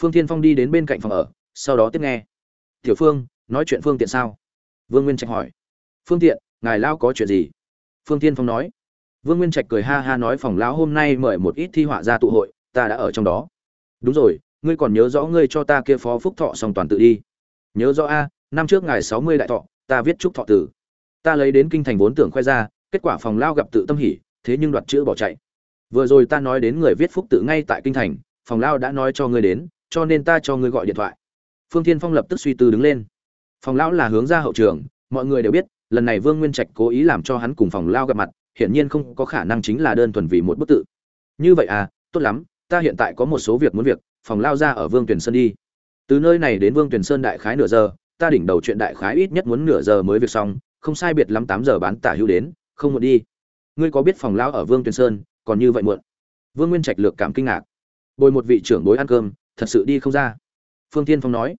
phương thiên phong đi đến bên cạnh phòng ở, sau đó tiếp nghe. Tiểu phương, nói chuyện phương tiện sao? Vương nguyên trạch hỏi. Phương tiện, ngài lao có chuyện gì? Phương thiên phong nói. Vương nguyên trạch cười ha ha nói, phòng lão hôm nay mời một ít thi họa ra tụ hội, ta đã ở trong đó. Đúng rồi, ngươi còn nhớ rõ ngươi cho ta kia phó phúc thọ xong toàn tự đi. Nhớ rõ a, năm trước ngài sáu mươi đại thọ, ta viết chúc thọ tử. Ta lấy đến kinh thành vốn tưởng khoe ra, kết quả phòng lao gặp tự tâm hỉ, thế nhưng đoạt chữ bỏ chạy. Vừa rồi ta nói đến người viết phúc tự ngay tại kinh thành, phòng lao đã nói cho ngươi đến cho nên ta cho ngươi gọi điện thoại. Phương thiên phong lập tức suy tư đứng lên. Phòng lão là hướng ra hậu trường, mọi người đều biết, lần này vương nguyên trạch cố ý làm cho hắn cùng phòng lao gặp mặt, hiển nhiên không có khả năng chính là đơn thuần vì một bức tự. Như vậy à tốt lắm, ta hiện tại có một số việc muốn việc, phòng lao ra ở vương tuyển sơn đi. Từ nơi này đến vương tuyển sơn đại khái nửa giờ, ta đỉnh đầu chuyện đại khái ít nhất muốn nửa giờ mới việc xong, không sai biệt lắm tám giờ bán tả hữu đến, không muộn đi. Ngươi có biết phòng lao ở vương tuyển sơn, còn như vậy muộn? Vương nguyên trạch lược cảm kinh ngạc. Bồi một vị trưởng bối ăn cơm thật sự đi không ra. Phương tiên phong nói,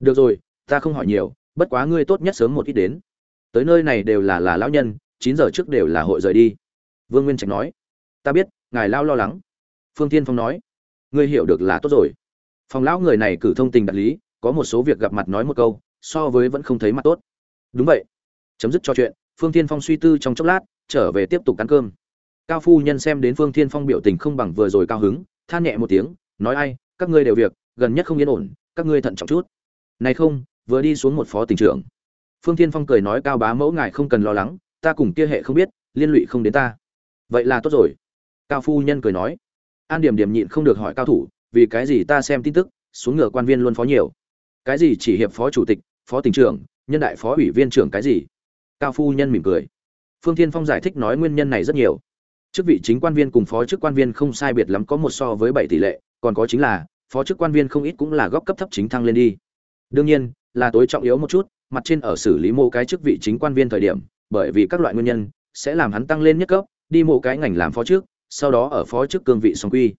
được rồi, ta không hỏi nhiều, bất quá ngươi tốt nhất sớm một ít đến. Tới nơi này đều là là lão nhân, chín giờ trước đều là hội rời đi. Vương nguyên trạch nói, ta biết, ngài lao lo lắng. Phương tiên phong nói, ngươi hiểu được là tốt rồi. Phòng lão người này cử thông tình đạt lý, có một số việc gặp mặt nói một câu, so với vẫn không thấy mặt tốt. Đúng vậy. Chấm dứt cho chuyện, phương tiên phong suy tư trong chốc lát, trở về tiếp tục ăn cơm. Cao phu nhân xem đến phương tiên phong biểu tình không bằng vừa rồi cao hứng, than nhẹ một tiếng, nói ai các ngươi đều việc, gần nhất không yên ổn, các ngươi thận trọng chút. Này không, vừa đi xuống một phó tỉnh trưởng. Phương thiên phong cười nói, cao bá mẫu ngài không cần lo lắng, ta cùng kia hệ không biết, liên lụy không đến ta. Vậy là tốt rồi. Cao phu nhân cười nói. An điểm điểm nhịn không được hỏi cao thủ, vì cái gì ta xem tin tức, xuống ngựa quan viên luôn phó nhiều? Cái gì chỉ hiệp phó chủ tịch, phó tỉnh trưởng, nhân đại phó ủy viên trưởng cái gì? Cao phu nhân mỉm cười. Phương thiên phong giải thích nói, nguyên nhân này rất nhiều. Chức vị chính quan viên cùng phó chức quan viên không sai biệt lắm có một so với bảy tỷ lệ còn có chính là, phó chức quan viên không ít cũng là góc cấp thấp chính thăng lên đi. Đương nhiên, là tối trọng yếu một chút, mặt trên ở xử lý mô cái chức vị chính quan viên thời điểm, bởi vì các loại nguyên nhân, sẽ làm hắn tăng lên nhất cấp, đi mô cái ngành làm phó trước sau đó ở phó chức cương vị song quy.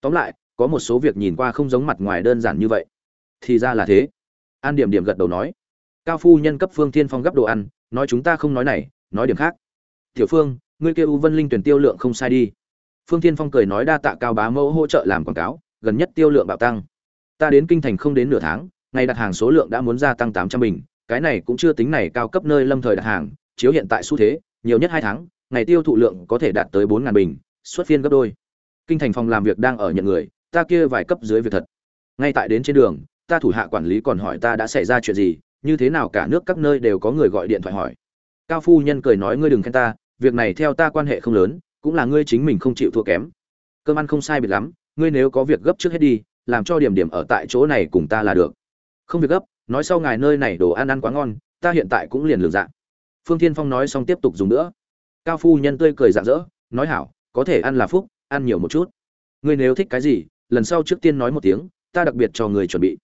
Tóm lại, có một số việc nhìn qua không giống mặt ngoài đơn giản như vậy. Thì ra là thế. An điểm điểm gật đầu nói. Cao phu nhân cấp phương thiên phong gấp đồ ăn, nói chúng ta không nói này, nói điểm khác. Tiểu phương, ngươi kêu u vân linh tuyển tiêu lượng không sai đi. Phương thiên phong cười nói đa tạ cao bá mẫu hỗ trợ làm quảng cáo gần nhất tiêu lượng bạo tăng. Ta đến kinh thành không đến nửa tháng, ngày đặt hàng số lượng đã muốn gia tăng tám trăm bình, cái này cũng chưa tính này cao cấp nơi lâm thời đặt hàng, chiếu hiện tại xu thế, nhiều nhất hai tháng, ngày tiêu thụ lượng có thể đạt tới bốn ngàn bình, xuất phiên gấp đôi. Kinh thành phòng làm việc đang ở nhận người, ta kia vài cấp dưới việc thật. Ngay tại đến trên đường, ta thủ hạ quản lý còn hỏi ta đã xảy ra chuyện gì, như thế nào cả nước các nơi đều có người gọi điện thoại hỏi. Cao phu nhân cười nói ngươi đừng khen ta, việc này theo ta quan hệ không lớn, cũng là ngươi chính mình không chịu thua kém. Cơm ăn không sai biệt lắm ngươi nếu có việc gấp trước hết đi, làm cho điểm điểm ở tại chỗ này cùng ta là được. Không việc gấp, nói sau ngài nơi này đồ ăn ăn quá ngon, ta hiện tại cũng liền lường dạng. Phương thiên phong nói xong tiếp tục dùng nữa. Cao phu nhân tươi cười rạng rỡ, nói hảo, có thể ăn là phúc, ăn nhiều một chút. Ngươi nếu thích cái gì, lần sau trước tiên nói một tiếng, ta đặc biệt cho người chuẩn bị.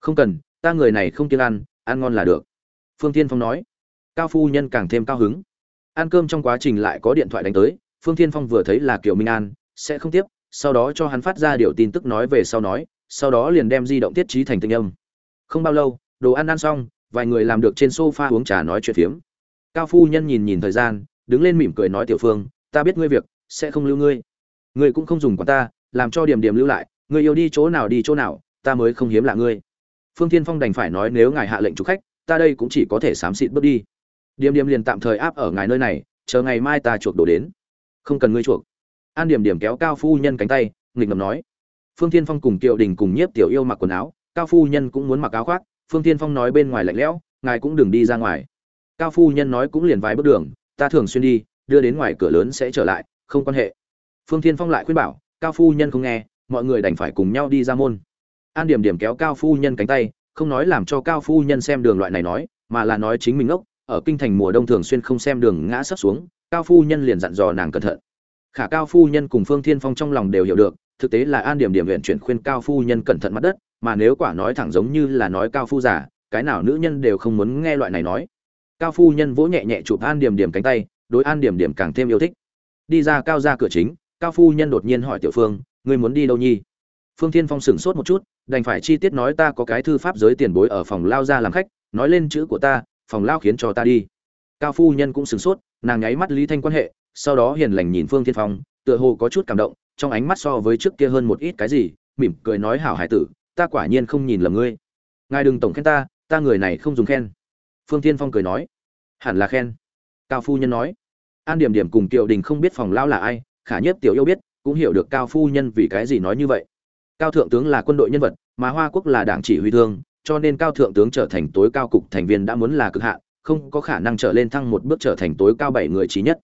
Không cần, ta người này không kiêng ăn ăn ngon là được. Phương thiên phong nói. Cao phu nhân càng thêm cao hứng. Ăn cơm trong quá trình lại có điện thoại đánh tới, phương thiên phong vừa thấy là kiều minh an, sẽ không tiếp sau đó cho hắn phát ra điều tin tức nói về sau nói, sau đó liền đem di động tiết trí thành tinh âm. Không bao lâu, đồ ăn ăn xong, vài người làm được trên sofa uống trà nói chuyện phiếm. Cao phu nhân nhìn nhìn thời gian, đứng lên mỉm cười nói tiểu phương, ta biết ngươi việc, sẽ không lưu ngươi. Ngươi cũng không dùng quản ta, làm cho điểm điểm lưu lại, ngươi yêu đi chỗ nào đi chỗ nào, ta mới không hiếm lạ ngươi. Phương thiên phong đành phải nói, nếu ngài hạ lệnh chủ khách, ta đây cũng chỉ có thể xám xịt bước đi. Điểm điểm liền tạm thời áp ở ngài nơi này, chờ ngày mai ta chuộc đồ đến. Không cần ngươi chuộc an điểm điểm kéo cao phu nhân cánh tay, nghịch ngầm nói. Phương thiên phong cùng kiều đình cùng nhiếp tiểu yêu mặc quần áo, cao phu nhân cũng muốn mặc áo khoác, phương thiên phong nói bên ngoài lạnh lẽo, ngài cũng đừng đi ra ngoài. Cao phu nhân nói cũng liền vài bước đường, ta thường xuyên đi, đưa đến ngoài cửa lớn sẽ trở lại, không quan hệ. Phương thiên phong lại khuyên bảo, cao phu nhân không nghe, mọi người đành phải cùng nhau đi ra môn. An điểm điểm kéo cao phu nhân cánh tay, không nói làm cho cao phu nhân xem đường loại này nói, mà là nói chính mình ngốc, ở kinh thành mùa đông thường xuyên không xem đường ngã sấp xuống, cao phu nhân liền dặn dò nàng cẩn thận khả cao phu nhân cùng phương thiên phong trong lòng đều hiểu được, thực tế là an điểm điểm viện chuyển khuyên cao phu nhân cẩn thận mặt đất, mà nếu quả nói thẳng giống như là nói cao phu giả cái nào nữ nhân đều không muốn nghe loại này nói. Cao phu nhân vỗ nhẹ nhẹ chụp an điểm điểm cánh tay, đối an điểm điểm càng thêm yêu thích. Đi ra cao ra cửa chính, cao phu nhân đột nhiên hỏi tiểu phương, ngươi muốn đi đâu nhi phương thiên phong sửng sốt một chút, đành phải chi tiết nói, ta có cái thư pháp giới tiền bối ở phòng lao ra làm khách, nói lên chữ của ta, phòng lao khiến cho ta đi. Cao phu nhân cũng sửng sốt, nàng nháy mắt lý thanh quan hệ sau đó hiền lành nhìn phương thiên phong, tựa hồ có chút cảm động, trong ánh mắt so với trước kia hơn một ít cái gì, mỉm cười nói, hảo hải tử, ta quả nhiên không nhìn lầm ngươi. Ngài đừng tổng khen ta ta người này không dùng khen. Phương thiên phong cười nói, hẳn là khen. Cao phu nhân nói, an điểm điểm cùng tiểu đình không biết phòng lão là ai, khả nhất tiểu yêu biết, cũng hiểu được cao phu nhân vì cái gì nói như vậy. Cao thượng tướng là quân đội nhân vật, mà hoa quốc là đảng chỉ huy thương, cho nên cao thượng tướng trở thành tối cao cục thành viên đã muốn là cực hạn, không có khả năng trở lên thăng một bước trở thành tối cao bảy người trí nhất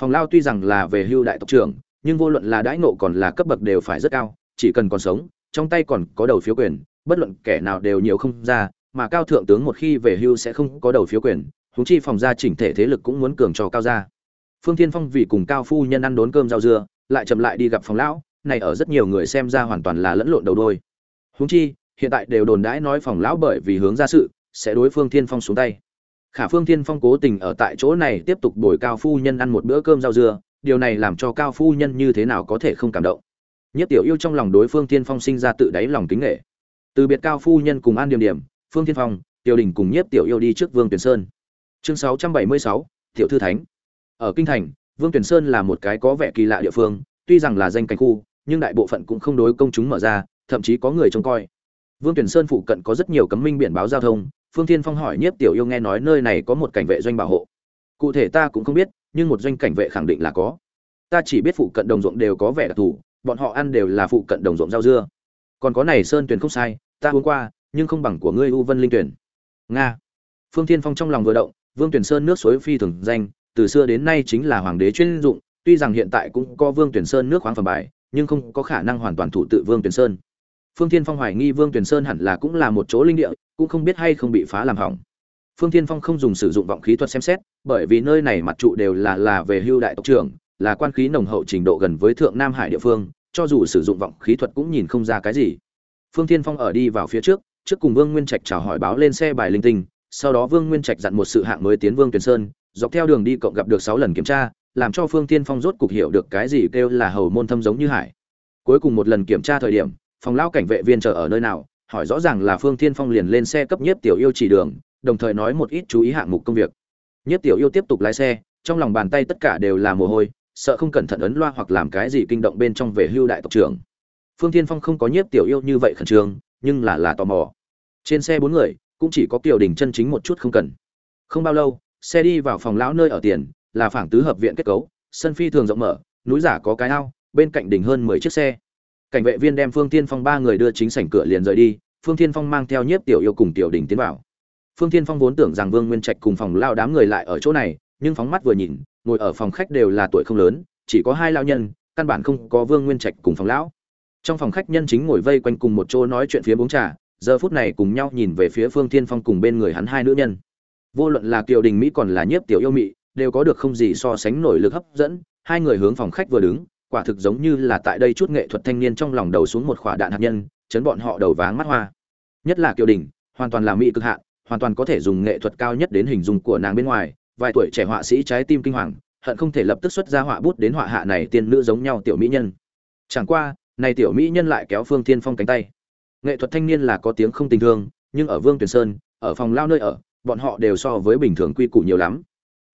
phòng lao tuy rằng là về hưu đại tộc trưởng, nhưng vô luận là đãi nộ còn là cấp bậc đều phải rất cao, chỉ cần còn sống, trong tay còn có đầu phiếu quyền, bất luận kẻ nào đều nhiều không ra, mà cao thượng tướng một khi về hưu sẽ không có đầu phiếu quyền, huống chi phòng gia chỉnh thể thế lực cũng muốn cường cho cao gia. Phương thiên phong vì cùng cao phu nhân ăn đốn cơm rau dưa, lại chậm lại đi gặp phòng lão, này ở rất nhiều người xem ra hoàn toàn là lẫn lộn đầu đôi. Huống chi, hiện tại đều đồn đãi nói phòng lão bởi vì hướng ra sự, sẽ đối phương thiên phong xuống tay khả phương thiên phong cố tình ở tại chỗ này tiếp tục bồi cao phu nhân ăn một bữa cơm rau dưa điều này làm cho cao phu nhân như thế nào có thể không cảm động. Nhất tiểu yêu trong lòng đối phương thiên phong sinh ra tự đáy lòng kính nghệ từ biệt cao phu nhân cùng an điểm điểm phương thiên phong tiểu đình cùng nhiếp tiểu yêu đi trước vương tuyển sơn. Chương 676, tiểu thư thánh. Ở kinh thành vương tuyển sơn là một cái có vẻ kỳ lạ địa phương tuy rằng là danh cảnh khu nhưng đại bộ phận cũng không đối công chúng mở ra thậm chí có người trông coi. Vương tuyển sơn phụ cận có rất nhiều cấm minh biển báo giao thông phương thiên phong hỏi nhiếp tiểu yêu nghe nói nơi này có một cảnh vệ doanh bảo hộ. Cụ thể ta cũng không biết, nhưng một doanh cảnh vệ khẳng định là có. Ta chỉ biết phụ cận đồng ruộng đều có vẻ đặc thù, bọn họ ăn đều là phụ cận đồng ruộng rau dưa. Còn có này sơn Tuyền không sai, ta uống qua, nhưng không bằng của ngươi u vân linh tuyển nga. Phương thiên phong trong lòng vừa động, vương tuyển sơn nước suối phi thường danh, từ xưa đến nay chính là hoàng đế chuyên dụng, tuy rằng hiện tại cũng có vương tuyển sơn nước khoáng phẩm bài, nhưng không có khả năng hoàn toàn thủ tự vương tuyển sơn. Phương thiên phong hoài nghi vương tuyển sơn hẳn là cũng là một chỗ linh địa cũng không biết hay không bị phá làm hỏng. Phương thiên phong không dùng sử dụng vọng khí thuật xem xét, bởi vì nơi này mặt trụ đều là là về hưu đại tộc trưởng, là quan khí nồng hậu trình độ gần với thượng nam hải địa phương, cho dù sử dụng vọng khí thuật cũng nhìn không ra cái gì. Phương thiên phong ở đi vào phía trước trước cùng vương nguyên trạch chào hỏi báo lên xe bài linh tinh, sau đó vương nguyên trạch dặn một sự hạng mới tiến vương tuyền sơn, dọc theo đường đi cộng gặp được sáu lần kiểm tra, làm cho phương thiên phong rốt cục hiểu được cái gì kêu là hầu môn thâm giống như hải. Cuối cùng một lần kiểm tra thời điểm, phòng lao cảnh vệ viên chờ ở nơi nào hỏi rõ ràng là phương thiên phong liền lên xe cấp nhiếp tiểu yêu chỉ đường, đồng thời nói một ít chú ý hạng mục công việc. Nhiếp tiểu yêu tiếp tục lái xe, trong lòng bàn tay tất cả đều là mồ hôi, sợ không cẩn thận ấn loa hoặc làm cái gì kinh động bên trong về hưu đại tộc trưởng. Phương thiên phong không có nhiếp tiểu yêu như vậy khẩn trương, nhưng là là tò mò. Trên xe bốn người, cũng chỉ có kiều đình chân chính một chút không cần. Không bao lâu, xe đi vào phòng lão nơi ở tiền, là phảng tứ hợp viện kết cấu, sân phi thường rộng mở, núi giả có cái ao, bên cạnh đỉnh hơn mười chiếc xe cảnh vệ viên đem phương tiên phong ba người đưa chính sảnh cửa liền rời đi, phương tiên phong mang theo nhiếp tiểu yêu cùng tiểu đình tiến vào. Phương tiên phong vốn tưởng rằng vương nguyên trạch cùng phòng lao đám người lại ở chỗ này, nhưng phóng mắt vừa nhìn, ngồi ở phòng khách đều là tuổi không lớn, chỉ có hai lao nhân, căn bản không có vương nguyên trạch cùng phòng lão. Trong phòng khách nhân chính ngồi vây quanh cùng một chỗ nói chuyện phía bóng trà, giờ phút này cùng nhau nhìn về phía phương tiên phong cùng bên người hắn hai nữ nhân. Vô luận là kiều đình mỹ còn là nhiếp tiểu yêu mỹ đều có được không gì so sánh nổi lực hấp dẫn, hai người hướng phòng khách vừa đứng quả thực giống như là tại đây chút nghệ thuật thanh niên trong lòng đầu xuống một quả đạn hạt nhân, chấn bọn họ đầu váng mắt hoa. Nhất là kiều đình, hoàn toàn là mỹ cực hạn, hoàn toàn có thể dùng nghệ thuật cao nhất đến hình dung của nàng bên ngoài, vài tuổi trẻ họa sĩ trái tim kinh hoàng, hận không thể lập tức xuất ra họa bút đến họa hạ này tiên nữ giống nhau tiểu mỹ nhân. Chẳng qua, này tiểu mỹ nhân lại kéo phương thiên phong cánh tay. Nghệ thuật thanh niên là có tiếng không tình thương, nhưng ở vương tuyển sơn, ở phòng lao nơi ở, bọn họ đều so với bình thường quy củ nhiều lắm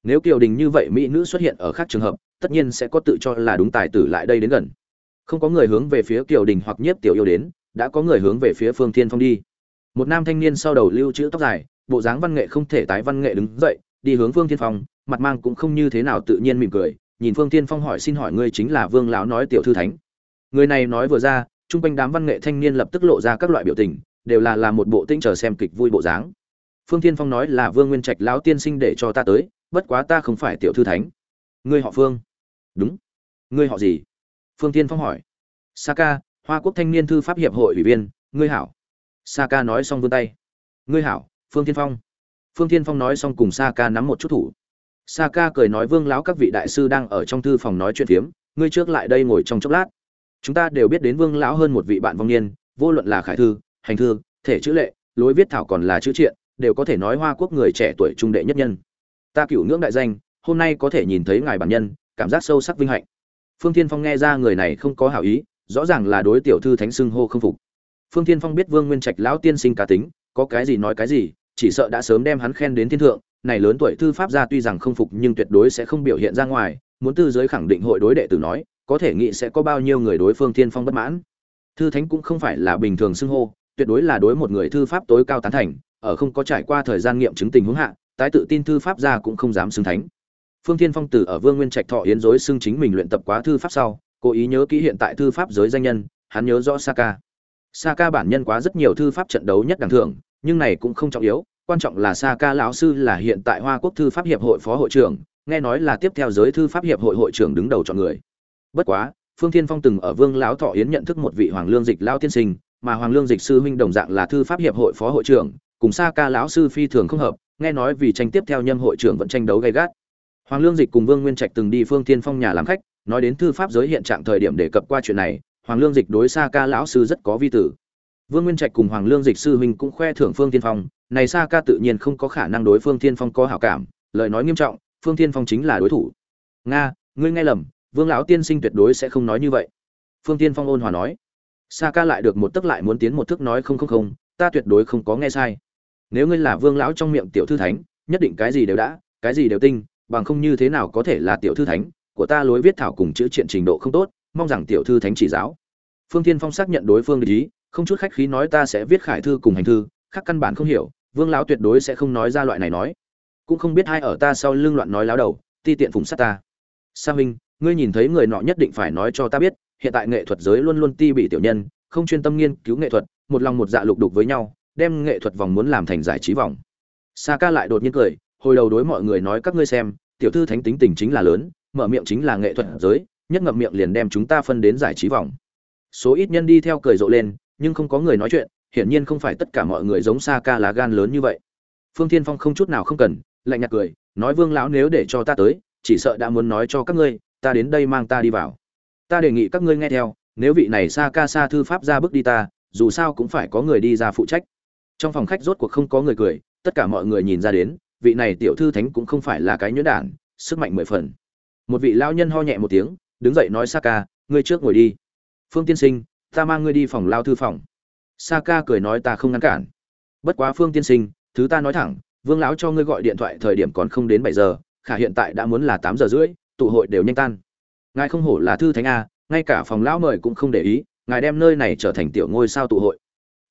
nếu kiều đình như vậy mỹ nữ xuất hiện ở khác trường hợp, tất nhiên sẽ có tự cho là đúng tài tử lại đây đến gần. Không có người hướng về phía kiều đình hoặc nhiếp tiểu yêu đến, đã có người hướng về phía phương thiên phong đi. Một nam thanh niên sau đầu lưu chữ tóc dài, bộ dáng văn nghệ không thể tái văn nghệ đứng dậy, đi hướng phương thiên phong, mặt mang cũng không như thế nào tự nhiên mỉm cười, nhìn phương thiên phong hỏi xin hỏi ngươi chính là vương lão nói tiểu thư thánh. Người này nói vừa ra trung quanh đám văn nghệ thanh niên lập tức lộ ra các loại biểu tình, đều là là một bộ tinh chờ xem kịch vui bộ dáng. Phương thiên phong nói là vương nguyên trạch lão tiên sinh để cho ta tới bất quá ta không phải tiểu thư thánh. Ngươi họ phương. Đúng. Ngươi họ gì? Phương thiên phong hỏi. Saka, hoa quốc thanh niên thư pháp hiệp hội ủy viên, ngươi hảo. Saka nói xong vươn tay. Ngươi hảo, phương thiên phong. Phương thiên phong nói xong cùng saka nắm một chút thủ. Saka cười nói vương lão các vị đại sư đang ở trong thư phòng nói chuyện phiếm, ngươi trước lại đây ngồi trong chốc lát. Chúng ta đều biết đến vương lão hơn một vị bạn vong niên, vô luận là khải thư, hành thư, thể chữ lệ, lối viết thảo còn là chữ triện, đều có thể nói hoa quốc người trẻ tuổi trung đệ nhất nhân ta cửu ngưỡng đại danh, hôm nay có thể nhìn thấy ngài bản nhân, cảm giác sâu sắc vinh hạnh. Phương thiên phong nghe ra người này không có hảo ý, rõ ràng là đối tiểu thư thánh xưng hô không phục. Phương thiên phong biết vương nguyên trạch lão tiên sinh cá tính, có cái gì nói cái gì, chỉ sợ đã sớm đem hắn khen đến thiên thượng, này lớn tuổi thư pháp gia tuy rằng không phục nhưng tuyệt đối sẽ không biểu hiện ra ngoài, muốn tư giới khẳng định hội đối đệ tử nói, có thể nghĩ sẽ có bao nhiêu người đối phương thiên phong bất mãn. Thư thánh cũng không phải là bình thường xưng hô, tuyệt đối là đối một người thư pháp tối cao tán thành, ở không có trải qua thời gian nghiệm chứng tình huống hạ tái tự tin thư pháp ra cũng không dám xưng thánh. Phương thiên phong từ ở vương nguyên trạch thọ yến dối xưng chính mình luyện tập quá thư pháp sau, cố ý nhớ kỹ hiện tại thư pháp giới danh nhân, hắn nhớ rõ saka. Saka bản nhân quá rất nhiều thư pháp trận đấu nhất đẳng thưởng, nhưng này cũng không trọng yếu, quan trọng là saka lão sư là hiện tại hoa quốc thư pháp hiệp hội phó hội trưởng, nghe nói là tiếp theo giới thư pháp hiệp hội hội trưởng đứng đầu chọn người. Bất quá, phương thiên phong từng ở vương lão thọ yến nhận thức một vị hoàng lương dịch lao tiên sinh, mà hoàng lương dịch sư huynh đồng dạng là thư pháp hiệp hội phó hội trưởng, cùng Saka lão sư phi thường không hợp nghe nói vì tranh tiếp theo nhâm hội trưởng vẫn tranh đấu gay gắt. Hoàng lương dịch cùng vương nguyên trạch từng đi phương thiên phong nhà làm khách, nói đến thư pháp giới hiện trạng thời điểm đề cập qua chuyện này, hoàng lương dịch đối xa ca lão sư rất có vi tử. Vương nguyên trạch cùng hoàng lương dịch sư huynh cũng khoe thưởng phương thiên phong, này xa ca tự nhiên không có khả năng đối phương thiên phong có hảo cảm, lời nói nghiêm trọng, phương thiên phong chính là đối thủ. Nga, ngươi nghe lầm, vương lão tiên sinh tuyệt đối sẽ không nói như vậy. Phương tiên phong ôn hòa nói. Sa ca lại được một tức lại muốn tiến một thước nói không không không, ta tuyệt đối không có nghe sai nếu ngươi là vương lão trong miệng tiểu thư thánh nhất định cái gì đều đã cái gì đều tinh bằng không như thế nào có thể là tiểu thư thánh? Của ta lối viết thảo cùng chữ triện trình độ không tốt mong rằng tiểu thư thánh chỉ giáo. Phương tiên phong xác nhận đối phương ý không chút khách khí nói ta sẽ viết khải thư cùng hành thư khác căn bản không hiểu vương lão tuyệt đối sẽ không nói ra loại này nói. Cũng không biết ai ở ta sau lưng loạn nói láo đầu ti tiện phùng sát ta. Sa minh, ngươi nhìn thấy người nọ nhất định phải nói cho ta biết hiện tại nghệ thuật giới luôn luôn ti bị tiểu nhân không chuyên tâm nghiên cứu nghệ thuật một lòng một dạ lục đục với nhau đem nghệ thuật vòng muốn làm thành giải trí vòng. Sa ca lại đột nhiên cười, hồi đầu đối mọi người nói các ngươi xem, tiểu thư thánh tính tình chính là lớn, mở miệng chính là nghệ thuật giới, nhất ngậm miệng liền đem chúng ta phân đến giải trí vòng. Số ít nhân đi theo cười rộ lên, nhưng không có người nói chuyện, hiển nhiên không phải tất cả mọi người giống sa ca lá gan lớn như vậy. Phương thiên phong không chút nào không cần, lạnh nhạt cười, nói vương lão nếu để cho ta tới, chỉ sợ đã muốn nói cho các ngươi, ta đến đây mang ta đi vào. Ta đề nghị các ngươi nghe theo, nếu vị này Sa ca Sa thư pháp ra bước đi ta, dù sao cũng phải có người đi ra phụ trách trong phòng khách rốt cuộc không có người cười, tất cả mọi người nhìn ra đến, vị này tiểu thư thánh cũng không phải là cái nhuyễn đản, sức mạnh mười phần. Một vị lao nhân ho nhẹ một tiếng, đứng dậy nói sa ca ngươi trước ngồi đi. Phương tiên sinh, ta mang ngươi đi phòng lao thư phòng. Sa ca cười nói, ta không ngăn cản. Bất quá phương tiên sinh, thứ ta nói thẳng, vương lão cho ngươi gọi điện thoại thời điểm còn không đến bảy giờ, khả hiện tại đã muốn là tám giờ rưỡi, tụ hội đều nhanh tan. Ngài không hổ là thư thánh a, ngay cả phòng lão mời cũng không để ý, ngài đem nơi này trở thành tiểu ngôi sao tụ hội.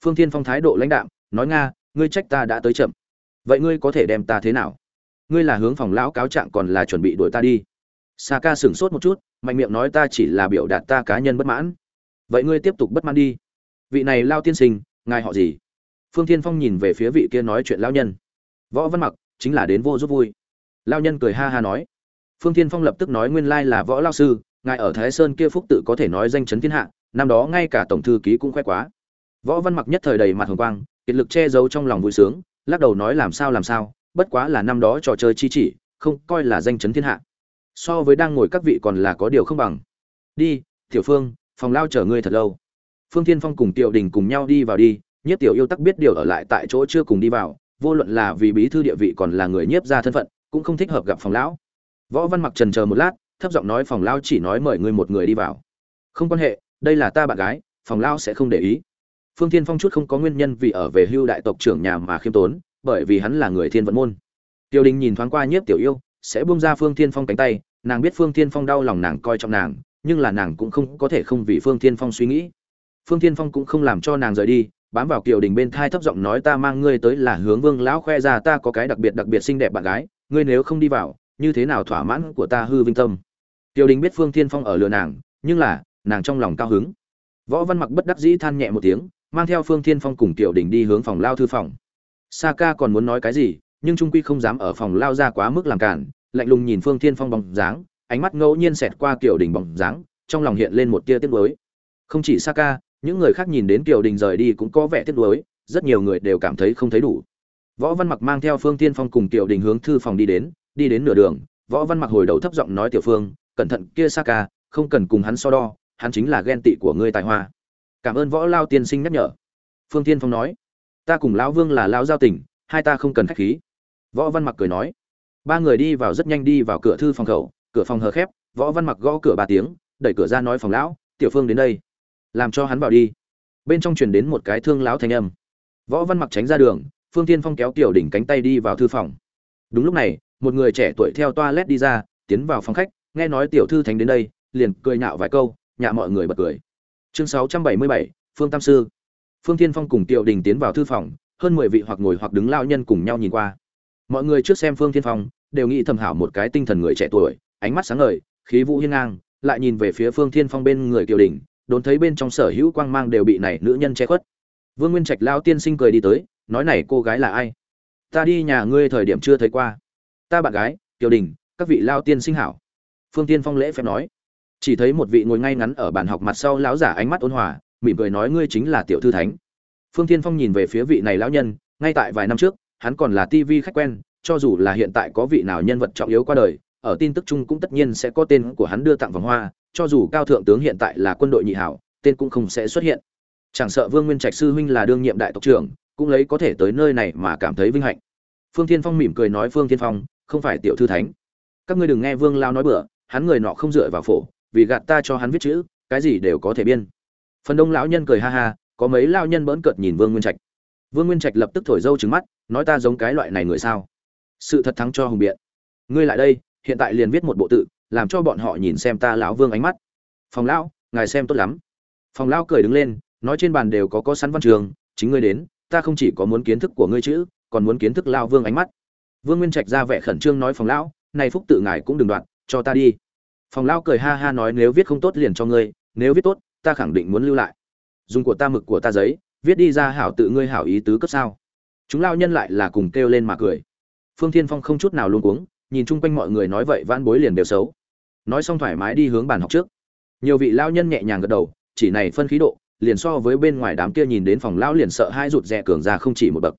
Phương thiên phong thái độ lãnh đạm nói nga, ngươi trách ta đã tới chậm. Vậy ngươi có thể đem ta thế nào? Ngươi là hướng phòng lão cáo trạng còn là chuẩn bị đuổi ta đi. Sa ca sửng sốt một chút, mạnh miệng nói ta chỉ là biểu đạt ta cá nhân bất mãn. Vậy ngươi tiếp tục bất mãn đi. Vị này lao tiên sinh, ngài họ gì? Phương thiên phong nhìn về phía vị kia nói chuyện lao nhân. Võ văn mặc, chính là đến vô giúp vui. Lao nhân cười ha ha nói. Phương thiên phong lập tức nói nguyên lai là võ lao sư, ngài ở thái sơn kia phúc tự có thể nói danh chấn thiên hạ, năm đó ngay cả tổng thư ký cũng khoe quá. Võ văn mặc nhất thời đầy mặt hồng quang kiệt lực che giấu trong lòng vui sướng, lắc đầu nói làm sao làm sao, bất quá là năm đó trò chơi chi chỉ, không, coi là danh chấn thiên hạ. So với đang ngồi các vị còn là có điều không bằng. Đi, tiểu phương, phòng lao chở ngươi thật lâu. Phương thiên phong cùng tiểu đình cùng nhau đi vào đi, nhất tiểu yêu tắc biết điều ở lại tại chỗ chưa cùng đi vào, vô luận là vì bí thư địa vị còn là người nhiếp ra thân phận, cũng không thích hợp gặp phòng lão. Võ văn mặc trần chờ một lát, thấp giọng nói phòng lao chỉ nói mời ngươi một người đi vào. Không quan hệ, đây là ta bạn gái, phòng lao sẽ không để ý phương thiên phong chút không có nguyên nhân vì ở về hưu đại tộc trưởng nhà mà khiêm tốn bởi vì hắn là người thiên vận môn. Tiêu đình nhìn thoáng qua nhiếp tiểu yêu sẽ buông ra phương thiên phong cánh tay nàng biết phương thiên phong đau lòng nàng coi trọng nàng nhưng là nàng cũng không có thể không vì phương thiên phong suy nghĩ. Phương thiên phong cũng không làm cho nàng rời đi bám vào kiều đình bên thai thấp giọng nói ta mang ngươi tới là hướng vương lão khoe ra ta có cái đặc biệt đặc biệt xinh đẹp bạn gái ngươi nếu không đi vào như thế nào thỏa mãn của ta hư vinh tâm? Tiêu Đình biết Phương Thiên Phong ở lừa nàng, nhưng là, nàng trong lòng cao hứng. Võ Văn Mặc bất đắc dĩ than nhẹ một tiếng, mang theo Phương Thiên Phong cùng Tiểu Đình đi hướng phòng lao thư phòng. Saka còn muốn nói cái gì, nhưng trung quy không dám ở phòng lao ra quá mức làm cản, lạnh lùng nhìn Phương Thiên Phong bóng dáng, ánh mắt ngẫu nhiên xẹt qua Tiểu Đình bóng dáng, trong lòng hiện lên một tia tiếc nuối. Không chỉ Saka, những người khác nhìn đến Tiểu Đình rời đi cũng có vẻ tiếc nuối, rất nhiều người đều cảm thấy không thấy đủ. Võ Văn Mặc mang theo Phương Thiên Phong cùng Tiểu Đình hướng thư phòng đi đến, đi đến nửa đường, Võ Văn Mặc hồi đầu thấp giọng nói Tiểu Phương, cẩn thận kia Saka, không cần cùng hắn so đo, hắn chính là ghen tị của ngươi tài hoa. Cảm ơn Võ Lao tiên sinh nhắc nhở. Phương Thiên Phong nói, ta cùng lão Vương là lão giao tình, hai ta không cần khách khí. Võ Văn Mặc cười nói, ba người đi vào rất nhanh đi vào cửa thư phòng khẩu, cửa phòng hờ khép, Võ Văn Mặc gõ cửa ba tiếng, đẩy cửa ra nói phòng lão, Tiểu Phương đến đây, làm cho hắn vào đi. Bên trong truyền đến một cái thương lão thanh âm. Võ Văn Mặc tránh ra đường, Phương Thiên Phong kéo Tiểu đỉnh cánh tay đi vào thư phòng. Đúng lúc này, một người trẻ tuổi theo toilet đi ra, tiến vào phòng khách, nghe nói tiểu thư thánh đến đây liền cười nhạo vài câu nhạ mọi người bật cười chương sáu trăm bảy mươi bảy, phương tam sư. Phương thiên phong cùng tiểu đình tiến vào thư phòng, hơn mười vị hoặc ngồi hoặc đứng lao nhân cùng nhau nhìn qua. Mọi người trước xem phương thiên phong, đều nghĩ thầm hảo một cái tinh thần người trẻ tuổi, ánh mắt sáng ngời, khí vũ hiên ngang, lại nhìn về phía phương thiên phong bên người tiểu đình, đốn thấy bên trong sở hữu quang mang đều bị này nữ nhân che khuất. Vương nguyên trạch lao tiên sinh cười đi tới, nói này cô gái là ai? Ta đi nhà ngươi thời điểm chưa thấy qua. Ta bạn gái, tiểu đình, các vị lao tiên sinh hảo. Phương tiên phong lễ phép nói chỉ thấy một vị ngồi ngay ngắn ở bàn học mặt sau lão giả ánh mắt ôn hòa, mỉm cười nói ngươi chính là tiểu thư thánh. Phương tiên phong nhìn về phía vị này lão nhân, ngay tại vài năm trước, hắn còn là tivi khách quen, cho dù là hiện tại có vị nào nhân vật trọng yếu qua đời, ở tin tức chung cũng tất nhiên sẽ có tên của hắn đưa tặng vòng hoa, cho dù cao thượng tướng hiện tại là quân đội nhị hảo, tên cũng không sẽ xuất hiện. Chẳng sợ vương nguyên trạch sư huynh là đương nhiệm đại tộc trưởng, cũng lấy có thể tới nơi này mà cảm thấy vinh hạnh. Phương thiên phong mỉm cười nói phương thiên phong, không phải tiểu thư thánh. Các ngươi đừng nghe vương lao nói bừa, hắn người nọ không dựa vào phổ vì gạt ta cho hắn viết chữ, cái gì đều có thể biên. Phần đông lão nhân cười ha ha, có mấy lao nhân bỡn cợt nhìn vương nguyên trạch. Vương nguyên trạch lập tức thổi dâu trứng mắt, nói ta giống cái loại này người sao? Sự thật thắng cho hùng biện. Ngươi lại đây, hiện tại liền viết một bộ tự, làm cho bọn họ nhìn xem ta lão vương ánh mắt. Phòng lão, ngài xem tốt lắm. Phòng lão cười đứng lên, nói trên bàn đều có có sẵn văn trường, chính ngươi đến, ta không chỉ có muốn kiến thức của ngươi chữ, còn muốn kiến thức lao vương ánh mắt. Vương nguyên trạch ra vẻ khẩn trương nói phòng lão, này phúc tự ngài cũng đừng đoạn, cho ta đi phòng lão cười ha ha nói nếu viết không tốt liền cho ngươi, nếu viết tốt, ta khẳng định muốn lưu lại. Dùng của ta mực của ta giấy, viết đi ra hảo tự ngươi hảo ý tứ cấp sao. Chúng lao nhân lại là cùng kêu lên mà cười. Phương thiên phong không chút nào luôn cuống, nhìn chung quanh mọi người nói vậy van bối liền đều xấu. Nói xong thoải mái đi hướng bàn học trước. Nhiều vị lao nhân nhẹ nhàng gật đầu, chỉ này phân khí độ, liền so với bên ngoài đám kia nhìn đến phòng lão liền sợ hai rụt rè cường ra không chỉ một bậc.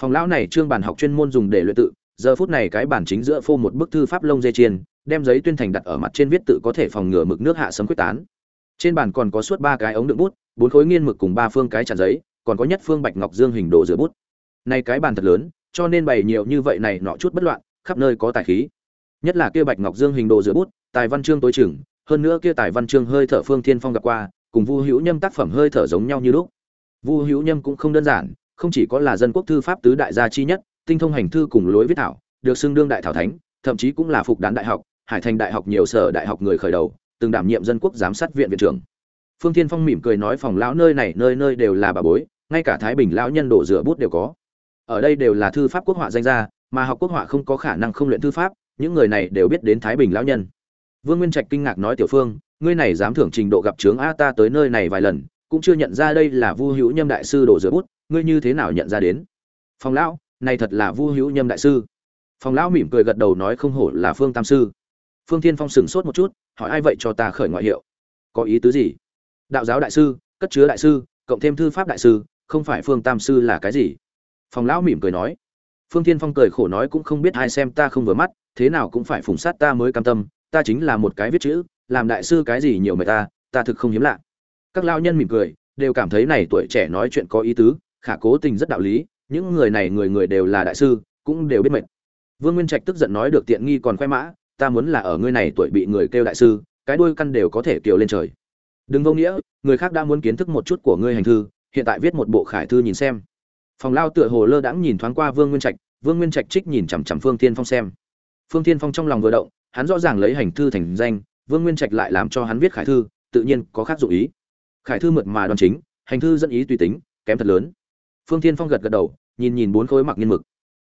Phòng lão này trương bàn học chuyên môn dùng để luyện tự, giờ phút này cái bản chính giữa phô một bức thư pháp lông dây chiên đem giấy tuyên thành đặt ở mặt trên viết tự có thể phòng ngừa mực nước hạ sấm quyết tán. Trên bàn còn có suốt ba cái ống đựng bút, bốn khối nghiên mực cùng ba phương cái chặn giấy, còn có nhất phương bạch ngọc dương hình đồ rửa bút. Này cái bàn thật lớn, cho nên bày nhiều như vậy này nọ chút bất loạn, khắp nơi có tài khí. Nhất là kia bạch ngọc dương hình đồ rửa bút, tài văn chương tối chừng, hơn nữa kia tài văn chương hơi thở phương thiên phong gặp qua, cùng vu hữu nhâm tác phẩm hơi thở giống nhau như lúc. Vu hữu nhâm cũng không đơn giản, không chỉ có là dân quốc thư pháp tứ đại gia chi nhất, tinh thông hành thư cùng lối viết thảo, được xưng đương đại thảo thánh, thậm chí cũng là phục đán đại học hải thành đại học nhiều sở đại học người khởi đầu, từng đảm nhiệm dân quốc giám sát viện viện trưởng. Phương thiên phong mỉm cười nói phòng lão nơi này, nơi nơi đều là bà bối, ngay cả thái bình lão nhân đổ rửa bút đều có. Ở đây đều là thư pháp quốc họa danh gia, mà học quốc họa không có khả năng không luyện thư pháp, những người này đều biết đến thái bình lão nhân. Vương nguyên trạch kinh ngạc nói tiểu phương, ngươi này dám thưởng trình độ gặp trướng a ta tới nơi này vài lần, cũng chưa nhận ra đây là vu hữu nhâm đại sư đổ rửa bút, ngươi như thế nào nhận ra đến? Phòng lão, này thật là vu hữu nhâm đại sư. Phòng lão mỉm cười gật đầu nói không hổ là phương tam sư phương thiên phong sửng sốt một chút, hỏi ai vậy cho ta khởi ngoại hiệu? Có ý tứ gì? Đạo giáo đại sư, cất chứa đại sư, cộng thêm thư pháp đại sư, không phải phương tam sư là cái gì? Phòng lão mỉm cười nói. Phương thiên phong cười khổ nói cũng không biết ai xem ta không vừa mắt, thế nào cũng phải phùng sát ta mới cam tâm, ta chính là một cái viết chữ, làm đại sư cái gì nhiều người ta ta thực không hiếm lạ. Các lao nhân mỉm cười, đều cảm thấy này tuổi trẻ nói chuyện có ý tứ, khả cố tình rất đạo lý, những người này người người đều là đại sư, cũng đều biết mệt. Vương nguyên trạch tức giận nói được tiện nghi còn khoe mã ta muốn là ở ngươi này tuổi bị người kêu đại sư, cái đuôi căn đều có thể kiều lên trời. Đừng vô nghĩa, người khác đã muốn kiến thức một chút của ngươi hành thư, hiện tại viết một bộ khải thư nhìn xem. Phòng lao tựa hồ lơ đãng nhìn thoáng qua vương nguyên trạch, vương nguyên trạch trích nhìn chằm chằm phương tiên phong xem. Phương tiên phong trong lòng vừa động, hắn rõ ràng lấy hành thư thành danh, vương nguyên trạch lại làm cho hắn viết khải thư, tự nhiên có khác dụng ý. Khải thư mượt mà đoan chính, hành thư dẫn ý tùy tính, kém thật lớn. Phương tiên phong gật gật đầu, nhìn nhìn bốn khối mặc nghiên mực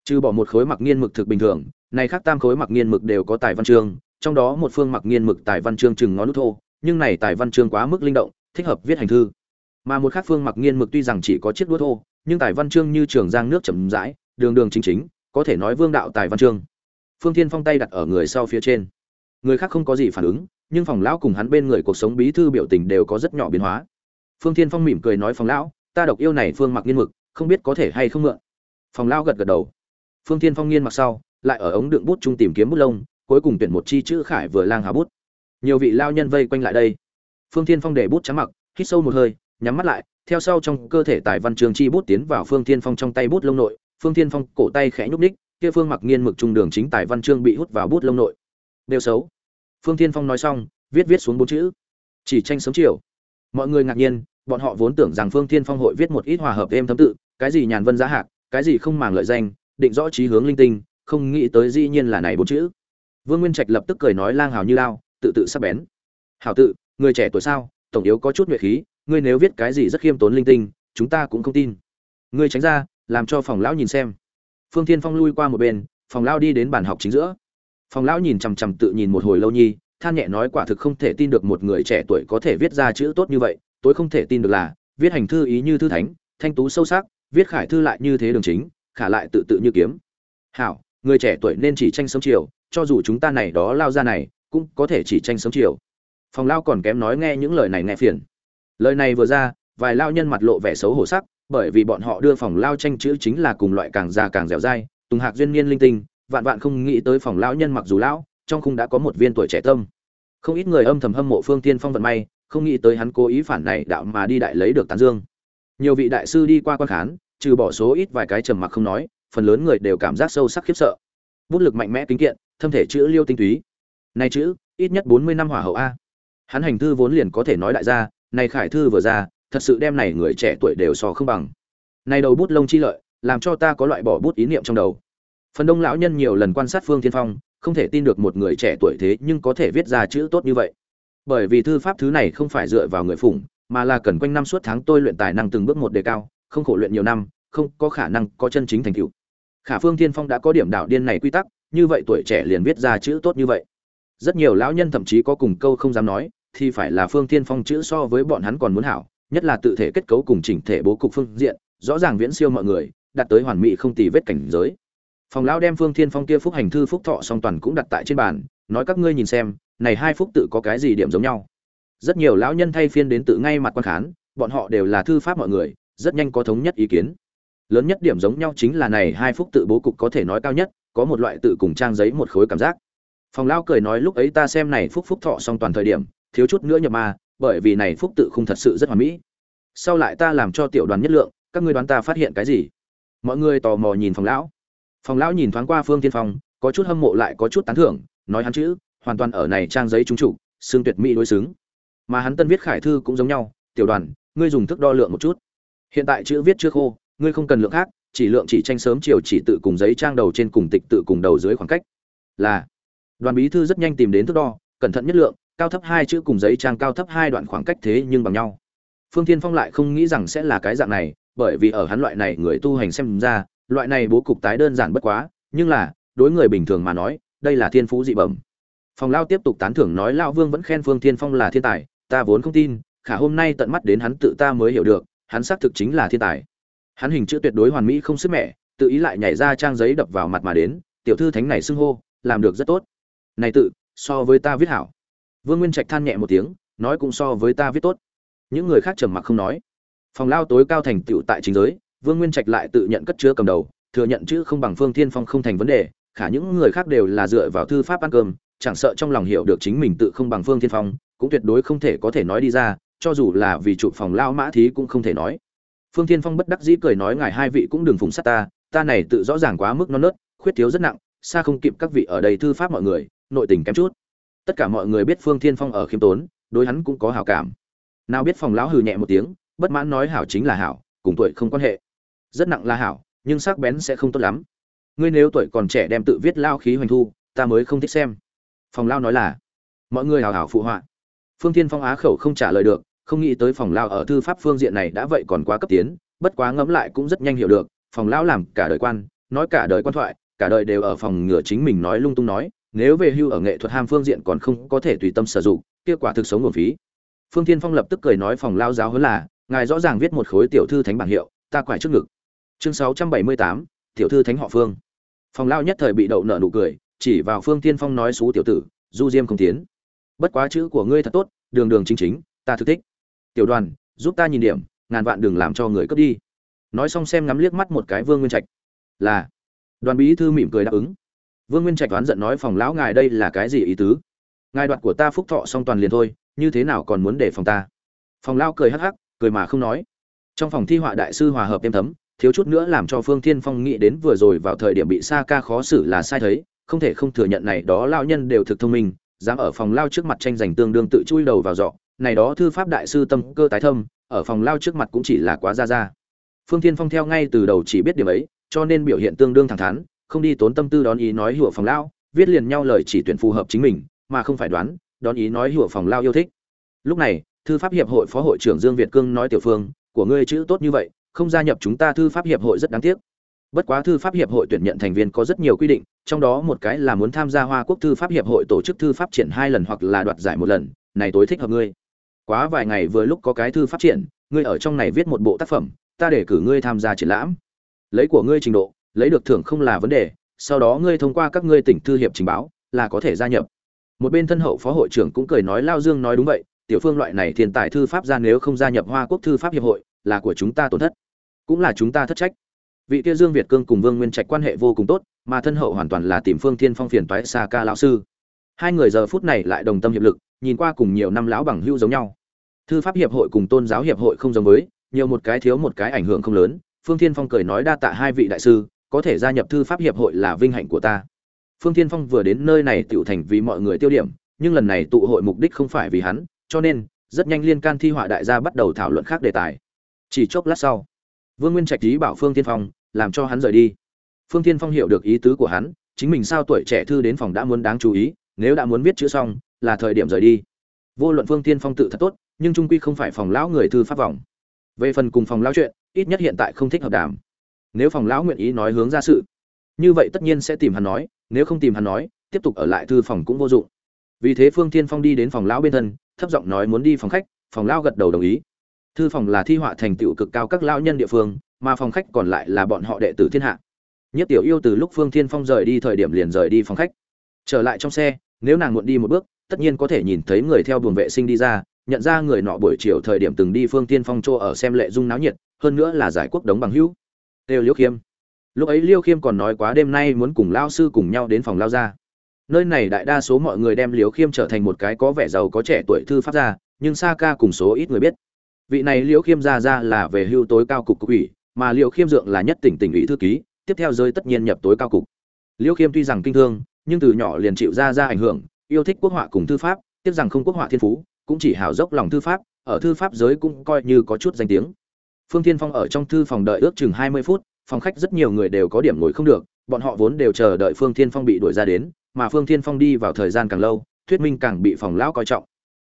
trừ bỏ một khối mặc nghiên mực thực bình thường, này khác tam khối mặc nghiên mực đều có tài văn chương, trong đó một phương mặc nghiên mực tài văn chương chừng ngón nút thô, nhưng này tài văn chương quá mức linh động, thích hợp viết hành thư. Mà một khác phương mặc nghiên mực tuy rằng chỉ có chiếc đũa thô, nhưng tài văn chương như trường giang nước chậm rãi, đường đường chính chính, có thể nói vương đạo tài văn chương. Phương thiên phong tay đặt ở người sau phía trên. Người khác không có gì phản ứng, nhưng phòng lão cùng hắn bên người cuộc sống bí thư biểu tình đều có rất nhỏ biến hóa. Phương thiên phong mỉm cười nói, phòng lão, ta độc yêu này phương mặc nghiên mực, không biết có thể hay không mượn. Phòng lão gật gật đầu phương thiên phong nghiên mặc sau, lại ở ống đựng bút chung tìm kiếm bút lông, cuối cùng tuyển một chi chữ khải vừa lang hà bút. Nhiều vị lao nhân vây quanh lại đây. Phương thiên phong để bút trắng mặc, hít sâu một hơi, nhắm mắt lại, theo sau trong cơ thể tài văn trường chi bút tiến vào phương thiên phong trong tay bút lông nội. Phương thiên phong cổ tay khẽ nhúc ních kia phương mặc nghiên mực trung đường chính tài văn chương bị hút vào bút lông nội. Đều xấu. Phương thiên phong nói xong, viết viết xuống bốn chữ. Chỉ tranh sớm chiều. Mọi người ngạc nhiên, bọn họ vốn tưởng rằng phương thiên phong hội viết một ít hòa hợp êm thấm tự, cái gì nhàn vân giá hạc, cái gì không màng lợi danh định rõ trí hướng linh tinh, không nghĩ tới dĩ nhiên là này bốn chữ. Vương nguyên trạch lập tức cười nói lang hào như lao, tự tự sắp bén. Hảo tự, người trẻ tuổi sao, tổng yếu có chút nhuệ khí, ngươi nếu viết cái gì rất khiêm tốn linh tinh, chúng ta cũng không tin. Ngươi tránh ra, làm cho phòng lão nhìn xem. Phương thiên phong lui qua một bên, phòng lão đi đến bàn học chính giữa. Phòng lão nhìn chằm chằm tự nhìn một hồi lâu nhi, than nhẹ nói quả thực không thể tin được một người trẻ tuổi có thể viết ra chữ tốt như vậy tôi không thể tin được là, viết hành thư ý như thư thánh, thanh tú sâu sắc, viết khải thư lại như thế đường chính khả lại tự tự như kiếm. Hảo, người trẻ tuổi nên chỉ tranh sớm chiều, cho dù chúng ta này đó lao ra này, cũng có thể chỉ tranh sớm chiều. Phòng lao còn kém nói nghe những lời này nghe phiền. Lời này vừa ra, vài lao nhân mặt lộ vẻ xấu hổ sắc, bởi vì bọn họ đưa phòng lao tranh chữ chính là cùng loại càng già càng dẻo dai, tùng hạc duyên niên linh tinh, vạn vạn không nghĩ tới phòng lão nhân mặc dù lão, trong khung đã có một viên tuổi trẻ tâm. Không ít người âm thầm hâm mộ phương tiên phong vận may, không nghĩ tới hắn cố ý phản này đạo mà đi đại lấy được tán dương. Nhiều vị đại sư đi qua quan khán trừ bỏ số ít vài cái trầm mặc không nói, phần lớn người đều cảm giác sâu sắc khiếp sợ. Bút lực mạnh mẽ kính kiện, thâm thể chữ liêu tinh túy. Này chữ, ít nhất bốn mươi năm hỏa hậu a. Hắn hành thư vốn liền có thể nói đại gia, này khải thư vừa ra, thật sự đem này người trẻ tuổi đều so không bằng. Này đầu bút lông chi lợi, làm cho ta có loại bỏ bút ý niệm trong đầu. Phần đông lão nhân nhiều lần quan sát phương thiên phong, không thể tin được một người trẻ tuổi thế nhưng có thể viết ra chữ tốt như vậy. Bởi vì thư pháp thứ này không phải dựa vào người phụng, mà là cần quanh năm suốt tháng tôi luyện tài năng từng bước một đề cao không khổ luyện nhiều năm, không có khả năng có chân chính thành tựu. Khả phương thiên phong đã có điểm đạo điên này quy tắc, như vậy tuổi trẻ liền viết ra chữ tốt như vậy. Rất nhiều lão nhân thậm chí có cùng câu không dám nói, thì phải là phương thiên phong chữ so với bọn hắn còn muốn hảo, nhất là tự thể kết cấu cùng chỉnh thể bố cục phương diện, rõ ràng viễn siêu mọi người, đạt tới hoàn mỹ không tì vết cảnh giới. Phòng lão đem phương thiên phong kia phúc hành thư phúc thọ song toàn cũng đặt tại trên bàn, nói các ngươi nhìn xem, này hai phúc tự có cái gì điểm giống nhau. Rất nhiều lão nhân thay phiên đến tự ngay mặt quan khán, bọn họ đều là thư pháp mọi người rất nhanh có thống nhất ý kiến. Lớn nhất điểm giống nhau chính là này hai phúc tự bố cục có thể nói cao nhất, có một loại tự cùng trang giấy một khối cảm giác. Phòng lão cười nói lúc ấy ta xem này phúc phúc thọ xong toàn thời điểm, thiếu chút nữa nhập ma, bởi vì này phúc tự không thật sự rất hoàn mỹ. Sau lại ta làm cho tiểu đoàn nhất lượng, các ngươi đoán ta phát hiện cái gì? Mọi người tò mò nhìn phòng lão. Phòng lão nhìn thoáng qua phương tiên phong, có chút hâm mộ lại có chút tán thưởng, nói hắn chữ, hoàn toàn ở này trang giấy trúng chủ xương tuyệt mỹ đối xứng. Mà hắn tân viết khải thư cũng giống nhau, tiểu đoàn, ngươi dùng thức đo lượng một chút hiện tại chữ viết chưa khô, ngươi không cần lượng khác, chỉ lượng chỉ tranh sớm chiều chỉ tự cùng giấy trang đầu trên cùng tịch tự cùng đầu dưới khoảng cách. Là, đoàn bí thư rất nhanh tìm đến thước đo, cẩn thận nhất lượng, cao thấp hai chữ cùng giấy trang cao thấp hai đoạn khoảng cách thế nhưng bằng nhau. Phương thiên phong lại không nghĩ rằng sẽ là cái dạng này, bởi vì ở hắn loại này người tu hành xem ra, loại này bố cục tái đơn giản bất quá, nhưng là, đối người bình thường mà nói, đây là thiên phú dị bẩm. Phòng lao tiếp tục tán thưởng nói lao vương vẫn khen phương thiên phong là thiên tài, ta vốn không tin, khả hôm nay tận mắt đến hắn tự ta mới hiểu được hắn xác thực chính là thiên tài. Hắn hình chữ tuyệt đối hoàn mỹ không sức mẻ, tự ý lại nhảy ra trang giấy đập vào mặt mà đến, tiểu thư thánh này xưng hô, làm được rất tốt. Này tự, so với ta viết hảo. Vương nguyên trạch than nhẹ một tiếng, nói cũng so với ta viết tốt. Những người khác trầm mặc không nói. Phòng lao tối cao thành tựu tại chính giới, vương nguyên trạch lại tự nhận cất chứa cầm đầu, thừa nhận chữ không bằng phương thiên phong không thành vấn đề, khả những người khác đều là dựa vào thư pháp ăn cơm, chẳng sợ trong lòng hiểu được chính mình tự không bằng phương thiên phong, cũng tuyệt đối không thể có thể nói đi ra cho dù là vì chụp phòng lao mã thí cũng không thể nói. Phương thiên phong bất đắc dĩ cười nói ngài hai vị cũng đừng phùng sát ta ta này tự rõ ràng quá mức non nớt, khuyết thiếu rất nặng, xa không kịp các vị ở đây thư pháp mọi người, nội tình kém chút. Tất cả mọi người biết phương thiên phong ở khiêm tốn, đối hắn cũng có hảo cảm. Nào biết phòng lão hừ nhẹ một tiếng, bất mãn nói hảo chính là hảo, cùng tuổi không quan hệ. Rất nặng là hảo, nhưng sắc bén sẽ không tốt lắm. Ngươi nếu tuổi còn trẻ đem tự viết lao khí hoành thu, ta mới không thích xem. Phòng lao nói là, mọi người hào hảo phụ họa phương thiên phong á khẩu không trả lời được, không nghĩ tới phòng lao ở thư pháp phương diện này đã vậy còn quá cấp tiến, bất quá ngẫm lại cũng rất nhanh hiểu được, phòng lão làm cả đời quan, nói cả đời quan thoại, cả đời đều ở phòng ngừa chính mình nói lung tung nói, nếu về hưu ở nghệ thuật ham phương diện còn không có thể tùy tâm sử dụng, kết quả thực sống nguồn phí. Phương thiên phong lập tức cười nói phòng lao giáo hơn là, ngài rõ ràng viết một khối tiểu thư thánh bảng hiệu, ta quải trước ngực. Chương sáu trăm bảy mươi tám, tiểu thư thánh họ phương. Phòng lao nhất thời bị đậu nợ nụ cười, chỉ vào phương Thiên phong nói xú tiểu tử, du diêm không tiến bất quá chữ của ngươi thật tốt, đường đường chính chính, ta thực thích. Tiểu đoàn, giúp ta nhìn điểm, ngàn vạn đừng làm cho người cướp đi. Nói xong xem ngắm liếc mắt một cái vương nguyên trạch. Là. Đoàn bí thư mỉm cười đáp ứng. Vương nguyên trạch đoán giận nói phòng lão ngài đây là cái gì ý tứ? Ngài đoạt của ta phúc thọ xong toàn liền thôi, như thế nào còn muốn để phòng ta? Phòng lao cười hắc hắc, cười mà không nói. Trong phòng thi họa đại sư hòa hợp êm thấm, thiếu chút nữa làm cho phương thiên phong nghĩ đến vừa rồi vào thời điểm bị sa ca khó xử là sai thấy, không thể không thừa nhận này đó lao nhân đều thực thông minh dám ở phòng lao trước mặt tranh giành tương đương tự chui đầu vào dọ này đó thư pháp đại sư tâm cơ tái thâm, ở phòng lao trước mặt cũng chỉ là quá ra ra. Phương thiên phong theo ngay từ đầu chỉ biết điểm ấy, cho nên biểu hiện tương đương thẳng thắn, không đi tốn tâm tư đón ý nói hùa phòng lao, viết liền nhau lời chỉ tuyển phù hợp chính mình, mà không phải đoán, đón ý nói hùa phòng lao yêu thích. Lúc này, thư pháp hiệp hội phó hội trưởng dương việt cương nói tiểu phương, của ngươi chữ tốt như vậy, không gia nhập chúng ta thư pháp hiệp hội rất đáng tiếc bất quá thư pháp hiệp hội tuyển nhận thành viên có rất nhiều quy định, trong đó một cái là muốn tham gia hoa quốc thư pháp hiệp hội tổ chức thư pháp triển hai lần hoặc là đoạt giải một lần, này tối thích hợp ngươi. Quá vài ngày vừa lúc có cái thư pháp triển, ngươi ở trong này viết một bộ tác phẩm, ta để cử ngươi tham gia triển lãm. Lấy của ngươi trình độ, lấy được thưởng không là vấn đề, sau đó ngươi thông qua các ngươi tỉnh thư hiệp trình báo là có thể gia nhập. Một bên thân hậu phó hội trưởng cũng cười nói, lao dương nói đúng vậy, tiểu phương loại này thiên tài thư pháp ra nếu không gia nhập hoa quốc thư pháp hiệp hội là của chúng ta tổn thất, cũng là chúng ta thất trách vị kia dương việt cương cùng vương nguyên trạch quan hệ vô cùng tốt, mà thân hậu hoàn toàn là tìm phương thiên phong phiền toái xa ca lão sư. Hai người giờ phút này lại đồng tâm hiệp lực, nhìn qua cùng nhiều năm lão bằng hưu giống nhau. Thư pháp hiệp hội cùng tôn giáo hiệp hội không giống với, nhiều một cái thiếu một cái ảnh hưởng không lớn, phương thiên phong cười nói đa tạ hai vị đại sư, có thể gia nhập thư pháp hiệp hội là vinh hạnh của ta. Phương thiên phong vừa đến nơi này tựu thành vì mọi người tiêu điểm, nhưng lần này tụ hội mục đích không phải vì hắn, cho nên, rất nhanh liên can thi họa đại gia bắt đầu thảo luận khác đề tài. Chỉ chốc lát sau vương nguyên trạch ý bảo phương tiên phong, làm cho hắn rời đi. Phương tiên phong hiểu được ý tứ của hắn, chính mình sao tuổi trẻ thư đến phòng đã muốn đáng chú ý, nếu đã muốn viết chữ xong, là thời điểm rời đi. Vô luận phương tiên phong tự thật tốt, nhưng trung quy không phải phòng lão người thư pháp vọng. về phần cùng phòng lão chuyện, ít nhất hiện tại không thích hợp đàm. Nếu phòng lão nguyện ý nói hướng ra sự, như vậy tất nhiên sẽ tìm hắn nói, nếu không tìm hắn nói, tiếp tục ở lại thư phòng cũng vô dụng. Vì thế phương tiên phong đi đến phòng lão bên thân, thấp giọng nói muốn đi phòng khách, phòng lão gật đầu đồng ý thư phòng là thi họa thành tựu cực cao các lão nhân địa phương, mà phòng khách còn lại là bọn họ đệ tử thiên hạ. Nhất tiểu yêu từ lúc phương thiên phong rời đi thời điểm liền rời đi phòng khách. Trở lại trong xe, nếu nàng muộn đi một bước, tất nhiên có thể nhìn thấy người theo buồng vệ sinh đi ra, nhận ra người nọ buổi chiều thời điểm từng đi phương tiên phong chỗ ở xem lệ dung náo nhiệt, hơn nữa là giải quốc đống bằng hữu. Đều liêu khiêm. Lúc ấy liêu khiêm còn nói quá đêm nay muốn cùng lao sư cùng nhau đến phòng lao ra. Nơi này đại đa số mọi người đem liêu khiêm trở thành một cái có vẻ giàu có trẻ tuổi thư pháp gia, nhưng sa ca cùng số ít người biết vị này liễu khiêm ra ra là về hưu tối cao cục cục ủy, mà liễu khiêm dượng là nhất tỉnh tỉnh ủy thư ký, tiếp theo giới tất nhiên nhập tối cao cục. Liễu khiêm tuy rằng kinh thương, nhưng từ nhỏ liền chịu ra ra ảnh hưởng, yêu thích quốc họa cùng thư pháp, tiếp rằng không quốc họa thiên phú, cũng chỉ hào dốc lòng thư pháp, ở thư pháp giới cũng coi như có chút danh tiếng. Phương thiên phong ở trong thư phòng đợi ước chừng hai mươi phút, phòng khách rất nhiều người đều có điểm ngồi không được, bọn họ vốn đều chờ đợi phương thiên phong bị đuổi ra đến, mà phương thiên phong đi vào thời gian càng lâu, thuyết minh càng bị phòng lão coi trọng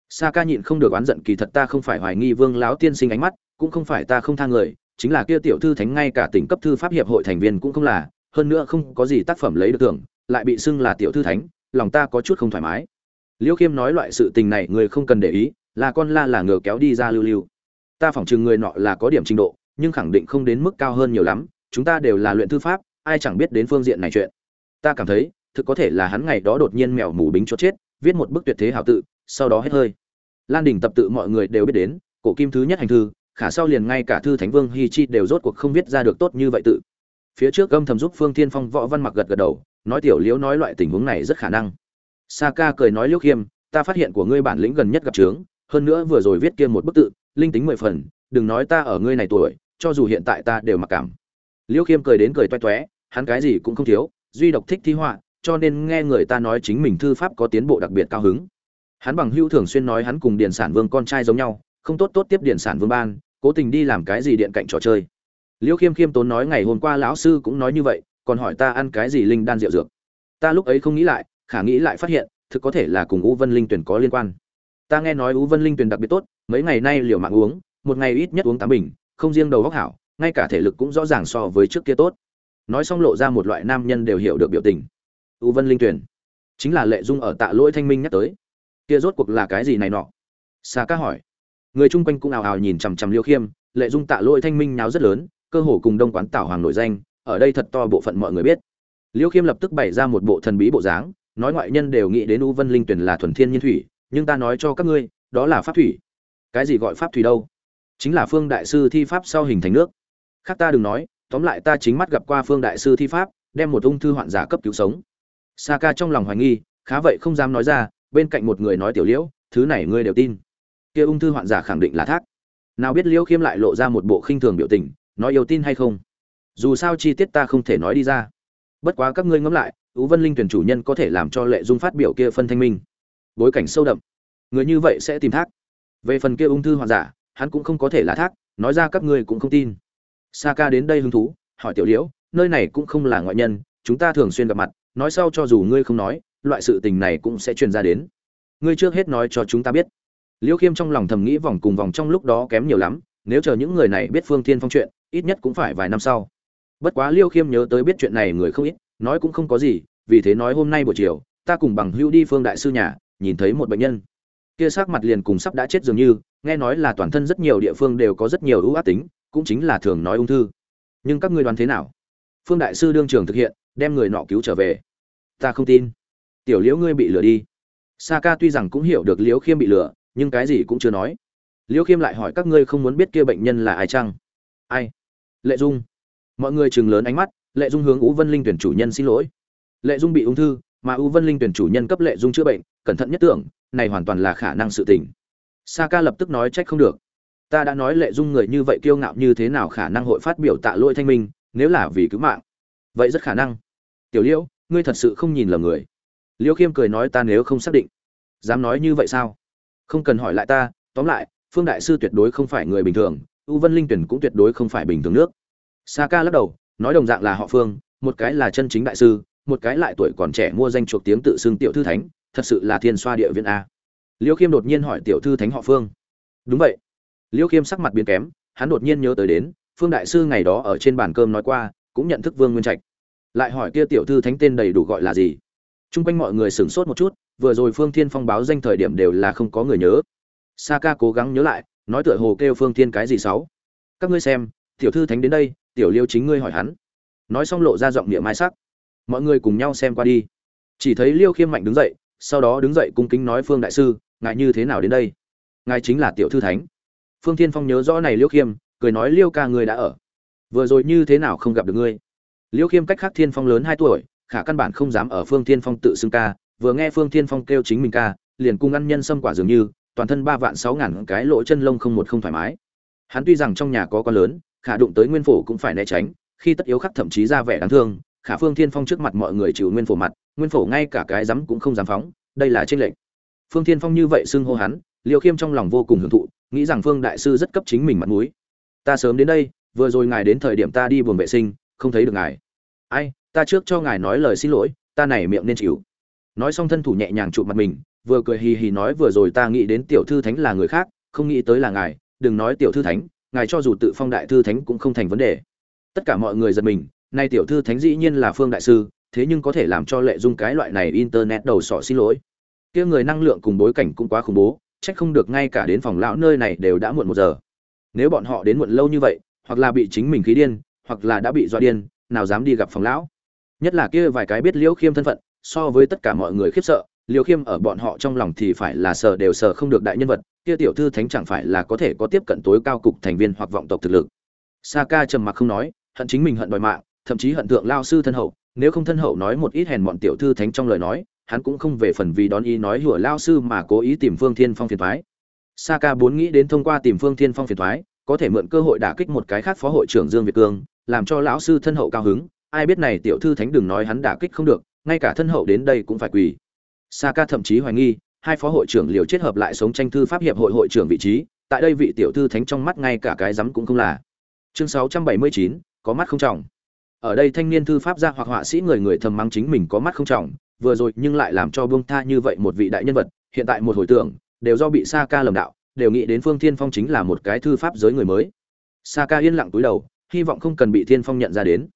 sa ca nhịn không được oán giận, kỳ thật ta không phải hoài nghi vương lão tiên sinh ánh mắt, cũng không phải ta không tha người, chính là kia tiểu thư thánh ngay cả tỉnh cấp thư pháp hiệp hội thành viên cũng không là, hơn nữa không có gì tác phẩm lấy được tưởng lại bị xưng là tiểu thư thánh, lòng ta có chút không thoải mái. Liễu khiêm nói loại sự tình này, người không cần để ý, là con la là ngờ kéo đi ra lưu lưu. Ta phỏng chừng người nọ là có điểm trình độ, nhưng khẳng định không đến mức cao hơn nhiều lắm, chúng ta đều là luyện thư pháp, ai chẳng biết đến phương diện này chuyện. Ta cảm thấy, thực có thể là hắn ngày đó đột nhiên mèo mù bính cho chết, viết một bức tuyệt thế hào tự sau đó hết hơi. Lan đình tập tự mọi người đều biết đến, cổ kim thứ nhất hành thư, khả sau liền ngay cả thư thánh vương hi chi đều rốt cuộc không viết ra được tốt như vậy tự. Phía trước âm thầm giúp phương thiên phong võ văn mặc gật gật đầu, nói tiểu liễu nói loại tình huống này rất khả năng. Sa ca cười nói liễu khiêm, ta phát hiện của ngươi bản lĩnh gần nhất gặp trướng hơn nữa vừa rồi viết kia một bức tự, linh tính mười phần, đừng nói ta ở ngươi này tuổi, cho dù hiện tại ta đều mặc cảm. Liễu khiêm cười đến cười toe toé, hắn cái gì cũng không thiếu, duy độc thích thi họa, cho nên nghe người ta nói chính mình thư pháp có tiến bộ đặc biệt cao hứng hắn bằng hữu thường xuyên nói hắn cùng điện sản vương con trai giống nhau, không tốt tốt tiếp điện sản vương ban, cố tình đi làm cái gì điện cạnh trò chơi. Liêu khiêm khiêm tốn nói ngày hôm qua lão sư cũng nói như vậy, còn hỏi ta ăn cái gì linh đan rượu dược. Ta lúc ấy không nghĩ lại, khả nghĩ lại phát hiện, thực có thể là cùng u vân linh tuyển có liên quan. Ta nghe nói u vân linh tuyển đặc biệt tốt, mấy ngày nay liều mạng uống, một ngày ít nhất uống tám bình, không riêng đầu góc hảo, ngay cả thể lực cũng rõ ràng so với trước kia tốt. Nói xong lộ ra một loại nam nhân đều hiểu được biểu tình. U vân linh tuyển chính là lệ dung ở tạ lỗi thanh minh nhắc tới kia rốt cuộc là cái gì này nọ? Xà ca hỏi. Người chung quanh cũng ào ào nhìn chằm chằm liêu khiêm, lệ dung tạ lỗi thanh minh nháo rất lớn, cơ hồ cùng đông quán tảo hoàng nổi danh, ở đây thật to bộ phận mọi người biết. Liêu khiêm lập tức bày ra một bộ thần bí bộ dáng, nói ngoại nhân đều nghĩ đến u vân linh tuyển là thuần thiên nhiên thủy, nhưng ta nói cho các ngươi, đó là pháp thủy. Cái gì gọi pháp thủy đâu? Chính là phương đại sư thi pháp sau hình thành nước. Khác ta đừng nói, tóm lại ta chính mắt gặp qua phương đại sư thi pháp, đem một ung thư hoạn giả cấp cứu sống. Sa ca trong lòng hoài nghi, khá vậy không dám nói ra bên cạnh một người nói tiểu liễu, thứ này ngươi đều tin. Kia ung thư hoạn giả khẳng định là thác. Nào biết liễu khiêm lại lộ ra một bộ khinh thường biểu tình, nói yêu tin hay không? Dù sao chi tiết ta không thể nói đi ra. Bất quá các ngươi ngẫm lại, ú vân linh tuyển chủ nhân có thể làm cho lệ dung phát biểu kia phân thanh minh. Bối cảnh sâu đậm. Người như vậy sẽ tìm thác. Về phần kia ung thư hoạn giả, hắn cũng không có thể là thác, nói ra các ngươi cũng không tin. Sa ca đến đây hứng thú, hỏi tiểu liễu, nơi này cũng không là ngoại nhân, chúng ta thường xuyên gặp mặt, nói sau cho dù ngươi không nói loại sự tình này cũng sẽ truyền ra đến. Ngươi trước hết nói cho chúng ta biết. Liêu khiêm trong lòng thầm nghĩ vòng cùng vòng trong lúc đó kém nhiều lắm, nếu chờ những người này biết phương thiên phong chuyện, ít nhất cũng phải vài năm sau. Bất quá liêu khiêm nhớ tới biết chuyện này người không ít, nói cũng không có gì, vì thế nói hôm nay buổi chiều, ta cùng bằng hữu đi phương đại sư nhà, nhìn thấy một bệnh nhân. Kia sắc mặt liền cùng sắp đã chết dường như, nghe nói là toàn thân rất nhiều địa phương đều có rất nhiều ưu ác tính, cũng chính là thường nói ung thư. Nhưng các ngươi đoán thế nào? Phương đại sư đương trường thực hiện, đem người nọ cứu trở về. Ta không tin tiểu liễu ngươi bị lừa đi. Sa ca tuy rằng cũng hiểu được liễu khiêm bị lừa, nhưng cái gì cũng chưa nói. Liễu khiêm lại hỏi các ngươi không muốn biết kia bệnh nhân là ai chăng? Ai? Lệ dung. Mọi người chừng lớn ánh mắt, lệ dung hướng ú vân linh tuyển chủ nhân xin lỗi. Lệ dung bị ung thư, mà ú vân linh tuyển chủ nhân cấp lệ dung chữa bệnh, cẩn thận nhất tưởng, này hoàn toàn là khả năng sự tình. Sa ca lập tức nói trách không được. Ta đã nói lệ dung người như vậy kiêu ngạo như thế nào khả năng hội phát biểu tạ lỗi thanh minh, nếu là vì cứu mạng. Vậy rất khả năng. Tiểu liễu, ngươi thật sự không nhìn lầm người liễu khiêm cười nói ta nếu không xác định, dám nói như vậy sao? Không cần hỏi lại ta, tóm lại, phương đại sư tuyệt đối không phải người bình thường, u vân linh tuyển cũng tuyệt đối không phải bình thường nước. Sa ca lắc đầu, nói đồng dạng là họ phương, một cái là chân chính đại sư, một cái lại tuổi còn trẻ mua danh chuộc tiếng tự xưng tiểu thư thánh, thật sự là thiên xoa địa viện a. Liễu khiêm đột nhiên hỏi tiểu thư thánh họ phương. Đúng vậy. Liễu khiêm sắc mặt biến kém, hắn đột nhiên nhớ tới đến, phương đại sư ngày đó ở trên bàn cơm nói qua, cũng nhận thức vương nguyên trạch. Lại hỏi kia tiểu thư thánh tên đầy đủ gọi là gì? Chung quanh mọi người sửng sốt một chút, vừa rồi phương thiên phong báo danh thời điểm đều là không có người nhớ. Sa ca cố gắng nhớ lại, nói tựa hồ kêu phương thiên cái gì sáu. Các ngươi xem, tiểu thư thánh đến đây, tiểu liêu chính ngươi hỏi hắn. Nói xong lộ ra giọng địa mai sắc. Mọi người cùng nhau xem qua đi. Chỉ thấy liêu khiêm mạnh đứng dậy, sau đó đứng dậy cung kính nói, phương đại sư, ngài như thế nào đến đây? Ngài chính là tiểu thư thánh. Phương thiên phong nhớ rõ này liêu khiêm, cười nói, liêu ca ngươi đã ở. Vừa rồi như thế nào không gặp được ngươi? Liêu khiêm cách khác thiên phong lớn hai tuổi khả căn bản không dám ở phương thiên phong tự xưng ca, vừa nghe phương thiên phong kêu chính mình ca, liền cung ăn nhân sâm quả dường như, toàn thân ba vạn sáu ngàn cái lỗ chân lông không một không thoải mái. Hắn tuy rằng trong nhà có con lớn, khả đụng tới nguyên phổ cũng phải né tránh, khi tất yếu khắc thậm chí ra vẻ đáng thương, khả phương thiên phong trước mặt mọi người chịu nguyên phổ mặt, nguyên phổ ngay cả cái dám cũng không dám phóng, đây là trên lệnh phương thiên phong như vậy xưng hô hắn liều khiêm trong lòng vô cùng hưởng thụ, nghĩ rằng phương đại sư rất cấp chính mình mặt mũi. Ta sớm đến đây, vừa rồi ngài đến thời điểm ta đi buồng vệ sinh, không thấy được ngài. Ai ta trước cho ngài nói lời xin lỗi, ta này miệng nên chịu. Nói xong thân thủ nhẹ nhàng chụp mặt mình, vừa cười hì hì nói vừa rồi ta nghĩ đến tiểu thư thánh là người khác, không nghĩ tới là ngài, đừng nói tiểu thư thánh, ngài cho dù tự phong đại thư thánh cũng không thành vấn đề. Tất cả mọi người giật mình, nay tiểu thư thánh dĩ nhiên là phương đại sư, thế nhưng có thể làm cho lệ dung cái loại này internet đầu sọ xin lỗi. Kia người năng lượng cùng bối cảnh cũng quá khủng bố trách không được ngay cả đến phòng lão nơi này đều đã muộn một giờ. Nếu bọn họ đến muộn lâu như vậy, hoặc là bị chính mình khí điên, hoặc là đã bị dọa điên, nào dám đi gặp phòng lão nhất là kia vài cái biết liễu khiêm thân phận so với tất cả mọi người khiếp sợ liễu khiêm ở bọn họ trong lòng thì phải là sợ đều sợ không được đại nhân vật kia tiểu thư thánh chẳng phải là có thể có tiếp cận tối cao cục thành viên hoặc vọng tộc thực lực. Sa ca trầm mặc không nói hận chính mình hận đòi mạng thậm chí hận thượng lao sư thân hậu nếu không thân hậu nói một ít hèn bọn tiểu thư thánh trong lời nói hắn cũng không về phần vì đón ý nói hùa lao sư mà cố ý tìm phương thiên phong phiền thoái Saka bốn nghĩ đến thông qua tìm Phương Thiên Phong phiền toái, có thể mượn cơ hội đả kích một cái khác phó hội trưởng Dương Việt Cương, làm cho lão sư thân hậu cao hứng, ai biết này tiểu thư thánh đừng nói hắn đả kích không được, ngay cả thân hậu đến đây cũng phải quỳ. Saka thậm chí hoài nghi, hai phó hội trưởng liều chết hợp lại sống tranh thư pháp hiệp hội hội trưởng vị trí, tại đây vị tiểu thư thánh trong mắt ngay cả cái rắm cũng không là. Chương 679, có mắt không trọng. Ở đây thanh niên thư pháp gia hoặc họa sĩ người người thầm mắng chính mình có mắt không trọng, vừa rồi nhưng lại làm cho buông tha như vậy một vị đại nhân vật, hiện tại một hồi tưởng, đều do bị Sa Ca lầm đạo, đều nghĩ đến Phương Thiên Phong chính là một cái thư pháp giới người mới. Sa Ca yên lặng túi đầu, hy vọng không cần bị Thiên Phong nhận ra đến.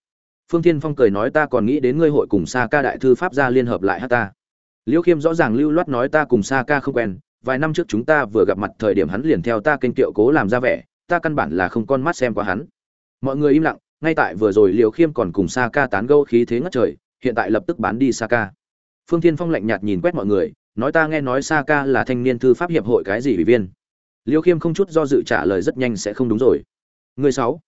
Phương Thiên Phong cười nói ta còn nghĩ đến ngươi hội cùng Sa Ca đại thư pháp gia liên hợp lại hát ta. Liêu Khiêm rõ ràng lưu loát nói ta cùng Sa Ca không quen, vài năm trước chúng ta vừa gặp mặt thời điểm hắn liền theo ta kênh tiệu cố làm ra vẻ, ta căn bản là không con mắt xem qua hắn. Mọi người im lặng, ngay tại vừa rồi Liêu Khiêm còn cùng Sa Ca tán gẫu khí thế ngất trời, hiện tại lập tức bán đi Sa Ca. Phương Thiên Phong lạnh nhạt nhìn quét mọi người, nói ta nghe nói sa ca là thanh niên thư pháp hiệp hội cái gì ủy viên liêu khiêm không chút do dự trả lời rất nhanh sẽ không đúng rồi người sáu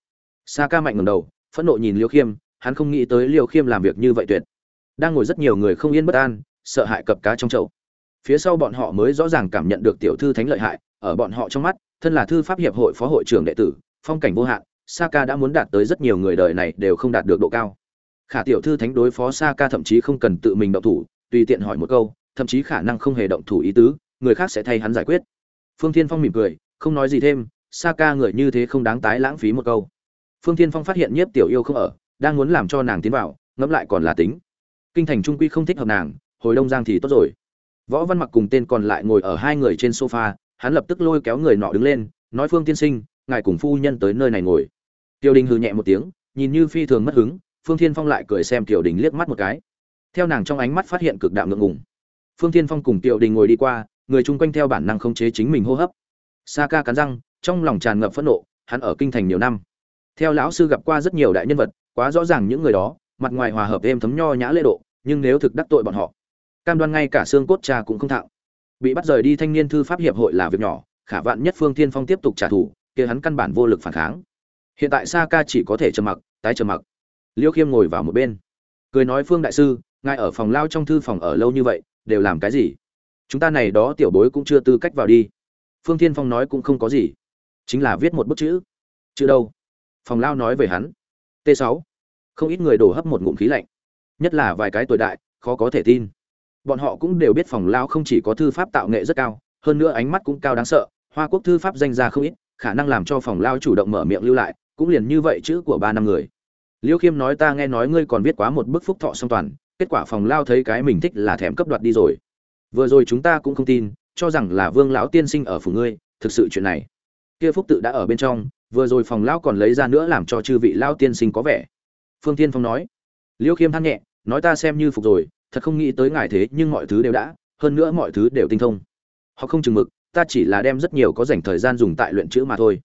sa ca mạnh ngầm đầu phẫn nộ nhìn liêu khiêm hắn không nghĩ tới liêu khiêm làm việc như vậy tuyệt. Đang ngồi rất nhiều người không yên bất an sợ hại cập cá trong chậu. Phía sau bọn họ mới rõ ràng cảm nhận được tiểu thư thánh lợi hại ở bọn họ trong mắt thân là thư pháp hiệp hội phó hội trưởng đệ tử phong cảnh vô hạn Saka đã muốn đạt tới rất nhiều người đời này đều không đạt được độ cao. Khả tiểu thư thánh đối phó Saka thậm chí không cần tự mình động thủ, tùy tiện hỏi một câu, thậm chí khả năng không hề động thủ ý tứ người khác sẽ thay hắn giải quyết. Phương thiên phong mỉm cười không nói gì thêm sa ca người như thế không đáng tái lãng phí một câu. Phương thiên phong phát hiện nhiếp tiểu yêu không ở đang muốn làm cho nàng tiến vào, ngẫm lại còn là tính. Kinh thành trung quy không thích hợp nàng, hồi đông giang thì tốt rồi. Võ văn mặc cùng tên còn lại ngồi ở hai người trên sofa, hắn lập tức lôi kéo người nọ đứng lên, nói, phương tiên sinh, ngài cùng phu nhân tới nơi này ngồi. Tiểu đình hừ nhẹ một tiếng, nhìn như phi thường mất hứng, phương thiên phong lại cười xem tiểu đình liếc mắt một cái. Theo nàng trong ánh mắt phát hiện cực đạm ngượng ngùng. Phương thiên phong cùng tiểu đình ngồi đi qua, người chung quanh theo bản năng không chế chính mình hô hấp. Sa ca cắn răng, trong lòng tràn ngập phẫn nộ, hắn ở kinh thành nhiều năm. Theo lão sư gặp qua rất nhiều đại nhân vật quá rõ ràng những người đó, mặt ngoài hòa hợp êm thấm nho nhã lễ độ, nhưng nếu thực đắc tội bọn họ, cam đoan ngay cả xương cốt cha cũng không thạo. Bị bắt rời đi thanh niên thư pháp hiệp hội là việc nhỏ, khả vạn nhất phương tiên phong tiếp tục trả thù, kia hắn căn bản vô lực phản kháng. Hiện tại sa ca chỉ có thể trầm mặc, tái trầm mặc. Liêu khiêm ngồi vào một bên, cười nói, phương đại sư, ngài ở phòng lao trong thư phòng ở lâu như vậy, đều làm cái gì? Chúng ta này đó tiểu bối cũng chưa tư cách vào đi. Phương tiên phong nói cũng không có gì, chính là viết một bức chữ. Chữ đâu? Phòng lao nói về hắn t 6 không ít người đổ hấp một ngụm khí lạnh. Nhất là vài cái tuổi đại, khó có thể tin. Bọn họ cũng đều biết phòng lao không chỉ có thư pháp tạo nghệ rất cao, hơn nữa ánh mắt cũng cao đáng sợ, hoa quốc thư pháp danh ra không ít, khả năng làm cho phòng lao chủ động mở miệng lưu lại, cũng liền như vậy chữ của ba năm người. Liêu khiêm nói ta nghe nói ngươi còn viết quá một bức phúc thọ song toàn, kết quả phòng lao thấy cái mình thích là thèm cấp đoạt đi rồi. Vừa rồi chúng ta cũng không tin, cho rằng là vương lão tiên sinh ở phủ ngươi, thực sự chuyện này. Kia phúc tự đã ở bên trong vừa rồi phòng lão còn lấy ra nữa làm cho chư vị lão tiên sinh có vẻ. Phương tiên phong nói. Liêu khiêm than nhẹ, nói ta xem như phục rồi, thật không nghĩ tới ngài thế nhưng mọi thứ đều đã, hơn nữa mọi thứ đều tinh thông. Họ không chừng mực, ta chỉ là đem rất nhiều có dành thời gian dùng tại luyện chữ mà thôi.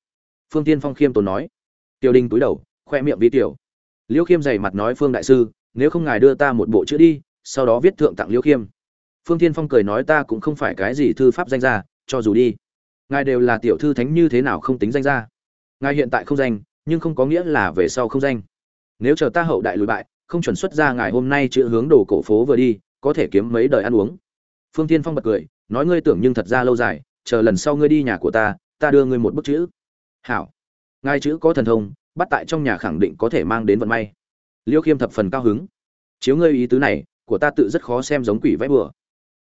Phương tiên phong khiêm tốn nói. Tiêu đình túi đầu, khoe miệng vi tiểu. Liêu khiêm dày mặt nói, phương đại sư, nếu không ngài đưa ta một bộ chữ đi, sau đó viết thượng tặng liêu khiêm. Phương tiên phong cười nói, ta cũng không phải cái gì thư pháp danh gia, cho dù đi. Ngài đều là tiểu thư thánh như thế nào không tính danh gia ngài hiện tại không danh, nhưng không có nghĩa là về sau không danh. Nếu chờ ta hậu đại lùi bại, không chuẩn xuất ra ngài hôm nay chữ hướng đồ cổ phố vừa đi, có thể kiếm mấy đời ăn uống. Phương tiên phong bật cười, nói ngươi tưởng nhưng thật ra lâu dài, chờ lần sau ngươi đi nhà của ta ta đưa ngươi một bức chữ. Hảo. Ngài chữ có thần thông, bắt tại trong nhà khẳng định có thể mang đến vận may. Liêu khiêm thập phần cao hứng. Chiếu ngươi ý tứ này, của ta tự rất khó xem giống quỷ vẽ bừa.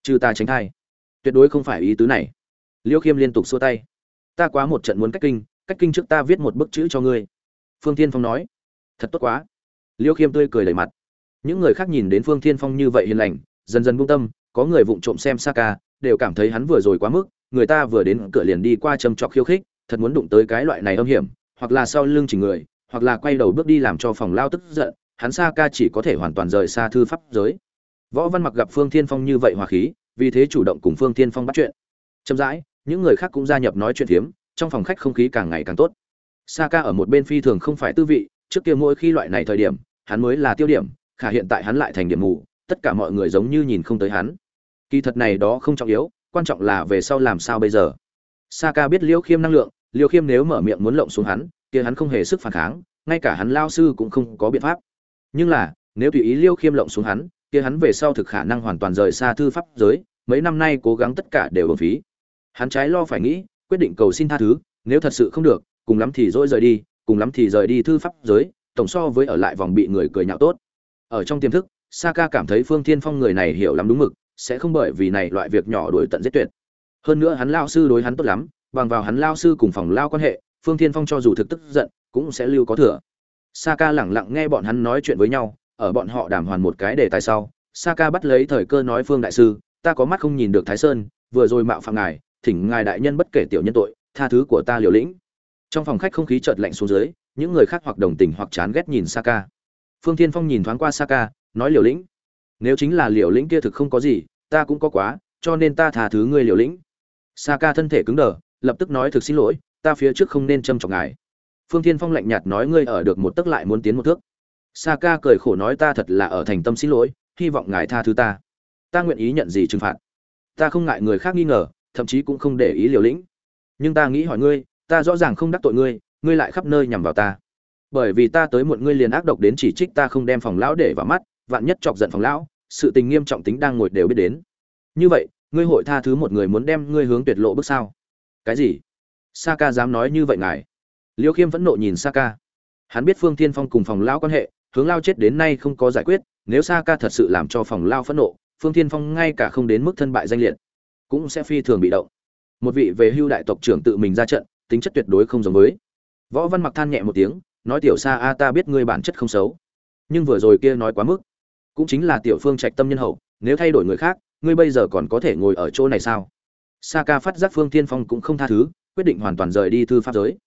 Trừ ta tránh thai. Tuyệt đối không phải ý tứ này. Liêu khiêm liên tục xua tay. Ta quá một trận muốn cách kinh cách kinh trước ta viết một bức chữ cho ngươi. Phương tiên phong nói. Thật tốt quá. Liêu khiêm tươi cười đầy mặt. Những người khác nhìn đến phương thiên phong như vậy hiền lành dần dần buông tâm có người vụng trộm xem Saka, đều cảm thấy hắn vừa rồi quá mức người ta vừa đến cửa liền đi qua châm trọc khiêu khích thật muốn đụng tới cái loại này âm hiểm hoặc là sau lưng chỉnh người hoặc là quay đầu bước đi làm cho phòng lao tức giận hắn Saka chỉ có thể hoàn toàn rời xa thư pháp giới. Võ văn mặc gặp phương thiên phong như vậy hòa khí vì thế chủ động cùng phương thiên phong bắt chuyện. Chậm rãi những người khác cũng gia nhập nói chuyện phiếm trong phòng khách không khí càng ngày càng tốt. Saka ở một bên phi thường không phải tư vị, trước kia mỗi khi loại này thời điểm, hắn mới là tiêu điểm, khả hiện tại hắn lại thành điểm mù, tất cả mọi người giống như nhìn không tới hắn. Kỳ thật này đó không trọng yếu, quan trọng là về sau làm sao bây giờ. Saka biết liêu khiêm năng lượng, liêu khiêm nếu mở miệng muốn lộng xuống hắn, kia hắn không hề sức phản kháng, ngay cả hắn lao sư cũng không có biện pháp. Nhưng là, nếu tùy ý liêu khiêm lộng xuống hắn, kia hắn về sau thực khả năng hoàn toàn rời xa thư pháp giới, mấy năm nay cố gắng tất cả đều uổng phí. Hắn trái lo phải nghĩ quyết định cầu xin tha thứ nếu thật sự không được cùng lắm thì dỗi rời đi cùng lắm thì rời đi thư pháp giới tổng so với ở lại vòng bị người cười nhạo tốt ở trong tiềm thức Saka cảm thấy Phương Thiên Phong người này hiểu lắm đúng mực, sẽ không bởi vì này loại việc nhỏ đuổi tận giết tuyệt. Hơn nữa hắn lao sư đối hắn tốt lắm, bằng vào hắn lao sư cùng phòng lao quan hệ, Phương Thiên Phong cho dù thực tức giận, cũng sẽ lưu có thừa. Saka lẳng lặng nghe bọn hắn nói chuyện với nhau, ở bọn họ đàm hoàn một cái đề tài sau, Saka bắt lấy thời cơ nói Phương đại sư, ta có mắt không nhìn được Thái Sơn, vừa rồi mạo phạm ngài, thỉnh ngài đại nhân bất kể tiểu nhân tội, tha thứ của ta liều lĩnh. Trong phòng khách không khí chợt lạnh xuống dưới, những người khác hoặc đồng tình hoặc chán ghét nhìn Saka. Phương Thiên Phong nhìn thoáng qua Saka, nói liều lĩnh. Nếu chính là liều lĩnh kia thực không có gì ta cũng có quá cho nên ta tha thứ ngươi liều lĩnh. Saka thân thể cứng đờ lập tức nói thực xin lỗi ta phía trước không nên châm chọc ngài. Phương thiên phong lạnh nhạt nói ngươi ở được một tức lại muốn tiến một thước. Saka cười khổ nói ta thật là ở thành tâm xin lỗi hy vọng ngài tha thứ ta. Ta nguyện ý nhận gì trừng phạt. Ta không ngại người khác nghi ngờ thậm chí cũng không để ý liều lĩnh. Nhưng ta nghĩ hỏi ngươi, ta rõ ràng không đắc tội ngươi ngươi lại khắp nơi nhằm vào ta. Bởi vì ta tới muộn ngươi liền ác độc đến chỉ trích ta không đem phòng lão để vào mắt, vạn nhất chọc giận phòng lão, sự tình nghiêm trọng tính đang ngồi đều biết đến. Như vậy, ngươi hội tha thứ một người muốn đem ngươi hướng tuyệt lộ bước sao? Cái gì? Sa ca dám nói như vậy ngài? Liêu khiêm vẫn nộ nhìn Sa ca. hắn biết phương thiên phong cùng phòng lão quan hệ, hướng lao chết đến nay không có giải quyết, nếu Sa ca thật sự làm cho phòng lao phẫn nộ, phương thiên phong ngay cả không đến mức thân bại danh liệt cũng sẽ phi thường bị động. Một vị về hưu đại tộc trưởng tự mình ra trận, tính chất tuyệt đối không giống với. Võ văn mặc than nhẹ một tiếng, nói tiểu sa a ta biết ngươi bản chất không xấu. Nhưng vừa rồi kia nói quá mức. Cũng chính là tiểu phương trạch tâm nhân hậu, nếu thay đổi người khác, ngươi bây giờ còn có thể ngồi ở chỗ này sao? Sa ca phát giác phương tiên phong cũng không tha thứ, quyết định hoàn toàn rời đi thư pháp giới.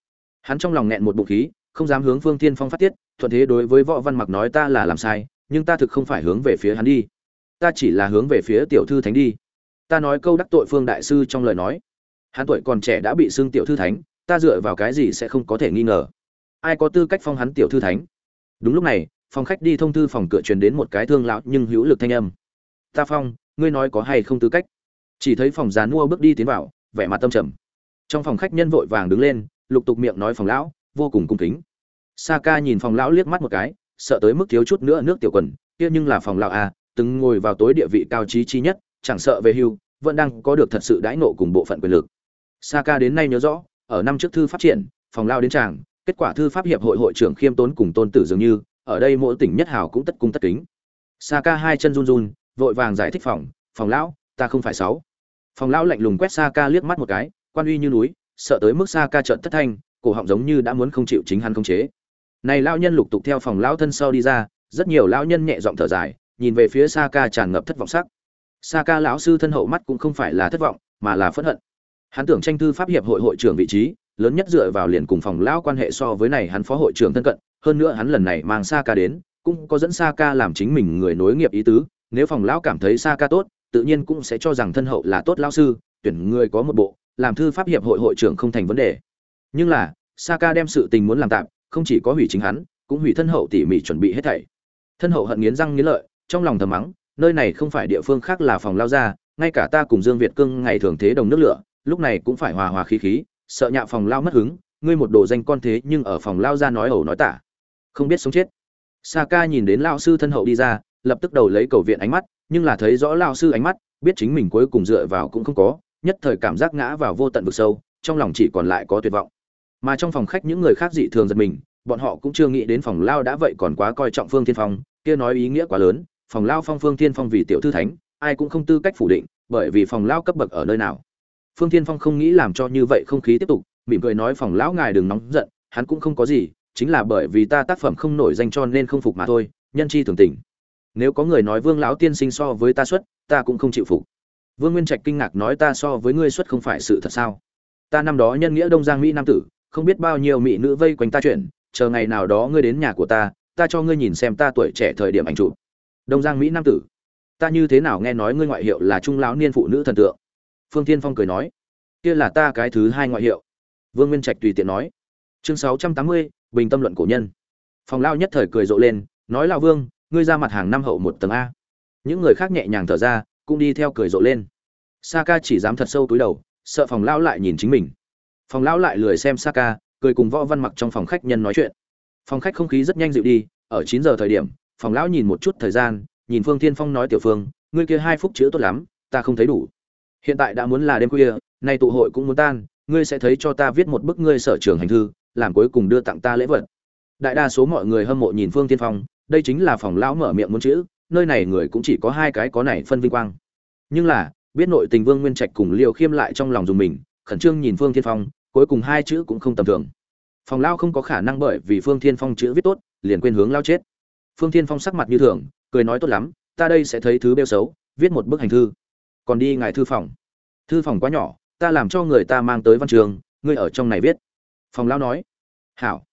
Hắn trong lòng nghẹn một bụng khí, không dám hướng phương tiên phong phát tiết, thuận thế đối với võ văn mặc nói ta là làm sai, nhưng ta thực không phải hướng về phía hắn đi. Ta chỉ là hướng về phía tiểu thư thánh đi ta nói câu đắc tội phương đại sư trong lời nói. Hắn tuổi còn trẻ đã bị xưng tiểu thư thánh, ta dựa vào cái gì sẽ không có thể nghi ngờ. Ai có tư cách phong hắn tiểu thư thánh? Đúng lúc này, phòng khách đi thông thư phòng cửa truyền đến một cái thương lão nhưng hữu lực thanh âm. Ta phong, ngươi nói có hay không tư cách? Chỉ thấy phòng giàn mua bước đi tiến vào, vẻ mặt tâm trầm. Trong phòng khách nhân vội vàng đứng lên, lục tục miệng nói phòng lão, vô cùng cung kính. Sa ca nhìn phòng lão liếc mắt một cái, sợ tới mức thiếu chút nữa nước tiểu quần, kia nhưng là phòng lão a từng ngồi vào tối địa vị cao trí chi nhất chẳng sợ về hưu, vẫn đang có được thật sự đãi nộ cùng bộ phận quyền lực. Sa ca đến nay nhớ rõ, ở năm trước thư phát triển, phòng lao đến tràng, kết quả thư pháp hiệp hội hội trưởng khiêm tốn cùng tôn tử dường như, ở đây mỗi tỉnh nhất hào cũng tất cung tất kính. Sa ca hai chân run run, vội vàng giải thích phòng phòng lão, ta không phải sáu. Phòng lão lạnh lùng quét sa ca liếc mắt một cái, quan uy như núi, sợ tới mức sa ca trợn thất thanh, cổ họng giống như đã muốn không chịu chính hắn không chế. Này lão nhân lục tục theo phòng lão thân sau đi ra, rất nhiều lão nhân nhẹ giọng thở dài, nhìn về phía sa ca tràn ngập thất vọng sắc sa ca lão sư thân hậu mắt cũng không phải là thất vọng, mà là phẫn hận. Hắn tưởng tranh thư pháp hiệp hội hội trưởng vị trí, lớn nhất dựa vào liền cùng phòng lão quan hệ so với này hắn phó hội trưởng thân cận, hơn nữa hắn lần này mang sa ca đến, cũng có dẫn sa ca làm chính mình người nối nghiệp ý tứ, nếu phòng lão cảm thấy sa ca tốt, tự nhiên cũng sẽ cho rằng thân hậu là tốt lão sư, tuyển người có một bộ, làm thư pháp hiệp hội hội trưởng không thành vấn đề. Nhưng là sa ca đem sự tình muốn làm tạm, không chỉ có hủy chính hắn, cũng hủy thân hậu tỉ mỉ chuẩn bị hết thảy. Thân hậu hận nghiến răng nghiến lợi, trong lòng thầm mắng nơi này không phải địa phương khác là phòng lao ra, ngay cả ta cùng dương việt cương ngày thường thế đồng nước lửa, lúc này cũng phải hòa hòa khí khí, sợ nhạ phòng lao mất hứng, ngươi một đồ danh con thế nhưng ở phòng lao ra nói ẩu nói tả. Không biết sống chết. Sa ca nhìn đến lao sư thân hậu đi ra, lập tức đầu lấy cầu viện ánh mắt, nhưng là thấy rõ lao sư ánh mắt, biết chính mình cuối cùng dựa vào cũng không có, nhất thời cảm giác ngã vào vô tận vực sâu, trong lòng chỉ còn lại có tuyệt vọng. Mà trong phòng khách những người khác dị thường giật mình, bọn họ cũng chưa nghĩ đến phòng lao đã vậy còn quá coi trọng phương thiên phong, kia nói ý nghĩa quá lớn phòng lao phong phương thiên phong vì tiểu thư thánh ai cũng không tư cách phủ định bởi vì phòng lao cấp bậc ở nơi nào. Phương thiên phong không nghĩ làm cho như vậy không khí tiếp tục mỉm cười nói phòng lão ngài đừng nóng giận hắn cũng không có gì chính là bởi vì ta tác phẩm không nổi danh cho nên không phục mà thôi nhân chi thường tình. Nếu có người nói vương lão tiên sinh so với ta xuất ta cũng không chịu phục. Vương nguyên trạch kinh ngạc nói ta so với ngươi xuất không phải sự thật sao? Ta năm đó nhân nghĩa đông giang mỹ nam tử không biết bao nhiêu mỹ nữ vây quanh ta chuyển, chờ ngày nào đó ngươi đến nhà của ta ta cho ngươi nhìn xem ta tuổi trẻ thời điểm ảnh chụp đông giang mỹ nam tử. Ta như thế nào nghe nói ngươi ngoại hiệu là trung lão niên phụ nữ thần tượng? Phương tiên phong cười nói. Kia là ta cái thứ hai ngoại hiệu. Vương nguyên trạch tùy tiện nói. Chương sáu trăm tám mươi bình tâm luận cổ nhân. Phòng lao nhất thời cười rộ lên nói lao vương ngươi ra mặt hàng năm hậu một tầng a. Những người khác nhẹ nhàng thở ra cũng đi theo cười rộ lên. Saka chỉ dám thật sâu túi đầu sợ phòng lao lại nhìn chính mình. Phòng lao lại lười xem Saka, cười cùng võ văn mặc trong phòng khách nhân nói chuyện. Phòng khách không khí rất nhanh dịu đi ở chín giờ thời điểm phòng lão nhìn một chút thời gian, nhìn phương thiên phong nói tiểu phương, ngươi kia hai phút chữ tốt lắm, ta không thấy đủ. Hiện tại đã muốn là đêm khuya, nay tụ hội cũng muốn tan, ngươi sẽ thấy cho ta viết một bức ngươi sở trường hành thư, làm cuối cùng đưa tặng ta lễ vật. Đại đa số mọi người hâm mộ nhìn phương thiên phong, đây chính là phòng lão mở miệng muốn chữ, nơi này người cũng chỉ có hai cái có này phân vinh quang. Nhưng là, biết nội tình vương nguyên trạch cùng liều khiêm lại trong lòng dùng mình, khẩn trương nhìn phương thiên phong, cuối cùng hai chữ cũng không tầm thường. Phòng lao không có khả năng bởi vì phương thiên phong chữ viết tốt, liền quên hướng lao chết phương thiên phong sắc mặt như thường, cười nói tốt lắm, ta đây sẽ thấy thứ bêu xấu, viết một bức hành thư. Còn đi ngài thư phòng. Thư phòng quá nhỏ, ta làm cho người ta mang tới văn trường, ngươi ở trong này viết. Phòng Lão nói. Hảo.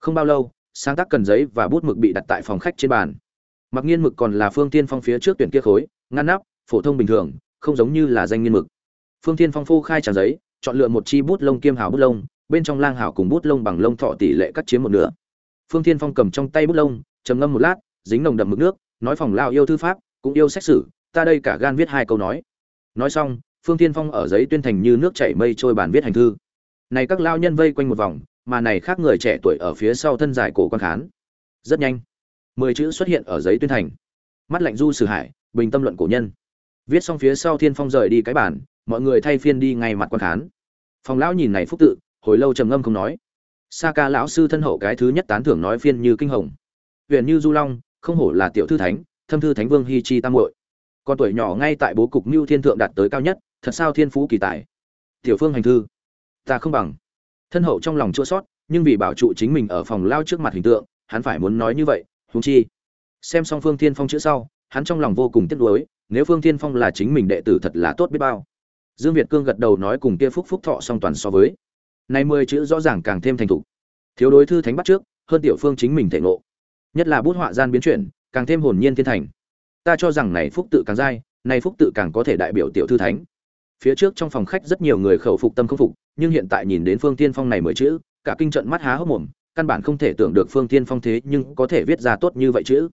Không bao lâu, sáng tác cần giấy và bút mực bị đặt tại phòng khách trên bàn. Mặc nhiên mực còn là phương tiên phong phía trước tuyển kia khối, ngăn nắp, phổ thông bình thường, không giống như là danh nghiên mực. Phương tiên phong phô khai tràn giấy, chọn lựa một chi bút lông kiêm hảo bút lông, bên trong lang hảo cùng bút lông bằng lông thọ tỷ lệ cắt chiếm một nửa. Phương tiên phong cầm trong tay bút lông trầm ngâm một lát, dính nồng đậm mực nước, nói phòng lao yêu thư pháp, cũng yêu xét xử, ta đây cả gan viết hai câu nói. Nói xong, phương tiên phong ở giấy tuyên thành như nước chảy mây trôi bàn viết hành thư. Này các lao nhân vây quanh một vòng, mà này khác người trẻ tuổi ở phía sau thân dài cổ quan khán. Rất nhanh, mười chữ xuất hiện ở giấy tuyên thành. Mắt lạnh du sử hải, bình tâm luận cổ nhân. Viết xong phía sau thiên phong rời đi cái bản mọi người thay phiên đi ngay mặt quan khán. Phòng lão nhìn này phúc tự, hồi lâu trầm ngâm không nói. Sa ca lão sư thân hậu cái thứ nhất tán thưởng nói phiên như kinh hồng huyền như du long, không hổ là tiểu thư thánh, thâm thư thánh vương hi chi tam muội. Con tuổi nhỏ ngay tại bố cục mưu thiên thượng đạt tới cao nhất, thật sao thiên phú kỳ tài. Tiểu phương hành thư, ta không bằng. Thân hậu trong lòng chua sót nhưng vì bảo trụ chính mình ở phòng lao trước mặt hình tượng, hắn phải muốn nói như vậy, huống chi. Xem xong phương thiên phong chữ sau, hắn trong lòng vô cùng tiếc nuối, nếu phương thiên phong là chính mình đệ tử thật là tốt biết bao. Dương việt cương gật đầu nói cùng kia phúc phúc thọ song toàn so với. Nay mười chữ rõ ràng càng thêm thành thục. Thiếu đối thư thánh bắt trước, hơn tiểu phương chính mình thể ngộ nhất là bút họa gian biến chuyển, càng thêm hồn nhiên thiên thành. Ta cho rằng này phúc tự càng dai, này phúc tự càng có thể đại biểu tiểu thư thánh. Phía trước trong phòng khách rất nhiều người khẩu phục tâm không phục, nhưng hiện tại nhìn đến phương tiên phong này mới chữ, cả kinh trận mắt há hốc mồm, căn bản không thể tưởng được phương tiên phong thế nhưng có thể viết ra tốt như vậy chữ.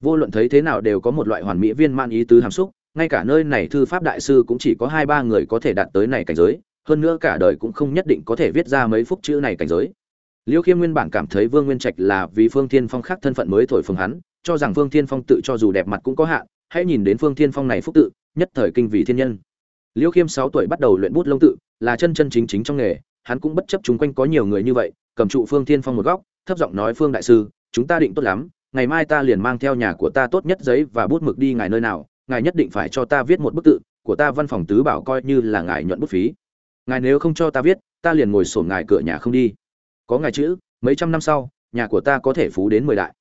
Vô luận thấy thế nào đều có một loại hoàn mỹ viên man ý tứ hàm xúc, ngay cả nơi này thư pháp đại sư cũng chỉ có hai ba người có thể đạt tới này cảnh giới, hơn nữa cả đời cũng không nhất định có thể viết ra mấy phúc chữ này cảnh giới liêu khiêm nguyên bản cảm thấy vương nguyên trạch là vì phương thiên phong khác thân phận mới thổi phồng hắn, cho rằng phương thiên phong tự cho dù đẹp mặt cũng có hạn, hãy nhìn đến phương thiên phong này phúc tự, nhất thời kinh vị thiên nhân. Liêu khiêm sáu tuổi bắt đầu luyện bút lông tự, là chân chân chính chính trong nghề, hắn cũng bất chấp chúng quanh có nhiều người như vậy, cầm trụ phương thiên phong một góc, thấp giọng nói, phương đại sư, chúng ta định tốt lắm, ngày mai ta liền mang theo nhà của ta tốt nhất giấy và bút mực đi ngài nơi nào, ngài nhất định phải cho ta viết một bức tự của ta văn phòng tứ bảo coi như là ngài nhuận bút phí. Ngài nếu không cho ta viết, ta liền ngồi sổ ngài cửa nhà không đi có ngài chữ, mấy trăm năm sau, nhà của ta có thể phú đến mười đại.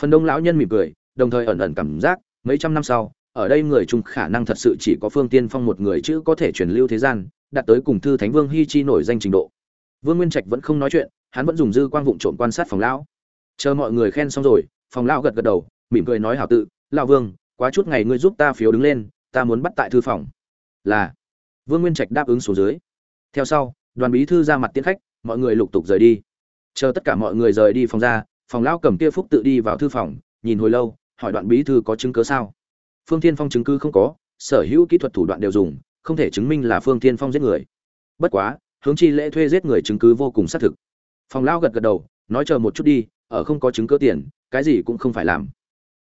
Phần đông lão nhân mỉm cười, đồng thời ẩn ẩn cảm giác, mấy trăm năm sau, ở đây người trung khả năng thật sự chỉ có phương tiên phong một người chữ có thể truyền lưu thế gian, đạt tới cùng thư thánh vương hi chi nổi danh trình độ. Vương nguyên trạch vẫn không nói chuyện, hắn vẫn dùng dư quang vụng trộm quan sát phòng lão. Chờ mọi người khen xong rồi, phòng lão gật gật đầu, mỉm cười nói hảo tự, lão vương, quá chút ngày ngươi giúp ta phiếu đứng lên, ta muốn bắt tại thư phòng. Là. Vương nguyên trạch đáp ứng số dưới. Theo sau, đoàn bí thư ra mặt tiến khách, mọi người lục tục rời đi chờ tất cả mọi người rời đi phòng ra, phòng lão cầm kia phúc tự đi vào thư phòng, nhìn hồi lâu, hỏi đoạn bí thư có chứng cứ sao? Phương tiên phong chứng cứ không có, sở hữu kỹ thuật thủ đoạn đều dùng, không thể chứng minh là phương tiên phong giết người. Bất quá, hướng chi lễ thuê giết người chứng cứ vô cùng xác thực. Phòng lão gật gật đầu, nói chờ một chút đi, ở không có chứng cứ tiền, cái gì cũng không phải làm.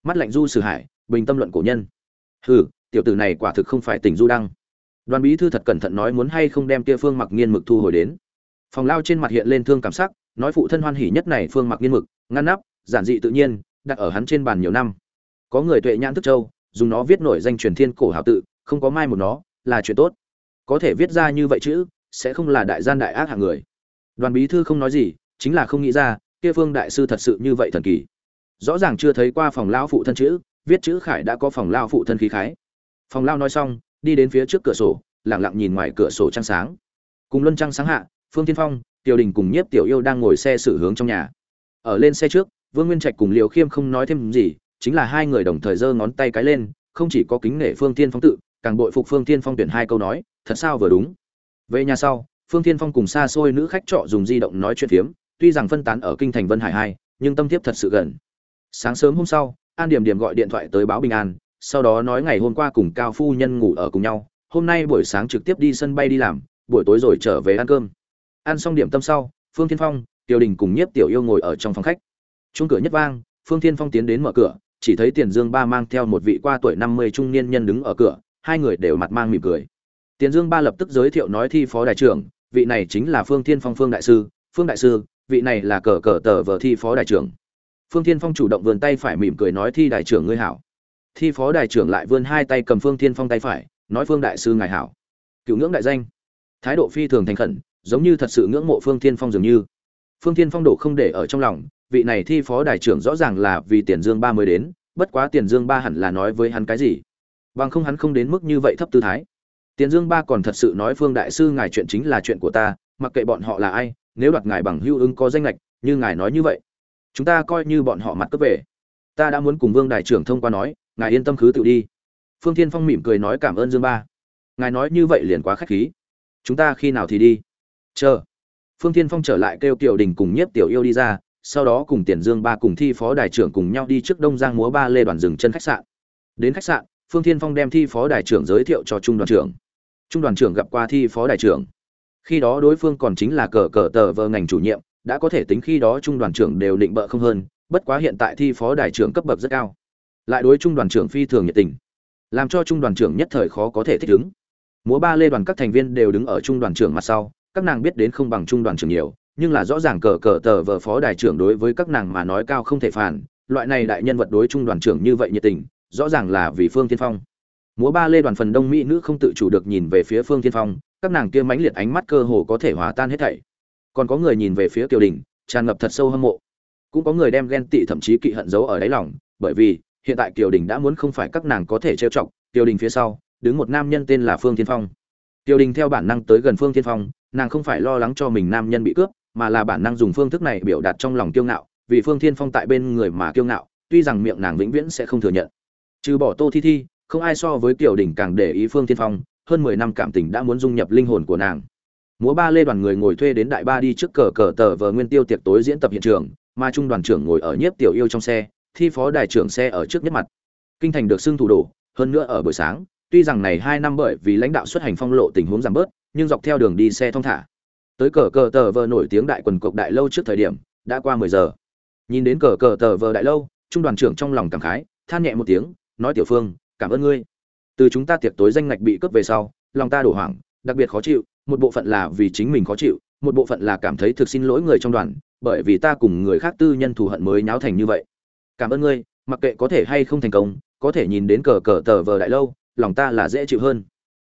Mắt lạnh du sử hải, bình tâm luận cổ nhân. Hừ, tiểu tử này quả thực không phải tỉnh du đăng. Đoàn bí thư thật cẩn thận nói muốn hay không đem kia phương mặc nghiên mực thu hồi đến. Phòng lao trên mặt hiện lên thương cảm sắc nói phụ thân hoan hỉ nhất này phương mặc nghiên mực, ngăn nắp, giản dị tự nhiên, đặt ở hắn trên bàn nhiều năm. Có người tuệ nhãn thức châu, dùng nó viết nổi danh truyền thiên cổ hảo tự, không có mai một nó, là chuyện tốt. Có thể viết ra như vậy chữ, sẽ không là đại gian đại ác hạng người. Đoàn bí thư không nói gì, chính là không nghĩ ra, kia phương đại sư thật sự như vậy thần kỳ. Rõ ràng chưa thấy qua phòng lao phụ thân chữ, viết chữ khải đã có phòng lao phụ thân khí khái. Phòng lao nói xong, đi đến phía trước cửa sổ, lặng lặng nhìn ngoài cửa sổ trăng sáng. Cùng luân trăng sáng hạ, phương tiên phong tiểu đình cùng nhiếp tiểu yêu đang ngồi xe xử hướng trong nhà. Ở lên xe trước, vương nguyên trạch cùng liều khiêm không nói thêm gì, chính là hai người đồng thời giơ ngón tay cái lên, không chỉ có kính nể phương tiên phong tự, càng bội phục phương tiên phong tuyển hai câu nói, thật sao vừa đúng? Về nhà sau, phương tiên phong cùng xa xôi nữ khách trọ dùng di động nói chuyện phiếm, tuy rằng phân tán ở kinh thành vân hải hai, nhưng tâm tiếp thật sự gần. Sáng sớm hôm sau, an điểm điểm gọi điện thoại tới báo bình an, sau đó nói ngày hôm qua cùng cao phu nhân ngủ ở cùng nhau, hôm nay buổi sáng trực tiếp đi sân bay đi làm, buổi tối rồi trở về ăn cơm ăn xong điểm tâm sau, phương thiên phong, tiểu đình cùng nhiếp tiểu yêu ngồi ở trong phòng khách. Chung cửa nhất vang, phương thiên phong tiến đến mở cửa, chỉ thấy tiền dương ba mang theo một vị qua tuổi năm mươi trung niên nhân đứng ở cửa, hai người đều mặt mang mỉm cười. Tiền dương ba lập tức giới thiệu nói thi phó đại trưởng, vị này chính là phương thiên phong phương đại sư, phương đại sư, vị này là cờ cờ tờ vờ thi phó đại trưởng. Phương thiên phong chủ động vươn tay phải mỉm cười nói thi đại trưởng ngươi hảo. Thi phó đại trưởng lại vươn hai tay cầm phương thiên phong tay phải, nói phương đại sư ngài hảo. Cựu ngưỡng đại danh. Thái độ phi thường thành khẩn giống như thật sự ngưỡng mộ phương thiên phong dường như. Phương thiên phong đổ không để ở trong lòng, vị này thi phó đại trưởng rõ ràng là vì tiền dương ba mới đến, bất quá tiền dương ba hẳn là nói với hắn cái gì? Bằng không hắn không đến mức như vậy thấp tư thái. Tiền dương ba còn thật sự nói phương đại sư ngài chuyện chính là chuyện của ta, mặc kệ bọn họ là ai, nếu đoạt ngài bằng hưu ứng có danh lệch như ngài nói như vậy, chúng ta coi như bọn họ mặt cấp về. Ta đã muốn cùng vương đại trưởng thông qua nói, ngài yên tâm cứ tự đi. Phương thiên phong mỉm cười nói cảm ơn dương ba. Ngài nói như vậy liền quá khách khí. Chúng ta khi nào thì đi? Chờ. Phương thiên phong trở lại kêu tiểu đình cùng nhiếp tiểu yêu đi ra, sau đó cùng tiền dương ba cùng thi phó đại trưởng cùng nhau đi trước đông giang múa ba lê đoàn rừng chân khách sạn. Đến khách sạn, phương thiên phong đem thi phó đại trưởng giới thiệu cho trung đoàn trưởng. Trung đoàn trưởng gặp qua thi phó đại trưởng. Khi đó đối phương còn chính là cờ cờ tờ vờ ngành chủ nhiệm, đã có thể tính khi đó trung đoàn trưởng đều định bợ không hơn, bất quá hiện tại thi phó đại trưởng cấp bậc rất cao. Lại đối trung đoàn trưởng phi thường nhiệt tình, làm cho trung đoàn trưởng nhất thời khó có thể thích ứng. Múa ba lê đoàn các thành viên đều đứng ở trung đoàn trưởng mặt sau các nàng biết đến không bằng trung đoàn trưởng nhiều, nhưng là rõ ràng cờ cờ tờ vờ phó đại trưởng đối với các nàng mà nói cao không thể phản, loại này đại nhân vật đối trung đoàn trưởng như vậy nhiệt tình, rõ ràng là vì phương tiên phong. Múa ba lê đoàn phần đông mỹ nữ không tự chủ được nhìn về phía phương tiên phong, các nàng kia mãnh liệt ánh mắt cơ hồ có thể hòa tan hết thảy. Còn có người nhìn về phía kiều đình, tràn ngập thật sâu hâm mộ. Cũng có người đem ghen tị thậm chí kỵ hận giấu ở đáy lòng, bởi vì, hiện tại kiều đình đã muốn không phải các nàng có thể trêu chọc, kiều đình phía sau, đứng một nam nhân tên là phương thiên phong. Kiều đình theo bản năng tới gần phương thiên phong nàng không phải lo lắng cho mình nam nhân bị cướp, mà là bản năng dùng phương thức này biểu đạt trong lòng kiêu ngạo, vì phương thiên phong tại bên người mà kiêu ngạo, tuy rằng miệng nàng vĩnh viễn sẽ không thừa nhận. Trừ bỏ tô thi thi, không ai so với Tiểu Đỉnh càng để ý phương thiên phong, hơn mười năm cảm tình đã muốn dung nhập linh hồn của nàng. Múa ba lê đoàn người ngồi thuê đến đại ba đi trước cờ cờ tờ vờ nguyên tiêu tiệc tối diễn tập hiện trường, mà trung đoàn trưởng ngồi ở nhiếp tiểu yêu trong xe, thi phó đại trưởng xe ở trước nhất mặt. Kinh thành được xưng thủ đổ hơn nữa ở buổi sáng, tuy rằng này hai năm bởi vì lãnh đạo xuất hành phong lộ tình huống giảm bớt nhưng dọc theo đường đi xe thong thả. Tới cờ cờ tờ vờ nổi tiếng đại quần cộc đại lâu trước thời điểm, đã qua mười giờ. Nhìn đến cờ cờ tờ vờ đại lâu, trung đoàn trưởng trong lòng cảm khái, than nhẹ một tiếng, nói, tiểu phương, cảm ơn ngươi. Từ chúng ta tiệc tối danh ngạch bị cướp về sau, lòng ta đổ hoảng, đặc biệt khó chịu, một bộ phận là vì chính mình khó chịu, một bộ phận là cảm thấy thực xin lỗi người trong đoàn, bởi vì ta cùng người khác tư nhân thù hận mới nháo thành như vậy. Cảm ơn ngươi, mặc kệ có thể hay không thành công, có thể nhìn đến cờ cờ tờ vờ đại lâu, lòng ta là dễ chịu hơn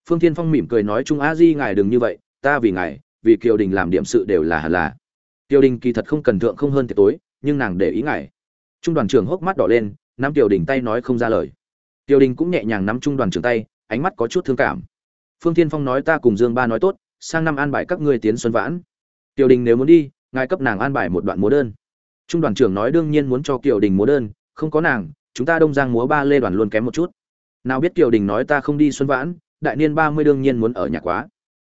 phương thiên phong mỉm cười nói trung a di ngài đừng như vậy, ta vì ngài, vì kiều đình làm điểm sự đều là hẳn là. Kiều đình kỳ thật không cần thượng không hơn tiệc tối, nhưng nàng để ý ngài. Trung đoàn trưởng hốc mắt đỏ lên, nắm kiều đình tay nói không ra lời. Kiều đình cũng nhẹ nhàng nắm trung đoàn trưởng tay, ánh mắt có chút thương cảm. Phương thiên phong nói ta cùng dương ba nói tốt, sang năm an bài các ngươi tiến xuân vãn. Kiều đình nếu muốn đi, ngài cấp nàng an bài một đoạn múa đơn. Trung đoàn trưởng nói đương nhiên muốn cho kiều đình múa đơn, không có nàng, chúng ta đông giang múa ba lê đoàn luôn kém một chút. Nào biết kiều đình nói ta không đi xuân vãn đại niên ba mươi đương nhiên muốn ở nhà quá.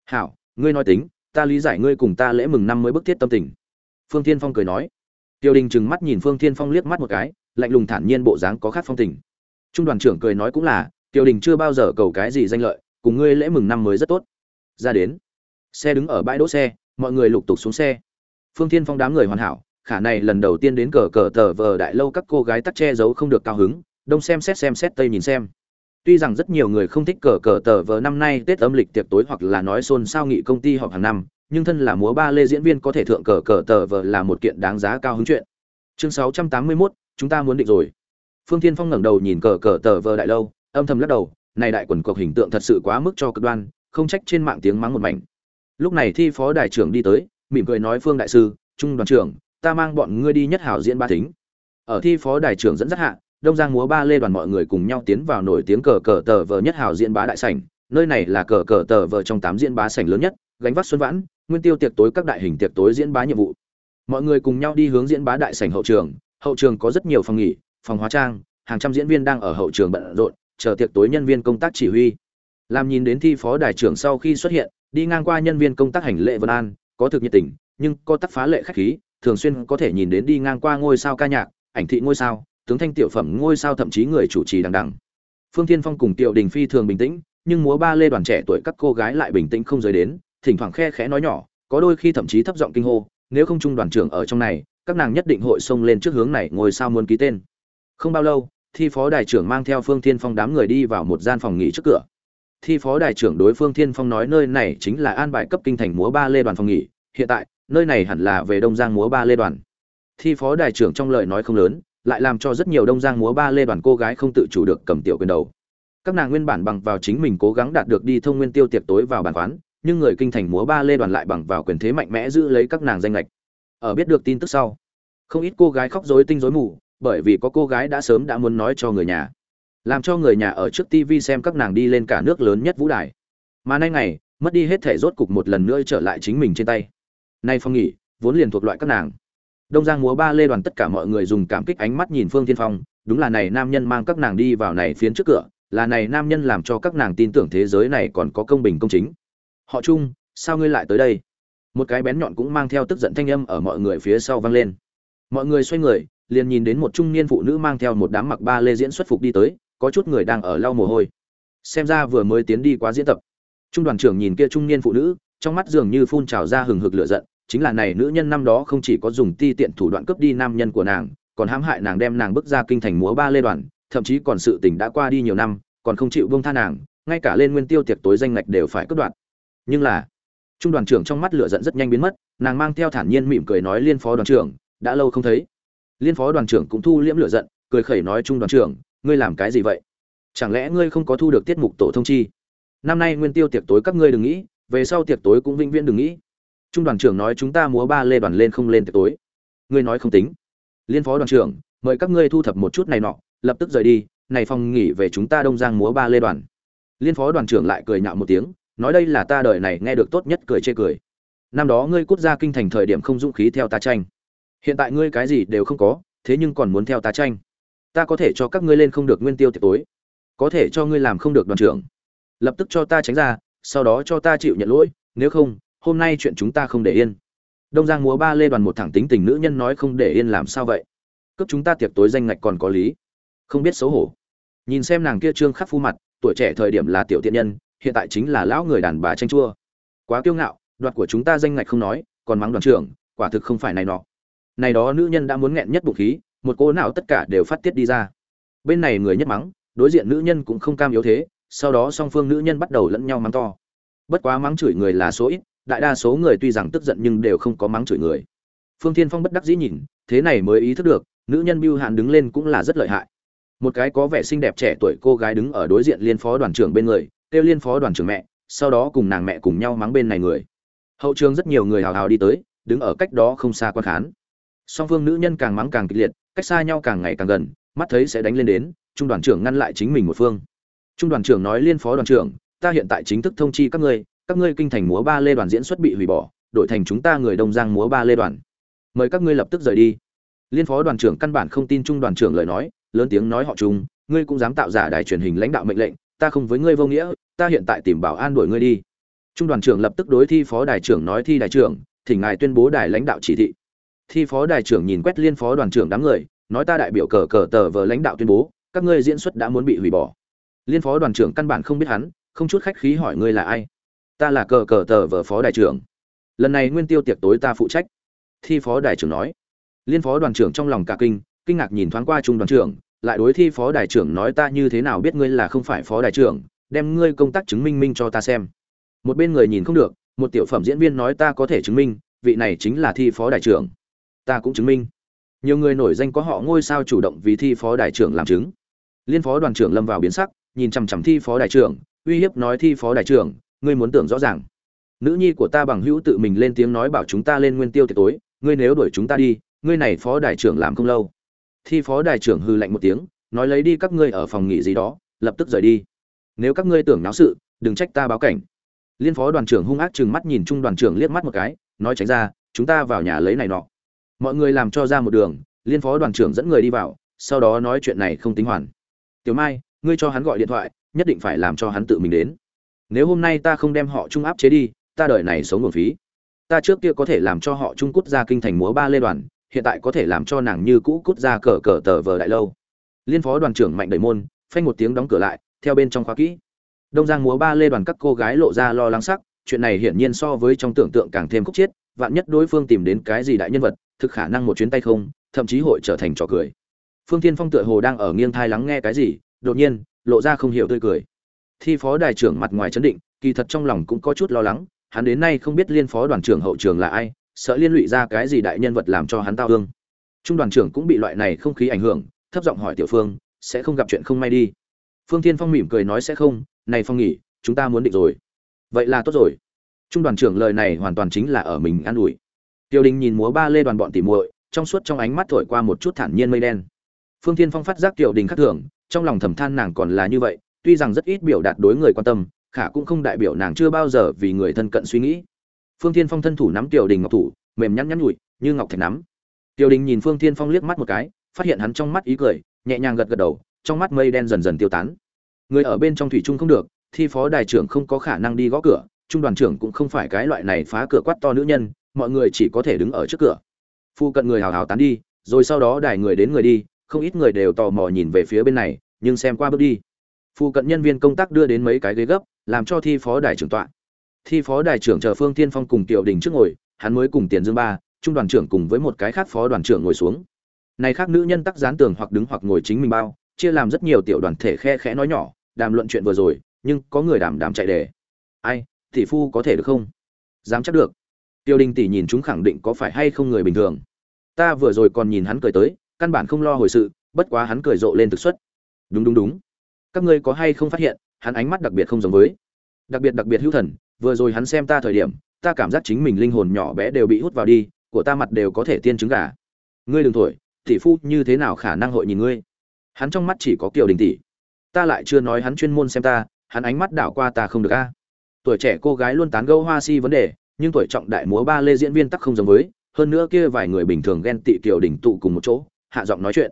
Hảo, ngươi nói tính, ta lý giải ngươi cùng ta lễ mừng năm mới bức thiết tâm tình. Phương thiên phong cười nói. Tiêu đình trừng mắt nhìn phương thiên phong liếc mắt một cái, lạnh lùng thản nhiên bộ dáng có khác phong tình. Trung đoàn trưởng cười nói cũng là, Tiêu đình chưa bao giờ cầu cái gì danh lợi, cùng ngươi lễ mừng năm mới rất tốt. Ra đến. Xe đứng ở bãi đỗ xe, mọi người lục tục xuống xe. Phương thiên phong đám người hoàn hảo, khả này lần đầu tiên đến cờ cờ tờ vờ đại lâu các cô gái tắt che giấu không được cao hứng, đông xem xét xem xét tây nhìn xem tuy rằng rất nhiều người không thích cờ cờ tờ vờ năm nay tết âm lịch tiệc tối hoặc là nói xôn xao nghị công ty họp hàng năm nhưng thân là múa ba lê diễn viên có thể thượng cờ cờ tờ vờ là một kiện đáng giá cao hứng chuyện. Chương 681, chúng ta muốn định rồi. Phương thiên phong ngẩng đầu nhìn cờ cờ tờ vờ đại lâu âm thầm lắc đầu này đại quần cộc hình tượng thật sự quá mức cho cực đoan không trách trên mạng tiếng mắng một mảnh. Lúc này thi phó đại trưởng đi tới mỉm cười nói phương đại sư trung đoàn trưởng ta mang bọn ngươi đi nhất hảo diễn ba thính. Ở thi phó đại trưởng dẫn dắt hạ đông giang múa ba lê đoàn mọi người cùng nhau tiến vào nổi tiếng cờ cờ tờ vờ nhất hảo diễn bá đại sảnh. Nơi này là cờ cờ tờ vờ trong tám diễn bá sảnh lớn nhất, gánh vác xuân vãn, nguyên tiêu tiệc tối các đại hình tiệc tối diễn bá nhiệm vụ. Mọi người cùng nhau đi hướng diễn bá đại sảnh hậu trường. Hậu trường có rất nhiều phòng nghỉ, phòng hóa trang, hàng trăm diễn viên đang ở hậu trường bận rộn, chờ tiệc tối nhân viên công tác chỉ huy. Làm nhìn đến thi phó đại trưởng sau khi xuất hiện, đi ngang qua nhân viên công tác hành lệ vân an, có thực nhiệt tình, nhưng có tắc phá lệ khách khí, thường xuyên có thể nhìn đến đi ngang qua ngôi sao ca nhạc, ảnh thị ngôi sao tướng thanh tiểu phẩm ngôi sao thậm chí người chủ trì đằng đằng. Phương thiên phong cùng tiểu đình phi thường bình tĩnh, nhưng múa ba lê đoàn trẻ tuổi các cô gái lại bình tĩnh không rời đến, thỉnh thoảng khe khẽ nói nhỏ, có đôi khi thậm chí thấp giọng kinh hô, nếu không trung đoàn trưởng ở trong này, các nàng nhất định hội xông lên trước hướng này ngồi sao muốn ký tên. Không bao lâu, thi phó đại trưởng mang theo phương thiên phong đám người đi vào một gian phòng nghỉ trước cửa. Thi phó đại trưởng đối phương thiên phong nói nơi này chính là an bài cấp kinh thành múa ba lê đoàn phòng nghỉ, hiện tại, nơi này hẳn là về đông giang múa ba lê đoàn. Thi phó đại trưởng trong lời nói không lớn lại làm cho rất nhiều đông giang múa ba lê đoàn cô gái không tự chủ được cầm tiểu quyền đầu. Các nàng nguyên bản bằng vào chính mình cố gắng đạt được đi thông nguyên tiêu tiệc tối vào bản quán, nhưng người kinh thành múa ba lê đoàn lại bằng vào quyền thế mạnh mẽ giữ lấy các nàng danh lệch ở biết được tin tức sau, không ít cô gái khóc rối tinh rối mù, bởi vì có cô gái đã sớm đã muốn nói cho người nhà, làm cho người nhà ở trước tv xem các nàng đi lên cả nước lớn nhất vũ đài. Mà nay ngày, mất đi hết thể rốt cục một lần nữa trở lại chính mình trên tay. Nay phong nghỉ, vốn liền thuộc loại các nàng đông giang múa ba lê đoàn tất cả mọi người dùng cảm kích ánh mắt nhìn phương tiên phong, đúng là này nam nhân mang các nàng đi vào này phiến trước cửa, là này nam nhân làm cho các nàng tin tưởng thế giới này còn có công bình công chính. Họ chung sao ngươi lại tới đây? Một cái bén nhọn cũng mang theo tức giận thanh âm ở mọi người phía sau vang lên. Mọi người xoay người, liền nhìn đến một trung niên phụ nữ mang theo một đám mặc ba lê diễn xuất phục đi tới, có chút người đang ở lau mồ hôi. Xem ra vừa mới tiến đi quá diễn tập. Trung đoàn trưởng nhìn kia trung niên phụ nữ, trong mắt dường như phun trào ra hừng hực lửa giận chính là này nữ nhân năm đó không chỉ có dùng ti tiện thủ đoạn cướp đi nam nhân của nàng, còn hãm hại nàng đem nàng bước ra kinh thành múa ba lê đoàn, thậm chí còn sự tình đã qua đi nhiều năm, còn không chịu buông tha nàng, ngay cả lên nguyên tiêu tiệc tối danh ngạch đều phải cướp đoạt. Nhưng là, trung đoàn trưởng trong mắt lửa giận rất nhanh biến mất, nàng mang theo thản nhiên mỉm cười nói liên phó đoàn trưởng, đã lâu không thấy. Liên phó đoàn trưởng cũng thu liễm lửa giận, cười khẩy nói trung đoàn trưởng, ngươi làm cái gì vậy? Chẳng lẽ ngươi không có thu được tiết mục tổ thông chi? Năm nay nguyên tiêu tiệc tối các ngươi đừng nghĩ, về sau tiệc tối cũng vĩnh viễn đừng nghĩ trung đoàn trưởng nói chúng ta múa ba lê đoàn lên không lên tới tối. Ngươi nói không tính. Liên phó đoàn trưởng, mời các ngươi thu thập một chút này nọ, lập tức rời đi, này phòng nghỉ về chúng ta đông giang múa ba lê đoàn. Liên phó đoàn trưởng lại cười nhạo một tiếng, nói đây là ta đời này nghe được tốt nhất cười chê cười. Năm đó ngươi cút ra kinh thành thời điểm không dũng khí theo ta tranh. Hiện tại ngươi cái gì đều không có, thế nhưng còn muốn theo ta tranh. Ta có thể cho các ngươi lên không được nguyên tiêu tiệc tối. Có thể cho ngươi làm không được đoàn trưởng. Lập tức cho ta tránh ra, sau đó cho ta chịu nhận lỗi, nếu không hôm nay chuyện chúng ta không để yên. Đông giang múa ba lê đoàn một thẳng tính tình nữ nhân nói không để yên làm sao vậy? Cướp chúng ta tiệc tối danh ngạch còn có lý. Không biết xấu hổ. Nhìn xem nàng kia trương khắc phu mặt, tuổi trẻ thời điểm là tiểu tiện nhân, hiện tại chính là lão người đàn bà tranh chua. Quá kiêu ngạo, đoạt của chúng ta danh ngạch không nói, còn mắng đoàn trưởng, quả thực không phải này nọ. Này đó nữ nhân đã muốn nghẹn nhất bụng khí, một cô nào tất cả đều phát tiết đi ra. Bên này người nhất mắng, đối diện nữ nhân cũng không cam yếu thế, sau đó song phương nữ nhân bắt đầu lẫn nhau mắng to. Bất quá mắng chửi người là số ít đại đa số người tuy rằng tức giận nhưng đều không có mắng chửi người. Phương thiên phong bất đắc dĩ nhìn, thế này mới ý thức được, nữ nhân biêu hạn đứng lên cũng là rất lợi hại. Một cái có vẻ xinh đẹp trẻ tuổi cô gái đứng ở đối diện liên phó đoàn trưởng bên người, kêu liên phó đoàn trưởng mẹ, sau đó cùng nàng mẹ cùng nhau mắng bên này người. Hậu trường rất nhiều người hào hào đi tới, đứng ở cách đó không xa quan khán. Song phương nữ nhân càng mắng càng kịch liệt, cách xa nhau càng ngày càng gần, mắt thấy sẽ đánh lên đến, trung đoàn trưởng ngăn lại chính mình một phương. Trung đoàn trưởng nói, liên phó đoàn trưởng, ta hiện tại chính thức thông chi các ngươi các ngươi kinh thành múa ba lê đoàn diễn xuất bị hủy bỏ, đổi thành chúng ta người đông giang múa ba lê đoàn. Mời các ngươi lập tức rời đi. Liên phó đoàn trưởng căn bản không tin trung đoàn trưởng lời nói, lớn tiếng nói họ trung, ngươi cũng dám tạo giả đài truyền hình lãnh đạo mệnh lệnh, ta không với ngươi vô nghĩa, ta hiện tại tìm bảo an đuổi ngươi đi. Trung đoàn trưởng lập tức đối thi phó đài trưởng nói thi đài trưởng thì ngài tuyên bố đài lãnh đạo chỉ thị. Thi phó đài trưởng nhìn quét liên phó đoàn trưởng đám người, nói ta đại biểu cờ cờ tờ vờ lãnh đạo tuyên bố, các ngươi diễn xuất đã muốn bị hủy bỏ. Liên phó đoàn trưởng căn bản không biết hắn, không chút khách khí hỏi ngươi là ai ta là cờ cờ tờ vở phó đại trưởng. Lần này nguyên tiêu tiệc tối ta phụ trách. Thi phó đại trưởng nói. Liên phó đoàn trưởng trong lòng cả kinh kinh ngạc nhìn thoáng qua trung đoàn trưởng, lại đối thi phó đại trưởng nói ta như thế nào biết ngươi là không phải phó đại trưởng, đem ngươi công tác chứng minh minh cho ta xem. Một bên người nhìn không được, một tiểu phẩm diễn viên nói ta có thể chứng minh, vị này chính là thi phó đại trưởng. Ta cũng chứng minh. Nhiều người nổi danh có họ ngôi sao chủ động vì thi phó đại trưởng làm chứng. Liên phó đoàn trưởng lâm vào biến sắc, nhìn chằm chằm thi phó đại trưởng, uy hiếp nói thi phó đại trưởng ngươi muốn tưởng rõ ràng. Nữ nhi của ta bằng hữu tự mình lên tiếng nói bảo chúng ta lên nguyên tiêu tiệc tối, ngươi nếu đuổi chúng ta đi, ngươi này phó đại trưởng làm không lâu. Thi phó đại trưởng hư lạnh một tiếng, nói lấy đi các ngươi ở phòng nghỉ gì đó, lập tức rời đi. Nếu các ngươi tưởng náo sự, đừng trách ta báo cảnh. Liên phó đoàn trưởng hung ác chừng mắt nhìn trung đoàn trưởng liếc mắt một cái, nói tránh ra, chúng ta vào nhà lấy này nọ. Mọi người làm cho ra một đường, liên phó đoàn trưởng dẫn người đi vào, sau đó nói chuyện này không tính hoàn. Tiểu mai, ngươi cho hắn gọi điện thoại, nhất định phải làm cho hắn tự mình đến nếu hôm nay ta không đem họ trung áp chế đi, ta đợi này sống nguồn phí. Ta trước kia có thể làm cho họ trung cút ra kinh thành múa ba lê đoàn, hiện tại có thể làm cho nàng như cũ cút ra cờ cờ tờ vờ đại lâu. Liên phó đoàn trưởng mạnh đẩy môn, phanh một tiếng đóng cửa lại, theo bên trong khóa kỹ. Đông giang múa ba lê đoàn các cô gái lộ ra lo lắng sắc, chuyện này hiển nhiên so với trong tưởng tượng càng thêm khúc chiết, vạn nhất đối phương tìm đến cái gì đại nhân vật, thực khả năng một chuyến tay không, thậm chí hội trở thành trò cười. Phương tiên phong tựa hồ đang ở nghiêng thai lắng nghe cái gì, đột nhiên, lộ ra không hiểu tươi cười thi phó đại trưởng mặt ngoài chấn định, kỳ thật trong lòng cũng có chút lo lắng, hắn đến nay không biết liên phó đoàn trưởng hậu trường là ai, sợ liên lụy ra cái gì đại nhân vật làm cho hắn tao hương trung đoàn trưởng cũng bị loại này không khí ảnh hưởng, thấp giọng hỏi tiểu phương, sẽ không gặp chuyện không may đi? Phương thiên phong mỉm cười nói, sẽ không, này phong nghỉ chúng ta muốn định rồi. Vậy là tốt rồi. Trung đoàn trưởng lời này hoàn toàn chính là ở mình an ủi. Tiêu đình nhìn múa ba lê đoàn bọn tỉ muội, trong suốt trong ánh mắt thổi qua một chút thản nhiên mây đen. Phương thiên phong phát giác tiểu đình khắc thường, trong lòng thầm than nàng còn là như vậy tuy rằng rất ít biểu đạt đối người quan tâm, khả cũng không đại biểu nàng chưa bao giờ vì người thân cận suy nghĩ. Phương thiên phong thân thủ nắm tiểu đình ngọc thủ, mềm nhắn nhắn nhủi, như ngọc thạch nắm. Tiểu đình nhìn phương thiên phong liếc mắt một cái, phát hiện hắn trong mắt ý cười, nhẹ nhàng gật gật đầu, trong mắt mây đen dần dần tiêu tán. Người ở bên trong thủy trung không được, thi phó đại trưởng không có khả năng đi gõ cửa, trung đoàn trưởng cũng không phải cái loại này phá cửa quát to nữ nhân, mọi người chỉ có thể đứng ở trước cửa. Phu cận người hào hào tán đi, rồi sau đó đài người đến người đi, không ít người đều tò mò nhìn về phía bên này, nhưng xem qua bước đi phụ cận nhân viên công tác đưa đến mấy cái ghế gấp, làm cho thi phó đài trưởng tọa. Thi phó đài trưởng chờ phương tiên phong cùng tiểu đình trước ngồi, hắn mới cùng tiền dương ba, trung đoàn trưởng cùng với một cái khác phó đoàn trưởng ngồi xuống. Này khác nữ nhân tắc dán tường hoặc đứng hoặc ngồi chính mình bao, chia làm rất nhiều tiểu đoàn thể khe khẽ nói nhỏ, đàm luận chuyện vừa rồi, nhưng có người đảm đảm chạy đề. Ai, tỷ phu có thể được không? Dám chắc được. Tiêu đình tỷ nhìn chúng khẳng định có phải hay không người bình thường. Ta vừa rồi còn nhìn hắn cười tới, căn bản không lo hồi sự, bất quá hắn cười rộ lên thực xuất. Đúng đúng đúng các ngươi có hay không phát hiện, hắn ánh mắt đặc biệt không giống với. Đặc biệt đặc biệt hữu thần, vừa rồi hắn xem ta thời điểm, ta cảm giác chính mình linh hồn nhỏ bé đều bị hút vào đi, của ta mặt đều có thể tiên chứng gà. Ngươi đừng thổi, tỷ phu như thế nào khả năng hội nhìn ngươi? Hắn trong mắt chỉ có kiều đình tỷ. Ta lại chưa nói hắn chuyên môn xem ta, hắn ánh mắt đảo qua ta không được a. Tuổi trẻ cô gái luôn tán gẫu hoa si vấn đề, nhưng tuổi trọng đại múa ba lê diễn viên tắc không giống với, hơn nữa kia vài người bình thường ghen tị kiều đỉnh tụ cùng một chỗ, hạ giọng nói chuyện.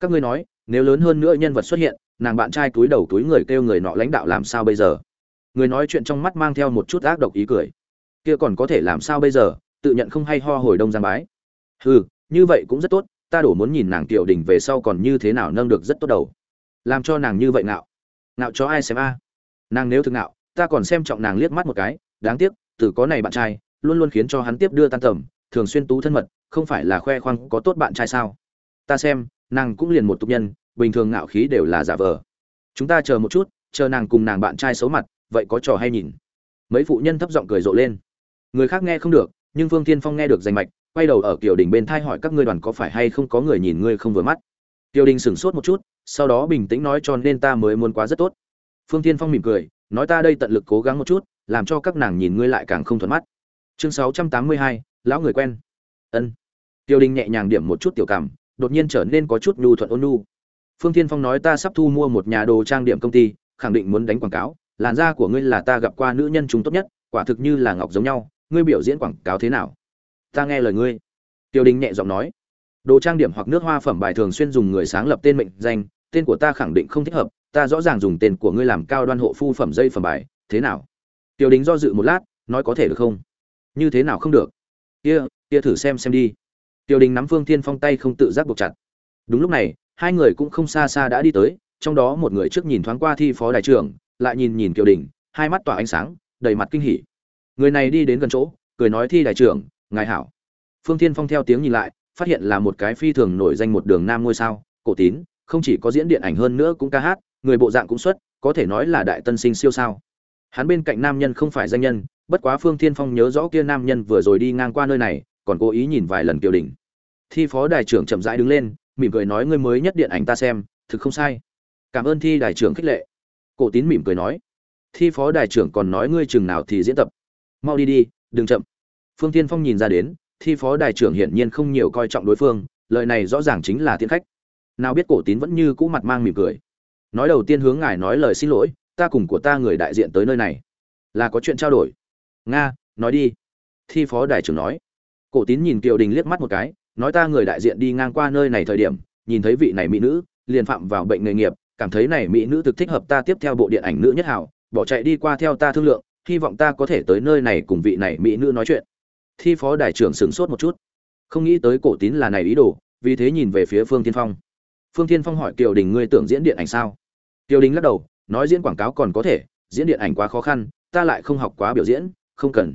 Các ngươi nói, nếu lớn hơn nữa nhân vật xuất hiện nàng bạn trai túi đầu túi người kêu người nọ lãnh đạo làm sao bây giờ? Người nói chuyện trong mắt mang theo một chút ác độc ý cười. Kia còn có thể làm sao bây giờ? Tự nhận không hay ho hồi đông giang bái. Hừ, như vậy cũng rất tốt, ta đổ muốn nhìn nàng tiểu đình về sau còn như thế nào nâng được rất tốt đầu. Làm cho nàng như vậy nạo nạo cho ai xem a? Nàng nếu thực nạo ta còn xem trọng nàng liếc mắt một cái, đáng tiếc, từ có này bạn trai, luôn luôn khiến cho hắn tiếp đưa tan tầm, thường xuyên tú thân mật, không phải là khoe khoang có tốt bạn trai sao? Ta xem, nàng cũng liền một tục nhân bình thường ngạo khí đều là giả vờ. Chúng ta chờ một chút, chờ nàng cùng nàng bạn trai xấu mặt, vậy có trò hay nhìn. Mấy phụ nhân thấp giọng cười rộ lên. Người khác nghe không được, nhưng phương tiên phong nghe được danh mạch, quay đầu ở kiều đình bên thai hỏi các ngươi đoàn có phải hay không có người nhìn ngươi không vừa mắt. Kiều đình sửng sốt một chút, sau đó bình tĩnh nói cho nên ta mới muốn quá rất tốt. Phương Thiên phong mỉm cười, nói ta đây tận lực cố gắng một chút, làm cho các nàng nhìn ngươi lại càng không thuận mắt. Chương sáu trăm tám mươi hai, lão người quen. Ân. Tiêu đình nhẹ nhàng điểm một chút tiểu cảm, đột nhiên trở nên có chút nhu thuận ôn nhu phương thiên phong nói ta sắp thu mua một nhà đồ trang điểm công ty, khẳng định muốn đánh quảng cáo. Làn da của ngươi là ta gặp qua nữ nhân chúng tốt nhất, quả thực như là ngọc giống nhau. Ngươi biểu diễn quảng cáo thế nào? Ta nghe lời ngươi. Tiêu đình nhẹ giọng nói. Đồ trang điểm hoặc nước hoa phẩm bài thường xuyên dùng người sáng lập tên mệnh danh, tên của ta khẳng định không thích hợp. Ta rõ ràng dùng tên của ngươi làm cao đoan hộ phu phẩm dây phẩm bài. Thế nào? Tiêu đình do dự một lát, nói có thể được không? Như thế nào không được? Kia kia thử xem xem đi. Tiêu đình nắm phương thiên phong tay không tự giác buộc chặt. Đúng lúc này hai người cũng không xa xa đã đi tới, trong đó một người trước nhìn thoáng qua thi phó đại trưởng, lại nhìn nhìn kiều đình, hai mắt tỏa ánh sáng, đầy mặt kinh hỉ. Người này đi đến gần chỗ, cười nói thi đại trưởng, ngài hảo. Phương thiên phong theo tiếng nhìn lại, phát hiện là một cái phi thường nổi danh một đường nam ngôi sao, cổ tín, không chỉ có diễn điện ảnh hơn nữa cũng ca hát, người bộ dạng cũng xuất, có thể nói là đại tân sinh siêu sao. Hắn bên cạnh nam nhân không phải danh nhân, bất quá phương thiên phong nhớ rõ kia nam nhân vừa rồi đi ngang qua nơi này, còn cố ý nhìn vài lần kiều đình. Thi phó đại trưởng chậm rãi đứng lên mỉm cười nói, ngươi mới nhất điện ảnh ta xem, thực không sai. Cảm ơn thi đại trưởng khích lệ. Cổ tín mỉm cười nói, thi phó đại trưởng còn nói ngươi chừng nào thì diễn tập. Mau đi đi, đừng chậm. Phương tiên phong nhìn ra đến, thi phó đại trưởng hiển nhiên không nhiều coi trọng đối phương, lời này rõ ràng chính là thiên khách. Nào biết cổ tín vẫn như cũ mặt mang mỉm cười. Nói đầu tiên hướng ngài nói lời xin lỗi, ta cùng của ta người đại diện tới nơi này. Là có chuyện trao đổi. Nga, nói đi. Thi phó đại trưởng nói. Cổ tín nhìn kiều đình liếc mắt một cái nói ta người đại diện đi ngang qua nơi này thời điểm, nhìn thấy vị này mỹ nữ, liền phạm vào bệnh nghề nghiệp, cảm thấy này mỹ nữ thực thích hợp ta tiếp theo bộ điện ảnh nữ nhất hảo, bỏ chạy đi qua theo ta thương lượng, hy vọng ta có thể tới nơi này cùng vị này mỹ nữ nói chuyện. Thi phó đại trưởng sửng sốt một chút. Không nghĩ tới cổ tín là này ý đồ, vì thế nhìn về phía phương tiên phong. Phương tiên phong hỏi kiều đình ngươi tưởng diễn điện ảnh sao? Kiều đình lắc đầu, nói diễn quảng cáo còn có thể, diễn điện ảnh quá khó khăn, ta lại không học quá biểu diễn, không cần.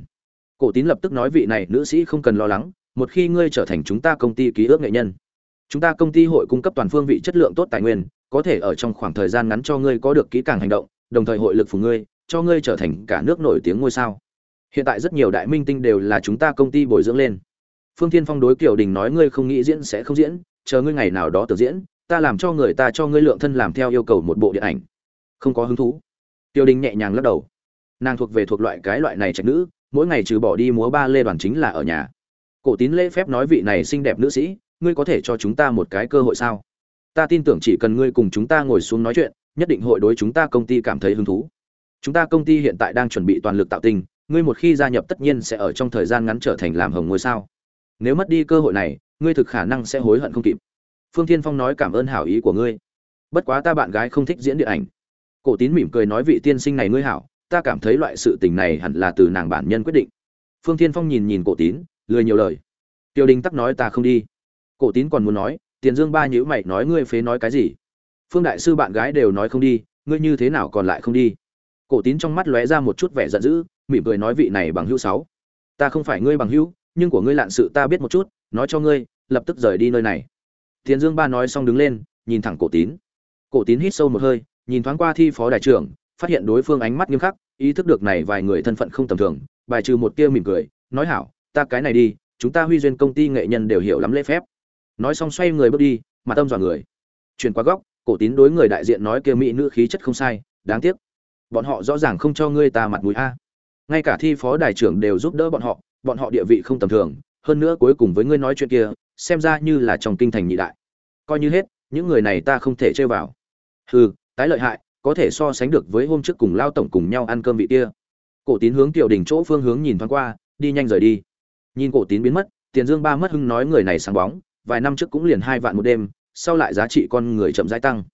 Cổ tín lập tức nói vị này nữ sĩ không cần lo lắng một khi ngươi trở thành chúng ta công ty ký ước nghệ nhân, chúng ta công ty hội cung cấp toàn phương vị chất lượng tốt tài nguyên, có thể ở trong khoảng thời gian ngắn cho ngươi có được kỹ càng hành động, đồng thời hội lực phủ ngươi, cho ngươi trở thành cả nước nổi tiếng ngôi sao. Hiện tại rất nhiều đại minh tinh đều là chúng ta công ty bồi dưỡng lên. Phương thiên phong đối kiểu đình nói ngươi không nghĩ diễn sẽ không diễn, chờ ngươi ngày nào đó tự diễn, ta làm cho người ta cho ngươi lượng thân làm theo yêu cầu một bộ điện ảnh. Không có hứng thú. Tiểu đình nhẹ nhàng lắc đầu. Nàng thuộc về thuộc loại cái loại này trạch nữ, mỗi ngày trừ bỏ đi múa ba lê đoàn chính là ở nhà cổ tín lễ phép nói vị này xinh đẹp nữ sĩ ngươi có thể cho chúng ta một cái cơ hội sao? Ta tin tưởng chỉ cần ngươi cùng chúng ta ngồi xuống nói chuyện nhất định hội đối chúng ta công ty cảm thấy hứng thú. Chúng ta công ty hiện tại đang chuẩn bị toàn lực tạo tình, ngươi một khi gia nhập tất nhiên sẽ ở trong thời gian ngắn trở thành làm hồng ngôi sao. Nếu mất đi cơ hội này ngươi thực khả năng sẽ hối hận không kịp. Phương thiên phong nói cảm ơn hảo ý của ngươi. Bất quá ta bạn gái không thích diễn điện ảnh. Cổ tín mỉm cười nói vị tiên sinh này ngươi hảo ta cảm thấy loại sự tình này hẳn là từ nàng bản nhân quyết định. Phương thiên phong nhìn nhìn cổ tín lười nhiều lời. Tiêu đình tắc nói ta không đi. Cổ tín còn muốn nói, tiền dương ba nhữ mày nói ngươi phế nói cái gì? Phương đại sư bạn gái đều nói không đi, ngươi như thế nào còn lại không đi? Cổ tín trong mắt lóe ra một chút vẻ giận dữ, mỉm cười nói vị này bằng hữu sáu. Ta không phải ngươi bằng hữu, nhưng của ngươi lạn sự ta biết một chút, nói cho ngươi, lập tức rời đi nơi này. Tiền dương ba nói xong đứng lên, nhìn thẳng cổ tín. Cổ tín hít sâu một hơi, nhìn thoáng qua thi phó đại trưởng, phát hiện đối phương ánh mắt nghiêm khắc, ý thức được này vài người thân phận không tầm thường, bài trừ một tia mỉm cười, nói hảo ta cái này đi, chúng ta huy duyên công ty nghệ nhân đều hiểu lắm lễ phép. Nói xong xoay người bước đi, mà tâm dọa người. Chuyển qua góc, cổ tín đối người đại diện nói kia mỹ nữ khí chất không sai, đáng tiếc. Bọn họ rõ ràng không cho ngươi ta mặt mũi a. Ngay cả thi phó đại trưởng đều giúp đỡ bọn họ bọn họ địa vị không tầm thường, hơn nữa cuối cùng với ngươi nói chuyện kia, xem ra như là trong kinh thành nhị đại. Coi như hết, những người này ta không thể chơi vào. Hừ, tái lợi hại, có thể so sánh được với hôm trước cùng lao tổng cùng nhau ăn cơm vị kia. Cổ tín hướng tiểu đình chỗ phương hướng nhìn thoáng qua, đi nhanh rời đi nhìn cổ tín biến mất, tiền dương ba mất hưng nói người này sáng bóng, vài năm trước cũng liền hai vạn một đêm, sau lại giá trị con người chậm rãi tăng.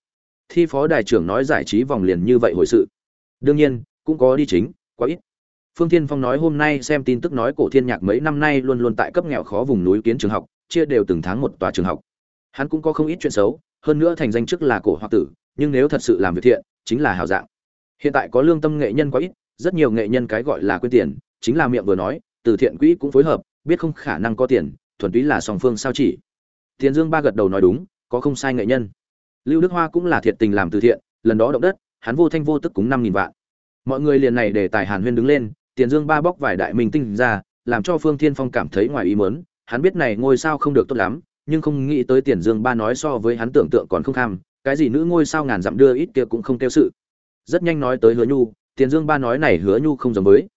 Thi phó đài trưởng nói giải trí vòng liền như vậy hồi sự. Đương nhiên, cũng có đi chính, quá ít. Phương thiên phong nói hôm nay xem tin tức nói cổ thiên nhạc mấy năm nay luôn luôn tại cấp nghèo khó vùng núi kiến trường học, chia đều từng tháng một tòa trường học. Hắn cũng có không ít chuyện xấu, hơn nữa thành danh trước là cổ hoặc tử, nhưng nếu thật sự làm việc thiện, chính là hào dạng. Hiện tại có lương tâm nghệ nhân quá ít, rất nhiều nghệ nhân cái gọi là quyên tiền, chính là miệng vừa nói, từ thiện quỹ cũng phối hợp biết không khả năng có tiền, thuần túy là song phương sao chỉ. Tiền dương ba gật đầu nói đúng, có không sai nghệ nhân. Lưu đức hoa cũng là thiệt tình làm từ thiện, lần đó động đất, hắn vô thanh vô tức cúng năm nghìn vạn. Mọi người liền này để tài hàn huyên đứng lên, tiền dương ba bóc vài đại minh tinh ra, làm cho phương thiên phong cảm thấy ngoài ý mớn hắn biết này ngôi sao không được tốt lắm, nhưng không nghĩ tới tiền dương ba nói so với hắn tưởng tượng còn không tham cái gì nữ ngôi sao ngàn dặm đưa ít kia cũng không tiêu sự. Rất nhanh nói tới hứa nhu, tiền dương ba nói này hứa nhu không giống với.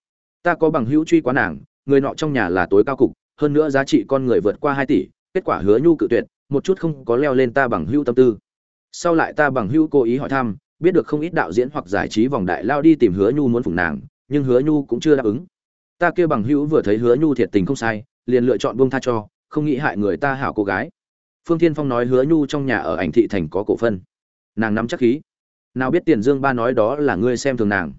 Ta có bằng hữu truy quá nàng người nọ trong nhà là tối cao cục, hơn nữa giá trị con người vượt qua hai tỷ, kết quả hứa nhu cự tuyệt, một chút không có leo lên ta bằng hữu tâm tư. Sau lại ta bằng hữu cố ý hỏi thăm, biết được không ít đạo diễn hoặc giải trí vòng đại lao đi tìm hứa nhu muốn phụng nàng, nhưng hứa nhu cũng chưa đáp ứng. Ta kia bằng hữu vừa thấy hứa nhu thiệt tình không sai, liền lựa chọn buông tha cho, không nghĩ hại người ta hảo cô gái. Phương thiên phong nói hứa nhu trong nhà ở ảnh thị thành có cổ phân. Nàng nắm chắc khí. Nào biết tiền dương ba nói đó là ngươi xem thường nàng.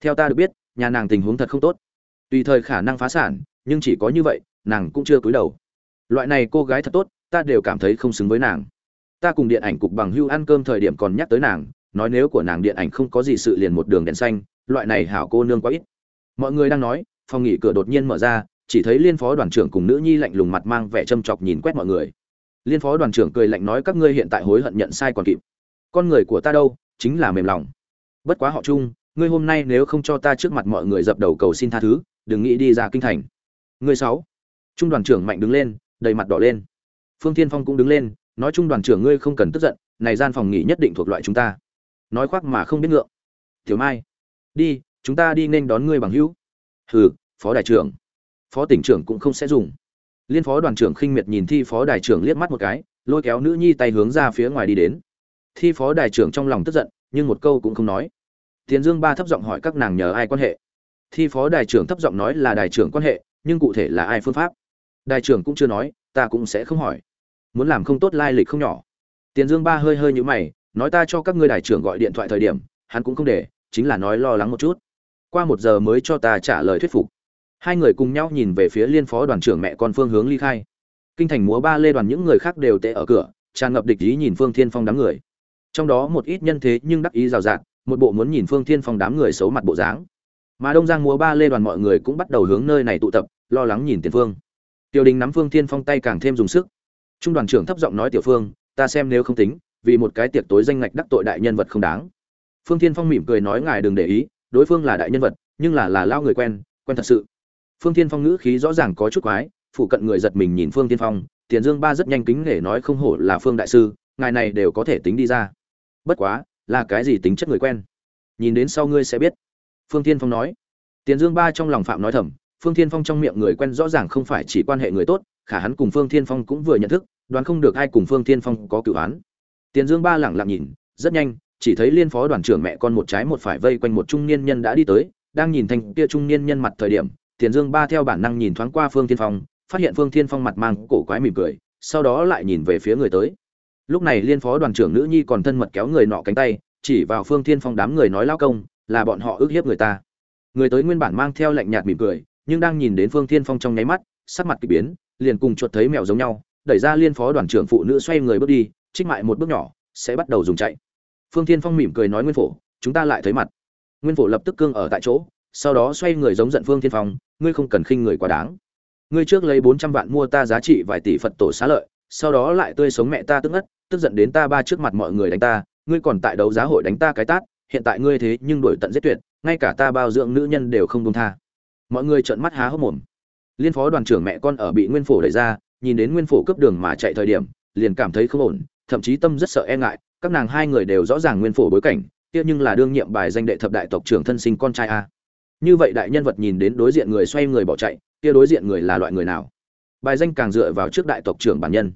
Theo ta được biết, nhà nàng tình huống thật không tốt tùy thời khả năng phá sản, nhưng chỉ có như vậy, nàng cũng chưa cúi đầu. Loại này cô gái thật tốt, ta đều cảm thấy không xứng với nàng. Ta cùng điện ảnh cục bằng hưu ăn cơm thời điểm còn nhắc tới nàng, nói nếu của nàng điện ảnh không có gì sự liền một đường đèn xanh, loại này hảo cô nương quá ít. Mọi người đang nói, phòng nghỉ cửa đột nhiên mở ra, chỉ thấy liên phó đoàn trưởng cùng nữ nhi lạnh lùng mặt mang vẻ châm chọc nhìn quét mọi người. Liên phó đoàn trưởng cười lạnh nói các ngươi hiện tại hối hận nhận sai còn kịp. Con người của ta đâu, chính là mềm lòng. Bất quá họ chung ngươi hôm nay nếu không cho ta trước mặt mọi người dập đầu cầu xin tha thứ đừng nghĩ đi ra kinh thành. Người sáu. Trung đoàn trưởng mạnh đứng lên, đầy mặt đỏ lên. Phương thiên phong cũng đứng lên, nói trung đoàn trưởng ngươi không cần tức giận, này gian phòng nghỉ nhất định thuộc loại chúng ta. Nói khoác mà không biết ngượng. Tiểu mai, đi, chúng ta đi nên đón ngươi bằng hữu. Hừ, phó đại trưởng. Phó tỉnh trưởng cũng không sẽ dùng. Liên phó đoàn trưởng khinh miệt nhìn thi phó đại trưởng liếc mắt một cái, lôi kéo nữ nhi tay hướng ra phía ngoài đi đến. Thi phó đại trưởng trong lòng tức giận, nhưng một câu cũng không nói. Tiền dương ba thấp giọng hỏi các nàng nhờ ai quan hệ thi phó đại trưởng thấp giọng nói là đại trưởng quan hệ, nhưng cụ thể là ai phương pháp? Đại trưởng cũng chưa nói, ta cũng sẽ không hỏi. Muốn làm không tốt lai lịch không nhỏ. Tiền dương ba hơi hơi nhũ mày, nói ta cho các ngươi đại trưởng gọi điện thoại thời điểm, hắn cũng không để, chính là nói lo lắng một chút. Qua một giờ mới cho ta trả lời thuyết phục. Hai người cùng nhau nhìn về phía liên phó đoàn trưởng mẹ con phương hướng ly khai. Kinh thành múa ba lê đoàn những người khác đều tệ ở cửa, tràn ngập địch ý nhìn phương thiên phong đám người. Trong đó một ít nhân thế nhưng đắc ý rào rạt, một bộ muốn nhìn phương thiên phong đám người xấu mặt bộ dáng mà đông giang múa ba lê đoàn mọi người cũng bắt đầu hướng nơi này tụ tập, lo lắng nhìn tiền phương. Tiểu đình nắm phương thiên phong tay càng thêm dùng sức. Trung đoàn trưởng thấp giọng nói tiểu phương, ta xem nếu không tính, vì một cái tiệc tối danh ngạch đắc tội đại nhân vật không đáng. Phương thiên phong mỉm cười nói, ngài đừng để ý, đối phương là đại nhân vật, nhưng là là lao người quen quen thật sự. Phương thiên phong ngữ khí rõ ràng có chút quái phụ cận người giật mình nhìn phương thiên phong, tiền dương ba rất nhanh kính để nói không hổ là phương đại sư, ngài này đều có thể tính đi ra. Bất quá, là cái gì tính chất người quen? Nhìn đến sau ngươi sẽ biết phương thiên phong nói. Tiền dương ba trong lòng phạm nói thầm, phương thiên phong trong miệng người quen rõ ràng không phải chỉ quan hệ người tốt, khả hắn cùng phương thiên phong cũng vừa nhận thức, đoán không được ai cùng phương thiên phong có cựu án tiền dương ba lẳng lặng nhìn, rất nhanh, chỉ thấy liên phó đoàn trưởng mẹ con một trái một phải vây quanh một trung niên nhân đã đi tới, đang nhìn thành kia trung niên nhân mặt thời điểm, tiền dương ba theo bản năng nhìn thoáng qua phương thiên phong, phát hiện phương thiên phong mặt mang cổ quái mỉm cười, sau đó lại nhìn về phía người tới. Lúc này liên phó đoàn trưởng nữ nhi còn thân mật kéo người nọ cánh tay, chỉ vào phương thiên phong đám người nói lao công là bọn họ ức hiếp người ta. Người tới nguyên bản mang theo lạnh nhạt mỉm cười, nhưng đang nhìn đến phương thiên phong trong nháy mắt, sắc mặt kỳ biến, liền cùng chuột thấy mèo giống nhau, đẩy ra liên phó đoàn trưởng phụ nữ xoay người bước đi, trích mại một bước nhỏ, sẽ bắt đầu dùng chạy. Phương thiên phong mỉm cười nói nguyên phổ, chúng ta lại thấy mặt. Nguyên phổ lập tức cương ở tại chỗ, sau đó xoay người giống giận phương thiên phong, ngươi không cần khinh người quá đáng. Ngươi trước lấy bốn trăm vạn mua ta giá trị vài tỷ phật tổ xá lợi, sau đó lại tươi sống mẹ ta tức ngất, tức giận đến ta ba trước mặt mọi người đánh ta, ngươi còn tại đấu giá hội đánh ta cái tát hiện tại ngươi thế nhưng đổi tận giết tuyệt, ngay cả ta bao dưỡng nữ nhân đều không dung tha. Mọi người trợn mắt há hốc mồm. Liên phó đoàn trưởng mẹ con ở bị nguyên phổ đẩy ra, nhìn đến nguyên phổ cướp đường mà chạy thời điểm, liền cảm thấy không ổn, thậm chí tâm rất sợ e ngại, các nàng hai người đều rõ ràng nguyên phổ bối cảnh, kia nhưng là đương nhiệm bài danh đệ thập đại tộc trưởng thân sinh con trai a. Như vậy đại nhân vật nhìn đến đối diện người xoay người bỏ chạy, kia đối diện người là loại người nào? Bài danh càng dựa vào trước đại tộc trưởng bản nhân.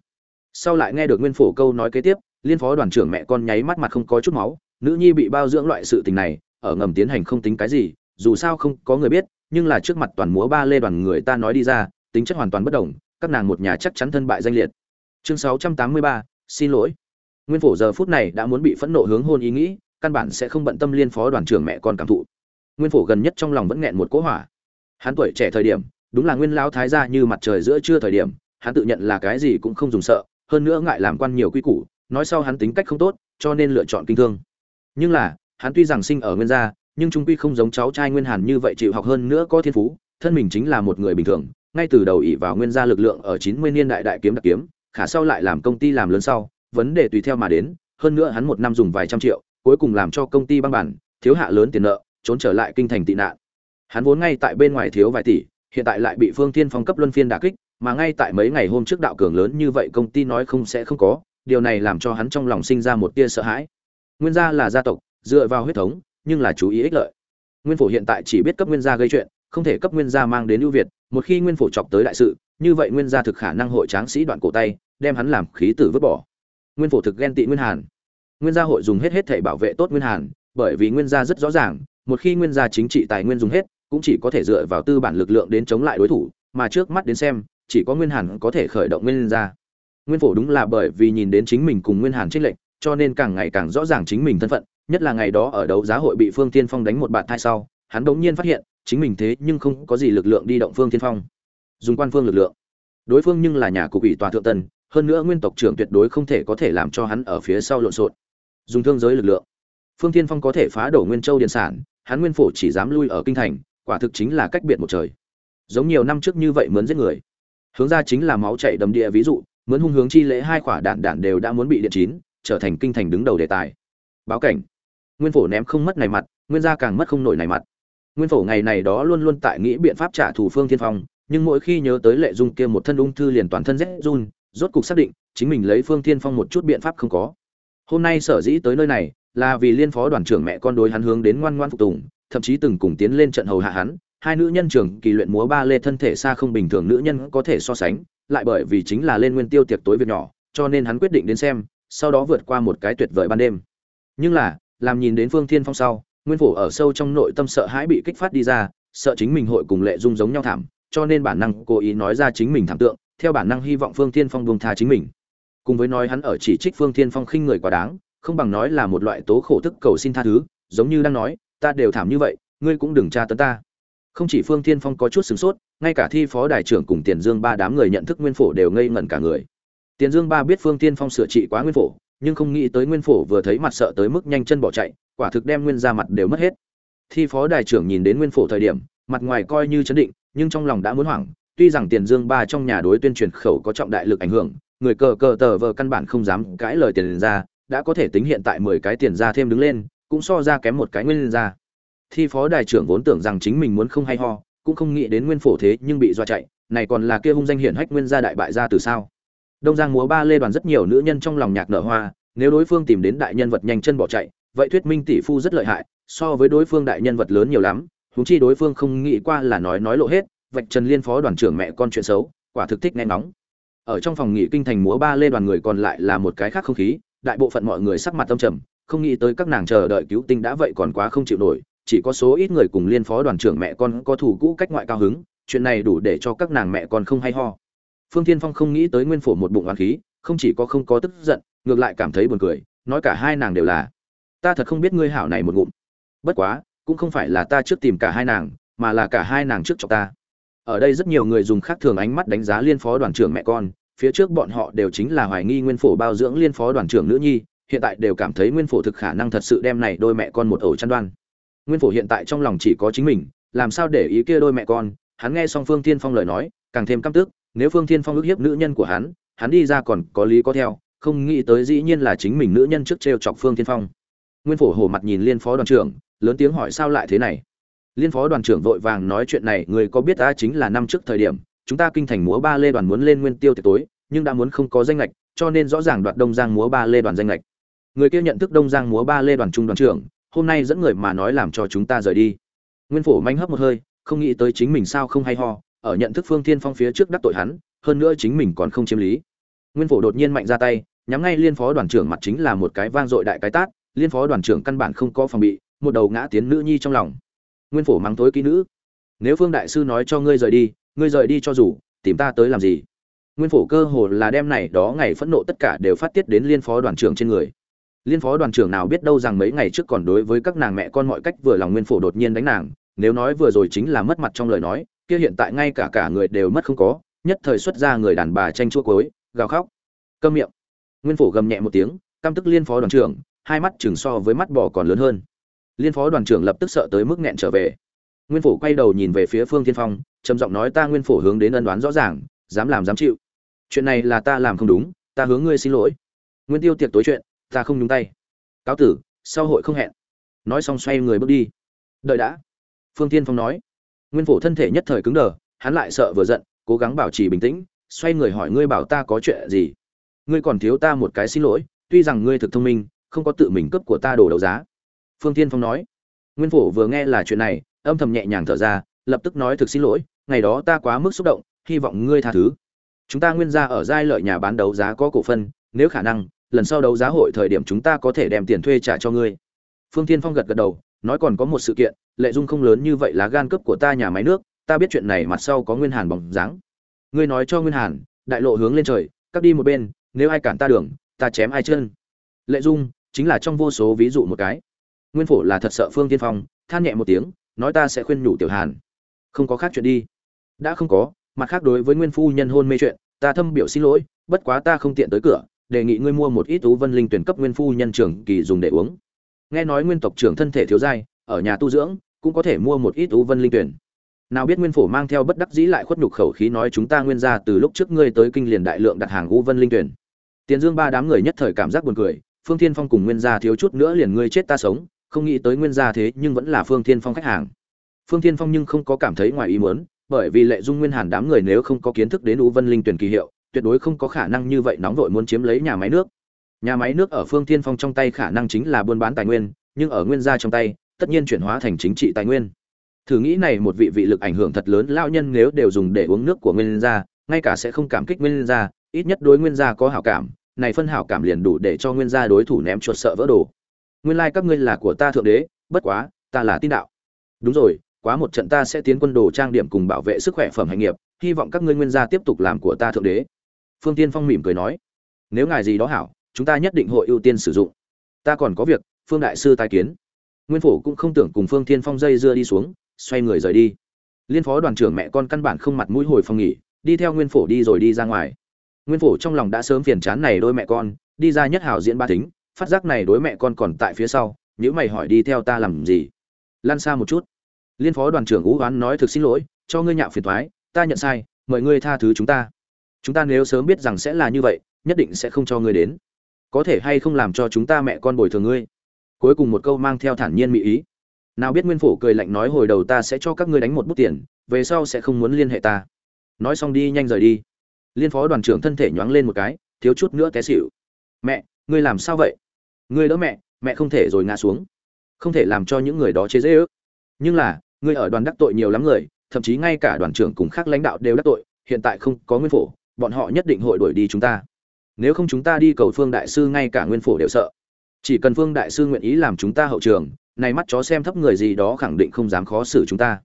Sau lại nghe được nguyên phổ câu nói kế tiếp, liên phó đoàn trưởng mẹ con nháy mắt mặt không có chút máu nữ nhi bị bao dưỡng loại sự tình này ở ngầm tiến hành không tính cái gì dù sao không có người biết nhưng là trước mặt toàn múa ba lê đoàn người ta nói đi ra tính chất hoàn toàn bất đồng các nàng một nhà chắc chắn thân bại danh liệt. Chương 683, xin lỗi. Nguyên phổ giờ phút này đã muốn bị phẫn nộ hướng hôn ý nghĩ căn bản sẽ không bận tâm liên phó đoàn trưởng mẹ con cảm thụ. Nguyên phổ gần nhất trong lòng vẫn nghẹn một cỗ hỏa. Hắn tuổi trẻ thời điểm đúng là nguyên lao thái gia như mặt trời giữa trưa thời điểm hắn tự nhận là cái gì cũng không dùng sợ hơn nữa ngại làm quan nhiều quy củ nói sau hắn tính cách không tốt cho nên lựa chọn kinh thương nhưng là, hắn tuy rằng sinh ở nguyên gia, nhưng trung quy không giống cháu trai nguyên hàn như vậy chịu học hơn nữa có thiên phú, thân mình chính là một người bình thường, ngay từ đầu ỷ vào nguyên gia lực lượng ở chín mươi niên đại đại kiếm đặc kiếm, khả sau lại làm công ty làm lớn sau, vấn đề tùy theo mà đến, hơn nữa hắn một năm dùng vài trăm triệu, cuối cùng làm cho công ty băng bản, thiếu hạ lớn tiền nợ, trốn trở lại kinh thành tị nạn. Hắn vốn ngay tại bên ngoài thiếu vài tỷ, hiện tại lại bị phương thiên phong cấp luân phiên đả kích, mà ngay tại mấy ngày hôm trước đạo cường lớn như vậy công ty nói không sẽ không có, điều này làm cho hắn trong lòng sinh ra một tia sợ hãi nguyên gia là gia tộc, dựa vào huyết thống, nhưng là chú ý ích lợi. Nguyên phổ hiện tại chỉ biết cấp nguyên gia gây chuyện, không thể cấp nguyên gia mang đến ưu việt, một khi nguyên phổ chọc tới đại sự, như vậy nguyên gia thực khả năng hội tráng sĩ đoạn cổ tay, đem hắn làm khí tử vứt bỏ. Nguyên phổ thực ghen tị nguyên hàn. Nguyên gia hội dùng hết hết thể bảo vệ tốt nguyên hàn, bởi vì nguyên gia rất rõ ràng, một khi nguyên gia chính trị tài nguyên dùng hết, cũng chỉ có thể dựa vào tư bản lực lượng đến chống lại đối thủ, mà trước mắt đến xem, chỉ có nguyên hàn có thể khởi động nguyên gia. Nguyên phổ đúng là bởi vì nhìn đến chính mình cùng nguyên hàn trích lệnh cho nên càng ngày càng rõ ràng chính mình thân phận, nhất là ngày đó ở đấu giá hội bị phương Thiên phong đánh một bạt thai sau, hắn đống nhiên phát hiện, chính mình thế nhưng không có gì lực lượng đi động phương Thiên phong. Dùng quan phương lực lượng. Đối phương nhưng là nhà cục ủy tòa thượng tần, hơn nữa nguyên tộc trưởng tuyệt đối không thể có thể làm cho hắn ở phía sau lộn xộn. Dùng thương giới lực lượng. Phương Thiên phong có thể phá đổ nguyên châu điện sản, hắn nguyên phổ chỉ dám lui ở kinh thành, quả thực chính là cách biệt một trời. Giống nhiều năm trước như vậy mướn giết người. Hướng ra chính là máu chảy đầm địa ví dụ, mướn hung hướng chi lễ hai quả đạn đạn đều đã muốn bị điện chín trở thành kinh thành đứng đầu đề tài. Báo cảnh. Nguyên phổ ném không mất này mặt, nguyên gia càng mất không nổi này mặt. Nguyên phổ ngày này đó luôn luôn tại nghĩ biện pháp trả thù phương thiên phong, nhưng mỗi khi nhớ tới lệ dung kia một thân ung thư liền toàn thân rét run, rốt cục xác định, chính mình lấy phương thiên phong một chút biện pháp không có. Hôm nay sở dĩ tới nơi này, là vì liên phó đoàn trưởng mẹ con đối hắn hướng đến ngoan ngoan phục tùng, thậm chí từng cùng tiến lên trận hầu hạ hắn. Hai nữ nhân trưởng kỳ luyện múa ba lê thân thể xa không bình thường nữ nhân có thể so sánh, lại bởi vì chính là lên nguyên tiêu tiệc tối việc nhỏ, cho nên hắn quyết định đến xem sau đó vượt qua một cái tuyệt vời ban đêm. Nhưng là, làm nhìn đến phương thiên phong sau, nguyên phổ ở sâu trong nội tâm sợ hãi bị kích phát đi ra, sợ chính mình hội cùng lệ dung giống nhau thảm, cho nên bản năng cố ý nói ra chính mình thảm tượng, theo bản năng hy vọng phương thiên phong buông tha chính mình. Cùng với nói hắn ở chỉ trích phương thiên phong khinh người quá đáng, không bằng nói là một loại tố khổ tức cầu xin tha thứ, giống như đang nói, ta đều thảm như vậy, ngươi cũng đừng tra tấn ta. Không chỉ phương thiên phong có chút sửng sốt, ngay cả thi phó đại trưởng cùng tiền dương ba đám người nhận thức nguyên phổ đều ngây ngẩn cả người tiền dương ba biết phương thiên phong sửa trị quá nguyên phổ, nhưng không nghĩ tới nguyên phổ vừa thấy mặt sợ tới mức nhanh chân bỏ chạy, quả thực đem nguyên ra mặt đều mất hết. Thi phó đại trưởng nhìn đến nguyên phổ thời điểm, mặt ngoài coi như chấn định, nhưng trong lòng đã muốn hoảng, tuy rằng tiền dương ba trong nhà đối tuyên truyền khẩu có trọng đại lực ảnh hưởng, người cờ cờ tờ vờ căn bản không dám cãi lời tiền ra đã có thể tính hiện tại mười cái tiền ra thêm đứng lên, cũng so ra kém một cái nguyên ra thi phó đại trưởng vốn tưởng rằng chính mình muốn không hay ho, cũng không nghĩ đến nguyên phổ thế nhưng bị dọa chạy, này còn là kia hung danh hiển hách nguyên gia đại bại gia từ sao? Đông giang múa ba lê đoàn rất nhiều nữ nhân trong lòng nhạc nở hoa, nếu đối phương tìm đến đại nhân vật nhanh chân bỏ chạy, vậy thuyết minh tỷ phu rất lợi hại, so với đối phương đại nhân vật lớn nhiều lắm, huống chi đối phương không nghĩ qua là nói nói lộ hết, vạch trần liên phó đoàn trưởng mẹ con chuyện xấu, quả thực thích nghe nóng ở trong phòng nghỉ kinh thành múa ba lê đoàn người còn lại là một cái khác không khí, đại bộ phận mọi người sắc mặt tâm trầm, không nghĩ tới các nàng chờ đợi cứu tinh đã vậy còn quá không chịu nổi, chỉ có số ít người cùng liên phó đoàn trưởng mẹ con có thủ cũ cách ngoại cao hứng, chuyện này đủ để cho các nàng mẹ con không hay ho phương Thiên phong không nghĩ tới nguyên phổ một bụng oán khí, không chỉ có không có tức giận, ngược lại cảm thấy buồn cười, nói cả hai nàng đều là, ta thật không biết ngươi hảo này một ngụm. Bất quá, cũng không phải là ta trước tìm cả hai nàng, mà là cả hai nàng trước cho ta. Ở đây rất nhiều người dùng khác thường ánh mắt đánh giá liên phó đoàn trưởng mẹ con, phía trước bọn họ đều chính là hoài nghi nguyên phổ bao dưỡng liên phó đoàn trưởng nữ nhi, hiện tại đều cảm thấy nguyên phổ thực khả năng thật sự đem này đôi mẹ con một ổ chăn đoan. Nguyên phổ hiện tại trong lòng chỉ có chính mình, làm sao để ý kia đôi mẹ con? Hắn nghe xong phương Thiên phong lời nói, càng thêm căm tức nếu phương Thiên phong ức hiếp nữ nhân của hắn hắn đi ra còn có lý có theo, không nghĩ tới dĩ nhiên là chính mình nữ nhân trước trêu chọc phương Thiên phong. Nguyên phổ hổ mặt nhìn liên phó đoàn trưởng, lớn tiếng hỏi sao lại thế này? Liên phó đoàn trưởng vội vàng nói chuyện này, người có biết ta chính là năm trước thời điểm, chúng ta kinh thành múa ba lê đoàn muốn lên nguyên tiêu tiệc tối, nhưng đã muốn không có danh lệch, cho nên rõ ràng đoạt đông giang múa ba lê đoàn danh lệch. Người kia nhận thức đông giang múa ba lê đoàn trung đoàn trưởng, hôm nay dẫn người mà nói làm cho chúng ta rời đi. Nguyên phổ manh hấp một hơi, không nghĩ tới chính mình sao không hay ho ở nhận thức phương thiên phong phía trước đắc tội hắn, hơn nữa chính mình còn không chiếm lý. Nguyên phổ đột nhiên mạnh ra tay, nhắm ngay liên phó đoàn trưởng mặt chính là một cái vang dội đại cái tát, liên phó đoàn trưởng căn bản không có phòng bị, một đầu ngã tiến nữ nhi trong lòng. Nguyên phổ mắng tối kỹ nữ, nếu phương đại sư nói cho ngươi rời đi, ngươi rời đi cho dù, tìm ta tới làm gì? Nguyên phổ cơ hồ là đem này đó ngày phẫn nộ tất cả đều phát tiết đến liên phó đoàn trưởng trên người. Liên phó đoàn trưởng nào biết đâu rằng mấy ngày trước còn đối với các nàng mẹ con mọi cách vừa lòng nguyên phổ đột nhiên đánh nàng, nếu nói vừa rồi chính là mất mặt trong lời nói kia hiện tại ngay cả cả người đều mất không có, nhất thời xuất ra người đàn bà tranh chua cối, gào khóc. Câm miệng. Nguyên phổ gầm nhẹ một tiếng, căm tức liên phó đoàn trưởng, hai mắt chừng so với mắt bò còn lớn hơn. Liên phó đoàn trưởng lập tức sợ tới mức nghẹn trở về. Nguyên phổ quay đầu nhìn về phía phương tiên phong, trầm giọng nói ta nguyên phổ hướng đến ân đoán rõ ràng, dám làm dám chịu. Chuyện này là ta làm không đúng, ta hướng ngươi xin lỗi. Nguyên tiêu tiệc tối chuyện, ta không nhúng tay. Cáo tử, sau hội không hẹn. Nói xong xoay người bước đi. Đợi đã. Phương tiên phong nói nguyên phổ thân thể nhất thời cứng đờ hắn lại sợ vừa giận cố gắng bảo trì bình tĩnh xoay người hỏi ngươi bảo ta có chuyện gì? Ngươi còn thiếu ta một cái xin lỗi tuy rằng ngươi thực thông minh không có tự mình cướp của ta đổ đấu giá. Phương Thiên phong nói. Nguyên phổ vừa nghe là chuyện này âm thầm nhẹ nhàng thở ra lập tức nói thực xin lỗi ngày đó ta quá mức xúc động hy vọng ngươi tha thứ. Chúng ta nguyên gia ở giai lợi nhà bán đấu giá có cổ phần, nếu khả năng lần sau đấu giá hội thời điểm chúng ta có thể đem tiền thuê trả cho ngươi. Phương Thiên phong gật gật đầu nói còn có một sự kiện, lệ dung không lớn như vậy là gan cấp của ta nhà máy nước, ta biết chuyện này mặt sau có nguyên hàn bóng dáng. Ngươi nói cho nguyên hàn, đại lộ hướng lên trời cắt đi một bên, nếu ai cản ta đường, ta chém ai chân. Lệ dung, chính là trong vô số ví dụ một cái. Nguyên phổ là thật sợ phương tiên phong, than nhẹ một tiếng, nói ta sẽ khuyên nhủ tiểu hàn. Không có khác chuyện đi. Đã không có, mặt khác đối với nguyên phu nhân hôn mê chuyện, ta thâm biểu xin lỗi, bất quá ta không tiện tới cửa, đề nghị ngươi mua một ít tú vân linh tuyển cấp nguyên phu nhân trưởng kỳ dùng để uống nghe nói nguyên tộc trưởng thân thể thiếu dai ở nhà tu dưỡng, cũng có thể mua một ít u vân linh tuyển. Nào biết nguyên phổ mang theo bất đắc dĩ lại khuất nhục khẩu khí nói chúng ta nguyên ra từ lúc trước ngươi tới kinh liền đại lượng đặt hàng u vân linh tuyển. Tiền dương ba đám người nhất thời cảm giác buồn cười, phương thiên phong cùng nguyên gia thiếu chút nữa liền ngươi chết ta sống, không nghĩ tới nguyên gia thế nhưng vẫn là phương thiên phong khách hàng. Phương thiên phong nhưng không có cảm thấy ngoài ý muốn, bởi vì lệ dung nguyên hàn đám người nếu không có kiến thức đến u vân linh tuyển kỳ hiệu, tuyệt đối không có khả năng như vậy nóng vội muốn chiếm lấy nhà máy nước nhà máy nước ở phương thiên phong trong tay khả năng chính là buôn bán tài nguyên, nhưng ở nguyên gia trong tay, tất nhiên chuyển hóa thành chính trị tài nguyên. Thử nghĩ này một vị vị lực ảnh hưởng thật lớn lao nhân nếu đều dùng để uống nước của nguyên gia, ngay cả sẽ không cảm kích nguyên gia, ít nhất đối nguyên gia có hảo cảm, này phân hảo cảm liền đủ để cho nguyên gia đối thủ ném chuột sợ vỡ đồ. Nguyên lai các ngươi là của ta thượng đế, bất quá, ta là tin đạo. Đúng rồi, quá một trận ta sẽ tiến quân đồ trang điểm cùng bảo vệ sức khỏe phẩm hành nghiệp, hy vọng các ngươi nguyên gia tiếp tục làm của ta thượng đế. Phương tiên phong mỉm cười nói. Nếu ngài gì đó hảo chúng ta nhất định hội ưu tiên sử dụng. Ta còn có việc, phương đại sư tai kiến. Nguyên phổ cũng không tưởng cùng phương thiên phong dây dưa đi xuống, xoay người rời đi. Liên phó đoàn trưởng mẹ con căn bản không mặt mũi hồi phòng nghỉ, đi theo nguyên phổ đi rồi đi ra ngoài. Nguyên phổ trong lòng đã sớm phiền chán này đôi mẹ con, đi ra nhất hảo diễn ba tính phát giác này đối mẹ con còn tại phía sau nếu mày hỏi đi theo ta làm gì? Lan xa một chút. Liên phó đoàn trưởng ú oán nói thực xin lỗi, cho ngươi nhạo phiền thoái ta nhận sai, mời ngươi tha thứ chúng ta. Chúng ta nếu sớm biết rằng sẽ là như vậy, nhất định sẽ không cho ngươi đến có thể hay không làm cho chúng ta mẹ con bồi thường ngươi? Cuối cùng một câu mang theo thản nhiên mỹ ý. Nào biết nguyên phổ cười lạnh nói hồi đầu ta sẽ cho các ngươi đánh một bút tiền, về sau sẽ không muốn liên hệ ta. Nói xong đi nhanh rời đi. Liên phó đoàn trưởng thân thể nhoáng lên một cái, thiếu chút nữa té xỉu. Mẹ, ngươi làm sao vậy? Ngươi đỡ mẹ mẹ không thể rồi ngã xuống. Không thể làm cho những người đó chế dễ ước. Nhưng là, ngươi ở đoàn đắc tội nhiều lắm người, thậm chí ngay cả đoàn trưởng cùng khác lãnh đạo đều đắc tội, hiện tại không có nguyên phổ, bọn họ nhất định hội đuổi đi chúng ta nếu không chúng ta đi cầu phương đại sư ngay cả nguyên phổ đều sợ. Chỉ cần phương đại sư nguyện ý làm chúng ta hậu trường, này mắt chó xem thấp người gì đó khẳng định không dám khó xử chúng ta.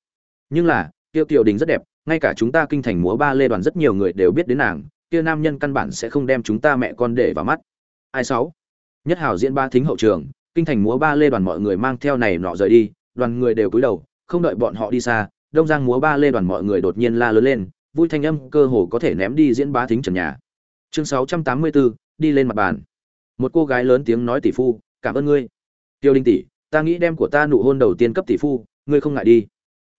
Nhưng là, tiêu kiều đình rất đẹp, ngay cả chúng ta kinh thành múa ba lê đoàn rất nhiều người đều biết đến nàng, kia nam nhân căn bản sẽ không đem chúng ta mẹ con để vào mắt. Ai sáu? Nhất hảo diễn ba thính hậu trường, kinh thành múa ba lê đoàn mọi người mang theo này nọ rời đi, đoàn người đều cúi đầu, không đợi bọn họ đi xa, đông giang múa ba lê đoàn mọi người đột nhiên la lớn lên, vui thanh âm cơ hồ có thể ném đi diễn ba thính trần nhà chương 684, đi lên mặt bàn. Một cô gái lớn tiếng nói tỷ phu cảm ơn ngươi. Tiêu đinh tỷ ta nghĩ đem của ta nụ hôn đầu tiên cấp tỷ phu ngươi không ngại đi.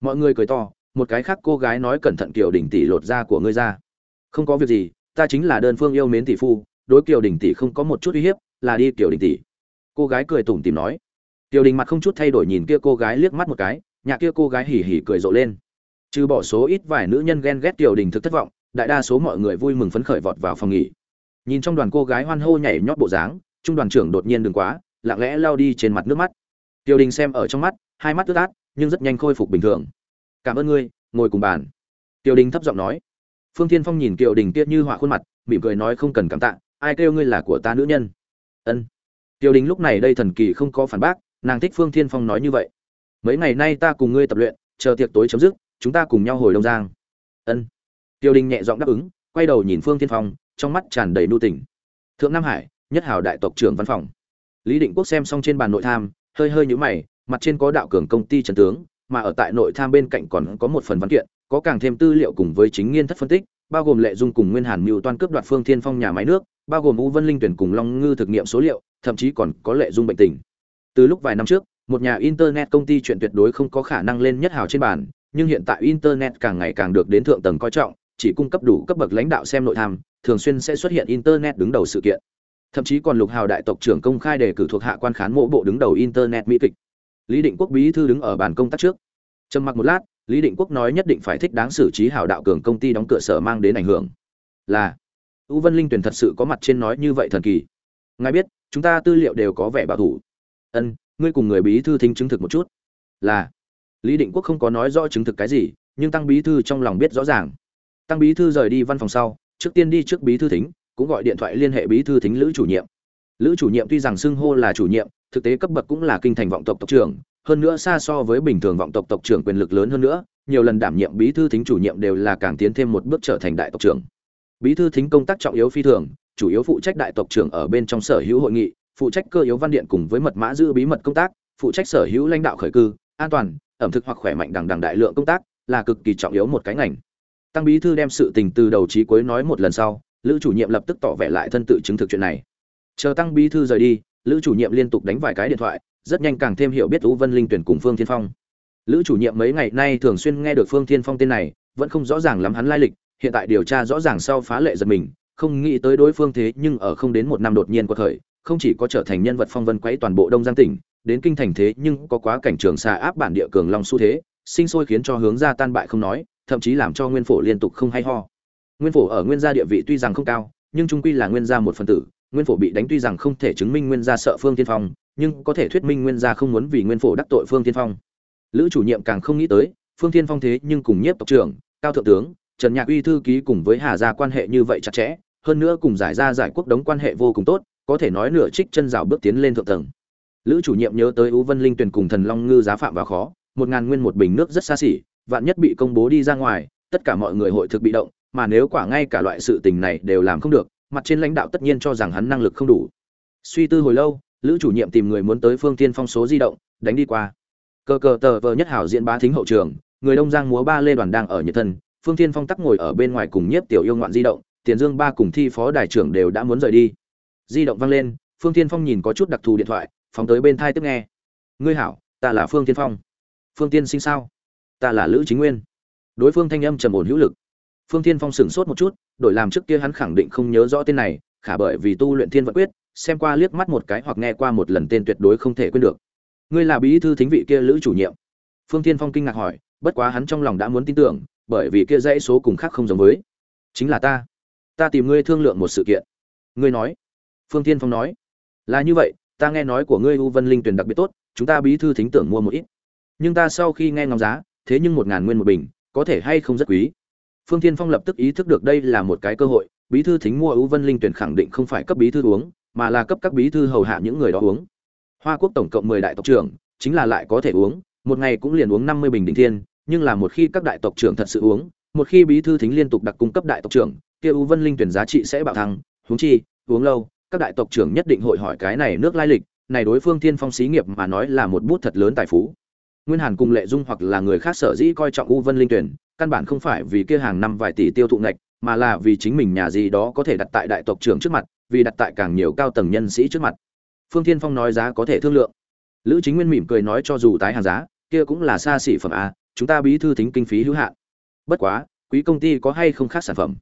Mọi người cười to một cái khác cô gái nói cẩn thận kiều đình tỷ lột da của ngươi ra. Không có việc gì ta chính là đơn phương yêu mến tỷ phu đối kiều đình tỷ không có một chút uy hiếp là đi kiều đình tỷ. Cô gái cười tủm tìm nói. Kiều đình mặt không chút thay đổi nhìn kia cô gái liếc mắt một cái nhà kia cô gái hỉ hỉ cười rộ lên. Trừ bỏ số ít vài nữ nhân ghen ghét kiều đình thực thất vọng đại đa số mọi người vui mừng phấn khởi vọt vào phòng nghỉ nhìn trong đoàn cô gái hoan hô nhảy nhót bộ dáng trung đoàn trưởng đột nhiên đừng quá lặng lẽ lao đi trên mặt nước mắt Tiêu Đình xem ở trong mắt, hai mắt tức át, nhưng rất nhanh khôi phục bình thường. "Cảm ơn ngươi, ngồi cùng bàn." Tiêu Đình thấp giọng nói. Phương Thiên Phong nhìn Kiều Đình kia như họa khuôn mặt, mỉm cười nói không cần cảm tạ, ai kêu ngươi là của ta nữ nhân. Ân. Tiêu Đình lúc này đây thần kỳ không có phản bác, nàng thích Phương Thiên Phong nói như vậy. Mấy ngày nay ta cùng ngươi tập luyện, chờ tiệc tối chấm dứt, chúng ta cùng nhau hồi đông giang ân tiêu đình nhẹ giọng đáp ứng, quay đầu nhìn phương tiên phong, trong mắt tràn đầy nu tình. Thượng nam hải, nhất hào đại tộc trưởng văn phòng. Lý định quốc xem xong trên bàn nội tham, hơi hơi nhũ mày, mặt trên có đạo cường công ty trần tướng, mà ở tại nội tham bên cạnh còn có một phần văn kiện, có càng thêm tư liệu cùng với chính nghiên thất phân tích, bao gồm lệ dung cùng nguyên hàn mưu toan cướp đoạt phương thiên phong nhà máy nước, bao gồm u vân linh tuyển cùng long ngư thực nghiệm số liệu, thậm chí còn có lệ dung bệnh tình. Từ lúc vài năm trước, một nhà internet công ty chuyện tuyệt đối không có khả năng lên nhất hào trên bàn, nhưng hiện tại internet càng ngày càng được đến thượng tầng coi trọng chỉ cung cấp đủ cấp bậc lãnh đạo xem nội tham, thường xuyên sẽ xuất hiện internet đứng đầu sự kiện. Thậm chí còn lục hào đại tộc trưởng công khai đề cử thuộc hạ quan khán mộ bộ đứng đầu internet mỹ kịch. Lý định quốc bí thư đứng ở bàn công tác trước. Trầm mặc một lát, lý định quốc nói nhất định phải thích đáng xử trí hào đạo cường công ty đóng cửa sở mang đến ảnh hưởng. Là, u vân linh tuyển thật sự có mặt trên nói như vậy thần kỳ. Ngài biết, chúng ta tư liệu đều có vẻ bảo thủ. Ân, ngươi cùng người bí thư thính chứng thực một chút. Là, lý định quốc không có nói rõ chứng thực cái gì, nhưng tăng bí thư trong lòng biết rõ ràng tăng bí thư rời đi văn phòng sau, trước tiên đi trước bí thư thính, cũng gọi điện thoại liên hệ bí thư thính lữ chủ nhiệm. Lữ chủ nhiệm tuy rằng xưng hô là chủ nhiệm, thực tế cấp bậc cũng là kinh thành vọng tộc tộc trưởng, hơn nữa xa so với bình thường vọng tộc tộc trưởng quyền lực lớn hơn nữa, nhiều lần đảm nhiệm bí thư thính chủ nhiệm đều là càng tiến thêm một bước trở thành đại tộc trưởng. Bí thư thính công tác trọng yếu phi thường, chủ yếu phụ trách đại tộc trưởng ở bên trong sở hữu hội nghị, phụ trách cơ yếu văn điện cùng với mật mã giữ bí mật công tác, phụ trách sở hữu lãnh đạo khởi cư, an toàn, ẩm thực hoặc khỏe mạnh đằng đằng đại lượng công tác là cực kỳ trọng yếu một cái ngành tăng bí thư đem sự tình từ đầu chí cuối nói một lần sau, lữ chủ nhiệm lập tức tỏ vẻ lại thân tự chứng thực chuyện này. Chờ tăng bí thư rời đi, lữ chủ nhiệm liên tục đánh vài cái điện thoại, rất nhanh càng thêm hiểu biết tú vân linh tuyển cùng phương thiên phong. Lữ chủ nhiệm mấy ngày nay thường xuyên nghe được phương thiên phong tên này, vẫn không rõ ràng lắm hắn lai lịch, hiện tại điều tra rõ ràng sau phá lệ giật mình, không nghĩ tới đối phương thế nhưng ở không đến một năm đột nhiên của thời, không chỉ có trở thành nhân vật phong vân quấy toàn bộ đông giang tỉnh, đến kinh thành thế nhưng có quá cảnh trường xa áp bản địa cường long xu thế, sinh sôi khiến cho hướng ra tan bại không nói thậm chí làm cho nguyên phổ liên tục không hay ho. Nguyên phổ ở nguyên gia địa vị tuy rằng không cao, nhưng trung quy là nguyên gia một phần tử. Nguyên phổ bị đánh tuy rằng không thể chứng minh nguyên gia sợ phương tiên phong, nhưng có thể thuyết minh nguyên gia không muốn vì nguyên phổ đắc tội phương tiên phong. Lữ chủ nhiệm càng không nghĩ tới, phương tiên phong thế nhưng cùng nhiếp tộc trưởng, cao thượng tướng, trần nhạc uy thư ký cùng với hà gia quan hệ như vậy chặt chẽ, hơn nữa cùng giải ra giải quốc đống quan hệ vô cùng tốt, có thể nói nửa trích chân rào bước tiến lên thượng tầng. Lữ chủ nhiệm nhớ tới ú vân linh tuyền cùng thần long ngư giá phạm vào khó, một ngàn nguyên một bình nước rất xa xỉ vạn nhất bị công bố đi ra ngoài, tất cả mọi người hội thực bị động, mà nếu quả ngay cả loại sự tình này đều làm không được, mặt trên lãnh đạo tất nhiên cho rằng hắn năng lực không đủ. Suy tư hồi lâu, lữ chủ nhiệm tìm người muốn tới phương tiên phong số di động, đánh đi qua. Cờ cờ tờ vờ nhất hảo diễn bá thính hậu trường, người đông giang múa ba lê đoàn đang ở nhiệt thân, phương tiên phong tắc ngồi ở bên ngoài cùng nhiếp tiểu yêu ngoạn di động, tiền dương ba cùng thi phó đại trưởng đều đã muốn rời đi. Di động vang lên, phương tiên phong nhìn có chút đặc thù điện thoại, phóng tới bên thai tiếp nghe. Ngươi hảo, ta là phương tiên phong. Phương tiên sinh sao? Ta là lữ chính nguyên. Đối phương thanh âm trầm ổn hữu lực. Phương thiên phong sửng sốt một chút, đổi làm trước kia hắn khẳng định không nhớ rõ tên này, khả bởi vì tu luyện thiên vận quyết, xem qua liếc mắt một cái hoặc nghe qua một lần tên tuyệt đối không thể quên được. Ngươi là bí thư thính vị kia lữ chủ nhiệm. Phương thiên phong kinh ngạc hỏi, bất quá hắn trong lòng đã muốn tin tưởng, bởi vì kia dãy số cùng khác không giống với. Chính là ta. Ta tìm ngươi thương lượng một sự kiện. Ngươi nói. Phương thiên phong nói. Là như vậy, ta nghe nói của ngươi u vân linh tuyển đặc biệt tốt, chúng ta bí thư thính tưởng mua một ít. Nhưng ta sau khi nghe ngóng giá thế nhưng một ngàn nguyên một bình, có thể hay không rất quý. Phương tiên phong lập tức ý thức được đây là một cái cơ hội, bí thư thính mua ưu vân linh tuyển khẳng định không phải cấp bí thư uống, mà là cấp các bí thư hầu hạ những người đó uống. Hoa quốc tổng cộng mười đại tộc trưởng, chính là lại có thể uống, một ngày cũng liền uống năm mươi bình đỉnh thiên, nhưng là một khi các đại tộc trưởng thật sự uống, một khi bí thư thính liên tục đặc cung cấp đại tộc trưởng, kia ưu vân linh tuyển giá trị sẽ bạo thăng, huống chi, uống lâu, các đại tộc trưởng nhất định hội hỏi cái này nước lai lịch, này đối phương thiên phong xí nghiệp mà nói là một bút thật lớn tài phú nguyên hàn cùng lệ dung hoặc là người khác sở dĩ coi trọng u vân linh tuyển, căn bản không phải vì kia hàng năm vài tỷ tiêu thụ ngạch, mà là vì chính mình nhà gì đó có thể đặt tại đại tộc trưởng trước mặt, vì đặt tại càng nhiều cao tầng nhân sĩ trước mặt. Phương thiên phong nói giá có thể thương lượng. Lữ chính nguyên mỉm cười nói cho dù tái hàng giá, kia cũng là xa xỉ phẩm a, chúng ta bí thư tính kinh phí hữu hạn. Bất quá, quý công ty có hay không khác sản phẩm?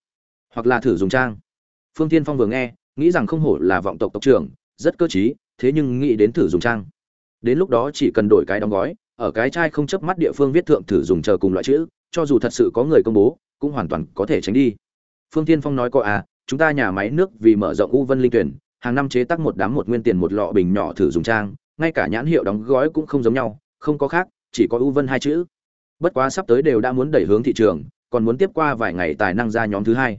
Hoặc là thử dùng trang. Phương thiên phong vừa nghe, nghĩ rằng không hổ là vọng tộc tộc trưởng, rất cơ trí, thế nhưng nghĩ đến thử dùng trang. Đến lúc đó chỉ cần đổi cái đóng gói ở cái chai không chấp mắt địa phương viết thượng thử dùng chờ cùng loại chữ, cho dù thật sự có người công bố, cũng hoàn toàn có thể tránh đi. Phương Thiên phong nói có à chúng ta nhà máy nước vì mở rộng u vân linh tuyển, hàng năm chế tác một đám một nguyên tiền một lọ bình nhỏ thử dùng trang, ngay cả nhãn hiệu đóng gói cũng không giống nhau, không có khác, chỉ có u vân hai chữ. Bất quá sắp tới đều đã muốn đẩy hướng thị trường, còn muốn tiếp qua vài ngày tài năng ra nhóm thứ hai.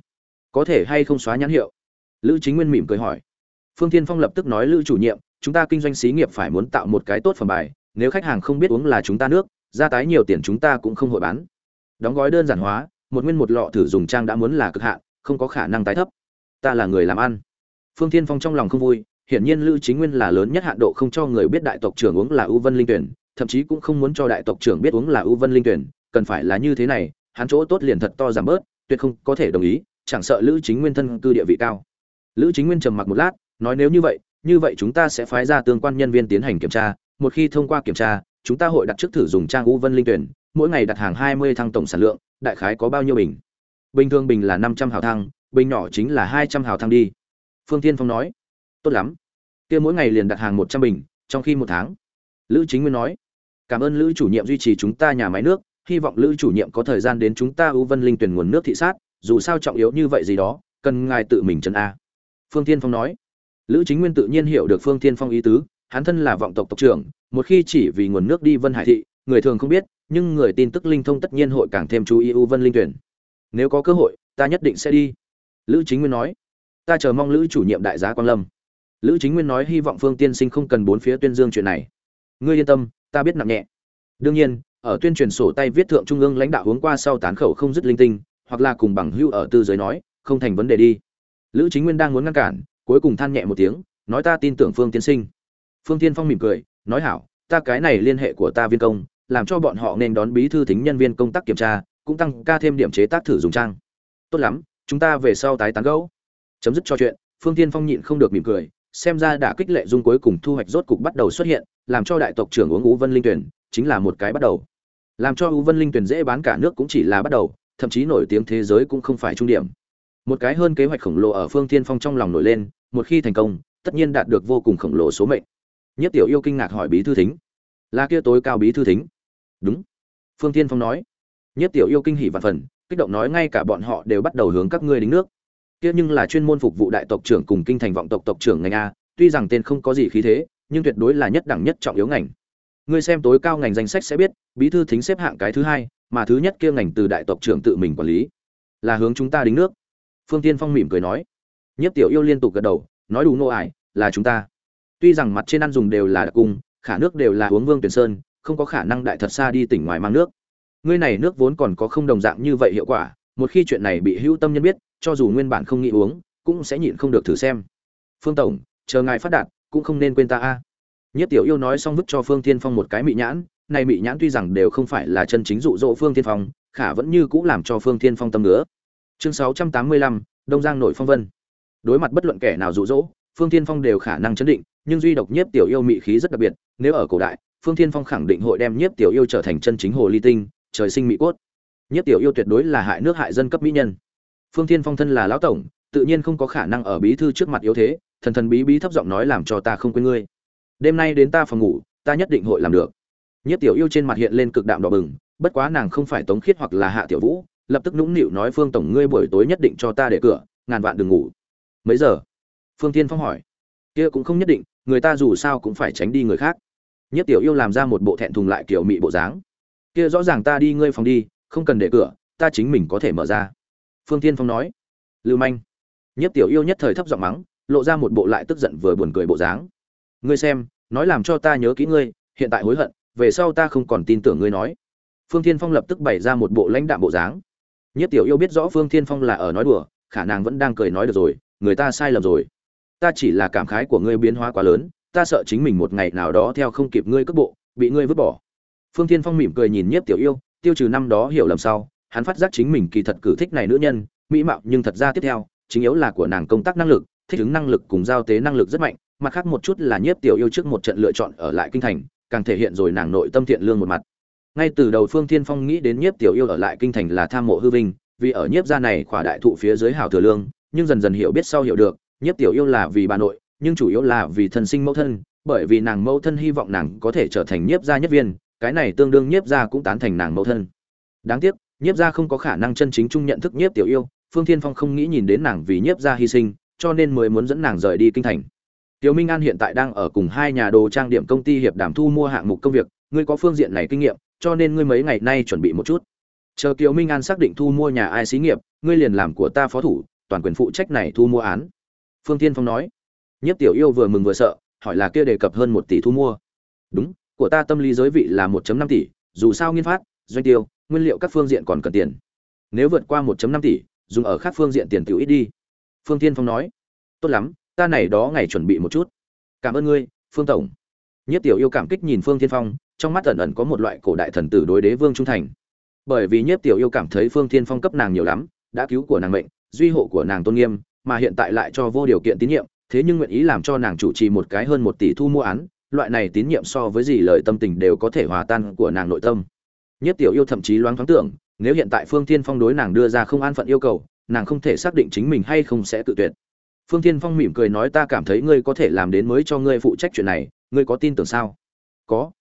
Có thể hay không xóa nhãn hiệu? Lữ chính nguyên mỉm cười hỏi. Phương Thiên phong lập tức nói, lữ chủ nhiệm, chúng ta kinh doanh xí nghiệp phải muốn tạo một cái tốt phẩm bài nếu khách hàng không biết uống là chúng ta nước, ra tái nhiều tiền chúng ta cũng không hội bán. Đóng gói đơn giản hóa, một nguyên một lọ thử dùng trang đã muốn là cực hạn, không có khả năng tái thấp. Ta là người làm ăn. Phương thiên phong trong lòng không vui, hiển nhiên lữ chính nguyên là lớn nhất hạn độ không cho người biết đại tộc trưởng uống là ưu vân linh tuyển, thậm chí cũng không muốn cho đại tộc trưởng biết uống là ưu vân linh tuyển, cần phải là như thế này, hắn chỗ tốt liền thật to giảm bớt, tuyệt không có thể đồng ý, chẳng sợ lữ chính nguyên thân cư địa vị cao. Lữ chính nguyên trầm mặc một lát, nói nếu như vậy như vậy chúng ta sẽ phái ra tương quan nhân viên tiến hành kiểm tra một khi thông qua kiểm tra, chúng ta hội đặt trước thử dùng trang u vân linh tuyển, mỗi ngày đặt hàng hai mươi thăng tổng sản lượng, đại khái có bao nhiêu bình? Bình thường bình là năm trăm hào thăng, bình nhỏ chính là hai trăm hào thăng đi. Phương Thiên phong nói, tốt lắm. Kia mỗi ngày liền đặt hàng một trăm bình, trong khi một tháng. Lữ chính nguyên nói, cảm ơn lữ chủ nhiệm duy trì chúng ta nhà máy nước, hy vọng lữ chủ nhiệm có thời gian đến chúng ta u vân linh tuyển nguồn nước thị sát, dù sao trọng yếu như vậy gì đó, cần ngài tự mình trấn a. Phương Thiên phong nói, lữ chính nguyên tự nhiên hiểu được phương Thiên phong ý tứ hắn thân là vọng tộc tộc trưởng, một khi chỉ vì nguồn nước đi vân hải thị, người thường không biết, nhưng người tin tức linh thông tất nhiên hội càng thêm chú ý ưu vân linh tuyển. Nếu có cơ hội, ta nhất định sẽ đi. Lữ chính nguyên nói. Ta chờ mong lữ chủ nhiệm đại giá Quang lâm. Lữ chính nguyên nói hy vọng phương tiên sinh không cần bốn phía tuyên dương chuyện này. Ngươi yên tâm, ta biết nặng nhẹ. Đương nhiên, ở tuyên truyền sổ tay viết thượng trung ương lãnh đạo hướng qua sau tán khẩu không dứt linh tinh, hoặc là cùng bằng hưu ở tư giới nói, không thành vấn đề đi. Lữ chính nguyên đang muốn ngăn cản, cuối cùng than nhẹ một tiếng, nói ta tin tưởng phương tiên sinh phương tiên phong mỉm cười, nói hảo, ta cái này liên hệ của ta viên công, làm cho bọn họ nên đón bí thư thính nhân viên công tác kiểm tra, cũng tăng ca thêm điểm chế tác thử dùng trang. Tốt lắm, chúng ta về sau tái tán gẫu. Chấm dứt cho chuyện, phương tiên phong nhịn không được mỉm cười, xem ra đã kích lệ dung cuối cùng thu hoạch rốt cục bắt đầu xuất hiện, làm cho đại tộc trưởng uống ú vân linh tuyển chính là một cái bắt đầu. Làm cho ú vân linh tuyển dễ bán cả nước cũng chỉ là bắt đầu, thậm chí nổi tiếng thế giới cũng không phải trung điểm. Một cái hơn kế hoạch khổng lồ ở phương tiên phong trong lòng nổi lên, một khi thành công, tất nhiên đạt được vô cùng khổng lồ số mệnh nhất tiểu yêu kinh ngạc hỏi bí thư thính. Là kia tối cao bí thư thính? Đúng. Phương tiên phong nói. Nhất tiểu yêu kinh hỉ và phần, kích động nói ngay cả bọn họ đều bắt đầu hướng các ngươi đính nước. Kia nhưng là chuyên môn phục vụ đại tộc trưởng cùng kinh thành vọng tộc tộc trưởng ngành a, tuy rằng tên không có gì khí thế, nhưng tuyệt đối là nhất đẳng nhất trọng yếu ngành. Ngươi xem tối cao ngành danh sách sẽ biết, bí thư thính xếp hạng cái thứ hai, mà thứ nhất kia ngành từ đại tộc trưởng tự mình quản lý. Là hướng chúng ta đính nước. Phương tiên phong mỉm cười nói. Nhất tiểu yêu liên tục gật đầu, nói đủ nô ải, là chúng ta tuy rằng mặt trên ăn dùng đều là đặc cung, khả nước đều là uống vương tuyển sơn, không có khả năng đại thật xa đi tỉnh ngoài mang nước. Ngươi này nước vốn còn có không đồng dạng như vậy hiệu quả, một khi chuyện này bị hữu tâm nhân biết, cho dù nguyên bản không nghĩ uống, cũng sẽ nhịn không được thử xem. Phương tổng, chờ ngài phát đạt, cũng không nên quên ta a. Nhất tiểu yêu nói xong vứt cho phương tiên phong một cái mị nhãn, này mị nhãn tuy rằng đều không phải là chân chính dụ dỗ phương tiên phong, khả vẫn như cũng làm cho phương tiên phong tâm nữa chương sáu trăm tám mươi lăm, đông giang nội phong vân. Đối mặt bất luận kẻ nào dụ dỗ phương Thiên phong đều khả năng chấn định, nhưng duy độc nhất tiểu yêu mị khí rất đặc biệt, nếu ở cổ đại, phương Thiên phong khẳng định hội đem nhất tiểu yêu trở thành chân chính hồ ly tinh, trời sinh mỹ cốt. Nhất tiểu yêu tuyệt đối là hại nước hại dân cấp mỹ nhân. Phương Thiên phong thân là lão tổng, tự nhiên không có khả năng ở bí thư trước mặt yếu thế, thần thần bí bí thấp giọng nói làm cho ta không quên ngươi. Đêm nay đến ta phòng ngủ, ta nhất định hội làm được. Nhất tiểu yêu trên mặt hiện lên cực đạm đỏ bừng, bất quá nàng không phải tống khiết hoặc là hạ tiểu vũ, lập tức nũng nịu nói phương tổng ngươi buổi tối nhất định cho ta để cửa, ngàn vạn đừng ngủ. Mấy giờ? Phương tiên phong hỏi. Kia cũng không nhất định, người ta dù sao cũng phải tránh đi người khác. Nhất tiểu yêu làm ra một bộ thẹn thùng lại kiểu mị bộ dáng. Kia rõ ràng ta đi ngươi phòng đi, không cần để cửa, ta chính mình có thể mở ra. Phương tiên phong nói. Lưu manh. Nhất tiểu yêu nhất thời thấp giọng mắng, lộ ra một bộ lại tức giận vừa buồn cười bộ dáng. Ngươi xem, nói làm cho ta nhớ kỹ ngươi, hiện tại hối hận, về sau ta không còn tin tưởng ngươi nói. Phương tiên phong lập tức bày ra một bộ lãnh đạm bộ dáng. Nhất tiểu yêu biết rõ phương tiên phong là ở nói đùa, khả năng vẫn đang cười nói được rồi, người ta sai lầm rồi ta chỉ là cảm khái của ngươi biến hóa quá lớn, ta sợ chính mình một ngày nào đó theo không kịp ngươi cước bộ, bị ngươi vứt bỏ. Phương Thiên phong mỉm cười nhìn nhiếp tiểu yêu, tiêu trừ năm đó hiểu lầm sau, hắn phát giác chính mình kỳ thật cử thích này nữ nhân, mỹ mạo nhưng thật ra tiếp theo, chính yếu là của nàng công tác năng lực, thích ứng năng lực cùng giao tế năng lực rất mạnh, mặt khác một chút là nhiếp tiểu yêu trước một trận lựa chọn ở lại kinh thành, càng thể hiện rồi nàng nội tâm thiện lương một mặt. Ngay từ đầu phương thiên phong nghĩ đến nhiếp tiểu yêu ở lại kinh thành là tham mộ hư vinh, vì ở nhiếp gia này khỏa đại thụ phía dưới hào thừa lương, nhưng dần dần hiểu biết sau hiểu được nhiếp tiểu yêu là vì bà nội, nhưng chủ yếu là vì thân sinh mẫu thân, bởi vì nàng mẫu thân hy vọng nàng có thể trở thành nhiếp gia nhất viên, cái này tương đương nhiếp gia cũng tán thành nàng mẫu thân. Đáng tiếc, nhiếp gia không có khả năng chân chính chung nhận thức nhiếp tiểu yêu, phương thiên phong không nghĩ nhìn đến nàng vì nhiếp gia hy sinh, cho nên mới muốn dẫn nàng rời đi kinh thành. Tiểu minh an hiện tại đang ở cùng hai nhà đồ trang điểm công ty hiệp đàm thu mua hạng mục công việc, ngươi có phương diện này kinh nghiệm, cho nên ngươi mấy ngày nay chuẩn bị một chút. Chờ kiều minh an xác định thu mua nhà ai xí nghiệp, ngươi liền làm của ta phó thủ, toàn quyền phụ trách này thu mua án phương tiên phong nói. Nhất tiểu yêu vừa mừng vừa sợ, hỏi là kia đề cập hơn một tỷ thu mua. Đúng, của ta tâm lý giới vị là 1 năm tỷ, dù sao nghiên phát, doanh tiêu, nguyên liệu các phương diện còn cần tiền. Nếu vượt qua 1.5 tỷ, dùng ở các phương diện tiền tiểu ít đi. Phương tiên phong nói. Tốt lắm, ta này đó ngày chuẩn bị một chút. Cảm ơn ngươi, phương tổng. Nhất tiểu yêu cảm kích nhìn phương tiên phong, trong mắt ẩn ẩn có một loại cổ đại thần tử đối đế vương trung thành. Bởi vì nhất tiểu yêu cảm thấy phương tiên phong cấp nàng nhiều lắm, đã cứu của nàng mệnh, duy hộ của nàng tôn nghiêm mà hiện tại lại cho vô điều kiện tín nhiệm, thế nhưng nguyện ý làm cho nàng chủ trì một cái hơn một tỷ thu mua án, loại này tín nhiệm so với gì lời tâm tình đều có thể hòa tan của nàng nội tâm. Nhất tiểu yêu thậm chí loáng thoáng tưởng, nếu hiện tại phương thiên phong đối nàng đưa ra không an phận yêu cầu, nàng không thể xác định chính mình hay không sẽ tự tuyệt. Phương thiên phong mỉm cười nói ta cảm thấy ngươi có thể làm đến mới cho ngươi phụ trách chuyện này, ngươi có tin tưởng sao? Có.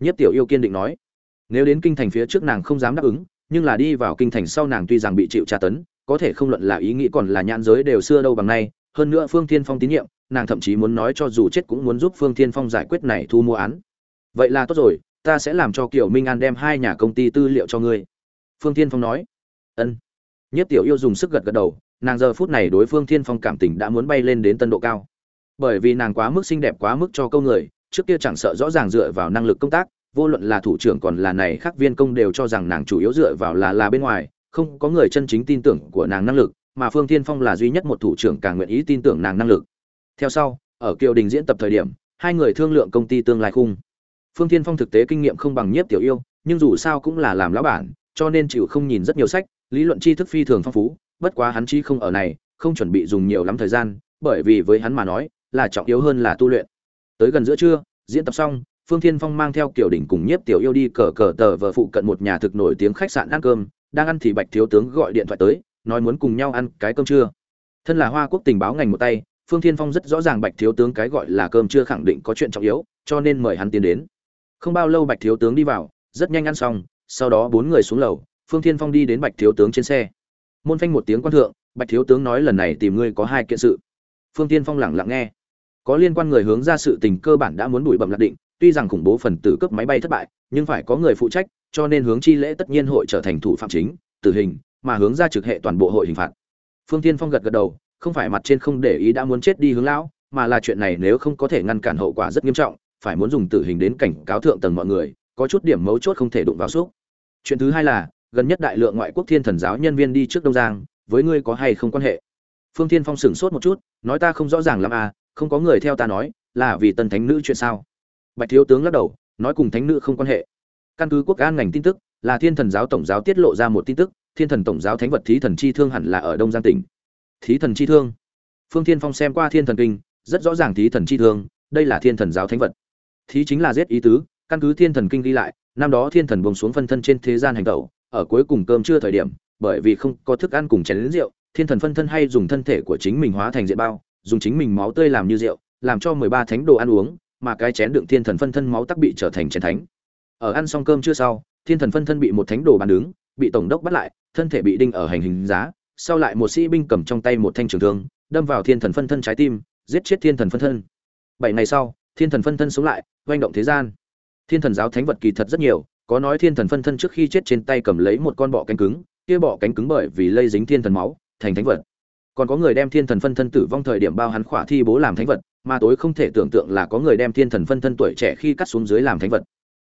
Nhất tiểu yêu kiên định nói. Nếu đến kinh thành phía trước nàng không dám đáp ứng, nhưng là đi vào kinh thành sau nàng tuy rằng bị chịu tra tấn có thể không luận là ý nghĩ còn là nhãn giới đều xưa đâu bằng nay, hơn nữa phương thiên phong tín nhiệm, nàng thậm chí muốn nói cho dù chết cũng muốn giúp phương thiên phong giải quyết này thu mua án. Vậy là tốt rồi, ta sẽ làm cho kiểu minh an đem hai nhà công ty tư liệu cho ngươi. Phương thiên phong nói. Ân. Nhất tiểu yêu dùng sức gật gật đầu, nàng giờ phút này đối phương thiên phong cảm tình đã muốn bay lên đến tân độ cao. Bởi vì nàng quá mức xinh đẹp quá mức cho câu người, trước kia chẳng sợ rõ ràng dựa vào năng lực công tác, vô luận là thủ trưởng còn là này khác viên công đều cho rằng nàng chủ yếu dựa vào là là bên ngoài không có người chân chính tin tưởng của nàng năng lực, mà phương Thiên phong là duy nhất một thủ trưởng càng nguyện ý tin tưởng nàng năng lực. Theo sau, ở kiều đình diễn tập thời điểm, hai người thương lượng công ty tương lai khung. Phương Thiên phong thực tế kinh nghiệm không bằng nhiếp tiểu yêu, nhưng dù sao cũng là làm lão bản, cho nên chịu không nhìn rất nhiều sách, lý luận tri thức phi thường phong phú, bất quá hắn chi không ở này, không chuẩn bị dùng nhiều lắm thời gian, bởi vì với hắn mà nói, là trọng yếu hơn là tu luyện. Tới gần giữa trưa, diễn tập xong, phương thiên phong mang theo kiều đình cùng nhiếp tiểu yêu đi cờ cờ tờ vợ phụ cận một nhà thực nổi tiếng khách sạn ăn cơm đang ăn thì bạch thiếu tướng gọi điện thoại tới, nói muốn cùng nhau ăn cái cơm trưa. Thân là hoa quốc tình báo ngành một tay, phương thiên phong rất rõ ràng bạch thiếu tướng cái gọi là cơm trưa khẳng định có chuyện trọng yếu, cho nên mời hắn tiến đến. Không bao lâu bạch thiếu tướng đi vào, rất nhanh ăn xong, sau đó bốn người xuống lầu, phương thiên phong đi đến bạch thiếu tướng trên xe. Môn phanh một tiếng quan thượng, bạch thiếu tướng nói lần này tìm ngươi có hai kiện sự. Phương thiên phong lẳng lặng nghe. Có liên quan người hướng ra sự tình cơ bản đã muốn đuổi bẩm lạc định, tuy rằng khủng bố phần tử cướp máy bay thất bại, nhưng phải có người phụ trách cho nên hướng chi lễ tất nhiên hội trở thành thủ phạm chính, tử hình, mà hướng ra trực hệ toàn bộ hội hình phạt. Phương tiên phong gật gật đầu, không phải mặt trên không để ý đã muốn chết đi hướng lão, mà là chuyện này nếu không có thể ngăn cản hậu quả rất nghiêm trọng, phải muốn dùng tử hình đến cảnh cáo thượng tầng mọi người, có chút điểm mấu chốt không thể đụng vào xúc. Chuyện thứ hai là, gần nhất đại lượng ngoại quốc thiên thần giáo nhân viên đi trước đông giang, với ngươi có hay không quan hệ? Phương tiên phong sửng sốt một chút, nói ta không rõ ràng lắm à không có người theo ta nói, là vì tân thánh nữ chuyện sao? Bạch thiếu tướng lắc đầu, nói cùng thánh nữ không quan hệ căn cứ quốc an ngành tin tức, là thiên thần giáo tổng giáo tiết lộ ra một tin tức, thiên thần tổng giáo thánh vật thí thần chi thương hẳn là ở đông giang tỉnh. Thí thần chi thương? Phương thiên phong xem qua thiên thần kinh, rất rõ ràng thí thần chi thương, đây là thiên thần giáo thánh vật. Thí chính là giết ý tứ, căn cứ thiên thần kinh ghi lại, năm đó thiên thần bông xuống phân thân trên thế gian hành tẩu, ở cuối cùng cơm trưa thời điểm, bởi vì không có thức ăn cùng chén lính rượu, thiên thần phân thân hay dùng thân thể của chính mình hóa thành diện bao, dùng chính mình máu tươi làm như rượu, làm cho mười ba thánh đồ ăn uống, mà cái chén đựng thiên thần phân thân máu tắc bị trở thành chén thánh ở ăn xong cơm chưa sau, thiên thần phân thân bị một thánh đồ bàn đứng, bị tổng đốc bắt lại, thân thể bị đinh ở hành hình giá, sau lại một sĩ binh cầm trong tay một thanh trường thương, đâm vào thiên thần phân thân trái tim, giết chết thiên thần phân thân. Bảy ngày sau, thiên thần phân thân sống lại oanh động thế gian. Thiên thần giáo thánh vật kỳ thật rất nhiều, có nói thiên thần phân thân trước khi chết trên tay cầm lấy một con bọ cánh cứng, kia bọ cánh cứng bởi vì lây dính thiên thần máu, thành thánh vật. Còn có người đem thiên thần phân thân tử vong thời điểm bao hắn khỏa thi bố làm thánh vật, mà tối không thể tưởng tượng là có người đem thiên thần phân thân tuổi trẻ khi cắt xuống dưới làm thánh vật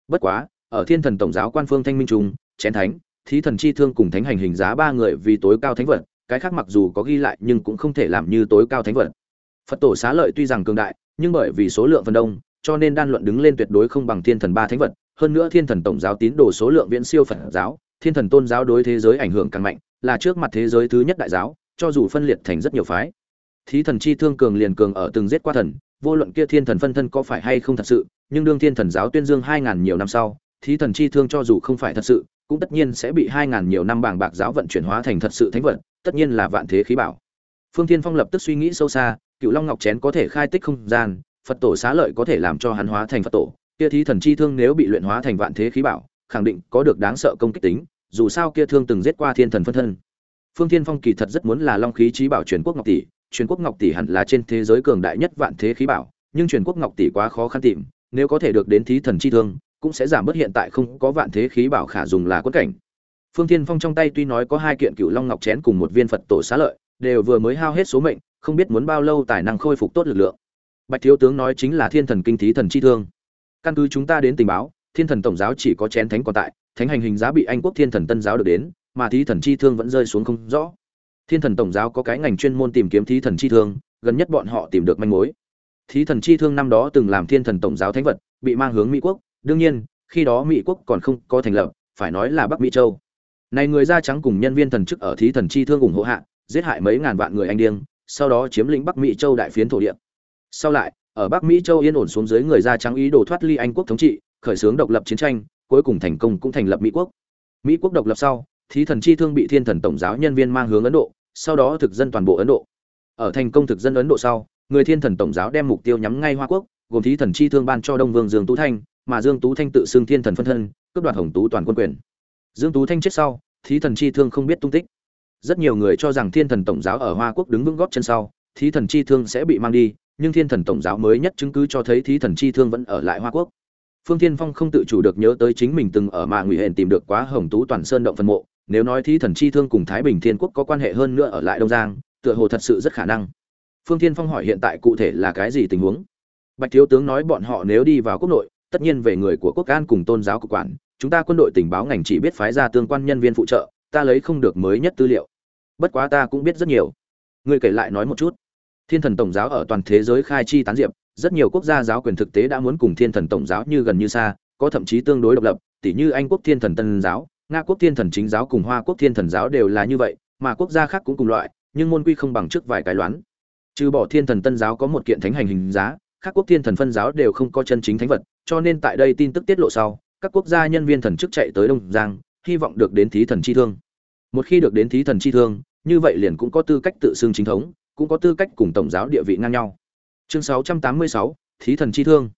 bất quá, ở thiên thần tổng giáo quan phương thanh minh trung, chén thánh, thí thần chi thương cùng thánh hành hình giá ba người vì tối cao thánh vật, cái khác mặc dù có ghi lại nhưng cũng không thể làm như tối cao thánh vật. Phật tổ xá lợi tuy rằng cường đại, nhưng bởi vì số lượng phần đông, cho nên đan luận đứng lên tuyệt đối không bằng thiên thần ba thánh vật. Hơn nữa thiên thần tổng giáo tín đồ số lượng viễn siêu phật giáo, thiên thần tôn giáo đối thế giới ảnh hưởng càng mạnh, là trước mặt thế giới thứ nhất đại giáo, cho dù phân liệt thành rất nhiều phái. Thí thần chi thương cường liền cường ở từng giết qua thần vô luận kia thiên thần phân thân có phải hay không thật sự, nhưng đương thiên thần giáo tuyên dương hai ngàn nhiều năm sau, thí thần chi thương cho dù không phải thật sự, cũng tất nhiên sẽ bị hai ngàn nhiều năm bảng bạc giáo vận chuyển hóa thành thật sự thánh vật, tất nhiên là vạn thế khí bảo. Phương thiên phong lập tức suy nghĩ sâu xa, cựu long ngọc chén có thể khai tích không gian, phật tổ xá lợi có thể làm cho hắn hóa thành phật tổ, kia thí thần chi thương nếu bị luyện hóa thành vạn thế khí bảo, khẳng định có được đáng sợ công kích tính, dù sao kia thương từng giết qua thiên thần phân thân. Phương thiên phong kỳ thật rất muốn là long khí trí bảo truyền quốc ngọc tỷ truyền quốc ngọc tỷ hẳn là trên thế giới cường đại nhất vạn thế khí bảo, nhưng truyền quốc ngọc tỷ quá khó khăn tìm, nếu có thể được đến thí thần chi thương, cũng sẽ giảm bớt hiện tại không có vạn thế khí bảo khả dùng là quất cảnh. Phương thiên phong trong tay tuy nói có hai kiện cựu long ngọc chén cùng một viên phật tổ xá lợi, đều vừa mới hao hết số mệnh, không biết muốn bao lâu tài năng khôi phục tốt lực lượng. Bạch thiếu tướng nói chính là thiên thần kinh thí thần chi thương. Căn cứ chúng ta đến tình báo, thiên thần tổng giáo chỉ có chén thánh còn tại, thánh hành hình giá bị anh quốc thiên thần tân giáo được đến, mà thí thần chi thương vẫn rơi xuống không rõ thiên thần tổng giáo có cái ngành chuyên môn tìm kiếm thí thần chi thương, gần nhất bọn họ tìm được manh mối. Thí thần chi thương năm đó từng làm thiên thần tổng giáo thánh vật, bị mang hướng mỹ quốc. Đương nhiên, khi đó mỹ quốc còn không có thành lập, phải nói là bắc mỹ châu. Này người da trắng cùng nhân viên thần chức ở thí thần chi thương ủng hộ hạ, giết hại mấy ngàn vạn người anh điêng sau đó chiếm lĩnh bắc mỹ châu đại phiến thổ địa. Sau lại, ở bắc mỹ châu yên ổn xuống dưới người da trắng ý đồ thoát ly anh quốc thống trị, khởi xướng độc lập chiến tranh, cuối cùng thành công cũng thành lập mỹ quốc. Mỹ quốc độc lập sau thí thần chi thương bị thiên thần tổng giáo nhân viên mang hướng ấn độ, sau đó thực dân toàn bộ ấn độ. Ở thành công thực dân ấn độ sau, người thiên thần tổng giáo đem mục tiêu nhắm ngay hoa quốc, gồm thí thần chi thương ban cho đông vương dương tú thanh, mà dương tú thanh tự xưng thiên thần phân thân, cướp đoạt hồng tú toàn quân quyền. Dương tú thanh chết sau, thí thần chi thương không biết tung tích. Rất nhiều người cho rằng thiên thần tổng giáo ở hoa quốc đứng vững góp chân sau, thí thần chi thương sẽ bị mang đi, nhưng thiên thần tổng giáo mới nhất chứng cứ cho thấy thí thần chi thương vẫn ở lại hoa quốc phương thiên phong không tự chủ được nhớ tới chính mình từng ở mạng ngụy hển tìm được quá hồng tú toàn sơn động phân mộ. Nếu nói thí thần chi thương cùng thái bình thiên quốc có quan hệ hơn nữa ở lại đông giang, tựa hồ thật sự rất khả năng. Phương thiên phong hỏi hiện tại cụ thể là cái gì tình huống? Bạch thiếu tướng nói bọn họ nếu đi vào quốc nội, tất nhiên về người của quốc an cùng tôn giáo cục quản. Chúng ta quân đội tình báo ngành chỉ biết phái ra tương quan nhân viên phụ trợ, ta lấy không được mới nhất tư liệu. Bất quá ta cũng biết rất nhiều. Người kể lại nói một chút thiên thần tổng giáo ở toàn thế giới khai chi tán diệp, rất nhiều quốc gia giáo quyền thực tế đã muốn cùng thiên thần tổng giáo như gần như xa, có thậm chí tương đối độc lập tỷ như anh quốc thiên thần tân giáo, nga quốc thiên thần chính giáo cùng hoa quốc thiên thần giáo đều là như vậy, mà quốc gia khác cũng cùng loại, nhưng môn quy không bằng trước vài cái loán. Trừ bỏ thiên thần tân giáo có một kiện thánh hành hình giá, các quốc thiên thần phân giáo đều không có chân chính thánh vật, cho nên tại đây tin tức tiết lộ sau, các quốc gia nhân viên thần chức chạy tới đông giang, hy vọng được đến thí thần chi thương. Một khi được đến thí thần chi thương, như vậy liền cũng có tư cách tự xưng chính thống cũng có tư cách cùng tổng giáo địa vị ngang nhau. Chương 686, thí thần chi thương.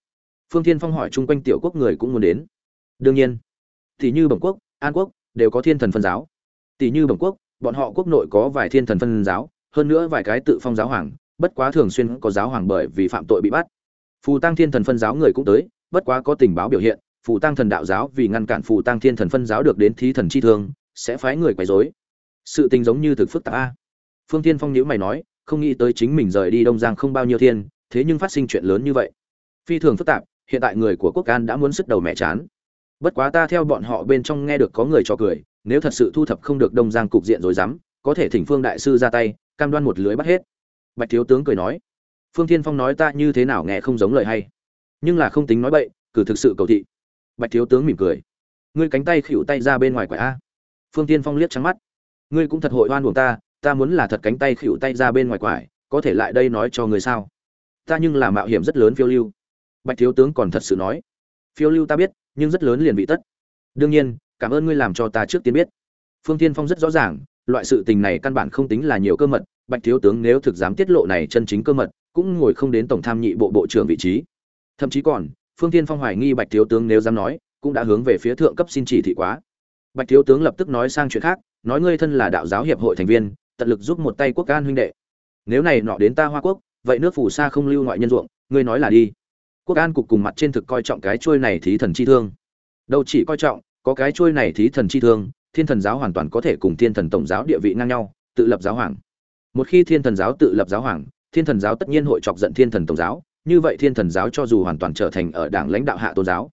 Phương thiên phong hỏi chung quanh tiểu quốc người cũng muốn đến. Đương nhiên tỷ như bẩm quốc an quốc đều có thiên thần phân giáo. Tỷ như bẩm quốc bọn họ quốc nội có vài thiên thần phân giáo hơn nữa vài cái tự phong giáo hoàng bất quá thường xuyên có giáo hoàng bởi vì phạm tội bị bắt. Phù tăng thiên thần phân giáo người cũng tới bất quá có tình báo biểu hiện phù tăng thần đạo giáo vì ngăn cản phù tăng thiên thần phân giáo được đến thí thần chi thương sẽ phái người quấy rối. Sự tình giống như thực phức tạp a. Phương thiên phong nhíu mày nói không nghĩ tới chính mình rời đi đông giang không bao nhiêu thiên, thế nhưng phát sinh chuyện lớn như vậy. Phi thường phức tạp, hiện tại người của quốc an đã muốn sức đầu mẹ chán. Bất quá ta theo bọn họ bên trong nghe được có người cho cười, nếu thật sự thu thập không được đông giang cục diện rồi dám, có thể thỉnh phương đại sư ra tay, cam đoan một lưới bắt hết. Bạch thiếu tướng cười nói, phương thiên phong nói ta như thế nào nghe không giống lời hay, nhưng là không tính nói bậy, cử thực sự cầu thị. Bạch thiếu tướng mỉm cười, ngươi cánh tay khỉu tay ra bên ngoài quả a. Phương tiên phong liếc trắng mắt, ngươi cũng thật hội oan buồng ta ta muốn là thật cánh tay khỉu tay ra bên ngoài quải, có thể lại đây nói cho người sao? Ta nhưng là mạo hiểm rất lớn phiêu lưu. Bạch thiếu tướng còn thật sự nói. Phiêu lưu ta biết, nhưng rất lớn liền bị tất. Đương nhiên, cảm ơn ngươi làm cho ta trước tiên biết. Phương tiên phong rất rõ ràng, loại sự tình này căn bản không tính là nhiều cơ mật. Bạch thiếu tướng nếu thực dám tiết lộ này chân chính cơ mật, cũng ngồi không đến tổng tham nhị bộ bộ trưởng vị trí. Thậm chí còn, phương tiên phong hoài nghi bạch thiếu tướng nếu dám nói, cũng đã hướng về phía thượng cấp xin chỉ thị quá. Bạch thiếu tướng lập tức nói sang chuyện khác, nói ngươi thân là đạo giáo hiệp hội thành viên tận lực giúp một tay quốc can huynh đệ. Nếu này nọ đến ta hoa quốc, vậy nước phù sa không lưu ngoại nhân ruộng, ngươi nói là đi. Quốc an cục cùng mặt trên thực coi trọng cái chuôi này thí thần chi thương. Đâu chỉ coi trọng, có cái chuôi này thí thần chi thương, thiên thần giáo hoàn toàn có thể cùng thiên thần tổng giáo địa vị ngang nhau, tự lập giáo hoàng. Một khi thiên thần giáo tự lập giáo hoàng, thiên thần giáo tất nhiên hội chọc giận thiên thần tổng giáo, như vậy thiên thần giáo cho dù hoàn toàn trở thành ở đảng lãnh đạo hạ tôn giáo,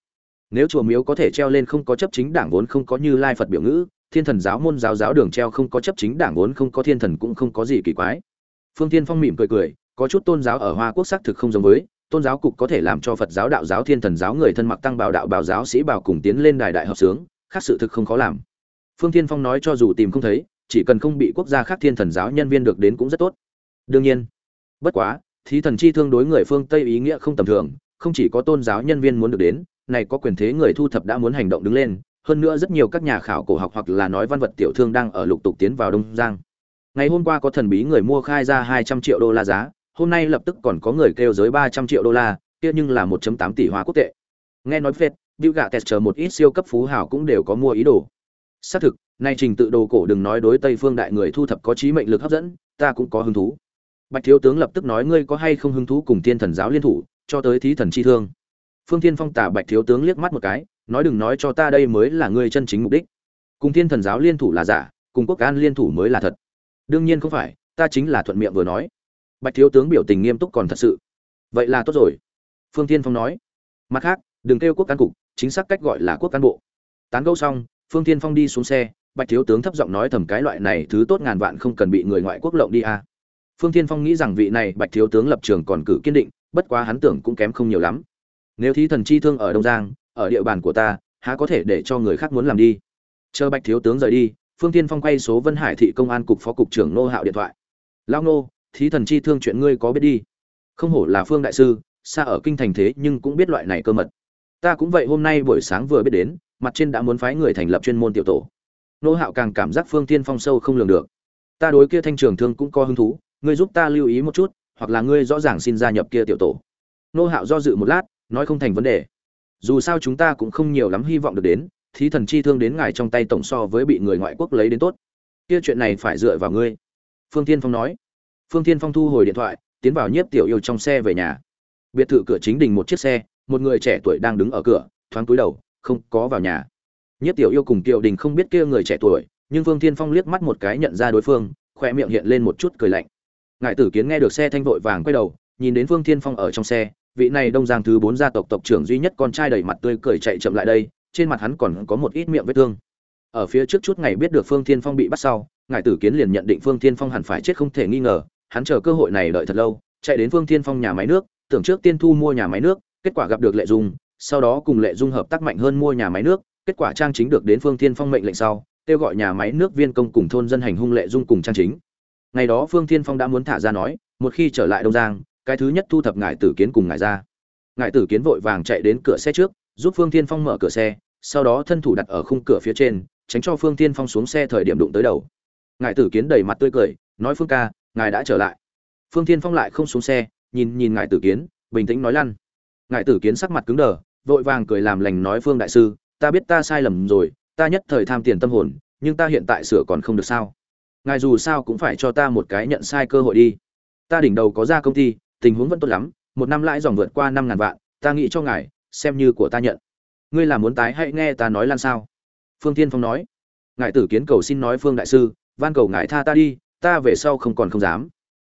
nếu chùa miếu có thể treo lên không có chấp chính đảng vốn không có như lai phật biểu ngữ thiên thần giáo môn giáo giáo đường treo không có chấp chính đảng vốn không có thiên thần cũng không có gì kỳ quái. Phương tiên phong mỉm cười cười, có chút tôn giáo ở hoa quốc xác thực không giống với, tôn giáo cục có thể làm cho phật giáo đạo giáo thiên thần giáo người thân mặc tăng bảo đạo bảo giáo sĩ bảo cùng tiến lên đài đại hợp sướng, khác sự thực không khó làm. Phương tiên phong nói cho dù tìm không thấy, chỉ cần không bị quốc gia khác thiên thần giáo nhân viên được đến cũng rất tốt. Đương nhiên, bất quá, thí thần chi thương đối người phương tây ý nghĩa không tầm thường, không chỉ có tôn giáo nhân viên muốn được đến, này có quyền thế người thu thập đã muốn hành động đứng lên hơn nữa rất nhiều các nhà khảo cổ học hoặc là nói văn vật tiểu thương đang ở lục tục tiến vào đông giang. Ngày hôm qua có thần bí người mua khai ra hai trăm triệu đô la giá, hôm nay lập tức còn có người kêu giới ba trăm triệu đô la, kia nhưng là 1 tám tỷ hóa quốc tệ. Nghe nói phết, Bill Gates chờ một ít siêu cấp phú hào cũng đều có mua ý đồ. Xác thực, nay trình tự đồ cổ đừng nói đối tây phương đại người thu thập có trí mệnh lực hấp dẫn, ta cũng có hứng thú. Bạch thiếu tướng lập tức nói ngươi có hay không hứng thú cùng thiên thần giáo liên thủ, cho tới thí thần chi thương. Phương thiên phong tả bạch thiếu tướng liếc mắt một cái nói đừng nói cho ta đây mới là ngươi chân chính mục đích. Cùng thiên thần giáo liên thủ là giả, cùng quốc an liên thủ mới là thật. Đương nhiên không phải, ta chính là thuận miệng vừa nói. Bạch thiếu tướng biểu tình nghiêm túc còn thật sự. Vậy là tốt rồi. Phương thiên phong nói. Mặt khác, đừng kêu quốc cán cục, chính xác cách gọi là quốc cán bộ. Tán gẫu xong, phương tiên phong đi xuống xe, bạch thiếu tướng thấp giọng nói thầm cái loại này thứ tốt ngàn vạn không cần bị người ngoại quốc lộng đi à. phương tiên phong nghĩ rằng vị này bạch thiếu tướng lập trường còn cử kiên định, bất quá hắn tưởng cũng kém không nhiều lắm. Nếu thí thần chi thương ở đông giang ở địa bàn của ta, há có thể để cho người khác muốn làm đi? Chờ bạch thiếu tướng rời đi, phương tiên phong quay số vân hải thị công an cục phó cục trưởng nô hạo điện thoại. Lao nô, thí thần chi thương chuyện ngươi có biết đi. Không hổ là phương đại sư, xa ở kinh thành thế nhưng cũng biết loại này cơ mật. Ta cũng vậy hôm nay buổi sáng vừa biết đến, mặt trên đã muốn phái người thành lập chuyên môn tiểu tổ. Nô hạo càng cảm giác phương tiên phong sâu không lường được. Ta đối kia thanh trường thương cũng có hứng thú, ngươi giúp ta lưu ý một chút, hoặc là ngươi rõ ràng xin gia nhập kia tiểu tổ. Nô hạo do dự một lát, nói không thành vấn đề dù sao chúng ta cũng không nhiều lắm hy vọng được đến, thí thần chi thương đến ngài trong tay tổng so với bị người ngoại quốc lấy đến tốt. Kia chuyện này phải dựa vào ngươi. Phương tiên phong nói. Phương tiên phong thu hồi điện thoại, tiến vào nhiếp tiểu yêu trong xe về nhà. Biệt thự cửa chính đình một chiếc xe, một người trẻ tuổi đang đứng ở cửa, thoáng túi đầu, không có vào nhà. Nhiếp tiểu yêu cùng kiều đình không biết kia người trẻ tuổi, nhưng phương tiên phong liếc mắt một cái nhận ra đối phương khoe miệng hiện lên một chút cười lạnh. Ngài tử kiến nghe được xe thanh vội vàng quay đầu, nhìn đến phương tiên phong ở trong xe vị này đông giang thứ bốn gia tộc tộc trưởng duy nhất con trai đầy mặt tươi cười chạy chậm lại đây, trên mặt hắn còn có một ít miệng vết thương. Ở phía trước chút ngày biết được phương thiên phong bị bắt sau, ngài tử kiến liền nhận định phương thiên phong hẳn phải chết không thể nghi ngờ, hắn chờ cơ hội này đợi thật lâu, chạy đến phương thiên phong nhà máy nước, tưởng trước tiên thu mua nhà máy nước, kết quả gặp được lệ dung, sau đó cùng lệ dung hợp tác mạnh hơn mua nhà máy nước, kết quả trang chính được đến phương thiên phong mệnh lệnh sau, kêu gọi nhà máy nước viên công cùng thôn dân hành hung lệ dung cùng trang chính. Ngày đó phương thiên phong đã muốn thả ra nói, một khi trở lại đông giang cái thứ nhất thu thập ngài tử kiến cùng ngài ra. Ngài tử kiến vội vàng chạy đến cửa xe trước, giúp phương thiên phong mở cửa xe, sau đó thân thủ đặt ở khung cửa phía trên, tránh cho phương thiên phong xuống xe thời điểm đụng tới đầu. Ngài tử kiến đầy mặt tươi cười, nói, phương ca, ngài đã trở lại. Phương thiên phong lại không xuống xe, nhìn nhìn ngài tử kiến, bình tĩnh nói, lăn. Ngài tử kiến sắc mặt cứng đờ, vội vàng cười làm lành nói, phương đại sư, ta biết ta sai lầm rồi, ta nhất thời tham tiền tâm hồn, nhưng ta hiện tại sửa còn không được sao. Ngài dù sao cũng phải cho ta một cái nhận sai cơ hội đi. Ta đỉnh đầu có ra công ty tình huống vẫn tốt lắm, một năm lãi dòng vượt qua năm ngàn vạn, ta nghĩ cho ngài, xem như của ta nhận. Ngươi là muốn tái hãy nghe ta nói lan sao? Phương tiên phong nói. Ngài tử kiến cầu xin nói phương đại sư, van cầu ngài tha ta đi, ta về sau không còn không dám.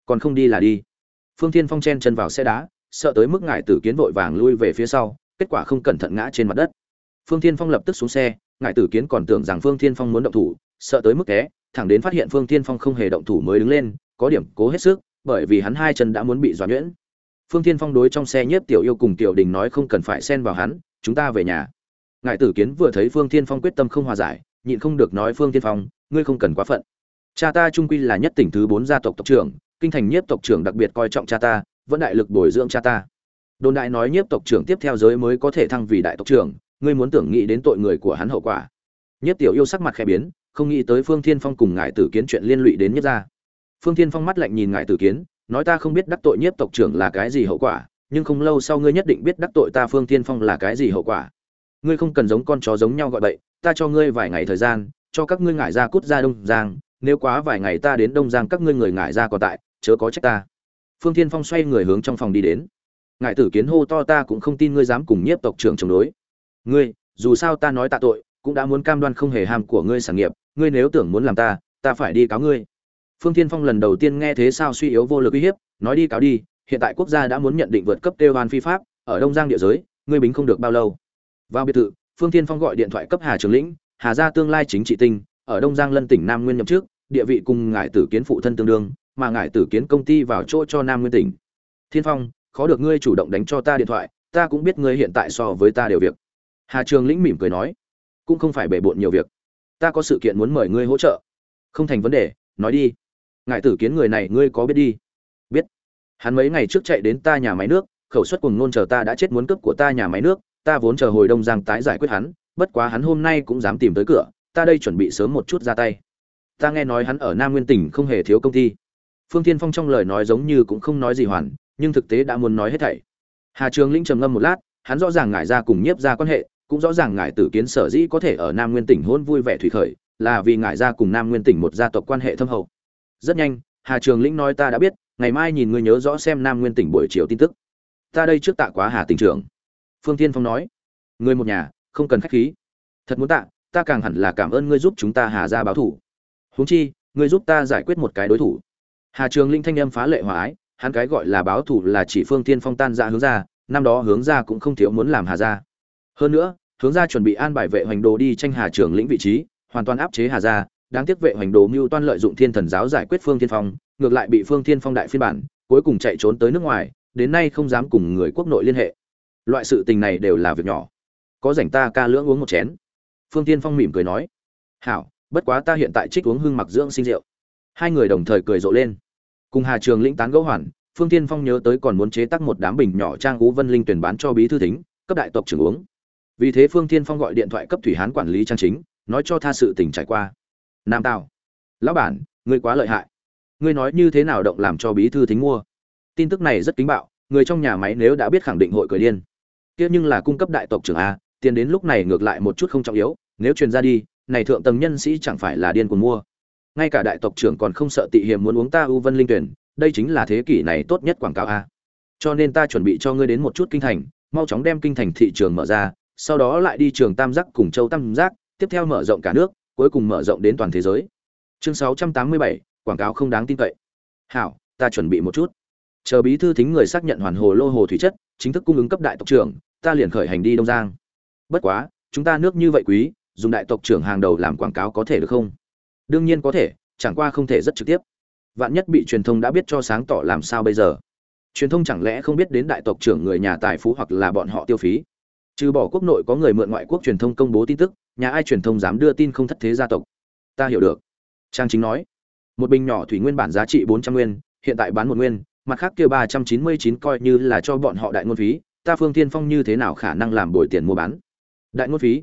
Còn không đi là đi. Phương tiên phong chen chân vào xe đá, sợ tới mức ngài tử kiến vội vàng lui về phía sau, kết quả không cẩn thận ngã trên mặt đất. Phương tiên phong lập tức xuống xe, ngài tử kiến còn tưởng rằng phương tiên phong muốn động thủ, sợ tới mức té, thẳng đến phát hiện phương tiên phong không hề động thủ mới đứng lên, có điểm cố hết sức bởi vì hắn hai chân đã muốn bị dọa nhuyễn. Phương Thiên phong đối trong xe nhiếp tiểu yêu cùng tiểu đình nói không cần phải xen vào hắn, chúng ta về nhà. Ngài tử kiến vừa thấy phương Thiên phong quyết tâm không hòa giải, nhịn không được nói phương Thiên phong, ngươi không cần quá phận. Cha ta trung quy là nhất tỉnh thứ bốn gia tộc tộc trưởng, kinh thành nhiếp tộc trưởng đặc biệt coi trọng cha ta, vẫn đại lực bồi dưỡng cha ta. Đồn đại nói nhiếp tộc trưởng tiếp theo giới mới có thể thăng vì đại tộc trưởng, ngươi muốn tưởng nghĩ đến tội người của hắn hậu quả. Nhiếp tiểu yêu sắc mặt khẽ biến, không nghĩ tới phương thiên phong cùng ngài tử kiến chuyện liên lụy đến nhất gia phương thiên phong mắt lạnh nhìn ngài tử kiến, nói ta không biết đắc tội nhiếp tộc trưởng là cái gì hậu quả, nhưng không lâu sau ngươi nhất định biết đắc tội ta phương thiên phong là cái gì hậu quả. Ngươi không cần giống con chó giống nhau gọi bậy, ta cho ngươi vài ngày thời gian, cho các ngươi ngải ra cút ra đông giang, nếu quá vài ngày ta đến đông giang các ngươi người ngải ra còn tại, chớ có trách ta. Phương thiên phong xoay người hướng trong phòng đi đến. Ngài tử kiến hô to ta cũng không tin ngươi dám cùng nhiếp tộc trưởng chống đối. Ngươi, dù sao ta nói tạ tội, cũng đã muốn cam đoan không hề ham của ngươi sản nghiệp, ngươi nếu tưởng muốn làm ta ta phải đi cáo ngươi phương thiên phong lần đầu tiên nghe thế sao suy yếu vô lực uy hiếp, nói đi cáo đi, hiện tại quốc gia đã muốn nhận định vượt cấp kêu hoan phi pháp, ở đông giang địa giới, ngươi bính không được bao lâu. Vào biệt thự, phương thiên phong gọi điện thoại cấp hà trường lĩnh, hà gia tương lai chính trị tinh, ở đông giang lân tỉnh nam nguyên nhậm trước địa vị cùng ngải tử kiến phụ thân tương đương, mà ngải tử kiến công ty vào chỗ cho nam nguyên tỉnh. Thiên phong, khó được ngươi chủ động đánh cho ta điện thoại, ta cũng biết ngươi hiện tại so với ta đều việc. Hà trường lĩnh mỉm cười nói, cũng không phải bể bộn nhiều việc. Ta có sự kiện muốn mời ngươi hỗ trợ. Không thành vấn đề, nói đi ngài tử kiến người này ngươi có biết đi? Biết. Hắn mấy ngày trước chạy đến ta nhà máy nước, khẩu suất cùng nôn chờ ta đã chết muốn cướp của ta nhà máy nước, ta vốn chờ hồi đông giang tái giải quyết hắn, bất quá hắn hôm nay cũng dám tìm tới cửa, ta đây chuẩn bị sớm một chút ra tay. Ta nghe nói hắn ở nam nguyên tỉnh không hề thiếu công ty. Phương tiên phong trong lời nói giống như cũng không nói gì hoàn, nhưng thực tế đã muốn nói hết thảy. Hà trường linh trầm ngâm một lát, hắn rõ ràng ngại ra cùng nhiếp ra quan hệ, cũng rõ ràng ngại tử kiến sở dĩ có thể ở nam nguyên tỉnh hôn vui vẻ thủy khởi, là vì ngại ra cùng nam nguyên tỉnh một gia tộc quan hệ thâm hậu rất nhanh, hà trường lĩnh nói ta đã biết, ngày mai nhìn ngươi nhớ rõ xem nam nguyên tỉnh buổi chiều tin tức. Ta đây trước tạ quá hà tỉnh trưởng. Phương tiên phong nói. Người một nhà, không cần khách khí. Thật muốn tạ, ta càng hẳn là cảm ơn ngươi giúp chúng ta hà ra báo thủ. Huống chi, ngươi giúp ta giải quyết một cái đối thủ. Hà trường linh thanh âm phá lệ hòa ái, hắn cái gọi là báo thủ là chỉ phương tiên phong tan ra hướng ra, năm đó hướng ra cũng không thiếu muốn làm hà ra. Hơn nữa, hướng ra chuẩn bị an bài vệ hoành đồ đi tranh hà Trường lĩnh vị trí, hoàn toàn áp chế hà gia đáng tiếc vệ hoành đồ mưu toan lợi dụng thiên thần giáo giải quyết phương thiên phong, ngược lại bị phương thiên phong đại phiên bản, cuối cùng chạy trốn tới nước ngoài, đến nay không dám cùng người quốc nội liên hệ. Loại sự tình này đều là việc nhỏ. Có rảnh ta ca lưỡng uống một chén. Phương thiên phong mỉm cười nói. Hảo, bất quá ta hiện tại trích uống hương mặc dưỡng sinh rượu. Hai người đồng thời cười rộ lên. Cùng hà trường lĩnh tán gẫu hoàn, phương tiên phong nhớ tới còn muốn chế tác một đám bình nhỏ trang ú vân linh tuyển bán cho bí thư thính, cấp đại tộc trưởng uống. Vì thế phương tiên phong gọi điện thoại cấp thủy hán quản lý trang chính, nói cho tha sự tình trải qua nam tào. Lão bản, ngươi quá lợi hại. Ngươi nói như thế nào động làm cho bí thư thính mua? Tin tức này rất kính bạo, người trong nhà máy nếu đã biết khẳng định hội cười điên. Kia nhưng là cung cấp đại tộc trưởng a, tiền đến lúc này ngược lại một chút không trọng yếu, nếu truyền ra đi, này thượng tầng nhân sĩ chẳng phải là điên cuồng mua. Ngay cả đại tộc trưởng còn không sợ tị hiểm muốn uống ta u vân linh tuyển, đây chính là thế kỷ này tốt nhất quảng cáo a. Cho nên ta chuẩn bị cho ngươi đến một chút kinh thành, mau chóng đem kinh thành thị trường mở ra, sau đó lại đi trường tam giác cùng châu tam giác, tiếp theo mở rộng cả nước cuối cùng mở rộng đến toàn thế giới. Chương 687, quảng cáo không đáng tin cậy. Hảo ta chuẩn bị một chút. Chờ bí thư thính người xác nhận hoàn hồ lô hồ thủy chất chính thức cung ứng cấp đại tộc trưởng ta liền khởi hành đi đông giang. Bất quá chúng ta nước như vậy quý dùng đại tộc trưởng hàng đầu làm quảng cáo có thể được không? Đương nhiên có thể chẳng qua không thể rất trực tiếp. Vạn nhất bị truyền thông đã biết cho sáng tỏ làm sao bây giờ? Truyền thông chẳng lẽ không biết đến đại tộc trưởng người nhà tài phú hoặc là bọn họ tiêu phí? Trừ bỏ quốc nội có người mượn ngoại quốc truyền thông công bố tin tức, nhà ai truyền thông dám đưa tin không thất thế gia tộc? Ta hiểu được. Trang chính nói. Một bình nhỏ thủy nguyên bản giá trị bốn trăm nguyên, hiện tại bán một nguyên, mặt khác kia ba trăm chín mươi chín coi như là cho bọn họ đại ngôn phí, ta phương tiên phong như thế nào khả năng làm bồi tiền mua bán? Đại ngôn phí.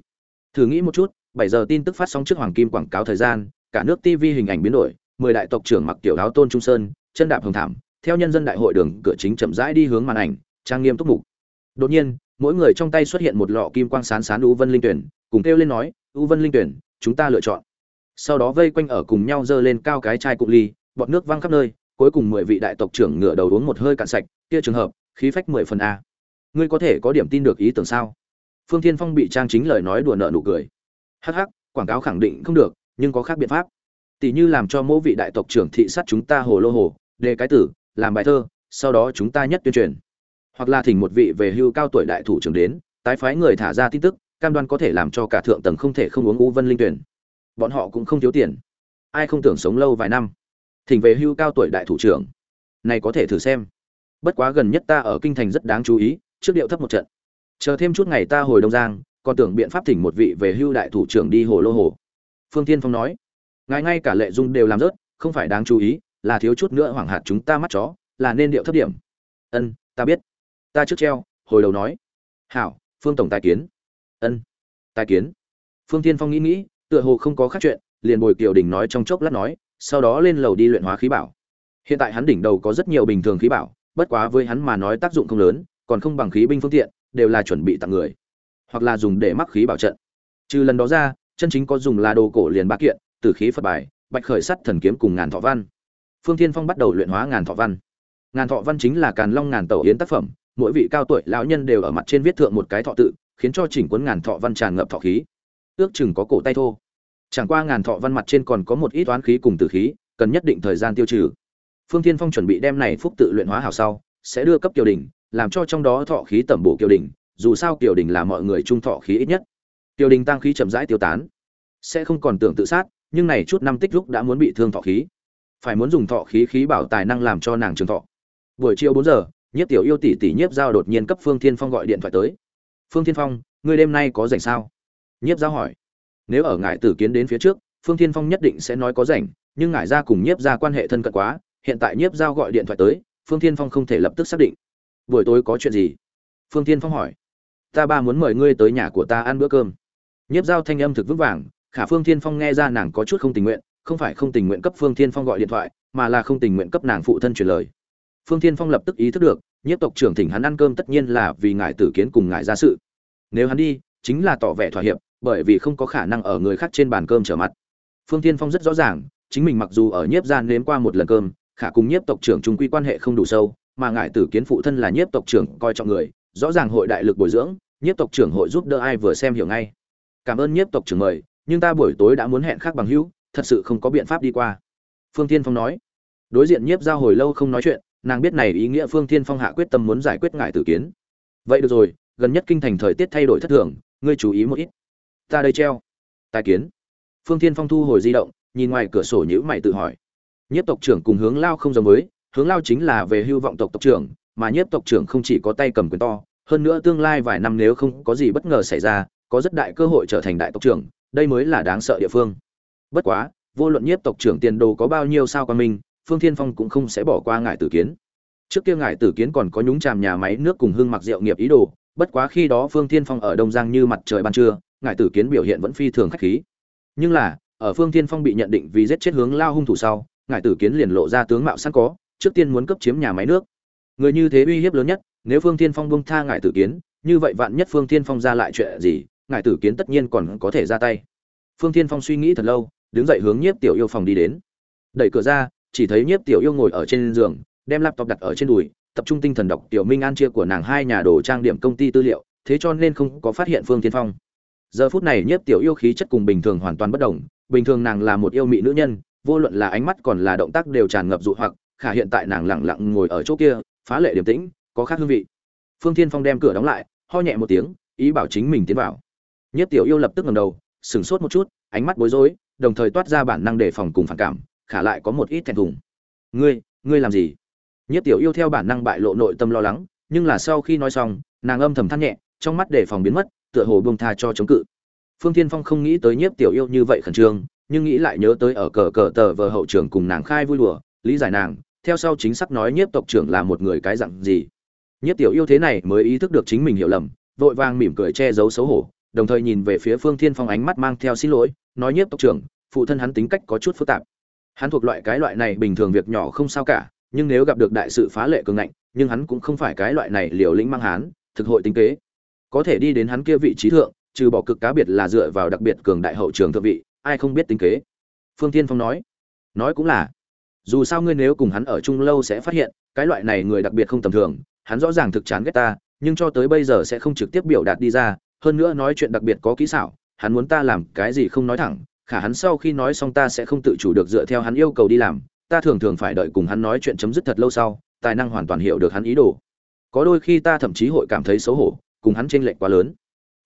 Thử nghĩ một chút, bảy giờ tin tức phát sóng trước hoàng kim quảng cáo thời gian, cả nước tv hình ảnh biến đổi, mười đại tộc trưởng mặc tiểu áo tôn trung sơn, chân đạp hồng thảm, theo nhân dân đại hội đường cửa chính chậm rãi đi hướng màn ảnh, trang nghiêm túc mục. Đột nhiên mỗi người trong tay xuất hiện một lọ kim quang sán sán u vân linh tuyển, cùng kêu lên nói, u vân linh tuyển, chúng ta lựa chọn. Sau đó vây quanh ở cùng nhau dơ lên cao cái chai cụ ly, bọt nước văng khắp nơi, cuối cùng mười vị đại tộc trưởng ngửa đầu uống một hơi cạn sạch, kia trường hợp, khí phách mười phần a. Ngươi có thể có điểm tin được ý tưởng sao? Phương thiên phong bị trang chính lời nói đùa nợ nụ cười. Hắc hắc, quảng cáo khẳng định không được, nhưng có khác biện pháp. Tỷ như làm cho mỗi vị đại tộc trưởng thị sát chúng ta hồ lô hồ, đề cái tử, làm bài thơ, sau đó chúng ta nhất tuyên truyền hoặc là thỉnh một vị về hưu cao tuổi đại thủ trưởng đến, tái phái người thả ra tin tức, cam đoan có thể làm cho cả thượng tầng không thể không uống u vân linh tuyển. Bọn họ cũng không thiếu tiền. Ai không tưởng sống lâu vài năm. Thỉnh về hưu cao tuổi đại thủ trưởng. Này có thể thử xem. Bất quá gần nhất ta ở kinh thành rất đáng chú ý, trước điệu thấp một trận. Chờ thêm chút ngày ta hồi đông giang, còn tưởng biện pháp thỉnh một vị về hưu đại thủ trưởng đi hồ lô hồ. Phương tiên phong nói. Ngài ngay cả lệ dung đều làm rớt, không phải đáng chú ý, là thiếu chút nữa hoảng hạt chúng ta mắt chó, là nên điệu thấp điểm. Ân, ta biết ta trước treo, hồi đầu nói. Hảo, phương tổng tài kiến. Ân, tài kiến. Phương tiên phong nghĩ nghĩ, tựa hồ không có khác chuyện, liền bồi kiều đình nói trong chốc lát nói, sau đó lên lầu đi luyện hóa khí bảo. Hiện tại hắn đỉnh đầu có rất nhiều bình thường khí bảo, bất quá với hắn mà nói tác dụng không lớn, còn không bằng khí binh phương tiện, đều là chuẩn bị tặng người. Hoặc là dùng để mắc khí bảo trận. Trừ lần đó ra, chân chính có dùng là đồ cổ liền ba kiện từ khí phật bài, bạch khởi sắt thần kiếm cùng ngàn thọ văn. Phương thiên phong bắt đầu luyện hóa ngàn thọ văn. Ngàn thọ văn chính là càn long ngàn tẩu yến tác phẩm mỗi vị cao tuổi lão nhân đều ở mặt trên viết thượng một cái thọ tự, khiến cho chỉnh cuốn ngàn thọ văn tràn ngập thọ khí. Ước chừng có cổ tay thô. Chẳng qua ngàn thọ văn mặt trên còn có một ít toán khí cùng tử khí, cần nhất định thời gian tiêu trừ. Phương thiên phong chuẩn bị đem này phúc tự luyện hóa hảo sau, sẽ đưa cấp kiều đình, làm cho trong đó thọ khí tẩm bổ kiều đình, dù sao kiều đình là mọi người trung thọ khí ít nhất. Kiều đình tăng khí chậm rãi tiêu tán. Sẽ không còn tưởng tự sát, nhưng này chút năm tích lúc đã muốn bị thương thọ khí. Phải muốn dùng thọ khí khí bảo tài năng làm cho nàng trường thọ. Buổi chiều bốn giờ nhiếp tiểu yêu tỷ tỷ nhiếp giao đột nhiên cấp phương thiên phong gọi điện thoại tới. Phương thiên phong, ngươi đêm nay có rảnh sao? Nhiếp giao hỏi. Nếu ở ngải tử kiến đến phía trước, phương thiên phong nhất định sẽ nói có rảnh, nhưng ngải ra cùng nhiếp ra quan hệ thân cận quá, hiện tại nhiếp giao gọi điện thoại tới, phương thiên phong không thể lập tức xác định. Buổi tối có chuyện gì? Phương thiên phong hỏi. Ta ba muốn mời ngươi tới nhà của ta ăn bữa cơm. Nhiếp giao thanh âm thực vững vàng, khả phương thiên phong nghe ra nàng có chút không tình nguyện, không phải không tình nguyện cấp phương thiên phong gọi điện thoại, mà là không tình nguyện cấp nàng phụ thân truyền lời phương thiên phong lập tức ý thức được, nhiếp tộc trưởng thỉnh hắn ăn cơm tất nhiên là vì ngài tử kiến cùng ngài ra sự. Nếu hắn đi, chính là tỏ vẻ thỏa hiệp, bởi vì không có khả năng ở người khác trên bàn cơm trở mặt. Phương thiên phong rất rõ ràng, chính mình mặc dù ở nhiếp gian nếm qua một lần cơm, khả cùng nhiếp tộc trưởng trung quy quan hệ không đủ sâu, mà ngài tử kiến phụ thân là nhiếp tộc trưởng coi trọng người, rõ ràng hội đại lực bồi dưỡng, nhiếp tộc trưởng hội giúp đỡ ai vừa xem hiểu ngay. Cảm ơn nhiếp tộc trưởng mời, nhưng ta buổi tối đã muốn hẹn khác bằng hữu, thật sự không có biện pháp đi qua. Phương Thiên phong nói. Đối diện nhiếp giao hồi lâu không nói chuyện nàng biết này ý nghĩa phương thiên phong hạ quyết tâm muốn giải quyết ngại tử kiến. Vậy được rồi, gần nhất kinh thành thời tiết thay đổi thất thường, ngươi chú ý một ít. Ta đây treo. Tài kiến. Phương thiên phong thu hồi di động, nhìn ngoài cửa sổ nhữ mày tự hỏi. Nhiếp tộc trưởng cùng hướng lao không giống với, hướng lao chính là về hưu vọng tộc tộc trưởng, mà nhiếp tộc trưởng không chỉ có tay cầm quyền to, hơn nữa tương lai vài năm nếu không có gì bất ngờ xảy ra, có rất đại cơ hội trở thành đại tộc trưởng, đây mới là đáng sợ địa phương. Bất quá, vô luận nhiếp tộc trưởng tiền đồ có bao nhiêu sao qua mình phương thiên phong cũng không sẽ bỏ qua ngải tử kiến. Trước kia ngải tử kiến còn có nhúng tràm nhà máy nước cùng hương mặc rượu nghiệp ý đồ, bất quá khi đó phương thiên phong ở đông giang như mặt trời ban trưa, ngải tử kiến biểu hiện vẫn phi thường khách khí. Nhưng là, ở phương thiên phong bị nhận định vì giết chết hướng lao hung thủ sau, ngải tử kiến liền lộ ra tướng mạo sẵn có, trước tiên muốn cấp chiếm nhà máy nước. Người như thế uy hiếp lớn nhất, nếu phương thiên phong bông tha ngải tử kiến, như vậy vạn nhất phương thiên phong ra lại chuyện gì, ngải tử kiến tất nhiên còn có thể ra tay. Phương thiên phong suy nghĩ thật lâu, đứng dậy hướng nhiếp tiểu yêu phòng đi đến. Đẩy cửa ra chỉ thấy nhiếp tiểu yêu ngồi ở trên giường, đem laptop đặt ở trên đùi, tập trung tinh thần đọc tiểu minh an chia của nàng hai nhà đồ trang điểm công ty tư liệu, thế cho nên không có phát hiện phương thiên phong. Giờ phút này nhiếp tiểu yêu khí chất cùng bình thường hoàn toàn bất đồng, bình thường nàng là một yêu mị nữ nhân, vô luận là ánh mắt còn là động tác đều tràn ngập dụ hoặc, khả hiện tại nàng lặng lặng ngồi ở chỗ kia, phá lệ điềm tĩnh, có khác hương vị. Phương thiên phong đem cửa đóng lại, ho nhẹ một tiếng, ý bảo chính mình tiến vào. Nhất tiểu yêu lập tức ngẩng đầu, sửng sốt một chút, ánh mắt bối rối, đồng thời toát ra bản năng đề phòng cùng phản cảm khả lại có một ít thẹn thùng. Ngươi ngươi làm gì? Nhất tiểu yêu theo bản năng bại lộ nội tâm lo lắng, nhưng là sau khi nói xong, nàng âm thầm than nhẹ, trong mắt đề phòng biến mất, tựa hồ buông tha cho chống cự. Phương thiên phong không nghĩ tới nhiếp tiểu yêu như vậy khẩn trương, nhưng nghĩ lại nhớ tới ở cờ cờ tờ vờ hậu trưởng cùng nàng khai vui đùa, lý giải nàng, theo sau chính xác nói nhiếp tộc trưởng là một người cái dặn gì. Nhiếp tiểu yêu thế này mới ý thức được chính mình hiểu lầm, vội vàng mỉm cười che giấu xấu hổ, đồng thời nhìn về phía phương thiên phong ánh mắt mang theo xin lỗi, nói nhiếp tộc trưởng, phụ thân hắn tính cách có chút phức tạp hắn thuộc loại cái loại này bình thường việc nhỏ không sao cả, nhưng nếu gặp được đại sự phá lệ cường ngạnh, nhưng hắn cũng không phải cái loại này liều lĩnh mang hán thực hội tính kế. Có thể đi đến hắn kia vị trí thượng, trừ bỏ cực cá biệt là dựa vào đặc biệt cường đại hậu trường thượng vị, ai không biết tính kế. Phương tiên phong nói. Nói cũng là. Dù sao ngươi nếu cùng hắn ở chung lâu sẽ phát hiện, cái loại này người đặc biệt không tầm thường, hắn rõ ràng thực chán ghét ta, nhưng cho tới bây giờ sẽ không trực tiếp biểu đạt đi ra, hơn nữa nói chuyện đặc biệt có kỹ xảo, hắn muốn ta làm cái gì không nói thẳng khả hắn sau khi nói xong ta sẽ không tự chủ được dựa theo hắn yêu cầu đi làm, ta thường thường phải đợi cùng hắn nói chuyện chấm dứt thật lâu sau, tài năng hoàn toàn hiểu được hắn ý đồ. Có đôi khi ta thậm chí hội cảm thấy xấu hổ, cùng hắn chênh lệch quá lớn.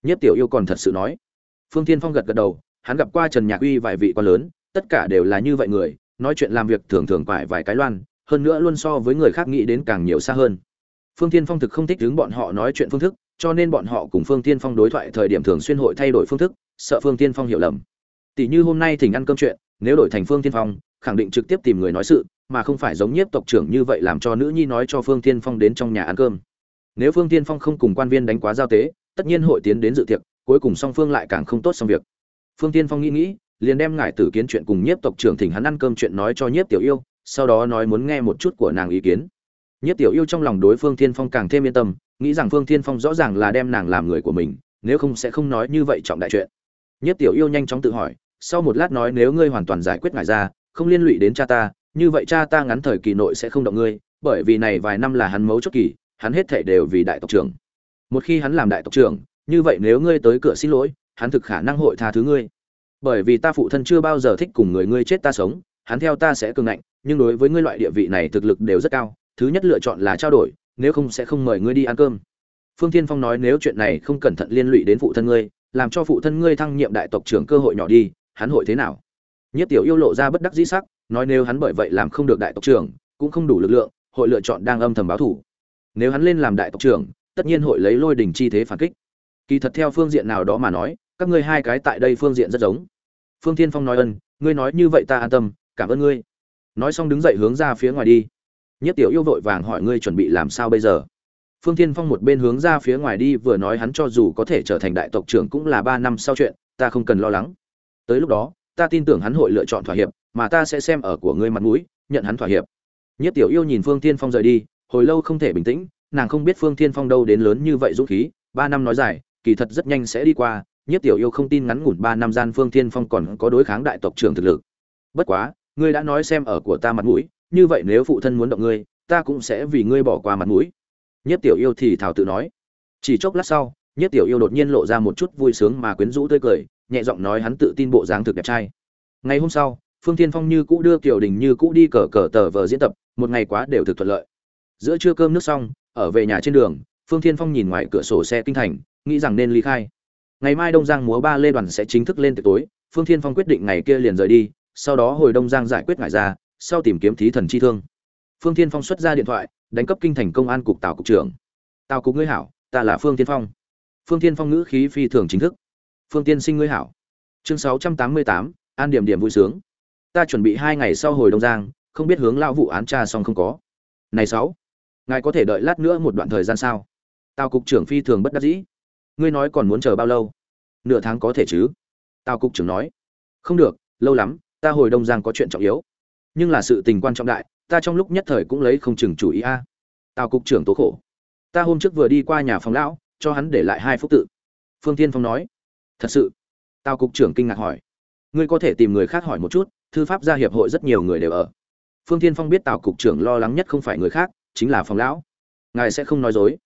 Nhất tiểu yêu còn thật sự nói. Phương tiên phong gật gật đầu, hắn gặp qua trần nhạc uy vài vị quá lớn, tất cả đều là như vậy người, nói chuyện làm việc thường thường phải vài cái loan, hơn nữa luôn so với người khác nghĩ đến càng nhiều xa hơn. Phương tiên phong thực không thích đứng bọn họ nói chuyện phương thức, cho nên bọn họ cùng phương tiên phong đối thoại thời điểm thường xuyên hội thay đổi phương thức, sợ phương tiên phong hiểu lầm tỷ như hôm nay thỉnh ăn cơm chuyện, nếu đổi thành phương tiên phong, khẳng định trực tiếp tìm người nói sự, mà không phải giống nhiếp tộc trưởng như vậy làm cho nữ nhi nói cho phương tiên phong đến trong nhà ăn cơm. Nếu phương tiên phong không cùng quan viên đánh quá giao tế, tất nhiên hội tiến đến dự tiệc, cuối cùng song phương lại càng không tốt xong việc. Phương tiên phong nghĩ nghĩ, liền đem ngải tử kiến chuyện cùng nhiếp tộc trưởng thỉnh hắn ăn cơm chuyện nói cho nhiếp tiểu yêu, sau đó nói muốn nghe một chút của nàng ý kiến. Nhiếp tiểu yêu trong lòng đối phương tiên phong càng thêm yên tâm, nghĩ rằng phương tiên phong rõ ràng là đem nàng làm người của mình, nếu không sẽ không nói như vậy trọng đại chuyện. Nhiếp tiểu yêu nhanh chóng tự hỏi sau một lát nói nếu ngươi hoàn toàn giải quyết ngài ra, không liên lụy đến cha ta, như vậy cha ta ngắn thời kỳ nội sẽ không động ngươi, bởi vì này vài năm là hắn mấu chốt kỳ, hắn hết thể đều vì đại tộc trưởng. Một khi hắn làm đại tộc trưởng, như vậy nếu ngươi tới cửa xin lỗi, hắn thực khả năng hội tha thứ ngươi. Bởi vì ta phụ thân chưa bao giờ thích cùng người ngươi chết ta sống, hắn theo ta sẽ cường ngạnh, nhưng đối với ngươi loại địa vị này thực lực đều rất cao, thứ nhất lựa chọn là trao đổi, nếu không sẽ không mời ngươi đi ăn cơm. Phương tiên phong nói nếu chuyện này không cẩn thận liên lụy đến phụ thân ngươi, làm cho phụ thân ngươi thăng nhiệm đại tộc trưởng cơ hội nhỏ đi hắn hội thế nào? Nhất tiểu yêu lộ ra bất đắc dĩ sắc, nói nếu hắn bởi vậy làm không được đại tộc trưởng, cũng không đủ lực lượng, hội lựa chọn đang âm thầm báo thủ. Nếu hắn lên làm đại tộc trưởng, tất nhiên hội lấy lôi đình chi thế phản kích. Kỳ thật theo phương diện nào đó mà nói, các ngươi hai cái tại đây phương diện rất giống. Phương thiên phong nói ân, ngươi nói như vậy ta an tâm, cảm ơn ngươi. Nói xong đứng dậy hướng ra phía ngoài đi. Nhất tiểu yêu vội vàng hỏi ngươi chuẩn bị làm sao bây giờ? Phương thiên phong một bên hướng ra phía ngoài đi, vừa nói hắn cho dù có thể trở thành đại tộc trưởng cũng là ba năm sau chuyện, ta không cần lo lắng tới lúc đó, ta tin tưởng hắn hội lựa chọn thỏa hiệp, mà ta sẽ xem ở của ngươi mặt mũi, nhận hắn thỏa hiệp. Nhất tiểu yêu nhìn phương thiên phong rời đi, hồi lâu không thể bình tĩnh, nàng không biết phương thiên phong đâu đến lớn như vậy dũng khí, ba năm nói dài, kỳ thật rất nhanh sẽ đi qua nhất tiểu yêu không tin ngắn ngủn ba năm gian phương thiên phong còn có đối kháng đại tộc trưởng thực lực. Bất quá, ngươi đã nói xem ở của ta mặt mũi, như vậy nếu phụ thân muốn động ngươi, ta cũng sẽ vì ngươi bỏ qua mặt mũi. Nhất tiểu yêu thì thảo tự nói. Chỉ chốc lát sau nhất tiểu yêu đột nhiên lộ ra một chút vui sướng mà quyến rũ tươi cười nhẹ giọng nói hắn tự tin bộ dáng thực đẹp trai. Ngày hôm sau, phương thiên phong như cũ đưa kiều đình như cũ đi cờ cờ tờ vờ diễn tập, một ngày quá đều thực thuận lợi. Giữa trưa cơm nước xong, ở về nhà trên đường, phương thiên phong nhìn ngoài cửa sổ xe kinh thành, nghĩ rằng nên ly khai. Ngày mai đông giang múa ba lê đoàn sẽ chính thức lên từ tối, phương thiên phong quyết định ngày kia liền rời đi, sau đó hồi đông giang giải quyết ngại ra, sau tìm kiếm thí thần chi thương. Phương thiên phong xuất ra điện thoại, đánh cấp kinh thành công an cục tào cục trưởng. Tào cục ngươi hảo, ta là phương thiên phong. Phương thiên phong ngữ khí phi thường chính thức phương tiên sinh ngươi hảo. Chương sáu trăm tám mươi tám, an điểm điểm vui sướng. Ta chuẩn bị hai ngày sau hồi đông giang, không biết hướng lao vụ án tra xong không có. Này sáu, ngài có thể đợi lát nữa một đoạn thời gian sao? Tào cục trưởng phi thường bất đắc dĩ. Ngươi nói còn muốn chờ bao lâu? Nửa tháng có thể chứ? Tào cục trưởng nói. Không được, lâu lắm, ta hồi đông giang có chuyện trọng yếu. Nhưng là sự tình quan trọng đại, ta trong lúc nhất thời cũng lấy không chừng chủ ý a. Tào cục trưởng tố khổ. Ta hôm trước vừa đi qua nhà phòng lão, cho hắn để lại hai phúc tự. Phương tiên phong nói thật sự? Tào cục trưởng kinh ngạc hỏi. Ngươi có thể tìm người khác hỏi một chút, thư pháp gia hiệp hội rất nhiều người đều ở. Phương tiên phong biết tào cục trưởng lo lắng nhất không phải người khác, chính là phòng lão. Ngài sẽ không nói dối.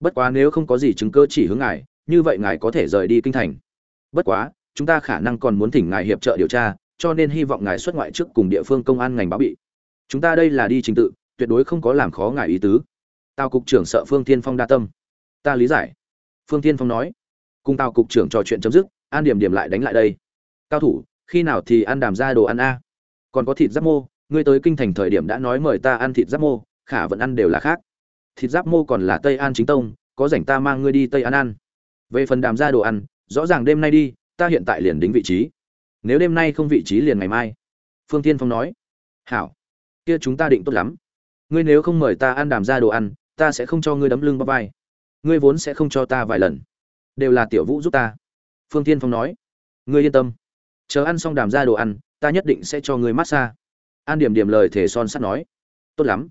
Bất quá nếu không có gì chứng cơ chỉ hướng ngài, như vậy ngài có thể rời đi kinh thành. Bất quá, chúng ta khả năng còn muốn thỉnh ngài hiệp trợ điều tra, cho nên hy vọng ngài xuất ngoại trước cùng địa phương công an ngành báo bị. Chúng ta đây là đi trình tự, tuyệt đối không có làm khó ngài ý tứ. Tào cục trưởng sợ phương tiên phong đa tâm. Ta lý giải. Phương tiên phong nói cùng tào cục trưởng trò chuyện chấm dứt, an điểm điểm lại đánh lại đây. Cao thủ, khi nào thì ăn đàm ra đồ ăn a? Còn có thịt giáp mô, ngươi tới kinh thành thời điểm đã nói mời ta ăn thịt giáp mô, khả vẫn ăn đều là khác. Thịt giáp mô còn là tây an chính tông, có rảnh ta mang ngươi đi tây an ăn. Về phần đàm ra đồ ăn, rõ ràng đêm nay đi, ta hiện tại liền đính vị trí. Nếu đêm nay không vị trí liền ngày mai. Phương tiên phong nói. Hảo. Kia chúng ta định tốt lắm. Ngươi nếu không mời ta ăn đàm ra đồ ăn, ta sẽ không cho ngươi đấm lưng bắp vai. Ngươi vốn sẽ không cho ta vài lần đều là tiểu vũ giúp ta. Phương tiên phong nói, ngươi yên tâm. Chờ ăn xong đàm ra đồ ăn, ta nhất định sẽ cho ngươi massage an điểm điểm lời thể son sắt nói, tốt lắm.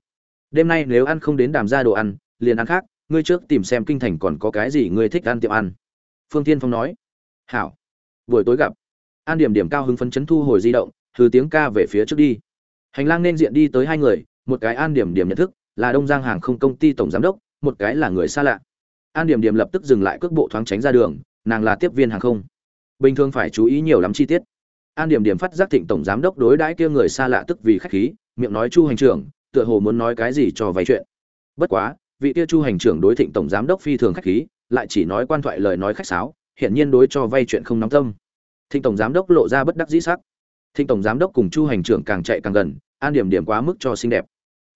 Đêm nay nếu ăn không đến đàm ra đồ ăn, liền ăn khác, ngươi trước tìm xem kinh thành còn có cái gì ngươi thích ăn tiệm ăn. Phương tiên phong nói, hảo. Buổi tối gặp. An điểm điểm cao hứng phấn chấn thu hồi di động thử tiếng ca về phía trước đi. Hành lang nên diện đi tới hai người, một cái an điểm điểm nhận thức, là đông giang hàng không công ty tổng giám đốc, một cái là người xa lạ an điểm điểm lập tức dừng lại cước bộ thoáng tránh ra đường, nàng là tiếp viên hàng không. Bình thường phải chú ý nhiều lắm chi tiết. An điểm điểm phát giác thịnh tổng giám đốc đối đãi kia người xa lạ tức vì khách khí, miệng nói chu hành trưởng, tựa hồ muốn nói cái gì cho vay chuyện. Bất quá, vị kia chu hành trưởng đối thịnh tổng giám đốc phi thường khách khí, lại chỉ nói quan thoại lời nói khách sáo, hiển nhiên đối cho vay chuyện không nóng tâm. Thịnh tổng giám đốc lộ ra bất đắc dĩ sắc. Thịnh tổng giám đốc cùng chu hành trưởng càng chạy càng gần, an điểm điểm quá mức cho xinh đẹp.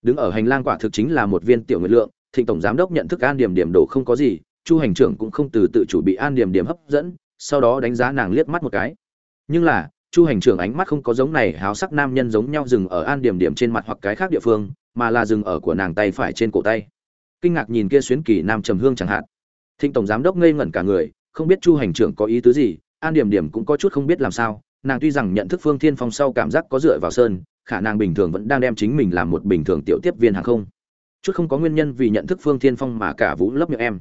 Đứng ở hành lang quả thực chính là một viên tiểu nguyệt lượng thịnh tổng giám đốc nhận thức an điểm điểm đổ không có gì, chu hành trưởng cũng không từ tự chủ bị an điểm điểm hấp dẫn, sau đó đánh giá nàng liếc mắt một cái. Nhưng là, chu hành trưởng ánh mắt không có giống này, háo sắc nam nhân giống nhau dừng ở an điểm điểm trên mặt hoặc cái khác địa phương, mà là dừng ở của nàng tay phải trên cổ tay. Kinh ngạc nhìn kia xuyến kỳ nam trầm hương chẳng hạn. Thịnh tổng giám đốc ngây ngẩn cả người, không biết chu hành trưởng có ý tứ gì, an điểm điểm cũng có chút không biết làm sao, nàng tuy rằng nhận thức phương thiên phong sau cảm giác có dựa vào sơn, khả năng bình thường vẫn đang đem chính mình làm một bình thường tiểu tiếp viên hàng không chút không có nguyên nhân vì nhận thức phương thiên phong mà cả vũ lấp miệng em.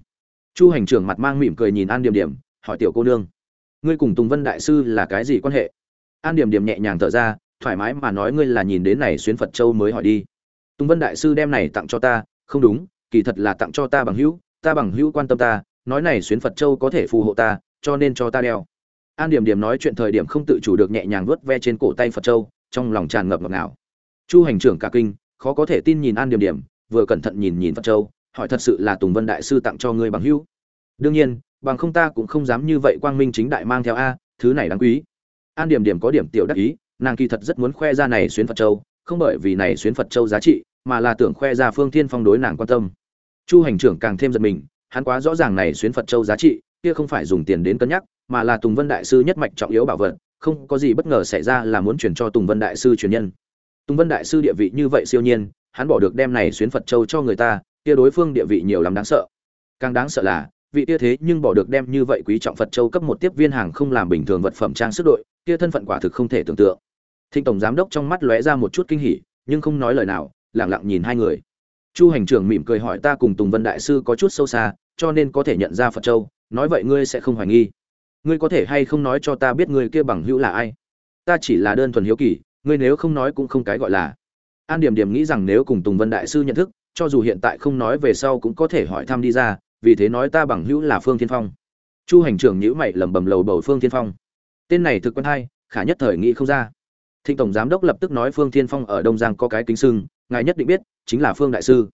Chu hành trưởng mặt mang mỉm cười nhìn an điểm điểm, hỏi tiểu cô nương, ngươi cùng tùng vân đại sư là cái gì quan hệ? An điểm điểm nhẹ nhàng thở ra, thoải mái mà nói, ngươi là nhìn đến này xuyến phật châu mới hỏi đi. Tùng vân đại sư đem này tặng cho ta, không đúng, kỳ thật là tặng cho ta bằng hữu, ta bằng hữu quan tâm ta, nói này xuyến phật châu có thể phù hộ ta, cho nên cho ta đeo. An điểm điểm nói chuyện thời điểm không tự chủ được nhẹ nhàng vuốt ve trên cổ tay phật châu, trong lòng tràn ngập ngọt ngào. Chu hành trưởng cả kinh, khó có thể tin nhìn an điểm điểm vừa cẩn thận nhìn nhìn phật châu, hỏi thật sự là tùng vân đại sư tặng cho ngươi bằng hữu. Đương nhiên, bằng không ta cũng không dám như vậy quang minh chính đại mang theo a, thứ này đáng quý. An điểm điểm có điểm tiểu đắc ý, nàng kỳ thật rất muốn khoe ra này xuyến phật châu, không bởi vì này xuyến phật châu giá trị, mà là tưởng khoe ra phương thiên phong đối nàng quan tâm. Chu hành trưởng càng thêm giật mình, hắn quá rõ ràng này xuyến phật châu giá trị, kia không phải dùng tiền đến cân nhắc, mà là tùng vân đại sư nhất mạch trọng yếu bảo vật, không có gì bất ngờ xảy ra là muốn chuyển cho tùng vân đại sư truyền nhân. Tùng vân đại sư địa vị như vậy siêu nhiên hắn bỏ được đem này xuyến phật châu cho người ta, kia đối phương địa vị nhiều lắm đáng sợ. Càng đáng sợ là, vị kia thế nhưng bỏ được đem như vậy quý trọng phật châu cấp một tiếp viên hàng không làm bình thường vật phẩm trang sức đội, kia thân phận quả thực không thể tưởng tượng. Thịnh tổng giám đốc trong mắt lóe ra một chút kinh hỉ, nhưng không nói lời nào, lặng lặng nhìn hai người. Chu hành trưởng mỉm cười hỏi ta cùng tùng vân đại sư có chút sâu xa, cho nên có thể nhận ra phật châu, nói vậy ngươi sẽ không hoài nghi. Ngươi có thể hay không nói cho ta biết người kia bằng hữu là ai? Ta chỉ là đơn thuần hiếu kỳ, ngươi nếu không nói cũng không cái gọi là an điểm điểm nghĩ rằng nếu cùng tùng vân đại sư nhận thức, cho dù hiện tại không nói về sau cũng có thể hỏi thăm đi ra, vì thế nói ta bằng hữu là phương thiên phong. Chu hành trưởng nhữ mày lẩm bẩm lầu bầu phương thiên phong. Tên này thực quân hay, khả nhất thời nghĩ không ra. Thịnh tổng giám đốc lập tức nói phương thiên phong ở đông giang có cái kính sưng, ngài nhất định biết, chính là phương đại sư.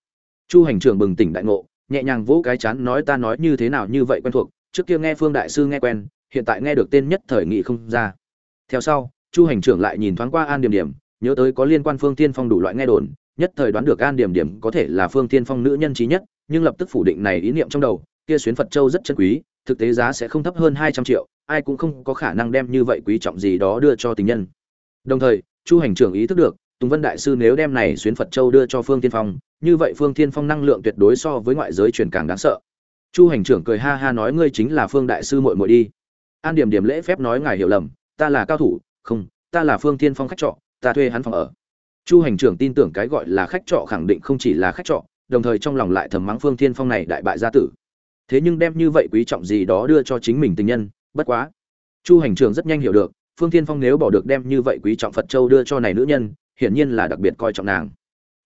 Chu hành trưởng bừng tỉnh đại ngộ, nhẹ nhàng vỗ cái chán nói ta nói như thế nào như vậy quen thuộc, trước kia nghe phương đại sư nghe quen, hiện tại nghe được tên nhất thời nghị không ra. Theo sau, chu hành trưởng lại nhìn thoáng qua an điểm điểm nhớ tới có liên quan phương thiên phong đủ loại nghe đồn, nhất thời đoán được an điểm điểm có thể là phương thiên phong nữ nhân trí nhất, nhưng lập tức phủ định này ý niệm trong đầu, kia xuyến phật châu rất chân quý, thực tế giá sẽ không thấp hơn hai trăm triệu, ai cũng không có khả năng đem như vậy quý trọng gì đó đưa cho tình nhân. Đồng thời, chu hành trưởng ý thức được, tùng vân đại sư nếu đem này xuyến phật châu đưa cho phương thiên phong, như vậy phương thiên phong năng lượng tuyệt đối so với ngoại giới truyền càng đáng sợ. Chu hành trưởng cười ha ha nói, ngươi chính là phương đại sư muội muội đi. An điểm điểm lễ phép nói, ngài hiểu lầm, ta là cao thủ, không, ta là phương thiên phong khách trọ ta thuê hắn phòng ở. Chu hành trưởng tin tưởng cái gọi là khách trọ khẳng định không chỉ là khách trọ, đồng thời trong lòng lại thầm mắng phương Thiên phong này đại bại gia tử. Thế nhưng đem như vậy quý trọng gì đó đưa cho chính mình tình nhân, bất quá. Chu hành trưởng rất nhanh hiểu được, phương Thiên phong nếu bỏ được đem như vậy quý trọng phật châu đưa cho này nữ nhân, hiển nhiên là đặc biệt coi trọng nàng.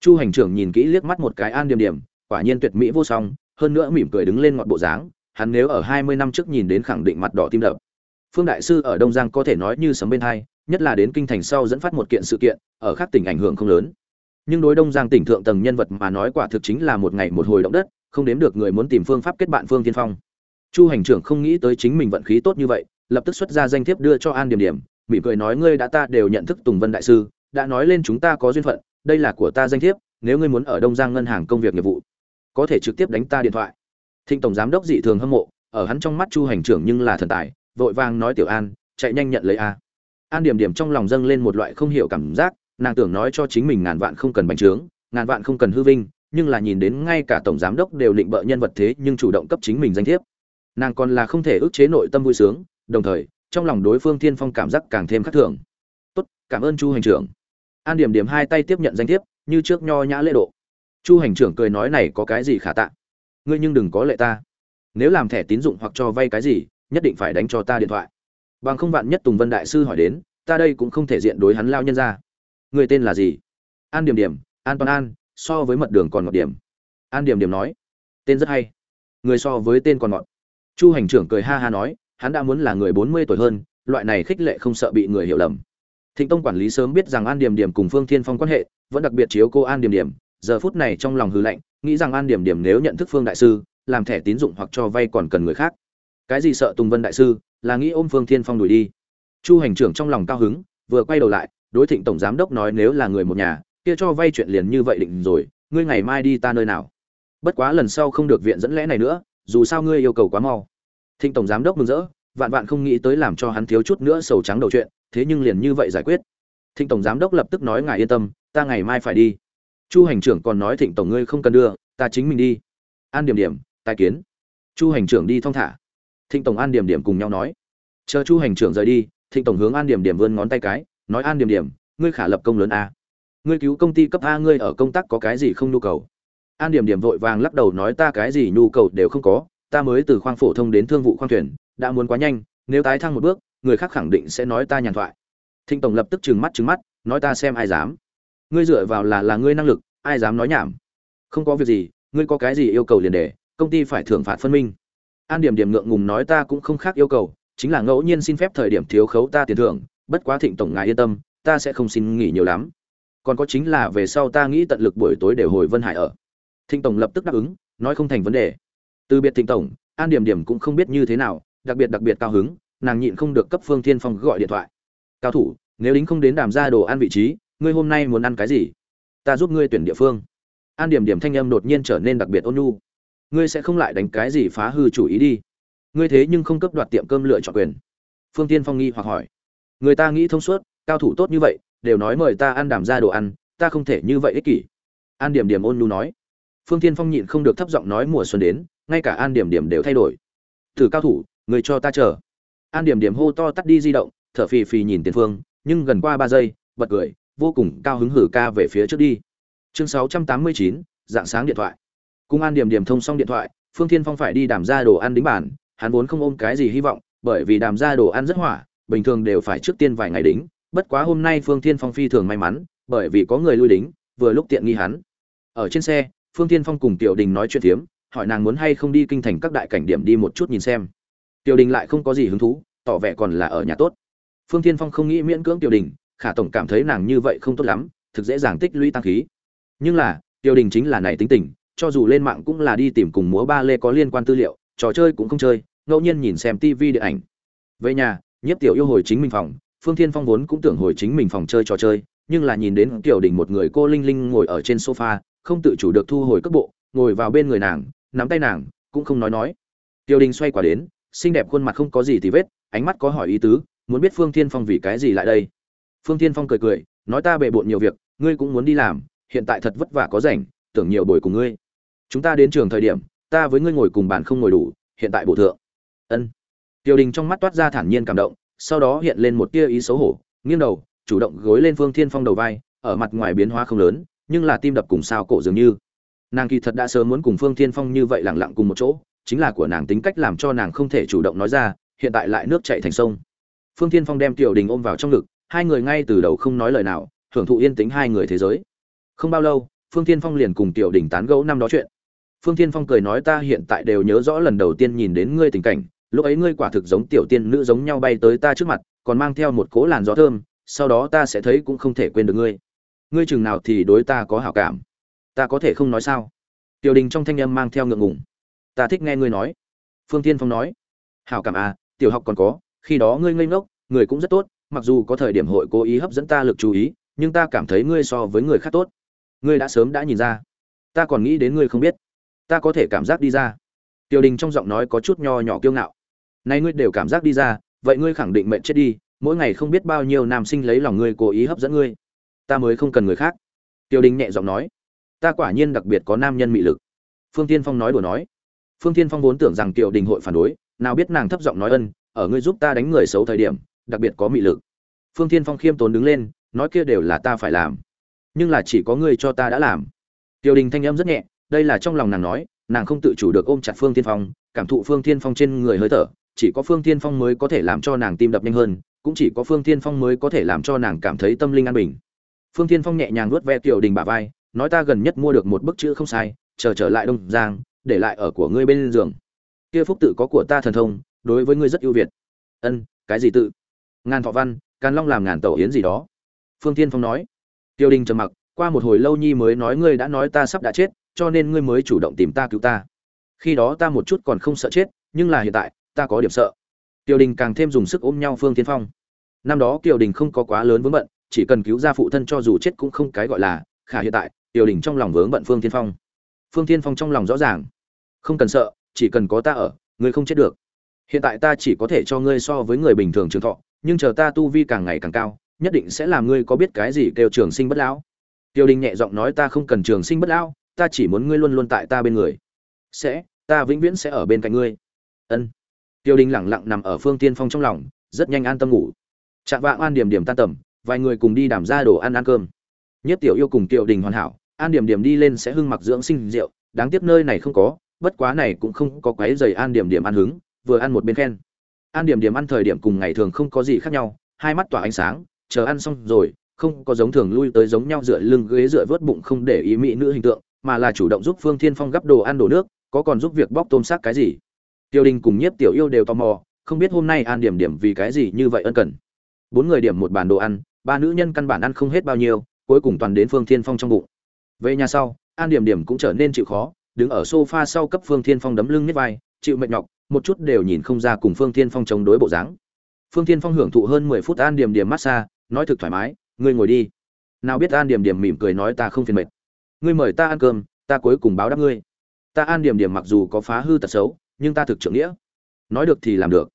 Chu hành trưởng nhìn kỹ liếc mắt một cái an điểm điểm, quả nhiên tuyệt mỹ vô song, hơn nữa mỉm cười đứng lên ngọn bộ dáng, hắn nếu ở hai mươi năm trước nhìn đến khẳng định mặt đỏ tim đập phương đại sư ở đông giang có thể nói như sấm bên hai, nhất là đến kinh thành sau dẫn phát một kiện sự kiện, ở khác tỉnh ảnh hưởng không lớn. Nhưng đối đông giang tỉnh thượng tầng nhân vật mà nói quả thực chính là một ngày một hồi động đất, không đếm được người muốn tìm phương pháp kết bạn phương tiên phong. Chu hành trưởng không nghĩ tới chính mình vận khí tốt như vậy, lập tức xuất ra danh thiếp đưa cho an điểm điểm, mỉm cười nói ngươi đã ta đều nhận thức tùng vân đại sư, đã nói lên chúng ta có duyên phận, đây là của ta danh thiếp, nếu ngươi muốn ở đông giang ngân hàng công việc nghiệp vụ, có thể trực tiếp đánh ta điện thoại. Thịnh tổng giám đốc dị thường hâm mộ, ở hắn trong mắt chu hành trưởng nhưng là thần tài vội vàng nói tiểu an, chạy nhanh nhận lấy a. An điểm điểm trong lòng dâng lên một loại không hiểu cảm giác, nàng tưởng nói cho chính mình ngàn vạn không cần bành trướng, ngàn vạn không cần hư vinh, nhưng là nhìn đến ngay cả tổng giám đốc đều định bợ nhân vật thế nhưng chủ động cấp chính mình danh thiếp. Nàng còn là không thể ức chế nội tâm vui sướng, đồng thời, trong lòng đối phương thiên phong cảm giác càng thêm khắc thường. Tốt, cảm ơn chu hành trưởng. An điểm điểm hai tay tiếp nhận danh thiếp, như trước nho nhã lễ độ. Chu hành trưởng cười nói này có cái gì khả tạ? Ngươi nhưng đừng có lệ ta. Nếu làm thẻ tín dụng hoặc cho vay cái gì nhất định phải đánh cho ta điện thoại. Bằng không vạn nhất tùng vân đại sư hỏi đến, ta đây cũng không thể diện đối hắn lao nhân ra. Người tên là gì? An điểm điểm, an toàn an, so với mật đường còn ngọt điểm. An điểm điểm nói, tên rất hay. Người so với tên còn ngọt. Chu hành trưởng cười ha ha nói, hắn đã muốn là người bốn mươi tuổi hơn, loại này khích lệ không sợ bị người hiểu lầm. Thịnh tông quản lý sớm biết rằng an điểm điểm cùng phương thiên phong quan hệ, vẫn đặc biệt chiếu cô an điểm điểm. Giờ phút này trong lòng hư lạnh, nghĩ rằng an điểm điểm nếu nhận thức phương đại sư, làm thẻ tín dụng hoặc cho vay còn cần người khác cái gì sợ tùng vân đại sư, là nghĩ ôm phương thiên phong đuổi đi. Chu hành trưởng trong lòng cao hứng, vừa quay đầu lại, đối thịnh tổng giám đốc nói nếu là người một nhà, kia cho vay chuyện liền như vậy định rồi, ngươi ngày mai đi ta nơi nào? Bất quá lần sau không được viện dẫn lẽ này nữa, dù sao ngươi yêu cầu quá mau. Thịnh tổng giám đốc mừng rỡ, vạn vạn không nghĩ tới làm cho hắn thiếu chút nữa sầu trắng đầu chuyện, thế nhưng liền như vậy giải quyết. Thịnh tổng giám đốc lập tức nói ngài yên tâm, ta ngày mai phải đi. Chu hành trưởng còn nói thịnh tổng ngươi không cần đưa, ta chính mình đi. An điểm điểm, tài kiến. Chu hành trưởng đi thong thả thịnh tổng an điểm điểm cùng nhau nói. Chờ chu hành trưởng rời đi, thịnh tổng hướng an điểm điểm vươn ngón tay cái, nói, an điểm điểm, ngươi khả lập công lớn a. Ngươi cứu công ty cấp a, ngươi ở công tác có cái gì không nhu cầu? An điểm điểm vội vàng lắc đầu nói, ta cái gì nhu cầu đều không có, ta mới từ khoang phổ thông đến thương vụ khoang thuyền, đã muốn quá nhanh, nếu tái thăng một bước, người khác khẳng định sẽ nói ta nhàn thoại. Thịnh tổng lập tức trừng mắt trừng mắt, nói, ta xem ai dám. Ngươi dựa vào là là ngươi năng lực, ai dám nói nhảm? Không có việc gì, ngươi có cái gì yêu cầu liền để, công ty phải thưởng phạt phân minh an điểm điểm ngượng ngùng nói ta cũng không khác yêu cầu, chính là ngẫu nhiên xin phép thời điểm thiếu khấu ta tiền thưởng, bất quá thịnh tổng ngài yên tâm, ta sẽ không xin nghỉ nhiều lắm. Còn có chính là về sau ta nghĩ tận lực buổi tối để hồi vân hải ở. Thịnh tổng lập tức đáp ứng, nói không thành vấn đề. Từ biệt thịnh tổng, an điểm điểm cũng không biết như thế nào, đặc biệt đặc biệt cao hứng, nàng nhịn không được cấp phương thiên phong gọi điện thoại. Cao thủ, nếu đính không đến đàm ra đồ ăn vị trí, ngươi hôm nay muốn ăn cái gì? Ta giúp ngươi tuyển địa phương. An điểm điểm thanh âm đột nhiên trở nên đặc biệt ôn nhu ngươi sẽ không lại đánh cái gì phá hư chủ ý đi. Ngươi thế nhưng không cấp đoạt tiệm cơm lựa chọn quyền. Phương tiên phong nghi hoặc hỏi. Người ta nghĩ thông suốt, cao thủ tốt như vậy, đều nói mời ta ăn đảm ra đồ ăn, ta không thể như vậy ích kỷ. An điểm điểm ôn nhu nói. Phương tiên phong nhịn không được thấp giọng nói mùa xuân đến, ngay cả an điểm điểm đều thay đổi. Thử cao thủ, người cho ta chờ. An điểm điểm hô to tắt đi di động, thở phì phì nhìn tiền phương, nhưng gần qua ba giây, bật cười, vô cùng cao hứng hử ca về phía trước đi. Chương sáu trăm tám mươi chín, dạng sáng điện thoại cung an điểm điểm thông xong điện thoại phương thiên phong phải đi đàm ra đồ ăn đính bản hắn vốn không ôm cái gì hy vọng bởi vì đàm ra đồ ăn rất hỏa bình thường đều phải trước tiên vài ngày đính. Bất quá hôm nay phương thiên phong phi thường may mắn bởi vì có người lui đính vừa lúc tiện nghi hắn. Ở trên xe phương thiên phong cùng tiểu đình nói chuyện thiếm, hỏi nàng muốn hay không đi kinh thành các đại cảnh điểm đi một chút nhìn xem. Tiểu đình lại không có gì hứng thú tỏ vẻ còn là ở nhà tốt. Phương thiên phong không nghĩ miễn cưỡng tiểu đình khả tổng cảm thấy nàng như vậy không tốt lắm thực dễ dàng tích lũy tăng khí. Nhưng là tiểu đình chính là này tính tình cho dù lên mạng cũng là đi tìm cùng múa ba lê có liên quan tư liệu, trò chơi cũng không chơi, ngẫu nhiên nhìn xem tv điện ảnh. Về nhà, nhiếp tiểu yêu hồi chính mình phòng, phương thiên phong vốn cũng tưởng hồi chính mình phòng chơi trò chơi, nhưng là nhìn đến tiểu đình một người cô linh linh ngồi ở trên sofa, không tự chủ được thu hồi cước bộ, ngồi vào bên người nàng, nắm tay nàng, cũng không nói nói. Tiểu đình xoay quả đến, xinh đẹp khuôn mặt không có gì thì vết, ánh mắt có hỏi ý tứ, muốn biết phương thiên phong vì cái gì lại đây. Phương thiên phong cười cười, nói ta bề bộn nhiều việc, ngươi cũng muốn đi làm, hiện tại thật vất vả có rảnh, tưởng nhiều bồi cùng ngươi chúng ta đến trường thời điểm, ta với ngươi ngồi cùng bàn không ngồi đủ, hiện tại bổ thượng. Ân. Tiểu đình trong mắt toát ra thản nhiên cảm động, sau đó hiện lên một tia ý xấu hổ, nghiêng đầu, chủ động gối lên phương thiên phong đầu vai, ở mặt ngoài biến hóa không lớn, nhưng là tim đập cùng sao cổ dường như. Nàng kỳ thật đã sớm muốn cùng phương thiên phong như vậy lẳng lặng cùng một chỗ, chính là của nàng tính cách làm cho nàng không thể chủ động nói ra, hiện tại lại nước chảy thành sông. Phương thiên phong đem tiểu đình ôm vào trong ngực, hai người ngay từ đầu không nói lời nào, hưởng thụ yên tĩnh hai người thế giới. Không bao lâu, phương thiên phong liền cùng tiểu đình tán gẫu năm đó chuyện phương thiên phong cười nói ta hiện tại đều nhớ rõ lần đầu tiên nhìn đến ngươi tình cảnh, lúc ấy ngươi quả thực giống tiểu tiên nữ giống nhau bay tới ta trước mặt, còn mang theo một cỗ làn gió thơm, sau đó ta sẽ thấy cũng không thể quên được ngươi. Ngươi chừng nào thì đối ta có hảo cảm. Ta có thể không nói sao? Tiểu đình trong thanh âm mang theo ngượng ngùng. Ta thích nghe ngươi nói. Phương Thiên phong nói. Hảo cảm à tiểu học còn có, khi đó ngươi ngây ngốc, người cũng rất tốt, mặc dù có thời điểm hội cố ý hấp dẫn ta lực chú ý, nhưng ta cảm thấy ngươi so với người khác tốt. Ngươi đã sớm đã nhìn ra. Ta còn nghĩ đến ngươi không biết ta có thể cảm giác đi ra. Tiểu đình trong giọng nói có chút nho nhỏ kiêu ngạo. Nay ngươi đều cảm giác đi ra, vậy ngươi khẳng định mệnh chết đi, mỗi ngày không biết bao nhiêu nam sinh lấy lòng ngươi cố ý hấp dẫn ngươi. Ta mới không cần người khác. Tiểu đình nhẹ giọng nói. Ta quả nhiên đặc biệt có nam nhân mị lực. Phương tiên phong nói đùa nói. Phương tiên phong vốn tưởng rằng tiểu đình hội phản đối, nào biết nàng thấp giọng nói ân, ở ngươi giúp ta đánh người xấu thời điểm, đặc biệt có mị lực. Phương tiên phong khiêm tốn đứng lên, nói kia đều là ta phải làm. Nhưng là chỉ có ngươi cho ta đã làm. Tiểu đình thanh âm rất nhẹ đây là trong lòng nàng nói, nàng không tự chủ được ôm chặt phương tiên phong, cảm thụ phương tiên phong trên người hơi thở, chỉ có phương tiên phong mới có thể làm cho nàng tim đập nhanh hơn, cũng chỉ có phương tiên phong mới có thể làm cho nàng cảm thấy tâm linh an bình. Phương tiên phong nhẹ nhàng nuốt ve tiểu đình bả vai, nói ta gần nhất mua được một bức chữ không sai, chờ trở lại đông giang, để lại ở của ngươi bên giường. Kia phúc tự có của ta thần thông, đối với ngươi rất ưu việt. Ân, cái gì tự? Ngàn thọ văn, càn long làm ngàn tẩu yến gì đó. Phương tiên phong nói. Tiêu đình trầm mặc, qua một hồi lâu nhi mới nói ngươi đã nói ta sắp đã chết cho nên ngươi mới chủ động tìm ta cứu ta. Khi đó ta một chút còn không sợ chết, nhưng là hiện tại, ta có điểm sợ. Tiêu đình càng thêm dùng sức ôm nhau phương tiên phong. Năm đó tiêu đình không có quá lớn vướng bận, chỉ cần cứu ra phụ thân cho dù chết cũng không cái gọi là, khả hiện tại tiêu đình trong lòng vướng bận phương tiên phong. Phương tiên phong trong lòng rõ ràng. Không cần sợ, chỉ cần có ta ở, ngươi không chết được. Hiện tại ta chỉ có thể cho ngươi so với người bình thường trường thọ, nhưng chờ ta tu vi càng ngày càng cao, nhất định sẽ làm ngươi có biết cái gì kêu trường sinh bất lão. Tiêu đình nhẹ giọng nói ta không cần trường sinh bất lão ta chỉ muốn ngươi luôn luôn tại ta bên người. Sẽ, ta vĩnh viễn sẽ ở bên cạnh ngươi. Ân. Tiêu đình lẳng lặng nằm ở phương tiên phong trong lòng, rất nhanh an tâm ngủ. Chạm vạng an điểm điểm tan tầm, vài người cùng đi đảm ra đồ ăn ăn cơm. Nhất tiểu yêu cùng tiêu đình hoàn hảo, an điểm điểm đi lên sẽ hưng mặc dưỡng sinh rượu, đáng tiếc nơi này không có, bất quá này cũng không có quấy giày an điểm điểm ăn hứng, vừa ăn một bên khen. An điểm điểm ăn thời điểm cùng ngày thường không có gì khác nhau, hai mắt tỏa ánh sáng, chờ ăn xong rồi, không có giống thường lui tới giống nhau dựa lưng ghế dựa vớt bụng không để ý mỹ nữ hình tượng mà là chủ động giúp phương thiên phong gấp đồ ăn đổ nước, có còn giúp việc bóc tôm xác cái gì? Tiêu đình cùng nhiếp tiểu yêu đều tò mò, không biết hôm nay an điểm điểm vì cái gì như vậy ân cần. Bốn người điểm một bàn đồ ăn, ba nữ nhân căn bản ăn không hết bao nhiêu, cuối cùng toàn đến phương thiên phong trong bụng. Về nhà sau, an điểm điểm cũng trở nên chịu khó, đứng ở sofa sau cấp phương thiên phong đấm lưng nhếch vai, chịu mệt nhọc, một chút đều nhìn không ra cùng phương thiên phong chống đối bộ dáng. Phương thiên phong hưởng thụ hơn mười phút an điểm điểm massage nói thực thoải mái, ngươi ngồi đi. Nào biết an điểm điểm mỉm cười nói, ta không phiền mệt ngươi mời ta ăn cơm, ta cuối cùng báo đáp ngươi. Ta an điểm điểm mặc dù có phá hư tật xấu, nhưng ta thực trưởng nghĩa. Nói được thì làm được.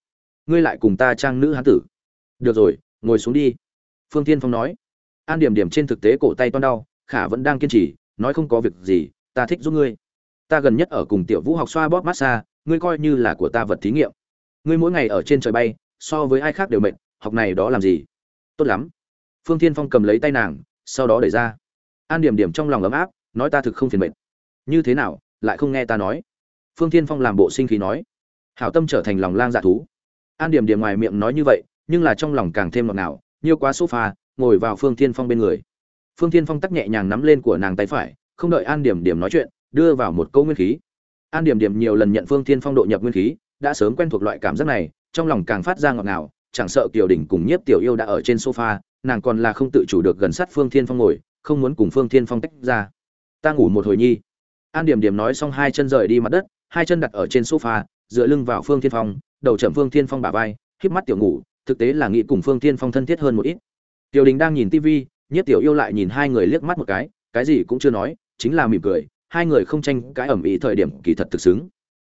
Ngươi lại cùng ta trang nữ hán tử. Được rồi, ngồi xuống đi. Phương tiên phong nói. An điểm điểm trên thực tế cổ tay toan đau, khả vẫn đang kiên trì, nói không có việc gì, ta thích giúp ngươi. Ta gần nhất ở cùng tiểu vũ học xoa bóp massage, ngươi coi như là của ta vật thí nghiệm. Ngươi mỗi ngày ở trên trời bay, so với ai khác đều mệt, học này đó làm gì? Tốt lắm. Phương tiên phong cầm lấy tay nàng, sau đó đẩy ra an điểm điểm trong lòng ấm áp, nói ta thực không phiền mệt. Như thế nào, lại không nghe ta nói? Phương tiên phong làm bộ sinh khí nói. Hảo tâm trở thành lòng lang dạ thú. An điểm điểm ngoài miệng nói như vậy, nhưng là trong lòng càng thêm ngọt ngào, nhiều quá sofa, ngồi vào phương tiên phong bên người. Phương tiên phong tắc nhẹ nhàng nắm lên của nàng tay phải, không đợi an điểm điểm nói chuyện, đưa vào một câu nguyên khí. An điểm điểm nhiều lần nhận phương tiên phong độ nhập nguyên khí, đã sớm quen thuộc loại cảm giác này, trong lòng càng phát ra ngọt ngào, chẳng sợ kiều đình cùng nhiếp tiểu yêu đã ở trên sofa, nàng còn là không tự chủ được gần sát phương thiên phong ngồi không muốn cùng phương thiên phong tách ra. Ta ngủ một hồi nhi. An điểm điểm nói xong hai chân rời đi mặt đất, hai chân đặt ở trên sofa, dựa lưng vào phương thiên phong, đầu chậm phương thiên phong bả vai, híp mắt tiểu ngủ, thực tế là nghĩ cùng phương Thiên phong thân thiết hơn một ít. Tiểu đình đang nhìn tivi nhất tiểu yêu lại nhìn hai người liếc mắt một cái cái gì cũng chưa nói, chính là mỉm cười, hai người không tranh cãi ẩm ý thời điểm kỳ thật thực xứng.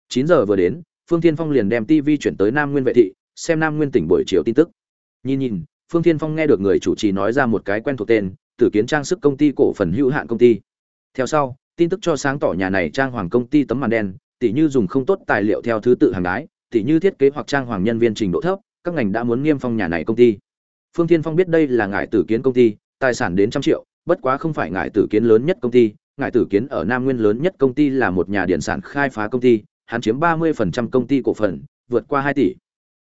Chín giờ vừa đến, phương Thiên phong liền đem tivi chuyển tới nam nguyên vệ thị, xem nam nguyên tỉnh buổi chiều tin tức. Nhìn nhìn, phương Thiên phong nghe được người chủ trì nói ra một cái quen thuộc tên tử kiến trang sức công ty cổ phần hữu hạn công ty. Theo sau, tin tức cho sáng tỏ nhà này trang hoàng công ty tấm màn đen, tỉ như dùng không tốt tài liệu theo thứ tự hàng đái, tỉ như thiết kế hoặc trang hoàng nhân viên trình độ thấp, các ngành đã muốn nghiêm phong nhà này công ty. Phương thiên phong biết đây là ngải tử kiến công ty, tài sản đến trăm triệu, bất quá không phải ngải tử kiến lớn nhất công ty, ngải tử kiến ở nam nguyên lớn nhất công ty là một nhà điện sản khai phá công ty, hắn chiếm ba 30% công ty cổ phần, vượt qua hai tỷ.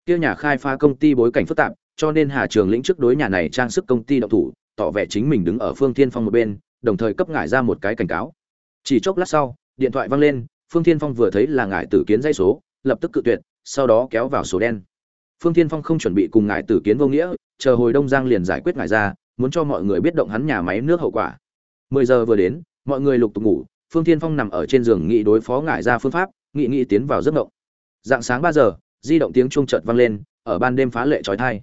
Kia nhà khai phá công ty bối cảnh phức tạp, cho nên hà trường lĩnh trước đối nhà này trang sức công ty động thủ tỏ vẻ chính mình đứng ở phương thiên phong một bên, đồng thời cấp ngải ra một cái cảnh cáo. Chỉ chốc lát sau, điện thoại vang lên, phương thiên phong vừa thấy là ngải tử kiến dây số, lập tức cự tuyệt, sau đó kéo vào số đen. Phương thiên phong không chuẩn bị cùng ngải tử kiến vô nghĩa, chờ hồi đông giang liền giải quyết ngải ra, muốn cho mọi người biết động hắn nhà máy nước hậu quả. Mười giờ vừa đến, mọi người lục tục ngủ, phương thiên phong nằm ở trên giường nghị đối phó ngải ra phương pháp, nghị nghị tiến vào giấc ngộng. Dạng sáng ba giờ, di động tiếng chuông chợt vang lên, ở ban đêm phá lệ trói thai.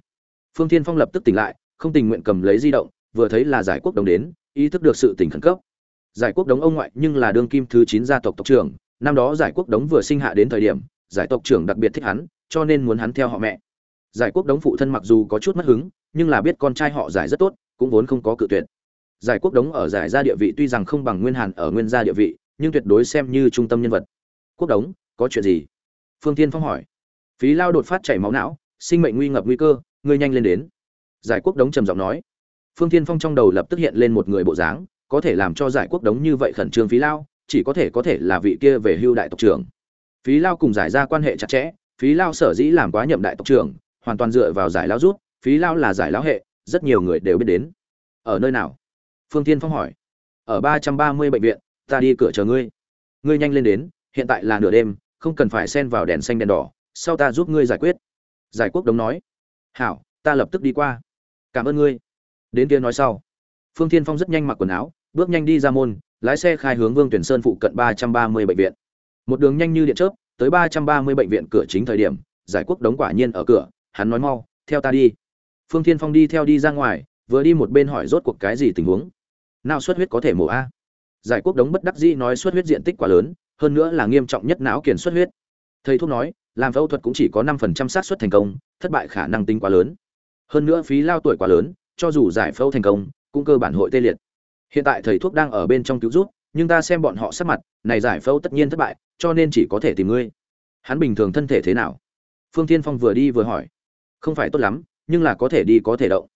Phương thiên phong lập tức tỉnh lại, không tình nguyện cầm lấy di động vừa thấy là giải quốc đồng đến, ý thức được sự tình khẩn cấp. Giải quốc đống ông ngoại nhưng là đương kim thứ chín gia tộc tộc trưởng, năm đó giải quốc đống vừa sinh hạ đến thời điểm, giải tộc trưởng đặc biệt thích hắn, cho nên muốn hắn theo họ mẹ. Giải quốc đống phụ thân mặc dù có chút mất hứng, nhưng là biết con trai họ giải rất tốt, cũng vốn không có cự tuyệt. Giải quốc đống ở giải gia địa vị tuy rằng không bằng nguyên hàn ở nguyên gia địa vị, nhưng tuyệt đối xem như trung tâm nhân vật. Quốc đống, có chuyện gì? Phương tiên phong hỏi. Phí lao đột phát chảy máu não, sinh mệnh nguy ngập nguy cơ, ngươi nhanh lên đến. Giải quốc đống trầm giọng nói phương Thiên phong trong đầu lập tức hiện lên một người bộ dáng, có thể làm cho giải quốc đống như vậy khẩn trương phí lao, chỉ có thể có thể là vị kia về hưu đại tộc trưởng. Phí lao cùng giải ra quan hệ chặt chẽ, phí lao sở dĩ làm quá nhậm đại tộc trưởng, hoàn toàn dựa vào giải lao rút, phí lao là giải lao hệ, rất nhiều người đều biết đến. Ở nơi nào? Phương tiên phong hỏi. Ở ba trăm ba mươi bệnh viện, ta đi cửa chờ ngươi. Ngươi nhanh lên đến, hiện tại là nửa đêm, không cần phải xen vào đèn xanh đèn đỏ, sau ta giúp ngươi giải quyết. Giải quốc đống nói. Hảo, ta lập tức đi qua. Cảm ơn ngươi đến kia nói sau. Phương thiên phong rất nhanh mặc quần áo, bước nhanh đi ra môn, lái xe khai hướng vương tuyển sơn phụ cận ba trăm ba mươi bệnh viện. Một đường nhanh như điện chớp, tới ba trăm ba mươi bệnh viện cửa chính thời điểm, giải quốc đống quả nhiên ở cửa, hắn nói mau, theo ta đi. Phương thiên phong đi theo đi ra ngoài, vừa đi một bên hỏi rốt cuộc cái gì tình huống. Nào xuất huyết có thể mổ a? Giải quốc đống bất đắc dĩ nói xuất huyết diện tích quá lớn, hơn nữa là nghiêm trọng nhất não kiền xuất huyết. Thầy thuốc nói, làm phẫu thuật cũng chỉ có năm phần trăm xác suất thành công, thất bại khả năng tính quá lớn. Hơn nữa phí lao tuổi quá lớn cho dù giải phẫu thành công cũng cơ bản hội tê liệt. Hiện tại thầy thuốc đang ở bên trong cứu giúp, nhưng ta xem bọn họ sắc mặt này giải phẫu tất nhiên thất bại cho nên chỉ có thể tìm ngươi. Hắn bình thường thân thể thế nào? Phương Thiên phong vừa đi vừa hỏi. Không phải tốt lắm nhưng là có thể đi có thể động.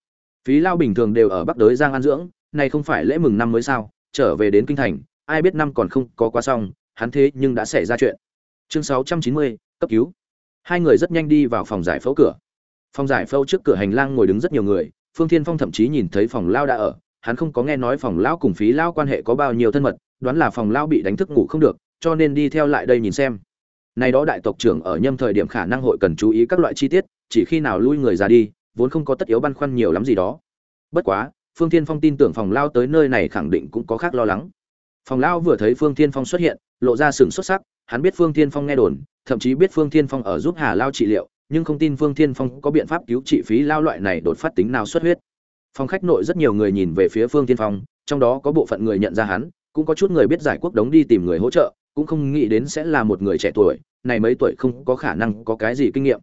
Phí lao bình thường đều ở bắc đới giang an dưỡng này không phải lễ mừng năm mới sao? Trở về đến kinh thành ai biết năm còn không có qua xong hắn thế nhưng đã xảy ra chuyện. Chương 690, cấp cứu. Hai người rất nhanh đi vào phòng giải phẫu cửa. Phòng giải phẫu trước cửa hành lang ngồi đứng rất nhiều người phương thiên phong thậm chí nhìn thấy phòng lao đã ở, hắn không có nghe nói phòng lao cùng phí lao quan hệ có bao nhiêu thân mật, đoán là phòng lao bị đánh thức ngủ không được, cho nên đi theo lại đây nhìn xem. Nay đó đại tộc trưởng ở nhâm thời điểm khả năng hội cần chú ý các loại chi tiết, chỉ khi nào lui người ra đi, vốn không có tất yếu băn khoăn nhiều lắm gì đó. Bất quá, phương thiên phong tin tưởng phòng lao tới nơi này khẳng định cũng có khác lo lắng. Phòng lao vừa thấy phương thiên phong xuất hiện, lộ ra sừng xuất sắc, hắn biết phương thiên phong nghe đồn, thậm chí biết phương thiên phong ở giúp hà lao trị liệu nhưng không tin phương thiên phong có biện pháp cứu trị phí lao loại này đột phát tính nào xuất huyết. Phòng khách nội rất nhiều người nhìn về phía phương thiên phong, trong đó có bộ phận người nhận ra hắn, cũng có chút người biết giải quốc đống đi tìm người hỗ trợ, cũng không nghĩ đến sẽ là một người trẻ tuổi, này mấy tuổi không có khả năng có cái gì kinh nghiệm.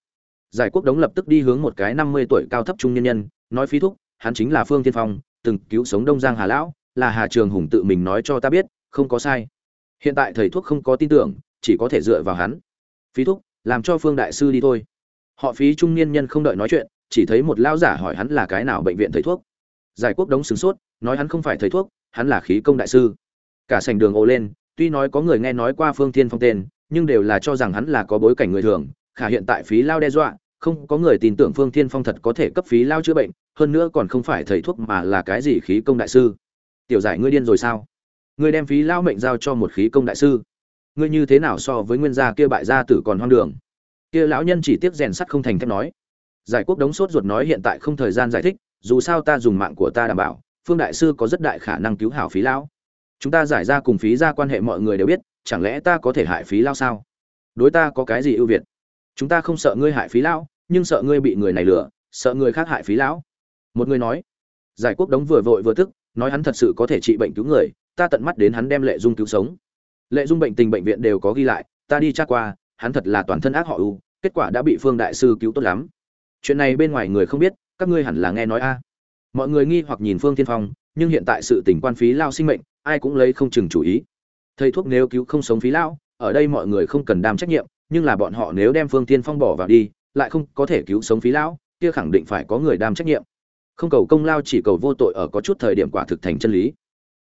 Giải quốc đống lập tức đi hướng một cái năm mươi tuổi cao thấp trung nhân nhân, nói phí thúc, hắn chính là phương thiên phong, từng cứu sống đông giang hà lão, là hà trường hùng tự mình nói cho ta biết, không có sai. Hiện tại thầy thuốc không có tin tưởng, chỉ có thể dựa vào hắn. Phí thúc, làm cho phương đại sư đi thôi họ phí trung niên nhân không đợi nói chuyện, chỉ thấy một lão giả hỏi hắn là cái nào bệnh viện thầy thuốc. Giải quốc đống sửng sốt, nói hắn không phải thầy thuốc, hắn là khí công đại sư. Cả sành đường ồ lên, tuy nói có người nghe nói qua phương thiên phong tên, nhưng đều là cho rằng hắn là có bối cảnh người thường, khả hiện tại phí lao đe dọa, không có người tin tưởng phương thiên phong thật có thể cấp phí lao chữa bệnh, hơn nữa còn không phải thầy thuốc mà là cái gì khí công đại sư. Tiểu giải ngươi điên rồi sao? Ngươi đem phí lao mệnh giao cho một khí công đại sư. Ngươi như thế nào so với nguyên gia kia bại gia tử còn hoang đường? Kia lão nhân chỉ tiếc rèn sắt không thành thép nói. Giải quốc đống sốt ruột nói hiện tại không thời gian giải thích, dù sao ta dùng mạng của ta đảm bảo, phương đại sư có rất đại khả năng cứu hảo phí lão. Chúng ta giải ra cùng phí ra quan hệ mọi người đều biết, chẳng lẽ ta có thể hại phí lao sao? Đối ta có cái gì ưu việt? Chúng ta không sợ ngươi hại phí lão, nhưng sợ ngươi bị người này lừa, sợ người khác hại phí lão. Một người nói. Giải quốc đống vừa vội vừa tức, nói hắn thật sự có thể trị bệnh cứu người, ta tận mắt đến hắn đem lệ dung cứu sống. Lệ dung bệnh tình bệnh viện đều có ghi lại, ta đi tra qua, hắn thật là toàn thân ác họ u kết quả đã bị phương đại sư cứu tốt lắm. Chuyện này bên ngoài người không biết, các ngươi hẳn là nghe nói a. Mọi người nghi hoặc nhìn phương tiên phong, nhưng hiện tại sự tình quan phí lao sinh mệnh, ai cũng lấy không chừng chủ ý. Thầy thuốc nếu cứu không sống phí lao, ở đây mọi người không cần đam trách nhiệm, nhưng là bọn họ nếu đem phương tiên phong bỏ vào đi, lại không có thể cứu sống phí lão kia khẳng định phải có người đam trách nhiệm. Không cầu công lao chỉ cầu vô tội ở có chút thời điểm quả thực thành chân lý.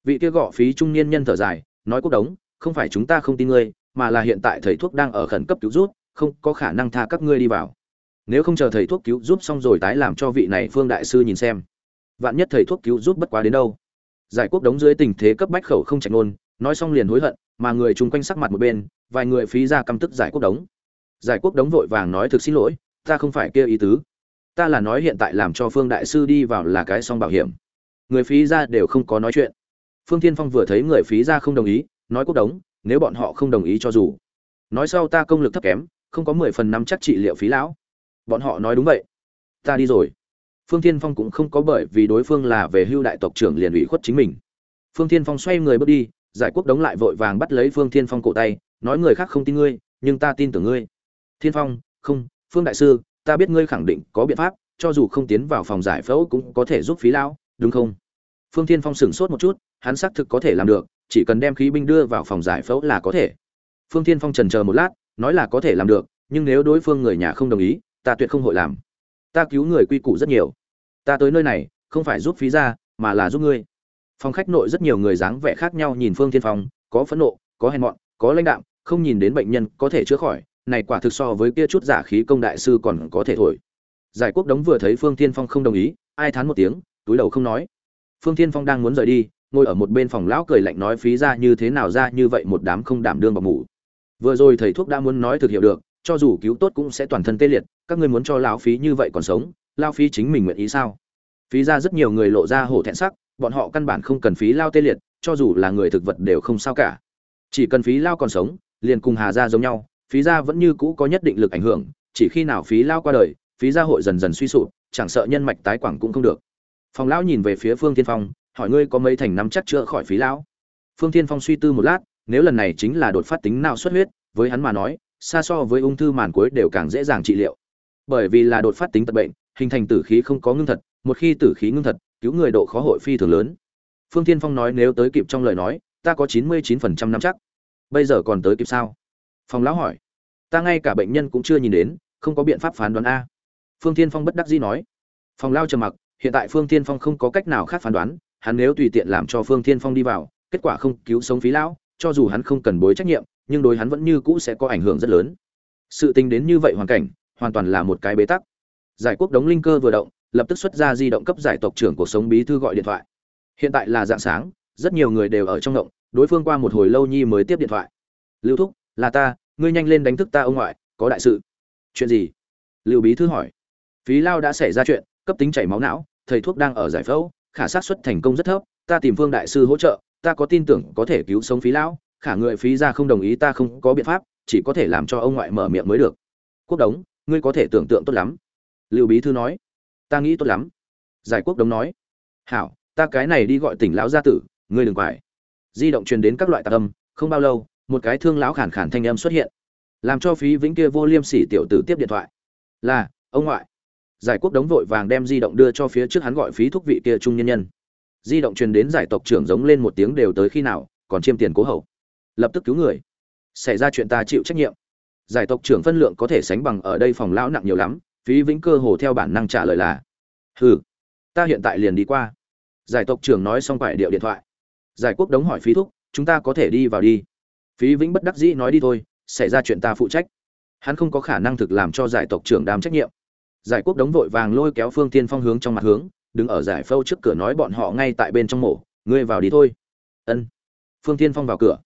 Vị kia gọ phí trung niên nhân thở dài, nói quốc đống, không phải chúng ta không tin ngươi, mà là hiện tại thầy thuốc đang ở khẩn cấp cứu rút không có khả năng tha các ngươi đi vào. Nếu không chờ thầy thuốc cứu giúp xong rồi tái làm cho vị này phương đại sư nhìn xem. Vạn nhất thầy thuốc cứu giúp bất quá đến đâu. Giải quốc đống dưới tình thế cấp bách khẩu không trạch nôn nói xong liền hối hận, mà người chung quanh sắc mặt một bên, vài người phí ra căm tức giải quốc đống. Giải quốc đống vội vàng nói thực xin lỗi, ta không phải kia ý tứ. Ta là nói hiện tại làm cho phương đại sư đi vào là cái song bảo hiểm. Người phí ra đều không có nói chuyện. Phương tiên phong vừa thấy người phí ra không đồng ý, nói quốc đống, nếu bọn họ không đồng ý cho dù. Nói sau ta công lực thấp kém không có mười phần năm chắc trị liệu phí lão. Bọn họ nói đúng vậy. Ta đi rồi. Phương tiên phong cũng không có bởi vì đối phương là về hưu đại tộc trưởng liền ủy khuất chính mình. Phương tiên phong xoay người bước đi, giải quốc đống lại vội vàng bắt lấy phương tiên phong cổ tay, nói người khác không tin ngươi, nhưng ta tin tưởng ngươi. Thiên phong, không, phương đại sư, ta biết ngươi khẳng định có biện pháp, cho dù không tiến vào phòng giải phẫu cũng có thể giúp phí lão, đúng không? Phương thiên phong sửng sốt một chút, hắn xác thực có thể làm được, chỉ cần đem khí binh đưa vào phòng giải phẫu là có thể. Phương thiên phong trần chờ một lát nói là có thể làm được, nhưng nếu đối phương người nhà không đồng ý, ta tuyệt không hội làm. Ta cứu người quy củ rất nhiều. Ta tới nơi này, không phải giúp phí ra, mà là giúp ngươi. Phòng khách nội rất nhiều người dáng vẻ khác nhau nhìn phương thiên phong, có phẫn nộ, có hèn mọn, có lãnh đạm, không nhìn đến bệnh nhân có thể chữa khỏi, này quả thực so với kia chút giả khí công đại sư còn có thể thổi. Giải quốc đống vừa thấy phương thiên phong không đồng ý, ai thán một tiếng, túi đầu không nói. Phương thiên phong đang muốn rời đi, ngồi ở một bên phòng lão cười lạnh nói phí ra như thế nào ra như vậy một đám không đảm đương bọc ngủ vừa rồi thầy thuốc đã muốn nói thực hiểu được, cho dù cứu tốt cũng sẽ toàn thân tê liệt, các ngươi muốn cho lão phí như vậy còn sống lao phí chính mình nguyện ý sao? Phí ra rất nhiều người lộ ra hổ thẹn sắc, bọn họ căn bản không cần phí lao tê liệt, cho dù là người thực vật đều không sao cả. Chỉ cần phí lao còn sống, liền cùng hà ra giống nhau, phí gia vẫn như cũ có nhất định lực ảnh hưởng, chỉ khi nào phí lao qua đời, phí gia hội dần dần suy sụp, chẳng sợ nhân mạch tái quảng cũng không được. Phòng lão nhìn về phía phương tiên phong, hỏi ngươi có mấy thành năm chắc chữa khỏi phí lão? Phương tiên phong suy tư một lát nếu lần này chính là đột phát tính não xuất huyết, với hắn mà nói, xa so với ung thư màn cuối đều càng dễ dàng trị liệu. Bởi vì là đột phát tính tật bệnh, hình thành tử khí không có ngưng thật, một khi tử khí ngưng thật, cứu người độ khó hội phi thường lớn. Phương thiên phong nói nếu tới kịp trong lời nói, ta có chín mươi chín phần trăm chắc. Bây giờ còn tới kịp sao? Phòng lão hỏi. Ta ngay cả bệnh nhân cũng chưa nhìn đến, không có biện pháp phán đoán a. Phương thiên phong bất đắc dĩ nói. Phòng lao trầm mặc, hiện tại phương thiên phong không có cách nào khác phán đoán, hắn nếu tùy tiện làm cho phương thiên phong đi vào, kết quả không cứu sống phí lão cho dù hắn không cần bối trách nhiệm, nhưng đối hắn vẫn như cũ sẽ có ảnh hưởng rất lớn. Sự tình đến như vậy hoàn cảnh, hoàn toàn là một cái bế tắc. Giải quốc đống linh cơ vừa động, lập tức xuất ra di động cấp giải tộc trưởng cuộc sống bí thư gọi điện thoại. Hiện tại là dạng sáng, rất nhiều người đều ở trong động, đối phương qua một hồi lâu nhi mới tiếp điện thoại. Lưu thúc, là ta, ngươi nhanh lên đánh thức ta ông ngoại, có đại sự. Chuyện gì? Lưu bí thư hỏi. Phí lao đã xảy ra chuyện, cấp tính chảy máu não, thầy thuốc đang ở giải phẫu, khả xác suất thành công rất thấp, ta tìm phương đại sư hỗ trợ ta có tin tưởng có thể cứu sống phí lão, khả người phí ra không đồng ý ta không có biện pháp, chỉ có thể làm cho ông ngoại mở miệng mới được. Quốc đống, ngươi có thể tưởng tượng tốt lắm. Lưu bí thư nói. Ta nghĩ tốt lắm. Giải quốc đống nói. Hảo, ta cái này đi gọi tỉnh lão gia tử, ngươi đừng quải. Di động truyền đến các loại tạc âm, không bao lâu, một cái thương lão khản khản thanh âm xuất hiện. Làm cho phí vĩnh kia vô liêm sỉ tiểu tử tiếp điện thoại. Là, ông ngoại. Giải quốc đống vội vàng đem di động đưa cho phía trước hắn gọi phí thúc vị kia trung nhân nhân di động truyền đến giải tộc trưởng giống lên một tiếng đều tới khi nào, còn chiêm tiền cố hậu. Lập tức cứu người. Xảy ra chuyện ta chịu trách nhiệm. Giải tộc trưởng phân lượng có thể sánh bằng ở đây phòng lão nặng nhiều lắm, phí vĩnh cơ hồ theo bản năng trả lời là, hừ, ta hiện tại liền đi qua. Giải tộc trưởng nói xong phải điệu điện thoại. Giải quốc đống hỏi phí thúc, chúng ta có thể đi vào đi. Phí vĩnh bất đắc dĩ nói đi thôi, xảy ra chuyện ta phụ trách. Hắn không có khả năng thực làm cho giải tộc trưởng đám trách nhiệm. Giải quốc đống vội vàng lôi kéo phương tiên phong hướng trong mặt hướng đứng ở giải phâu trước cửa nói bọn họ ngay tại bên trong mổ, ngươi vào đi thôi. Ân. Phương tiên phong vào cửa.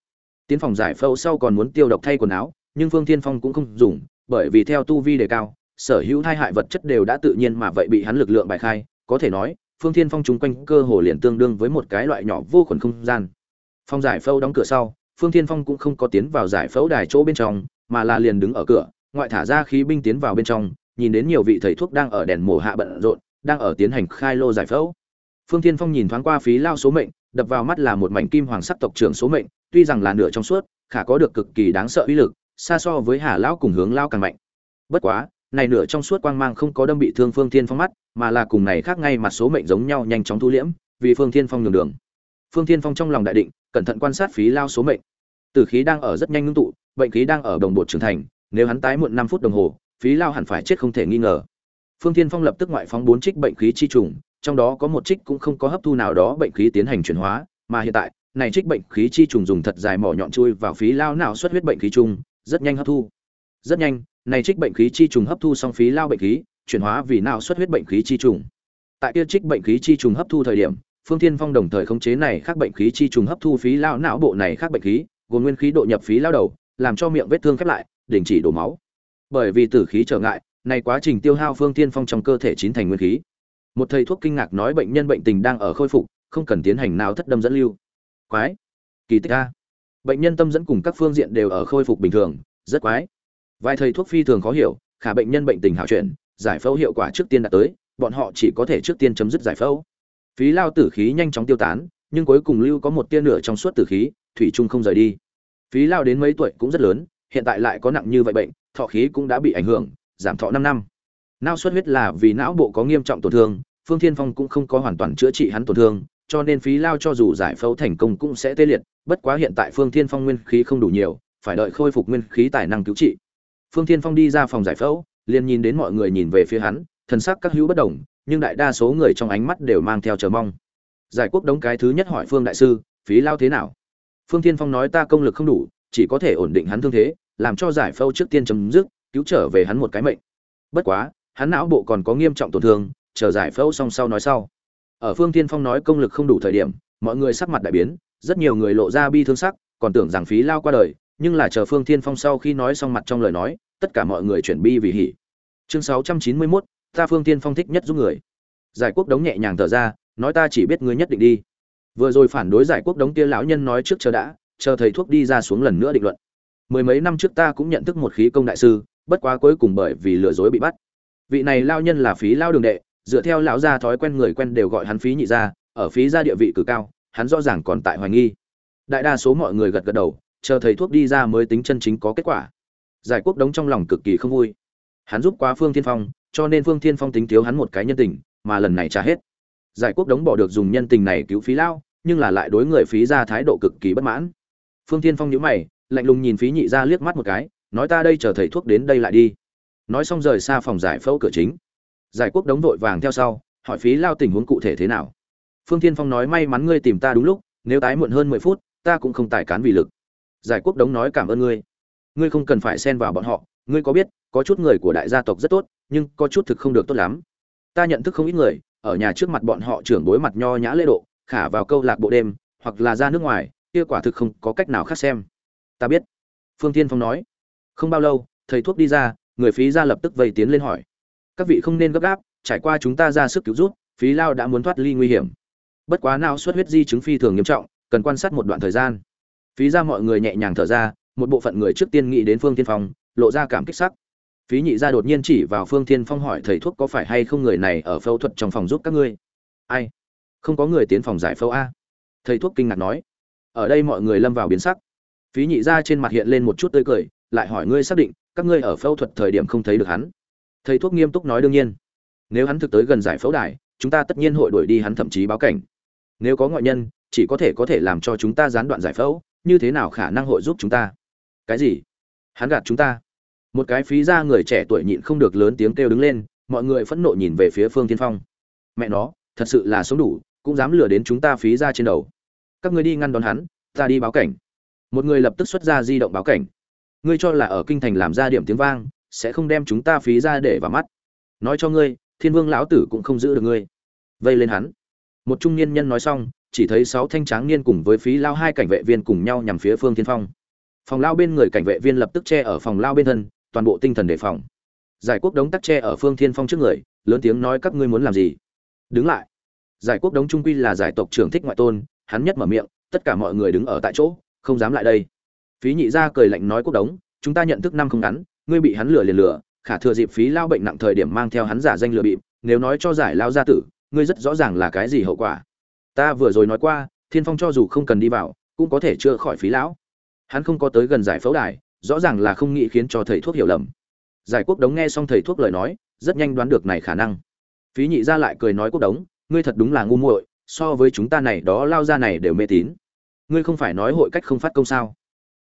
Tiến phòng giải phâu sau còn muốn tiêu độc thay quần áo, nhưng phương tiên phong cũng không dùng, bởi vì theo tu vi đề cao, sở hữu thai hại vật chất đều đã tự nhiên mà vậy bị hắn lực lượng bài khai. Có thể nói, phương tiên phong chung quanh cơ hồ liền tương đương với một cái loại nhỏ vô khuẩn không gian. Phong giải phâu đóng cửa sau, phương tiên phong cũng không có tiến vào giải phẫu đài chỗ bên trong, mà là liền đứng ở cửa, ngoại thả ra khí binh tiến vào bên trong, nhìn đến nhiều vị thầy thuốc đang ở đèn mổ hạ bận rộn đang ở tiến hành khai lô giải phẫu. Phương thiên phong nhìn thoáng qua phí lao số mệnh, đập vào mắt là một mảnh kim hoàng sắc tộc trưởng số mệnh, tuy rằng là nửa trong suốt, khả có được cực kỳ đáng sợ uy lực, xa so với hà lão cùng hướng lao càng mạnh. Bất quá, này nửa trong suốt quang mang không có đâm bị thương phương thiên phong mắt, mà là cùng này khác ngay mặt số mệnh giống nhau nhanh chóng thu liễm, vì phương thiên phong nhường đường. Phương thiên phong trong lòng đại định, cẩn thận quan sát phí lao số mệnh. Tử khí đang ở rất nhanh ngưng tụ, bệnh khí đang ở đồng bộ trưởng thành, nếu hắn tái muộn năm phút đồng hồ, phí lao hẳn phải chết không thể nghi ngờ phương thiên phong lập tức ngoại phóng bốn trích bệnh khí chi trùng, trong đó có một trích cũng không có hấp thu nào đó bệnh khí tiến hành chuyển hóa, mà hiện tại, này trích bệnh khí chi trùng dùng thật dài mỏ nhọn chui vào phí lao nào xuất huyết bệnh khí trùng rất nhanh hấp thu. Rất nhanh, này trích bệnh khí chi trùng hấp thu xong phí lao bệnh khí, chuyển hóa vì não xuất huyết bệnh khí chi trùng. Tại kia trích bệnh khí chi trùng hấp thu thời điểm, phương thiên phong đồng thời khống chế này khác bệnh khí chi trùng hấp thu phí lao não bộ này khác bệnh khí, gồm nguyên khí độ nhập phí lao đầu, làm cho miệng vết thương khép lại, đình chỉ đổ máu. Bởi vì tử khí trở ngại này quá trình tiêu hao phương thiên phong trong cơ thể chín thành nguyên khí. Một thầy thuốc kinh ngạc nói bệnh nhân bệnh tình đang ở khôi phục, không cần tiến hành nào thất đâm dẫn lưu. Quái. Kỳ tích a. Bệnh nhân tâm dẫn cùng các phương diện đều ở khôi phục bình thường, rất quái. Vài thầy thuốc phi thường khó hiểu, khả bệnh nhân bệnh tình hảo chuyển, giải phẫu hiệu quả trước tiên đã tới, bọn họ chỉ có thể trước tiên chấm dứt giải phẫu. Phí lao tử khí nhanh chóng tiêu tán, nhưng cuối cùng lưu có một tia nửa trong suốt tử khí, thủy trung không rời đi. Phí lao đến mấy tuổi cũng rất lớn, hiện tại lại có nặng như vậy bệnh, thọ khí cũng đã bị ảnh hưởng giảm thọ năm năm. Não xuất huyết là vì não bộ có nghiêm trọng tổn thương, phương thiên phong cũng không có hoàn toàn chữa trị hắn tổn thương, cho nên phí lao cho dù giải phẫu thành công cũng sẽ tê liệt, bất quá hiện tại phương thiên phong nguyên khí không đủ nhiều, phải đợi khôi phục nguyên khí tài năng cứu trị. Phương thiên phong đi ra phòng giải phẫu, liền nhìn đến mọi người nhìn về phía hắn, thần sắc các hữu bất đồng, nhưng đại đa số người trong ánh mắt đều mang theo chờ mong. Giải quốc đống cái thứ nhất hỏi phương đại sư, phí lao thế nào? Phương thiên phong nói ta công lực không đủ, chỉ có thể ổn định hắn thương thế, làm cho giải phẫu trước tiên chấm dứt cứu trở về hắn một cái mệnh. Bất quá hắn não bộ còn có nghiêm trọng tổn thương chờ giải phẫu xong sau nói sau. Ở phương thiên phong nói công lực không đủ thời điểm mọi người sắc mặt đại biến rất nhiều người lộ ra bi thương sắc còn tưởng rằng phí lao qua đời nhưng là chờ phương thiên phong sau khi nói xong mặt trong lời nói tất cả mọi người chuyển bi vì hỉ. Chương 691, ta phương thiên phong thích nhất giúp người. Giải quốc đống nhẹ nhàng thở ra nói ta chỉ biết ngươi nhất định đi. Vừa rồi phản đối giải quốc đống kia lão nhân nói trước chờ đã chờ thầy thuốc đi ra xuống lần nữa định luận. Mười mấy năm trước ta cũng nhận thức một khí công đại sư bất quá cuối cùng bởi vì lừa dối bị bắt. Vị này lao nhân là phí lao đường đệ, dựa theo lão gia thói quen người quen đều gọi hắn phí nhị gia, ở phí gia địa vị cực cao, hắn rõ ràng còn tại hoài nghi. Đại đa số mọi người gật gật đầu, chờ thầy thuốc đi ra mới tính chân chính có kết quả. Giải quốc đống trong lòng cực kỳ không vui. Hắn giúp quá phương thiên phong, cho nên phương thiên phong tính thiếu hắn một cái nhân tình, mà lần này trả hết. Giải quốc đống bỏ được dùng nhân tình này cứu phí lao, nhưng là lại đối người phí ra thái độ cực kỳ bất mãn. Phương thiên phong nhíu mày, lạnh lùng nhìn phí nhị ra liếc mắt một cái nói ta đây chờ thầy thuốc đến đây lại đi. Nói xong rời xa phòng giải phẫu cửa chính. Giải quốc đống vội vàng theo sau, hỏi phí lao tình huống cụ thể thế nào. Phương thiên phong nói may mắn ngươi tìm ta đúng lúc, nếu tái muộn hơn mười phút, ta cũng không tài cán vì lực. Giải quốc đống nói cảm ơn ngươi. Ngươi không cần phải xen vào bọn họ, ngươi có biết, có chút người của đại gia tộc rất tốt, nhưng có chút thực không được tốt lắm. Ta nhận thức không ít người, ở nhà trước mặt bọn họ trưởng đối mặt nho nhã lễ độ, khả vào câu lạc bộ đêm, hoặc là ra nước ngoài, kia quả thực không có cách nào khác xem. Ta biết, phương tiên phong nói không bao lâu, thầy thuốc đi ra, người phí ra lập tức vây tiến lên hỏi. Các vị không nên gấp gáp, trải qua chúng ta ra sức cứu rút phí lao đã muốn thoát ly nguy hiểm. Bất quá nào xuất huyết di chứng phi thường nghiêm trọng, cần quan sát một đoạn thời gian. Phí ra mọi người nhẹ nhàng thở ra, một bộ phận người trước tiên nghĩ đến phương tiên phong, lộ ra cảm kích sắc. Phí nhị gia đột nhiên chỉ vào phương tiên phong hỏi thầy thuốc có phải hay không người này ở phẫu thuật trong phòng giúp các ngươi? Ai? Không có người tiến phòng giải phẫu a. Thầy thuốc kinh ngạc nói. Ở đây mọi người lâm vào biến sắc. Phí nhị gia trên mặt hiện lên một chút tươi cười lại hỏi ngươi xác định, các ngươi ở phẫu thuật thời điểm không thấy được hắn. Thầy thuốc nghiêm túc nói đương nhiên. Nếu hắn thực tới gần giải phẫu đài, chúng ta tất nhiên hội đuổi đi hắn thậm chí báo cảnh. Nếu có ngoại nhân, chỉ có thể có thể làm cho chúng ta gián đoạn giải phẫu, như thế nào khả năng hội giúp chúng ta? Cái gì? Hắn gạt chúng ta. Một cái phí ra người trẻ tuổi nhịn không được lớn tiếng kêu đứng lên, mọi người phẫn nộ nhìn về phía phương tiên phong. Mẹ nó, thật sự là sống đủ, cũng dám lừa đến chúng ta phí ra trên đầu. Các ngươi đi ngăn đón hắn, ta đi báo cảnh. Một người lập tức xuất ra di động báo cảnh ngươi cho là ở kinh thành làm ra điểm tiếng vang, sẽ không đem chúng ta phí ra để vào mắt. Nói cho ngươi, thiên vương lão tử cũng không giữ được ngươi. Vây lên hắn. Một trung niên nhân nói xong, chỉ thấy sáu thanh tráng niên cùng với phí lao hai cảnh vệ viên cùng nhau nhằm phía phương thiên phong. Phòng lao bên người cảnh vệ viên lập tức che ở phòng lao bên thân, toàn bộ tinh thần đề phòng. Giải quốc đống tắc che ở phương thiên phong trước người, lớn tiếng nói, các ngươi muốn làm gì? Đứng lại. Giải quốc đống trung quy là giải tộc trưởng thích ngoại tôn, hắn nhất mở miệng, tất cả mọi người đứng ở tại chỗ, không dám lại đây phí nhị gia cười lạnh nói quốc đống, chúng ta nhận thức năm không ngắn, ngươi bị hắn lừa liền lừa, khả thừa dịp phí lao bệnh nặng thời điểm mang theo hắn giả danh lừa bịp, nếu nói cho giải lao gia tử, ngươi rất rõ ràng là cái gì hậu quả. Ta vừa rồi nói qua, thiên phong cho dù không cần đi vào, cũng có thể chữa khỏi phí lão. Hắn không có tới gần giải phẫu đài, rõ ràng là không nghĩ khiến cho thầy thuốc hiểu lầm. Giải quốc đống nghe xong thầy thuốc lời nói, rất nhanh đoán được này khả năng. Phí nhị ra lại cười nói quốc đống, ngươi thật đúng là ngu muội, so với chúng ta này đó lao ra này đều mê tín. Ngươi không phải nói hội cách không phát công sao?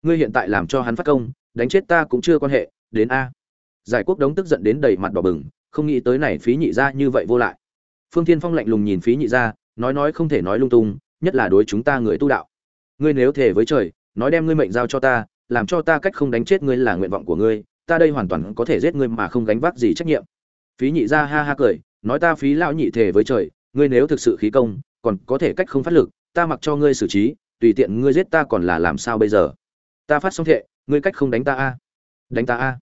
Ngươi hiện tại làm cho hắn phát công, đánh chết ta cũng chưa quan hệ, đến a. Giải quốc đống tức giận đến đầy mặt đỏ bừng, không nghĩ tới này phí nhị ra như vậy vô lại. Phương thiên phong lạnh lùng nhìn phí nhị ra nói nói không thể nói lung tung, nhất là đối chúng ta người tu đạo. Ngươi nếu thể với trời, nói đem ngươi mệnh giao cho ta, làm cho ta cách không đánh chết ngươi là nguyện vọng của ngươi, ta đây hoàn toàn có thể giết ngươi mà không gánh vác gì trách nhiệm. Phí nhị ra ha ha cười, nói ta phí lão nhị thể với trời, ngươi nếu thực sự khí công, còn có thể cách không phát lực, ta mặc cho ngươi xử trí, tùy tiện ngươi giết ta còn là làm sao bây giờ? Ta phát xong thệ, ngươi cách không đánh ta a. Đánh ta a.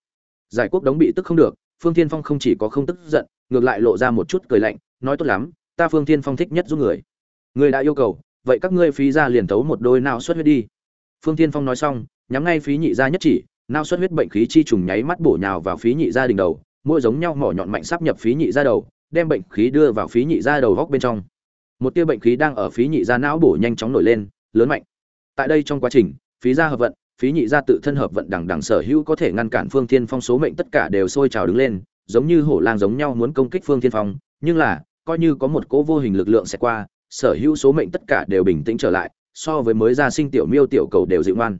Giải quốc đống bị tức không được, phương thiên phong không chỉ có không tức giận, ngược lại lộ ra một chút cười lạnh, nói tốt lắm, ta phương thiên phong thích nhất giúp người. Ngươi đã yêu cầu, vậy các ngươi phí ra liền tấu một đôi nào xuất huyết đi. Phương thiên phong nói xong, nhắm ngay phí nhị gia nhất chỉ nao xuất huyết bệnh khí chi trùng nháy mắt bổ nhào vào phí nhị gia đỉnh đầu mỗi giống nhau mỏ nhọn mạnh sắp nhập phí nhị gia đầu, đem bệnh khí đưa vào phí nhị gia đầu góc bên trong. Một tia bệnh khí đang ở phí nhị gia não bổ nhanh chóng nổi lên, lớn mạnh. Tại đây trong quá trình, phí gia hợp vận phí nhị gia tự thân hợp vận đằng đằng sở hữu có thể ngăn cản phương thiên phong số mệnh tất cả đều sôi trào đứng lên, giống như hổ lang giống nhau muốn công kích phương thiên phong, nhưng là, coi như có một cỗ vô hình lực lượng sẽ qua, sở hữu số mệnh tất cả đều bình tĩnh trở lại, so với mới ra sinh tiểu miêu tiểu cầu đều dịu ngoan.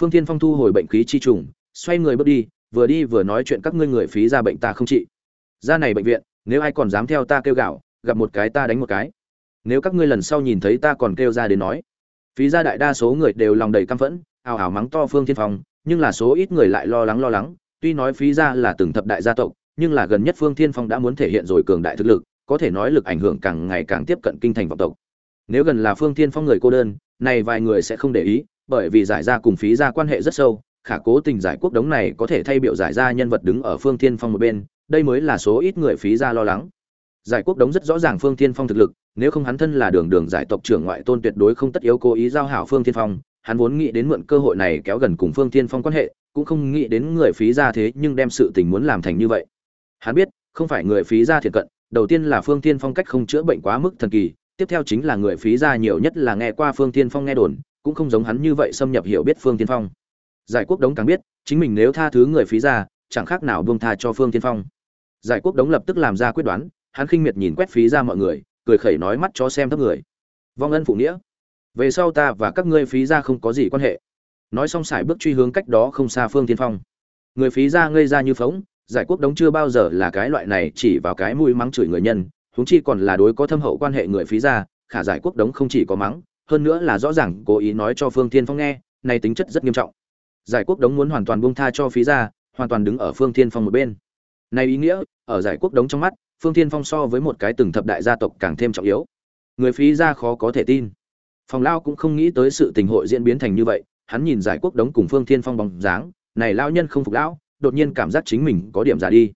Phương thiên phong thu hồi bệnh khí chi trùng, xoay người bước đi, vừa đi vừa nói chuyện các ngươi người phí ra bệnh ta không trị. Ra này bệnh viện, nếu ai còn dám theo ta kêu gạo, gặp một cái ta đánh một cái. Nếu các ngươi lần sau nhìn thấy ta còn kêu ra đến nói, phí ra đại đa số người đều lòng đầy căm phẫn ào ào mắng to phương thiên phong, nhưng là số ít người lại lo lắng lo lắng, tuy nói phí ra là từng thập đại gia tộc, nhưng là gần nhất phương thiên phong đã muốn thể hiện rồi cường đại thực lực, có thể nói lực ảnh hưởng càng ngày càng tiếp cận kinh thành vọng tộc. Nếu gần là phương thiên phong người cô đơn, này vài người sẽ không để ý, bởi vì giải ra cùng phí ra quan hệ rất sâu, khả cố tình giải quốc đống này có thể thay biểu giải ra nhân vật đứng ở phương thiên phong một bên, đây mới là số ít người phí ra lo lắng. Giải quốc đống rất rõ ràng phương thiên phong thực lực, nếu không hắn thân là đường đường giải tộc trưởng ngoại tôn tuyệt đối không tất yếu cố ý giao hảo phương thiên phong hắn vốn nghĩ đến mượn cơ hội này kéo gần cùng phương thiên phong quan hệ, cũng không nghĩ đến người phí ra thế nhưng đem sự tình muốn làm thành như vậy. Hắn biết, không phải người phí ra thiệt cận, đầu tiên là phương thiên phong cách không chữa bệnh quá mức thần kỳ, tiếp theo chính là người phí ra nhiều nhất là nghe qua phương thiên phong nghe đồn, cũng không giống hắn như vậy xâm nhập hiểu biết phương thiên phong. Giải quốc đống càng biết, chính mình nếu tha thứ người phí ra, chẳng khác nào buông tha cho phương thiên phong. Giải quốc đống lập tức làm ra quyết đoán, hắn khinh miệt nhìn quét phí ra mọi người, cười khẩy nói mắt cho xem thấp người. Vong ân phụ nghĩa về sau ta và các ngươi phí ra không có gì quan hệ. Nói xong xài bước truy hướng cách đó không xa phương thiên phong. Người phí ra ngây ra như phóng, giải quốc đống chưa bao giờ là cái loại này chỉ vào cái mũi mắng chửi người nhân, huống chi còn là đối có thâm hậu quan hệ người phí ra, khả giải quốc đống không chỉ có mắng, hơn nữa là rõ ràng cố ý nói cho phương thiên phong nghe, này tính chất rất nghiêm trọng. Giải quốc đống muốn hoàn toàn buông tha cho phí ra, hoàn toàn đứng ở phương thiên phong một bên. Này ý nghĩa, ở giải quốc đống trong mắt, phương thiên phong so với một cái từng thập đại gia tộc càng thêm trọng yếu. Người phí ra khó có thể tin phòng lao cũng không nghĩ tới sự tình hội diễn biến thành như vậy, hắn nhìn giải quốc đống cùng phương thiên phong bóng dáng, này lao nhân không phục lão, đột nhiên cảm giác chính mình có điểm giả đi.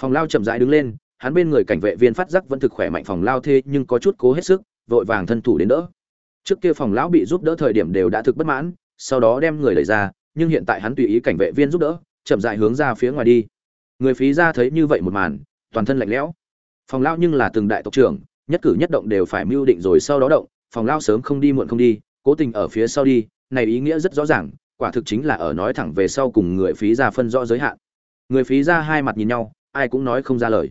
Phòng lao chậm rãi đứng lên, hắn bên người cảnh vệ viên phát giác vẫn thực khỏe mạnh phòng lao thế nhưng có chút cố hết sức, vội vàng thân thủ đến đỡ. Trước kia phòng lão bị giúp đỡ thời điểm đều đã thực bất mãn, sau đó đem người đẩy ra, nhưng hiện tại hắn tùy ý cảnh vệ viên giúp đỡ, chậm rãi hướng ra phía ngoài đi. Người phí ra thấy như vậy một màn, toàn thân lạnh lẽo. Phòng lão nhưng là từng đại tộc trưởng, nhất cử nhất động đều phải mưu định rồi sau đó động phòng lao sớm không đi muộn không đi, cố tình ở phía sau đi, này ý nghĩa rất rõ ràng, quả thực chính là ở nói thẳng về sau cùng người phí ra phân rõ giới hạn. Người phí ra hai mặt nhìn nhau, ai cũng nói không ra lời.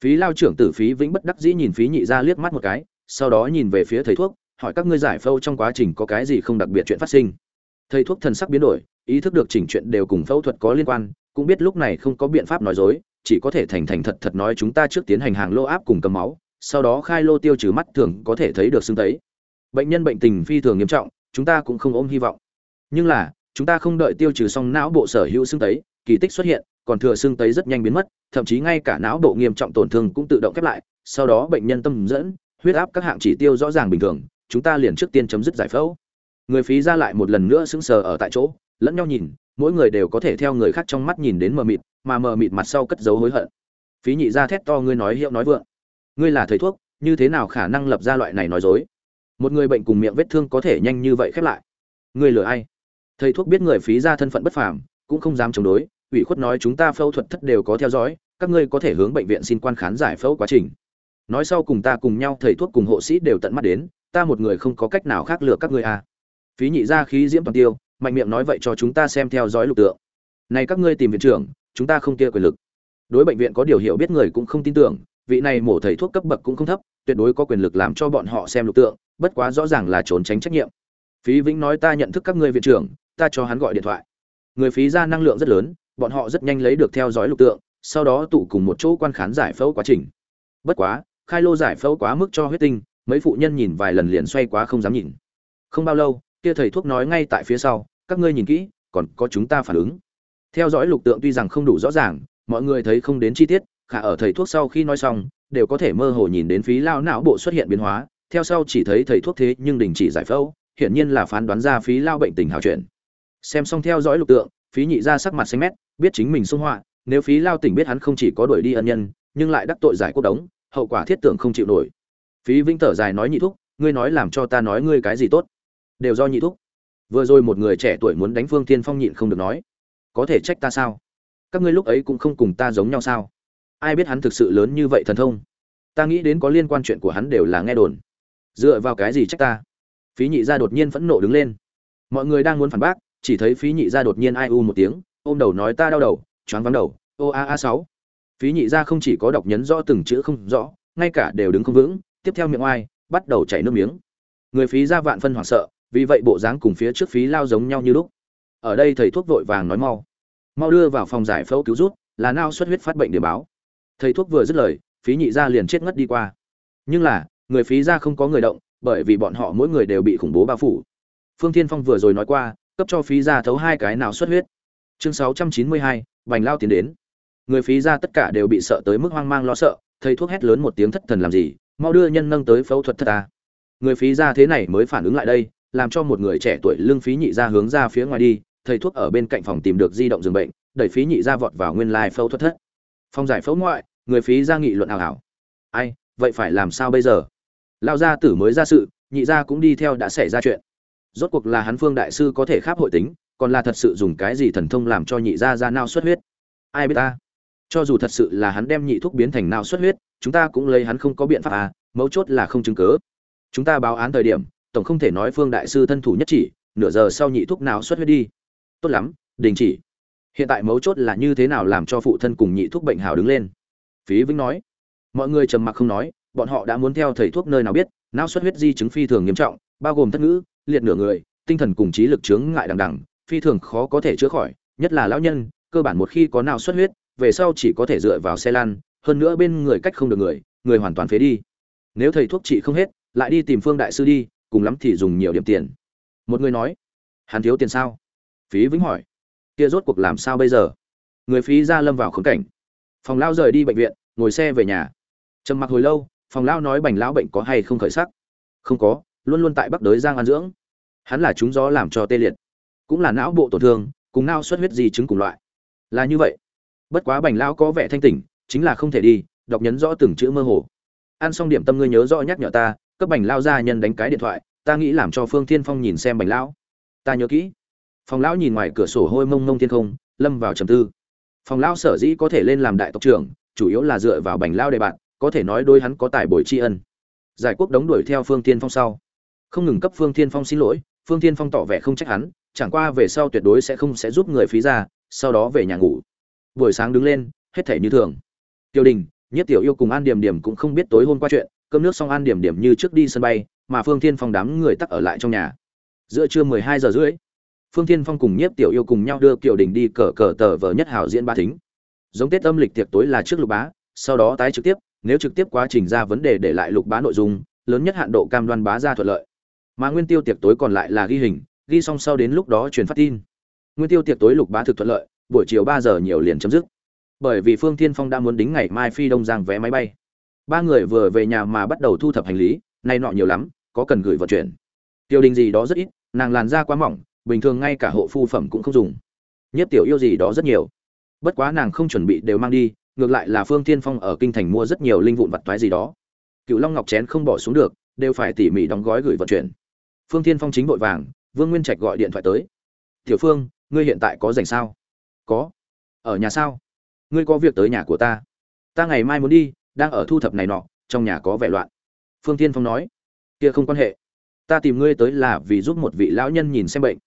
Phí lao trưởng tử phí vĩnh bất đắc dĩ nhìn phí nhị ra liếc mắt một cái, sau đó nhìn về phía thầy thuốc, hỏi các ngươi giải phẫu trong quá trình có cái gì không đặc biệt chuyện phát sinh. Thầy thuốc thần sắc biến đổi, ý thức được chỉnh chuyện đều cùng phẫu thuật có liên quan, cũng biết lúc này không có biện pháp nói dối, chỉ có thể thành thành thật thật nói chúng ta trước tiến hành hàng lô áp cùng cầm máu, sau đó khai lô tiêu trừ mắt thường có thể thấy được xương tấy bệnh nhân bệnh tình phi thường nghiêm trọng, chúng ta cũng không ôm hy vọng. Nhưng là, chúng ta không đợi tiêu trừ xong não bộ sở hữu xương tấy, kỳ tích xuất hiện, còn thừa xương tấy rất nhanh biến mất, thậm chí ngay cả não bộ nghiêm trọng tổn thương cũng tự động khép lại, sau đó bệnh nhân tâm dẫn, huyết áp các hạng chỉ tiêu rõ ràng bình thường, chúng ta liền trước tiên chấm dứt giải phẫu. Người phí ra lại một lần nữa sững sờ ở tại chỗ, lẫn nhau nhìn, mỗi người đều có thể theo người khác trong mắt nhìn đến mờ mịt, mà mờ mịt mặt sau cất giấu hối hận. Phí nhị ra thét to, ngươi nói hiệu nói vượng. Ngươi là thầy thuốc, như thế nào khả năng lập ra loại này nói dối? Một người bệnh cùng miệng vết thương có thể nhanh như vậy khép lại. Người lừa ai? Thầy thuốc biết người phí ra thân phận bất phàm, cũng không dám chống đối, ủy khuất nói chúng ta phẫu thuật thất đều có theo dõi, các ngươi có thể hướng bệnh viện xin quan khán giải phẫu quá trình. Nói sau cùng ta cùng nhau thầy thuốc cùng hộ sĩ đều tận mắt đến, ta một người không có cách nào khác lừa các ngươi à. Phí nhị ra khí diễm toàn tiêu, mạnh miệng nói vậy cho chúng ta xem theo dõi lục tượng. Này các ngươi tìm viện trưởng, chúng ta không kia quyền lực. Đối bệnh viện có điều hiểu biết người cũng không tin tưởng vị này mổ thầy thuốc cấp bậc cũng không thấp, tuyệt đối có quyền lực làm cho bọn họ xem lục tượng, bất quá rõ ràng là trốn tránh trách nhiệm. Phí vĩnh nói ta nhận thức các ngươi viện trưởng, ta cho hắn gọi điện thoại. Người phí ra năng lượng rất lớn, bọn họ rất nhanh lấy được theo dõi lục tượng, sau đó tụ cùng một chỗ quan khán giải phẫu quá trình. Bất quá, khai lô giải phẫu quá mức cho huyết tinh, mấy phụ nhân nhìn vài lần liền xoay quá không dám nhìn. Không bao lâu, kia thầy thuốc nói ngay tại phía sau, các ngươi nhìn kỹ, còn có chúng ta phản ứng. Theo dõi lục tượng tuy rằng không đủ rõ ràng, mọi người thấy không đến chi tiết khả ở thầy thuốc sau khi nói xong, đều có thể mơ hồ nhìn đến phí lao não bộ xuất hiện biến hóa. Theo sau chỉ thấy thầy thuốc thế nhưng đình chỉ giải phẫu, hiển nhiên là phán đoán ra phí lao bệnh tình hào chuyển. Xem xong theo dõi lục tượng, phí nhị ra sắc mặt xanh mét, biết chính mình xung họa, nếu phí lao tỉnh biết hắn không chỉ có đuổi đi ân nhân, nhưng lại đắc tội giải quốc đống, hậu quả thiết tưởng không chịu nổi. Phí vĩnh thở dài nói nhị thúc, ngươi nói làm cho ta nói ngươi cái gì tốt? Đều do nhị thúc. Vừa rồi một người trẻ tuổi muốn đánh phương tiên phong nhịn không được nói, có thể trách ta sao? Các ngươi lúc ấy cũng không cùng ta giống nhau sao? Ai biết hắn thực sự lớn như vậy thần thông. Ta nghĩ đến có liên quan chuyện của hắn đều là nghe đồn. Dựa vào cái gì trách ta? Phí nhị gia đột nhiên phẫn nộ đứng lên. Mọi người đang muốn phản bác, chỉ thấy phí nhị gia đột nhiên ai u một tiếng, ôm đầu nói ta đau đầu, choáng vắng đầu, ô a a sáu. Phí nhị gia không chỉ có đọc nhấn rõ từng chữ không rõ, ngay cả đều đứng không vững, tiếp theo miệng oai, bắt đầu chảy nước miếng. Người phí gia vạn phân hoảng sợ, vì vậy bộ dáng cùng phía trước phí lao giống nhau như lúc. Ở đây thầy thuốc vội vàng nói mau. Mau đưa vào phòng giải phẫu cứu rút, là nao xuất huyết phát bệnh để báo thầy thuốc vừa dứt lời phí nhị gia liền chết ngất đi qua. Nhưng là người phí gia không có người động bởi vì bọn họ mỗi người đều bị khủng bố bao phủ. Phương thiên phong vừa rồi nói qua cấp cho phí gia thấu hai cái nào xuất huyết. Chương 692, bành lao tiến đến. Người phí gia tất cả đều bị sợ tới mức hoang mang lo sợ thầy thuốc hét lớn một tiếng thất thần làm gì mau đưa nhân nâng tới phẫu thuật thất ta. Người phí gia thế này mới phản ứng lại đây làm cho một người trẻ tuổi lương phí nhị ra hướng ra phía ngoài đi thầy thuốc ở bên cạnh phòng tìm được di động giường bệnh đẩy phí nhị ra vọt vào nguyên lai phẫu thuật thất. Phong giải phẫu ngoại, người phí ra nghị luận ảo ảo. Ai, vậy phải làm sao bây giờ? Lao gia tử mới ra sự, nhị gia cũng đi theo đã xảy ra chuyện. Rốt cuộc là hắn phương đại sư có thể kháp hội tính, còn là thật sự dùng cái gì thần thông làm cho nhị gia ra nao xuất huyết? Ai biết ta? Cho dù thật sự là hắn đem nhị thuốc biến thành nao xuất huyết, chúng ta cũng lấy hắn không có biện pháp à mấu chốt là không chứng cớ. Chúng ta báo án thời điểm, tổng không thể nói phương đại sư thân thủ nhất chỉ, nửa giờ sau nhị thuốc nào xuất huyết đi. Tốt lắm, đình chỉ hiện tại mấu chốt là như thế nào làm cho phụ thân cùng nhị thuốc bệnh hào đứng lên? Phí vĩnh nói. Mọi người trầm mặc không nói, bọn họ đã muốn theo thầy thuốc nơi nào biết, não xuất huyết di chứng phi thường nghiêm trọng, bao gồm thất ngữ, liệt nửa người, tinh thần cùng trí lực chướng ngại đằng đằng, phi thường khó có thể chữa khỏi, nhất là lão nhân, cơ bản một khi có nào xuất huyết, về sau chỉ có thể dựa vào xe lan hơn nữa bên người cách không được người người hoàn toàn phế đi. Nếu thầy thuốc trị không hết, lại đi tìm phương đại sư đi, cùng lắm thì dùng nhiều điểm tiền. Một người nói, hắn thiếu tiền sao? Phí vĩnh hỏi kia rốt cuộc làm sao bây giờ? Người phí ra lâm vào khốn cảnh. Phòng lao rời đi bệnh viện, ngồi xe về nhà. Trầm mặc hồi lâu, phòng lao nói bành lão bệnh có hay không khởi sắc? Không có, luôn luôn tại bắc đới giang an dưỡng. Hắn là chúng gió làm cho tê liệt. Cũng là não bộ tổn thương, cùng nao xuất huyết di chứng cùng loại. Là như vậy. Bất quá bành lão có vẻ thanh tỉnh, chính là không thể đi, đọc nhấn rõ từng chữ mơ hồ. Ăn xong điểm tâm ngươi nhớ rõ nhắc nhở ta, cấp bành lao ra nhân đánh cái điện thoại, ta nghĩ làm cho phương thiên phong nhìn xem bành lão. Ta nhớ kỹ phòng lão nhìn ngoài cửa sổ hôi mông mông thiên không, lâm vào trầm tư. Phòng lão sở dĩ có thể lên làm đại tộc trưởng, chủ yếu là dựa vào bành lao đề bạn, có thể nói đôi hắn có tài bồi tri ân. Giải quốc đống đuổi theo phương thiên phong sau. Không ngừng cấp phương thiên phong xin lỗi, phương thiên phong tỏ vẻ không trách hắn, chẳng qua về sau tuyệt đối sẽ không sẽ giúp người phí ra, sau đó về nhà ngủ. Buổi sáng đứng lên, hết thể như thường. Tiêu đình, nhất tiểu yêu cùng an điểm điểm cũng không biết tối hôm qua chuyện, cơm nước xong an điểm điểm như trước đi sân bay, mà phương thiên phong đám người tắc ở lại trong nhà. Giữa trưa mười hai giờ rưỡi phương thiên phong cùng nhiếp tiểu yêu cùng nhau đưa kiều đình đi cờ cờ tờ vờ nhất hảo diễn ba thính. Giống tết âm lịch tiệc tối là trước lục bá, sau đó tái trực tiếp, nếu trực tiếp quá trình ra vấn đề để lại lục bá nội dung, lớn nhất hạn độ cam đoan bá ra thuận lợi. Mà nguyên tiêu tiệc tối còn lại là ghi hình, ghi xong sau đến lúc đó truyền phát tin. Nguyên tiêu tiệc tối lục bá thực thuận lợi, buổi chiều ba giờ nhiều liền chấm dứt. Bởi vì phương thiên phong đã muốn đính ngày mai phi đông giang vé máy bay. Ba người vừa về nhà mà bắt đầu thu thập hành lý, nay nọ nhiều lắm, có cần gửi vận chuyển. Tiêu đình gì đó rất ít, nàng làn da quá mỏng bình thường ngay cả hộ phu phẩm cũng không dùng. Nhất tiểu yêu gì đó rất nhiều. Bất quá nàng không chuẩn bị đều mang đi, ngược lại là phương tiên phong ở kinh thành mua rất nhiều linh vụn vặt toái gì đó. Cựu long ngọc chén không bỏ xuống được, đều phải tỉ mỉ đóng gói gửi vận chuyển. Phương tiên phong chính vội vàng, vương nguyên trạch gọi điện thoại tới. Tiểu phương, ngươi hiện tại có rảnh sao? Có. Ở nhà sao? Ngươi có việc tới nhà của ta. Ta ngày mai muốn đi, đang ở thu thập này nọ, trong nhà có vẻ loạn. Phương tiên phong nói. Kia không quan hệ. Ta tìm ngươi tới là vì giúp một vị lão nhân nhìn xem bệnh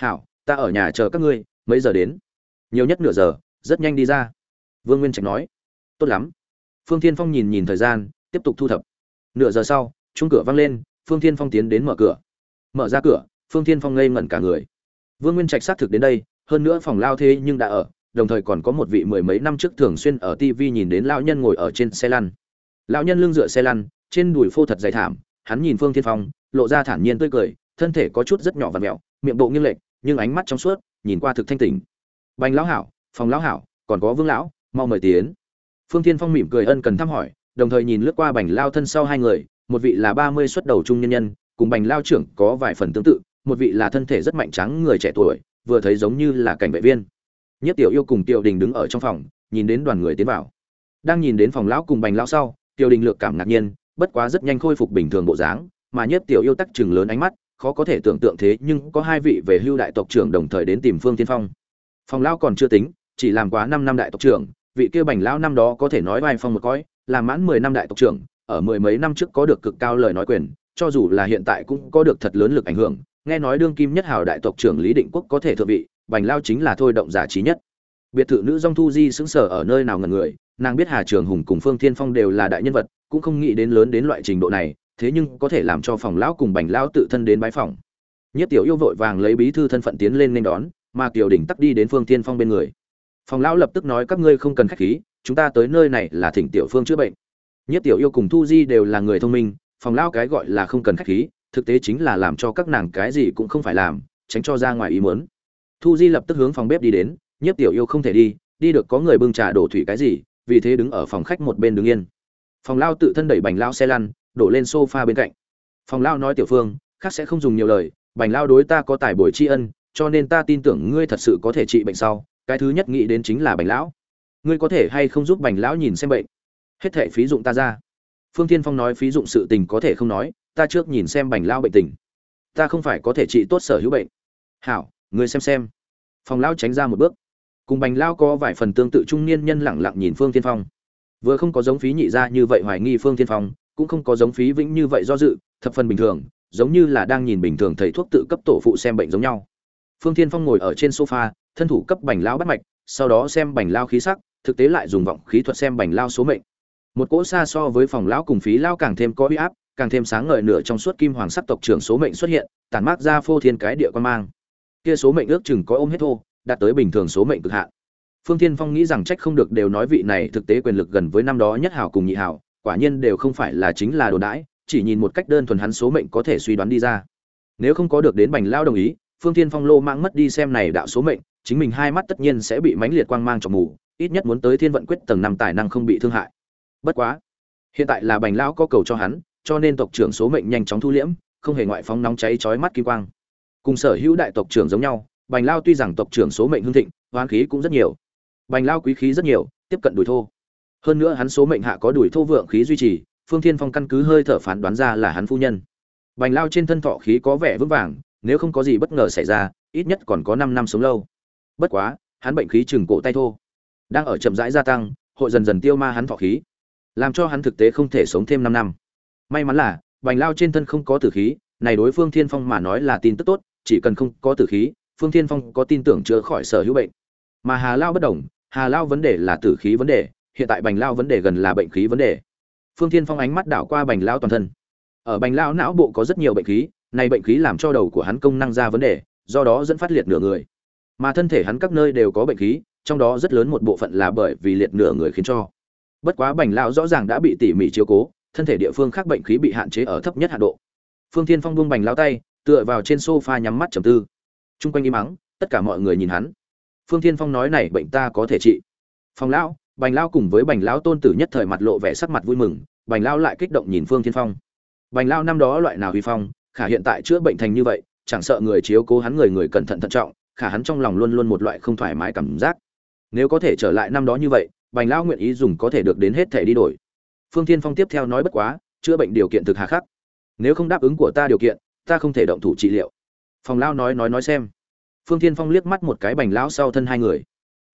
hảo, ta ở nhà chờ các ngươi, mấy giờ đến? Nhiều nhất nửa giờ, rất nhanh đi ra. Vương nguyên trạch nói. Tốt lắm. Phương Thiên phong nhìn nhìn thời gian, tiếp tục thu thập. Nửa giờ sau chung cửa văng lên, phương Thiên phong tiến đến mở cửa. Mở ra cửa, phương Thiên phong ngây ngẩn cả người. Vương nguyên trạch xác thực đến đây, hơn nữa phòng lao thế nhưng đã ở, đồng thời còn có một vị mười mấy năm trước thường xuyên ở tv nhìn đến lão nhân ngồi ở trên xe lăn. Lão nhân lưng dựa xe lăn, trên đùi phô thật dày thảm, hắn nhìn phương Thiên phong, lộ ra thản nhiên tươi cười, thân thể có chút rất nhỏ và mẹo, miệng bộ nghiêng lệch nhưng ánh mắt trong suốt, nhìn qua thực thanh tỉnh. Bành lão hảo, phòng lão hảo, còn có vương lão, mau mời tiến. Phương Thiên phong mỉm cười ân cần thăm hỏi, đồng thời nhìn lướt qua bành lao thân sau hai người, một vị là ba mươi xuất đầu trung nhân nhân, cùng bành lao trưởng có vài phần tương tự, một vị là thân thể rất mạnh trắng người trẻ tuổi, vừa thấy giống như là cảnh vệ viên. Nhất tiểu yêu cùng tiểu đình đứng ở trong phòng, nhìn đến đoàn người tiến vào. Đang nhìn đến phòng lão cùng bành lão sau, tiểu đình lược cảm ngạc nhiên, bất quá rất nhanh khôi phục bình thường bộ dáng, mà nhất tiểu yêu tắc chừng lớn ánh mắt khó có thể tưởng tượng thế nhưng có hai vị về hưu đại tộc trưởng đồng thời đến tìm phương tiên phong. Phòng lão còn chưa tính, chỉ làm quá năm năm đại tộc trưởng, vị kia bành lão năm đó có thể nói vai phong một cõi làm mãn mười năm đại tộc trưởng, ở mười mấy năm trước có được cực cao lời nói quyền, cho dù là hiện tại cũng có được thật lớn lực ảnh hưởng, nghe nói đương kim nhất hào đại tộc trưởng lý định quốc có thể thượng vị, bành lao chính là thôi động giả trí nhất. Biệt thự nữ dong thu di xứng sở ở nơi nào ngần người, nàng biết hà trường hùng cùng phương thiên phong đều là đại nhân vật, cũng không nghĩ đến lớn đến loại trình độ này thế nhưng có thể làm cho phòng lão cùng bành lão tự thân đến bái phòng. Nhất tiểu yêu vội vàng lấy bí thư thân phận tiến lên nên đón, mà kiều đỉnh tắc đi đến phương tiên phong bên người. Phòng lão lập tức nói, các ngươi không cần khách khí, chúng ta tới nơi này là thỉnh tiểu phương chữa bệnh. Nhất tiểu yêu cùng thu di đều là người thông minh, phòng lão cái gọi là không cần khách khí, thực tế chính là làm cho các nàng cái gì cũng không phải làm, tránh cho ra ngoài ý muốn. Thu di lập tức hướng phòng bếp đi đến, nhất tiểu yêu không thể đi đi được có người bưng trà đổ thủy cái gì, vì thế đứng ở phòng khách một bên đứng yên. Phòng lao tự thân đẩy bành lao xe lăn đổ lên sofa bên cạnh. Phòng lao nói tiểu phương, khác sẽ không dùng nhiều lời, bành lao đối ta có tài bồi tri ân, cho nên ta tin tưởng ngươi thật sự có thể trị bệnh sau. Cái thứ nhất nghĩ đến chính là bành lão. Ngươi có thể hay không giúp bành lão nhìn xem bệnh? Hết thệ phí dụng ta ra. Phương tiên phong nói phí dụng sự tình có thể không nói, ta trước nhìn xem bành lao bệnh tình. Ta không phải có thể trị tốt sở hữu bệnh. Hảo, ngươi xem xem. Phòng Lão tránh ra một bước. Cùng bành lao có vài phần tương tự trung niên nhân lẳng lặng nhìn phương tiên phong. Vừa không có giống phí nhị ra như vậy hoài nghi phương tiên phong cũng không có giống phí vĩnh như vậy do dự, thập phần bình thường, giống như là đang nhìn bình thường thầy thuốc tự cấp tổ phụ xem bệnh giống nhau. Phương Thiên phong ngồi ở trên sofa, thân thủ cấp bành lao bắt mạch, sau đó xem bành lao khí sắc, thực tế lại dùng vọng khí thuật xem bành lao số mệnh. Một cỗ xa so với phòng lão cùng phí lao càng thêm có uy áp, càng thêm sáng ngời nửa trong suốt kim hoàng sắc tộc trưởng số mệnh xuất hiện, tản mát ra phô thiên cái địa quan mang. Kia số mệnh ước chừng có ôm hết thô, đạt tới bình thường số mệnh cực hạn. Phương thiên phong nghĩ rằng trách không được đều nói vị này thực tế quyền lực gần với năm đó nhất hảo cùng nhị hảo quả nhiên đều không phải là chính là đồn đãi, chỉ nhìn một cách đơn thuần hắn số mệnh có thể suy đoán đi ra. Nếu không có được đến bành lao đồng ý, phương thiên phong lô mang mất đi xem này đạo số mệnh, chính mình hai mắt tất nhiên sẽ bị mãnh liệt quang mang trong mù, ít nhất muốn tới thiên vận quyết tầng năm tài năng không bị thương hại. Bất quá, hiện tại là bành lão có cầu cho hắn, cho nên tộc trưởng số mệnh nhanh chóng thu liễm, không hề ngoại phóng nóng cháy chói mắt kim quang. Cùng sở hữu đại tộc trưởng giống nhau, bành lao tuy rằng tộc trưởng số mệnh hưng thịnh hoán khí cũng rất nhiều. Bành lao quý khí rất nhiều, tiếp cận đùi thô hơn nữa hắn số mệnh hạ có đuổi thô vượng khí duy trì, phương thiên phong căn cứ hơi thở phán đoán ra là hắn phu nhân. Bành lao trên thân thọ khí có vẻ vững vàng, nếu không có gì bất ngờ xảy ra, ít nhất còn có năm năm sống lâu. Bất quá, hắn bệnh khí chừng cổ tay thô. Đang ở chậm rãi gia tăng, hội dần dần tiêu ma hắn thọ khí, làm cho hắn thực tế không thể sống thêm năm năm. May mắn là, bành lao trên thân không có tử khí, này đối phương thiên phong mà nói là tin tức tốt, chỉ cần không có tử khí, phương thiên phong có tin tưởng chữa khỏi sở hữu bệnh. Mà hà lao bất đồng, hà lao vấn đề là tử khí vấn đề hiện tại bành lao vấn đề gần là bệnh khí vấn đề. Phương thiên phong ánh mắt đảo qua bành lao toàn thân. Ở bành lao não bộ có rất nhiều bệnh khí này bệnh khí làm cho đầu của hắn công năng ra vấn đề, do đó dẫn phát liệt nửa người. Mà thân thể hắn các nơi đều có bệnh khí, trong đó rất lớn một bộ phận là bởi vì liệt nửa người khiến cho. Bất quá bành lao rõ ràng đã bị tỉ mỉ chiếu cố, thân thể địa phương khác bệnh khí bị hạn chế ở thấp nhất hạ độ. Phương thiên phong buông bành lao tay, tựa vào trên sofa nhắm mắt trầm tư. Chung quanh im mắng tất cả mọi người nhìn hắn. Phương thiên phong nói này bệnh ta có thể trị. Phong lão bành lao cùng với bành lão tôn tử nhất thời mặt lộ vẻ sắc mặt vui mừng, bành lao lại kích động nhìn phương thiên phong. Bành lao năm đó loại nào huy phong, khả hiện tại chữa bệnh thành như vậy, chẳng sợ người chiếu cố hắn người người cẩn thận thận trọng, khả hắn trong lòng luôn luôn một loại không thoải mái cảm giác. Nếu có thể trở lại năm đó như vậy, bành lao nguyện ý dùng có thể được đến hết thể đi đổi. Phương thiên phong tiếp theo nói bất quá, chữa bệnh điều kiện thực hà khắc. Nếu không đáp ứng của ta điều kiện, ta không thể động thủ trị liệu. Phòng lao nói nói nói xem. Phương thiên phong liếc mắt một cái bành lão sau thân hai người.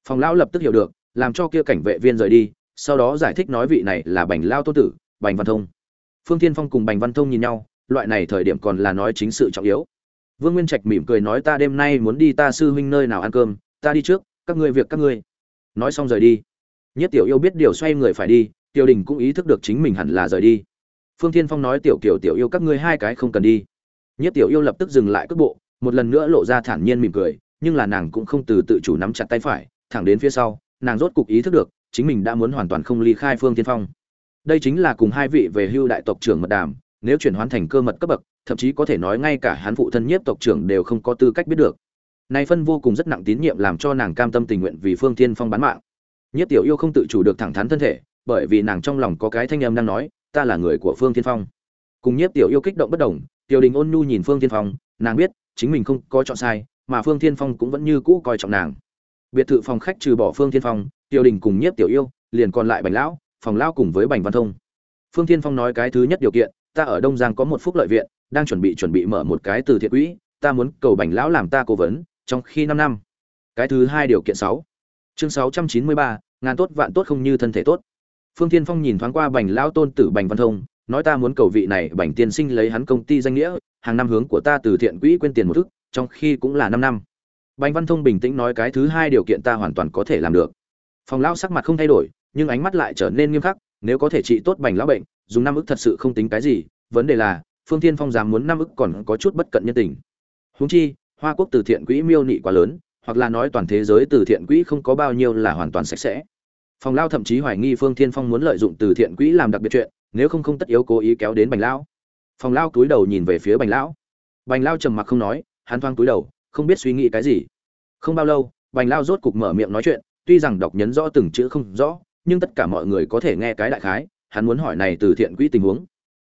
Phòng lão lập tức hiểu được làm cho kia cảnh vệ viên rời đi, sau đó giải thích nói vị này là bành lao tôn tử, bành văn thông. Phương tiên phong cùng bành văn thông nhìn nhau, loại này thời điểm còn là nói chính sự trọng yếu. Vương nguyên trạch mỉm cười nói ta đêm nay muốn đi ta sư huynh nơi nào ăn cơm, ta đi trước, các ngươi việc các ngươi. Nói xong rời đi. Nhất tiểu yêu biết điều xoay người phải đi, tiểu đình cũng ý thức được chính mình hẳn là rời đi. Phương thiên phong nói tiểu kiều, tiểu yêu các ngươi hai cái không cần đi. Nhất tiểu yêu lập tức dừng lại cước bộ, một lần nữa lộ ra thản nhiên mỉm cười, nhưng là nàng cũng không từ tự chủ nắm chặt tay phải, thẳng đến phía sau nàng rốt cục ý thức được, chính mình đã muốn hoàn toàn không ly khai phương thiên phong. Đây chính là cùng hai vị về hưu đại tộc trưởng mật đàm, nếu chuyển hoán thành cơ mật cấp bậc, thậm chí có thể nói ngay cả hắn phụ thân nhiếp tộc trưởng đều không có tư cách biết được. Nay phân vô cùng rất nặng tín nhiệm làm cho nàng cam tâm tình nguyện vì phương thiên phong bán mạng. Nhiếp tiểu yêu không tự chủ được thẳng thắn thân thể, bởi vì nàng trong lòng có cái thanh âm đang nói, ta là người của phương thiên phong. Cùng nhiếp tiểu yêu kích động bất đồng, tiểu đình ôn nhu nhìn phương thiên phong, nàng biết, chính mình không có chọn sai, mà phương thiên phong cũng vẫn như cũ coi trọng nàng biệt thự phòng khách trừ bỏ phương thiên phong, tiểu đình cùng nhiếp tiểu yêu, liền còn lại bành lão, phòng lão cùng với bành văn thông. Phương thiên phong nói cái thứ nhất điều kiện, ta ở đông giang có một phúc lợi viện, đang chuẩn bị chuẩn bị mở một cái từ thiện quỹ, ta muốn cầu bành lão làm ta cố vấn, trong khi năm năm. Cái thứ hai điều kiện sáu. Chương sáu trăm chín mươi ba, ngàn tốt vạn tốt không như thân thể tốt. Phương thiên phong nhìn thoáng qua bành lão tôn tử bành văn thông, nói ta muốn cầu vị này bành tiên sinh lấy hắn công ty danh nghĩa, hàng năm hướng của ta từ thiện quỹ quên tiền một thức, trong khi cũng là năm năm bành văn thông bình tĩnh nói cái thứ hai điều kiện ta hoàn toàn có thể làm được. Phòng lão sắc mặt không thay đổi, nhưng ánh mắt lại trở nên nghiêm khắc, nếu có thể trị tốt bành lão bệnh, dùng năm ức thật sự không tính cái gì, vấn đề là, phương thiên phong dám muốn năm ức còn có chút bất cận nhân tình. Huống chi, hoa quốc từ thiện quỹ miêu nị quá lớn, hoặc là nói toàn thế giới từ thiện quỹ không có bao nhiêu là hoàn toàn sạch sẽ. Phòng Lão thậm chí hoài nghi phương thiên phong muốn lợi dụng từ thiện quỹ làm đặc biệt chuyện, nếu không không tất yếu cố ý kéo đến bành lão. Phòng Lão cúi đầu nhìn về phía bành lão. Bành Lão trầm mặc không nói, hắn thoáng cúi đầu không biết suy nghĩ cái gì. Không bao lâu, bành lao rốt cục mở miệng nói chuyện, tuy rằng đọc nhấn rõ từng chữ không rõ, nhưng tất cả mọi người có thể nghe cái đại khái, hắn muốn hỏi này từ thiện quỹ tình huống.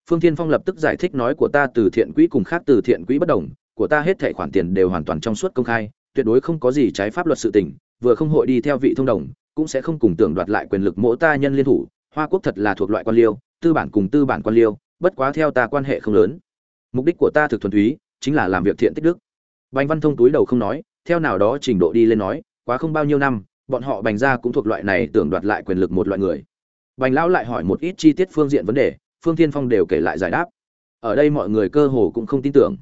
Phương thiên phong lập tức giải thích nói của ta từ thiện quỹ cùng khác từ thiện quỹ bất đồng, của ta hết thảy khoản tiền đều hoàn toàn trong suốt công khai, tuyệt đối không có gì trái pháp luật sự tình, vừa không hội đi theo vị thông đồng, cũng sẽ không cùng tưởng đoạt lại quyền lực mỗi ta nhân liên thủ, hoa quốc thật là thuộc loại quan liêu, tư bản cùng tư bản quan liêu, bất quá theo ta quan hệ không lớn. Mục đích của ta thực thuần túy, chính là làm việc thiện tích đức bành văn thông túi đầu không nói, theo nào đó trình độ đi lên nói, quá không bao nhiêu năm, bọn họ bành gia cũng thuộc loại này tưởng đoạt lại quyền lực một loại người. Bành lão lại hỏi một ít chi tiết phương diện vấn đề, phương thiên phong đều kể lại giải đáp. Ở đây mọi người cơ hồ cũng không tin tưởng.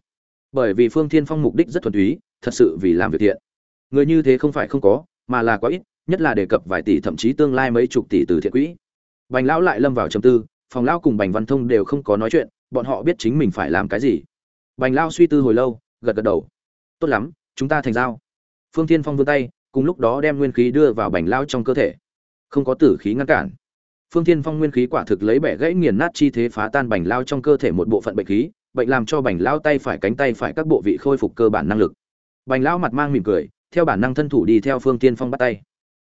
Bởi vì phương thiên phong mục đích rất thuần túy, thật sự vì làm việc thiện. Người như thế không phải không có, mà là quá ít, nhất là đề cập vài tỷ thậm chí tương lai mấy chục tỷ từ thiện quỹ. Bành lão lại lâm vào trầm tư, phòng lão cùng bành văn thông đều không có nói chuyện, bọn họ biết chính mình phải làm cái gì. Bành lão suy tư hồi lâu, gật gật đầu tốt lắm, chúng ta thành giao. Phương thiên phong vươn tay, cùng lúc đó đem nguyên khí đưa vào bành lão trong cơ thể. Không có tử khí ngăn cản. Phương thiên phong nguyên khí quả thực lấy bẻ gãy nghiền nát chi thế phá tan bành lao trong cơ thể một bộ phận bệnh khí, bệnh làm cho bành lao tay phải cánh tay phải các bộ vị khôi phục cơ bản năng lực. Bành lao mặt mang mỉm cười, theo bản năng thân thủ đi theo phương tiên phong bắt tay.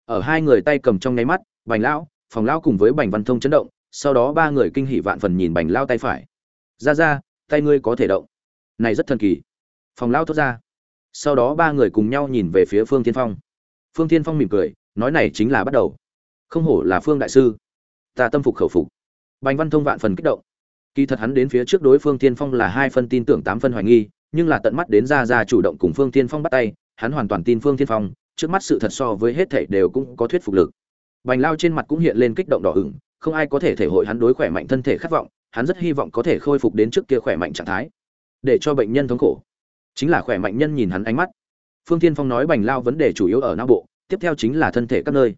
Ở hai người tay cầm trong nháy mắt, bành lão phòng lão cùng với bành văn thông chấn động, sau đó ba người kinh hỉ vạn phần nhìn bành lao tay phải. Ra ra, tay ngươi có thể động. Này rất thần kỳ. Phòng lao thốt ra sau đó ba người cùng nhau nhìn về phía phương tiên phong. Phương tiên phong mỉm cười, nói này chính là bắt đầu. Không hổ là phương đại sư. Ta tâm phục khẩu phục. Bành văn thông vạn phần kích động. Kỳ thật hắn đến phía trước đối phương tiên phong là hai phân tin tưởng tám phân hoài nghi, nhưng là tận mắt đến ra ra chủ động cùng phương tiên phong bắt tay, hắn hoàn toàn tin phương tiên phong, trước mắt sự thật so với hết thảy đều cũng có thuyết phục lực. Bành lao trên mặt cũng hiện lên kích động đỏ ửng, không ai có thể thể hội hắn đối khỏe mạnh thân thể khát vọng, hắn rất hy vọng có thể khôi phục đến trước kia khỏe mạnh trạng thái, để cho bệnh nhân thống khổ chính là khỏe mạnh nhân nhìn hắn ánh mắt. Phương tiên phong nói bành lao vấn đề chủ yếu ở não bộ, tiếp theo chính là thân thể các nơi.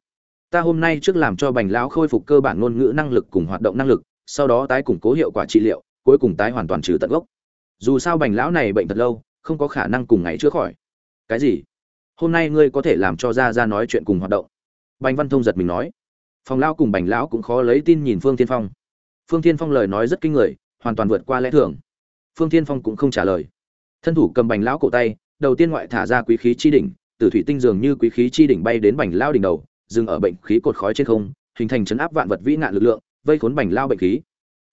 Ta hôm nay trước làm cho bành lão khôi phục cơ bản ngôn ngữ năng lực cùng hoạt động năng lực, sau đó tái củng cố hiệu quả trị liệu, cuối cùng tái hoàn toàn trừ tận gốc. Dù sao bành lão này bệnh thật lâu, không có khả năng cùng ngày chữa khỏi. Cái gì? Hôm nay ngươi có thể làm cho ra ra nói chuyện cùng hoạt động. Bành văn thông giật mình nói. Phòng lão cùng bành lão cũng khó lấy tin nhìn phương tiên phong. Phương tiên phong lời nói rất kinh người, hoàn toàn vượt qua lẽ thường. Phương tiên phong cũng không trả lời thân thủ cầm bành lão cổ tay đầu tiên ngoại thả ra quý khí chi đỉnh từ thủy tinh dường như quý khí chi đỉnh bay đến bành lao đỉnh đầu dừng ở bệnh khí cột khói trên không, hình thành chấn áp vạn vật vĩ nạn lực lượng, vây khốn bành lao bệnh khí.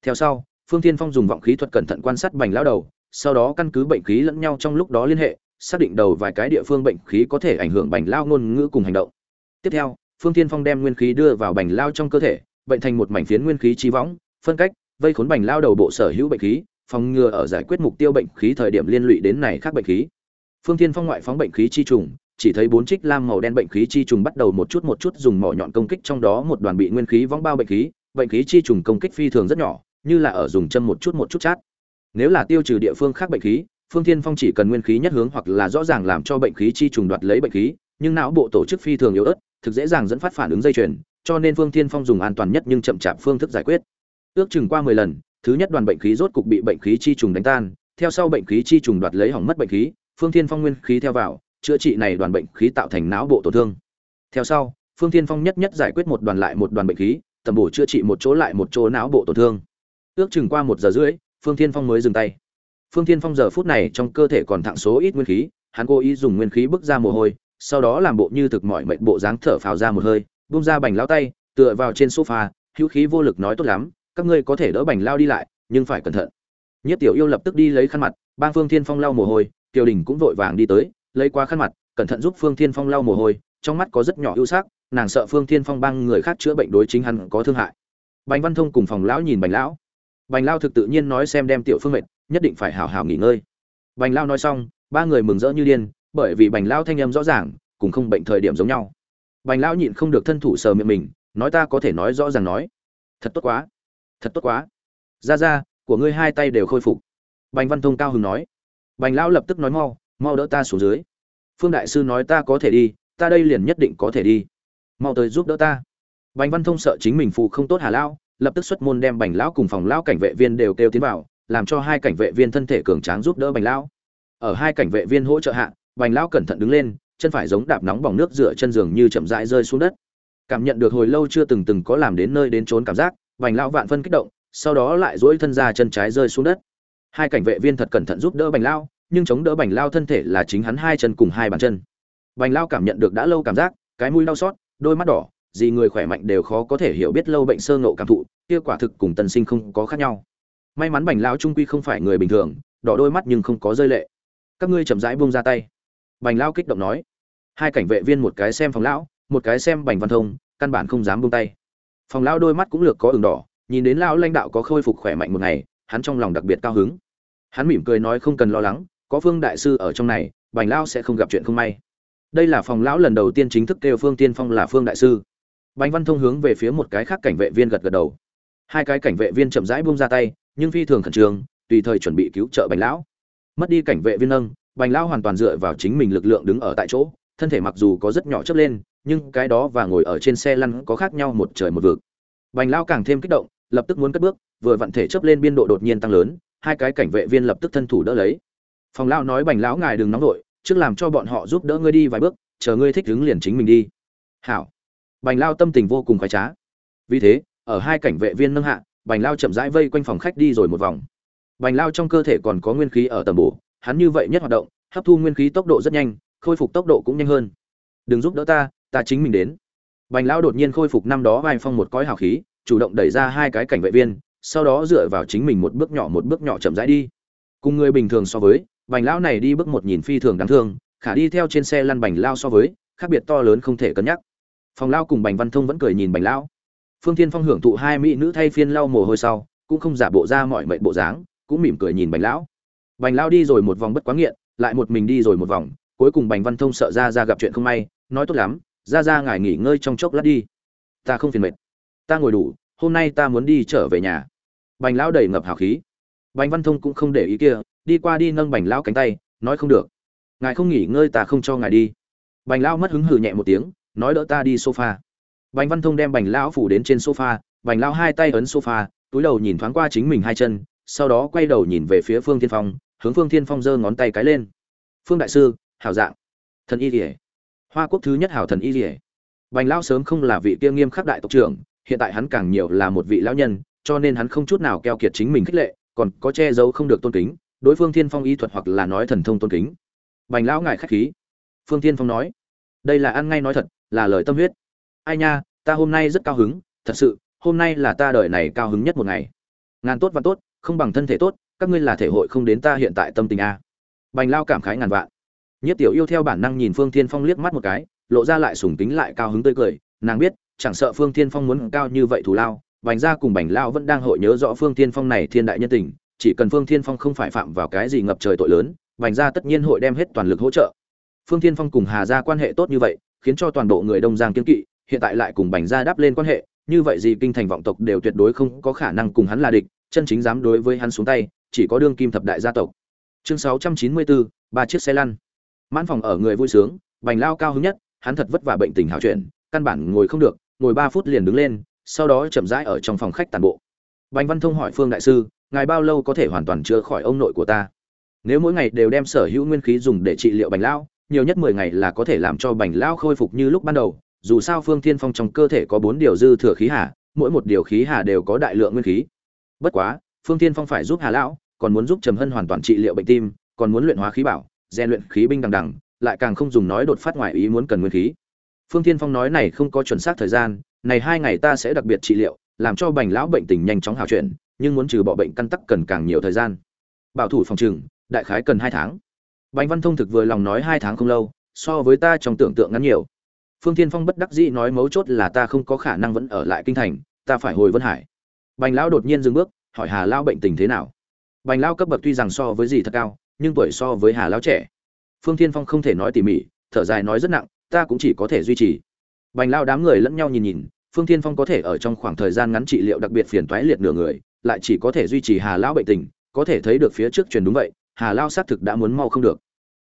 Theo sau, Phương Thiên Phong dùng vọng khí thuật cẩn thận quan sát bành lao đầu, sau đó căn cứ bệnh khí lẫn nhau trong lúc đó liên hệ, xác định đầu vài cái địa phương bệnh khí có thể ảnh hưởng bành lao ngôn ngữ cùng hành động. Tiếp theo, Phương Thiên Phong đem nguyên khí đưa vào bành lao trong cơ thể, bệnh thành một mảnh phiến nguyên khí chi võng, phân cách, vây khốn bành lao đầu bộ sở hữu bệnh khí, phòng ngừa ở giải quyết mục tiêu bệnh khí thời điểm liên lụy đến này khác bệnh khí. Phương Thiên Phong ngoại phóng bệnh khí chi trùng, chỉ thấy bốn trích lam màu đen bệnh khí chi trùng bắt đầu một chút một chút dùng mỏ nhọn công kích trong đó một đoàn bị nguyên khí vong bao bệnh khí bệnh khí chi trùng công kích phi thường rất nhỏ như là ở dùng châm một chút một chút chát nếu là tiêu trừ địa phương khác bệnh khí phương thiên phong chỉ cần nguyên khí nhất hướng hoặc là rõ ràng làm cho bệnh khí chi trùng đoạt lấy bệnh khí nhưng não bộ tổ chức phi thường yếu ớt thực dễ dàng dẫn phát phản ứng dây chuyền cho nên phương thiên phong dùng an toàn nhất nhưng chậm chạp phương thức giải quyết ước chừng qua mười lần thứ nhất đoàn bệnh khí rốt cục bị bệnh khí chi trùng đánh tan, theo sau bệnh khí chi trùng đoạt lấy hỏng mất bệnh khí, phương thiên phong nguyên khí theo vào, chữa trị này đoàn bệnh khí tạo thành não bộ tổn thương. Theo sau, phương thiên phong nhất nhất giải quyết một đoàn lại một đoàn bệnh khí, tầm bổ chữa trị một chỗ lại một chỗ não bộ tổn thương. Ước chừng qua một giờ rưỡi, phương thiên phong mới dừng tay. Phương thiên phong giờ phút này trong cơ thể còn thặng số ít nguyên khí, hắn cố ý dùng nguyên khí bức ra mồ hôi, sau đó làm bộ như thực mọi mệnh bộ dáng thở phào ra một hơi bung ra bành lao tay, tựa vào trên sofa, hữu khí vô lực nói tốt lắm các ngươi có thể đỡ bành lao đi lại, nhưng phải cẩn thận. Nhất tiểu yêu lập tức đi lấy khăn mặt, bang phương thiên phong lau mồ hôi tiểu đình cũng vội vàng đi tới, lấy qua khăn mặt, cẩn thận giúp phương thiên phong lau mồ hôi, trong mắt có rất nhỏ ưu sắc, nàng sợ phương thiên phong bang người khác chữa bệnh đối chính hắn có thương hại. Bành văn thông cùng phòng lão nhìn bành lão. Bành lao thực tự nhiên nói xem đem tiểu phương mệt, nhất định phải hào hào nghỉ ngơi. Bành lao nói xong, ba người mừng rỡ như điên, bởi vì bành lao thanh âm rõ ràng, cùng không bệnh thời điểm giống nhau. Bành lao nhịn không được thân thủ sờ miệng mình, nói ta có thể nói rõ ràng nói. Thật tốt quá thật tốt quá. Ra ra của ngươi hai tay đều khôi phục. Bành văn thông cao hứng nói. Bành Lão lập tức nói mau mau đỡ ta xuống dưới. Phương đại sư nói ta có thể đi, ta đây liền nhất định có thể đi. Mau tới giúp đỡ ta. Bành văn thông sợ chính mình phụ không tốt hà lao lập tức xuất môn đem bành lão cùng phòng lão cảnh vệ viên đều kêu tiến vào, làm cho hai cảnh vệ viên thân thể cường tráng giúp đỡ bành lão. Ở hai cảnh vệ viên hỗ trợ hạ, bành lão cẩn thận đứng lên, chân phải giống đạp nóng bỏng nước dựa chân giường như chậm rãi rơi xuống đất. Cảm nhận được hồi lâu chưa từng từng có làm đến nơi đến trốn cảm giác bành lão vạn phân kích động, sau đó lại duỗi thân ra chân trái rơi xuống đất. Hai cảnh vệ viên thật cẩn thận giúp đỡ bành lão, nhưng chống đỡ bành Lão thân thể là chính hắn hai chân cùng hai bàn chân. Bành Lão cảm nhận được đã lâu cảm giác, cái mũi đau xót, đôi mắt đỏ, gì người khỏe mạnh đều khó có thể hiểu biết lâu bệnh sơ ngộ cảm thụ, kia quả thực cùng tân sinh không có khác nhau. May mắn bành lão trung quy không phải người bình thường, đỏ đôi mắt nhưng không có rơi lệ. Các ngươi chậm rãi buông ra tay. Bành lão kích động nói. Hai cảnh vệ viên một cái xem phòng lão, một cái xem bành văn thông, căn bản không dám buông tay phòng lão đôi mắt cũng lược có ửng đỏ, nhìn đến lão lãnh đạo có khôi phục khỏe mạnh một ngày, hắn trong lòng đặc biệt cao hứng. Hắn mỉm cười nói không cần lo lắng, có phương đại sư ở trong này, bành lão sẽ không gặp chuyện không may. Đây là phòng lão lần đầu tiên chính thức kêu phương tiên phong là phương đại sư. Bành văn thông hướng về phía một cái khác cảnh vệ viên gật gật đầu. Hai cái cảnh vệ viên chậm rãi buông ra tay, nhưng phi thường khẩn trương, tùy thời chuẩn bị cứu trợ bành lão. Mất đi cảnh vệ viên nâng, bành lão hoàn toàn dựa vào chính mình lực lượng đứng ở tại chỗ, thân thể mặc dù có rất nhỏ chớp lên nhưng cái đó và ngồi ở trên xe lăn có khác nhau một trời một vực. Bành lão càng thêm kích động, lập tức muốn cất bước, vừa vặn thể chớp lên biên độ đột nhiên tăng lớn, hai cái cảnh vệ viên lập tức thân thủ đỡ lấy. Phòng lão nói, bành lão ngài đừng nóng vội, trước làm cho bọn họ giúp đỡ ngươi đi vài bước, chờ ngươi thích đứng liền chính mình đi. Hảo. Bành lao tâm tình vô cùng khoái trá. Vì thế, ở hai cảnh vệ viên nâng hạ, bành lao chậm rãi vây quanh phòng khách đi rồi một vòng. Bành lao trong cơ thể còn có nguyên khí ở tầm bổ, hắn như vậy nhất hoạt động, hấp thu nguyên khí tốc độ rất nhanh, khôi phục tốc độ cũng nhanh hơn. Đừng giúp đỡ ta ta chính mình đến. Bành Lão đột nhiên khôi phục năm đó vai phong một cõi hào khí, chủ động đẩy ra hai cái cảnh vệ viên, sau đó dựa vào chính mình một bước nhỏ một bước nhỏ chậm rãi đi. Cùng người bình thường so với, bành lão này đi bước một nhìn phi thường đáng thương, khả đi theo trên xe lăn bành lao so với, khác biệt to lớn không thể cân nhắc. Phòng lao cùng bành văn thông vẫn cười nhìn bành lão. Phương thiên phong hưởng thụ hai mỹ nữ thay phiên lau mồ hôi sau, cũng không giả bộ ra mọi mệnh bộ dáng, cũng mỉm cười nhìn bành lão. Bành lão đi rồi một vòng bất quá nghiện, lại một mình đi rồi một vòng, cuối cùng bành văn thông sợ ra ra gặp chuyện không may, nói tốt lắm ra ra ngài nghỉ ngơi trong chốc lát đi. Ta không phiền mệt. Ta ngồi đủ, hôm nay ta muốn đi trở về nhà. Bành lão đầy ngập hào khí. Bành văn thông cũng không để ý kia, đi qua đi nâng bành lão cánh tay, nói không được. Ngài không nghỉ ngơi ta không cho ngài đi. Bành lão mất hứng hừ nhẹ một tiếng, nói đỡ ta đi sofa. Bành văn thông đem bành lão phủ đến trên sofa, bành lão hai tay ấn sofa, túi đầu nhìn thoáng qua chính mình hai chân, sau đó quay đầu nhìn về phía phương thiên phong, hướng phương thiên phong giơ ngón tay cái lên. Phương đại sư, hảo dạng. Thần y kỉa hoa quốc thứ nhất hảo thần y dỉa bành lão sớm không là vị kia nghiêm khắc đại tộc trưởng, hiện tại hắn càng nhiều là một vị lão nhân, cho nên hắn không chút nào keo kiệt chính mình khích lệ, còn có che giấu không được tôn kính, đối phương thiên phong y thuật hoặc là nói thần thông tôn kính. Bành lão ngại khách khí. Phương thiên phong nói, đây là ăn ngay nói thật, là lời tâm huyết. Ai nha, ta hôm nay rất cao hứng, thật sự, hôm nay là ta đời này cao hứng nhất một ngày. Ngàn tốt và tốt, không bằng thân thể tốt, các ngươi là thể hội không đến ta hiện tại tâm tình a. Bành lao cảm khái ngàn vạn nhất tiểu yêu theo bản năng nhìn phương thiên phong liếc mắt một cái lộ ra lại sùng tính lại cao hứng tươi cười nàng biết chẳng sợ phương thiên phong muốn cao như vậy thù lao bành gia cùng bành lao vẫn đang hội nhớ rõ phương thiên phong này thiên đại nhân tình chỉ cần phương thiên phong không phải phạm vào cái gì ngập trời tội lớn bành gia tất nhiên hội đem hết toàn lực hỗ trợ. Phương thiên phong cùng hà gia quan hệ tốt như vậy khiến cho toàn bộ người đông giang kiên kỵ hiện tại lại cùng bành gia đáp lên quan hệ như vậy gì kinh thành vọng tộc đều tuyệt đối không có khả năng cùng hắn là địch chân chính dám đối với hắn xuống tay chỉ có đương kim thập đại gia tộc. Chương 694, ba chiếc xe lăn mãn phòng ở người vui sướng, bành lao cao hứng nhất, hắn thật vất vả bệnh tình hào chuyển, căn bản ngồi không được, ngồi ba phút liền đứng lên, sau đó chậm rãi ở trong phòng khách tàn bộ. Bành văn thông hỏi phương đại sư, ngài bao lâu có thể hoàn toàn chữa khỏi ông nội của ta? Nếu mỗi ngày đều đem sở hữu nguyên khí dùng để trị liệu bành lao, nhiều nhất mười ngày là có thể làm cho bành lao khôi phục như lúc ban đầu. Dù sao phương thiên phong trong cơ thể có bốn điều dư thừa khí hà, mỗi một điều khí hà đều có đại lượng nguyên khí. Bất quá, phương thiên phong phải giúp hà lão, còn muốn giúp trầm hân hoàn toàn trị liệu bệnh tim, còn muốn luyện hóa khí bảo rèn luyện khí binh đằng đằng, lại càng không dùng nói đột phát ngoài ý muốn cần nguyên khí. Phương thiên phong nói này không có chuẩn xác thời gian, này hai ngày ta sẽ đặc biệt trị liệu, làm cho bành lão bệnh tình nhanh chóng hào chuyển, nhưng muốn trừ bỏ bệnh căn tắc cần càng nhiều thời gian. Bảo thủ phòng trừng đại khái cần hai tháng. Bành văn thông thực vừa lòng nói hai tháng không lâu, so với ta trong tưởng tượng ngắn nhiều. Phương thiên phong bất đắc dĩ nói mấu chốt là ta không có khả năng vẫn ở lại kinh thành, ta phải hồi vân hải. Bành lão đột nhiên dừng bước, hỏi hà Lão bệnh tình thế nào? Bành Lão cấp bậc tuy rằng so với gì thật cao nhưng tuổi so với hà Lão trẻ. Phương thiên phong không thể nói tỉ mỉ, thở dài nói rất nặng, ta cũng chỉ có thể duy trì. Bành lao đám người lẫn nhau nhìn nhìn, phương thiên phong có thể ở trong khoảng thời gian ngắn trị liệu đặc biệt phiền toái liệt nửa người, lại chỉ có thể duy trì hà Lão bệnh tình, có thể thấy được phía trước truyền đúng vậy, hà lao xác thực đã muốn mau không được.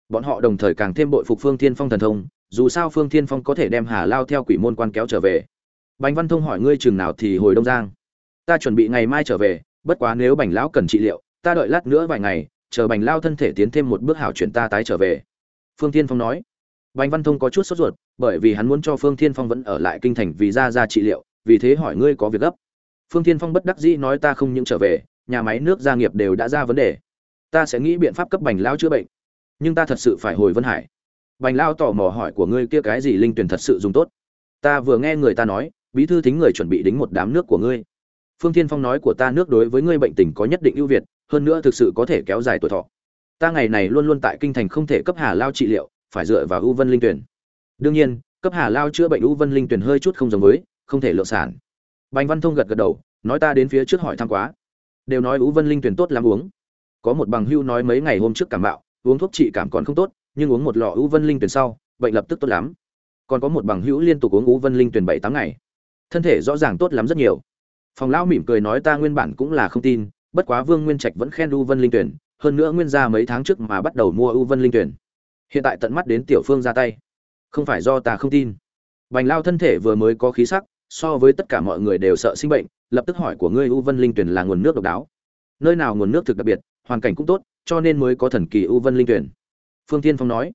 Bọn họ đồng thời càng thêm bội phục phương thiên phong thần thông, dù sao phương thiên phong có thể đem hà lao theo quỷ môn quan kéo trở về. Bành văn thông hỏi ngươi chừng nào thì hồi đông giang? Ta chuẩn bị ngày mai trở về, bất quá nếu bành lão cần trị liệu, ta đợi lát nữa vài ngày chờ bành lao thân thể tiến thêm một bước hảo chuyển ta tái trở về. Phương thiên phong nói. Bành văn thông có chút sốt ruột, bởi vì hắn muốn cho phương thiên phong vẫn ở lại kinh thành vì ra ra trị liệu, vì thế hỏi ngươi có việc gấp. Phương thiên phong bất đắc dĩ nói ta không những trở về, nhà máy nước gia nghiệp đều đã ra vấn đề. Ta sẽ nghĩ biện pháp cấp bành lao chữa bệnh. Nhưng ta thật sự phải hồi vân hải. Bành lao tò mò hỏi của ngươi kia cái gì linh tuyển thật sự dùng tốt. Ta vừa nghe người ta nói, bí thư thính người chuẩn bị đính một đám nước của ngươi. Phương thiên phong nói của ta nước đối với ngươi bệnh tình có nhất định ưu việt hơn nữa thực sự có thể kéo dài tuổi thọ. Ta ngày này luôn luôn tại kinh thành không thể cấp hà lao trị liệu, phải dựa vào u vân linh tuyển đương nhiên, cấp hà lao chữa bệnh u vân linh tuyển hơi chút không giống với, không thể lượng sản. Bành văn thông gật gật đầu, nói ta đến phía trước hỏi thăm quá. Đều nói u vân linh tuyển tốt lắm uống. Có một bằng hưu nói mấy ngày hôm trước cảm bạo uống thuốc trị cảm còn không tốt, nhưng uống một lọ u vân linh tuyển sau, bệnh lập tức tốt lắm. Còn có một bằng hữu liên tục uống u vân linh tuyển bảy tám ngày. Thân thể rõ ràng tốt lắm rất nhiều. Phòng lão mỉm cười nói ta nguyên bản cũng là không tin bất quá vương nguyên trạch vẫn khen u vân linh tuyển, hơn nữa nguyên Gia mấy tháng trước mà bắt đầu mua u vân linh tuyển. Hiện tại tận mắt đến tiểu phương ra tay. Không phải do ta không tin. Bành lao thân thể vừa mới có khí sắc, so với tất cả mọi người đều sợ sinh bệnh, lập tức hỏi của ngươi u vân linh tuyển là nguồn nước độc đáo. Nơi nào nguồn nước thực đặc biệt, hoàn cảnh cũng tốt, cho nên mới có thần kỳ u vân linh tuyển. Phương Thiên phong nói.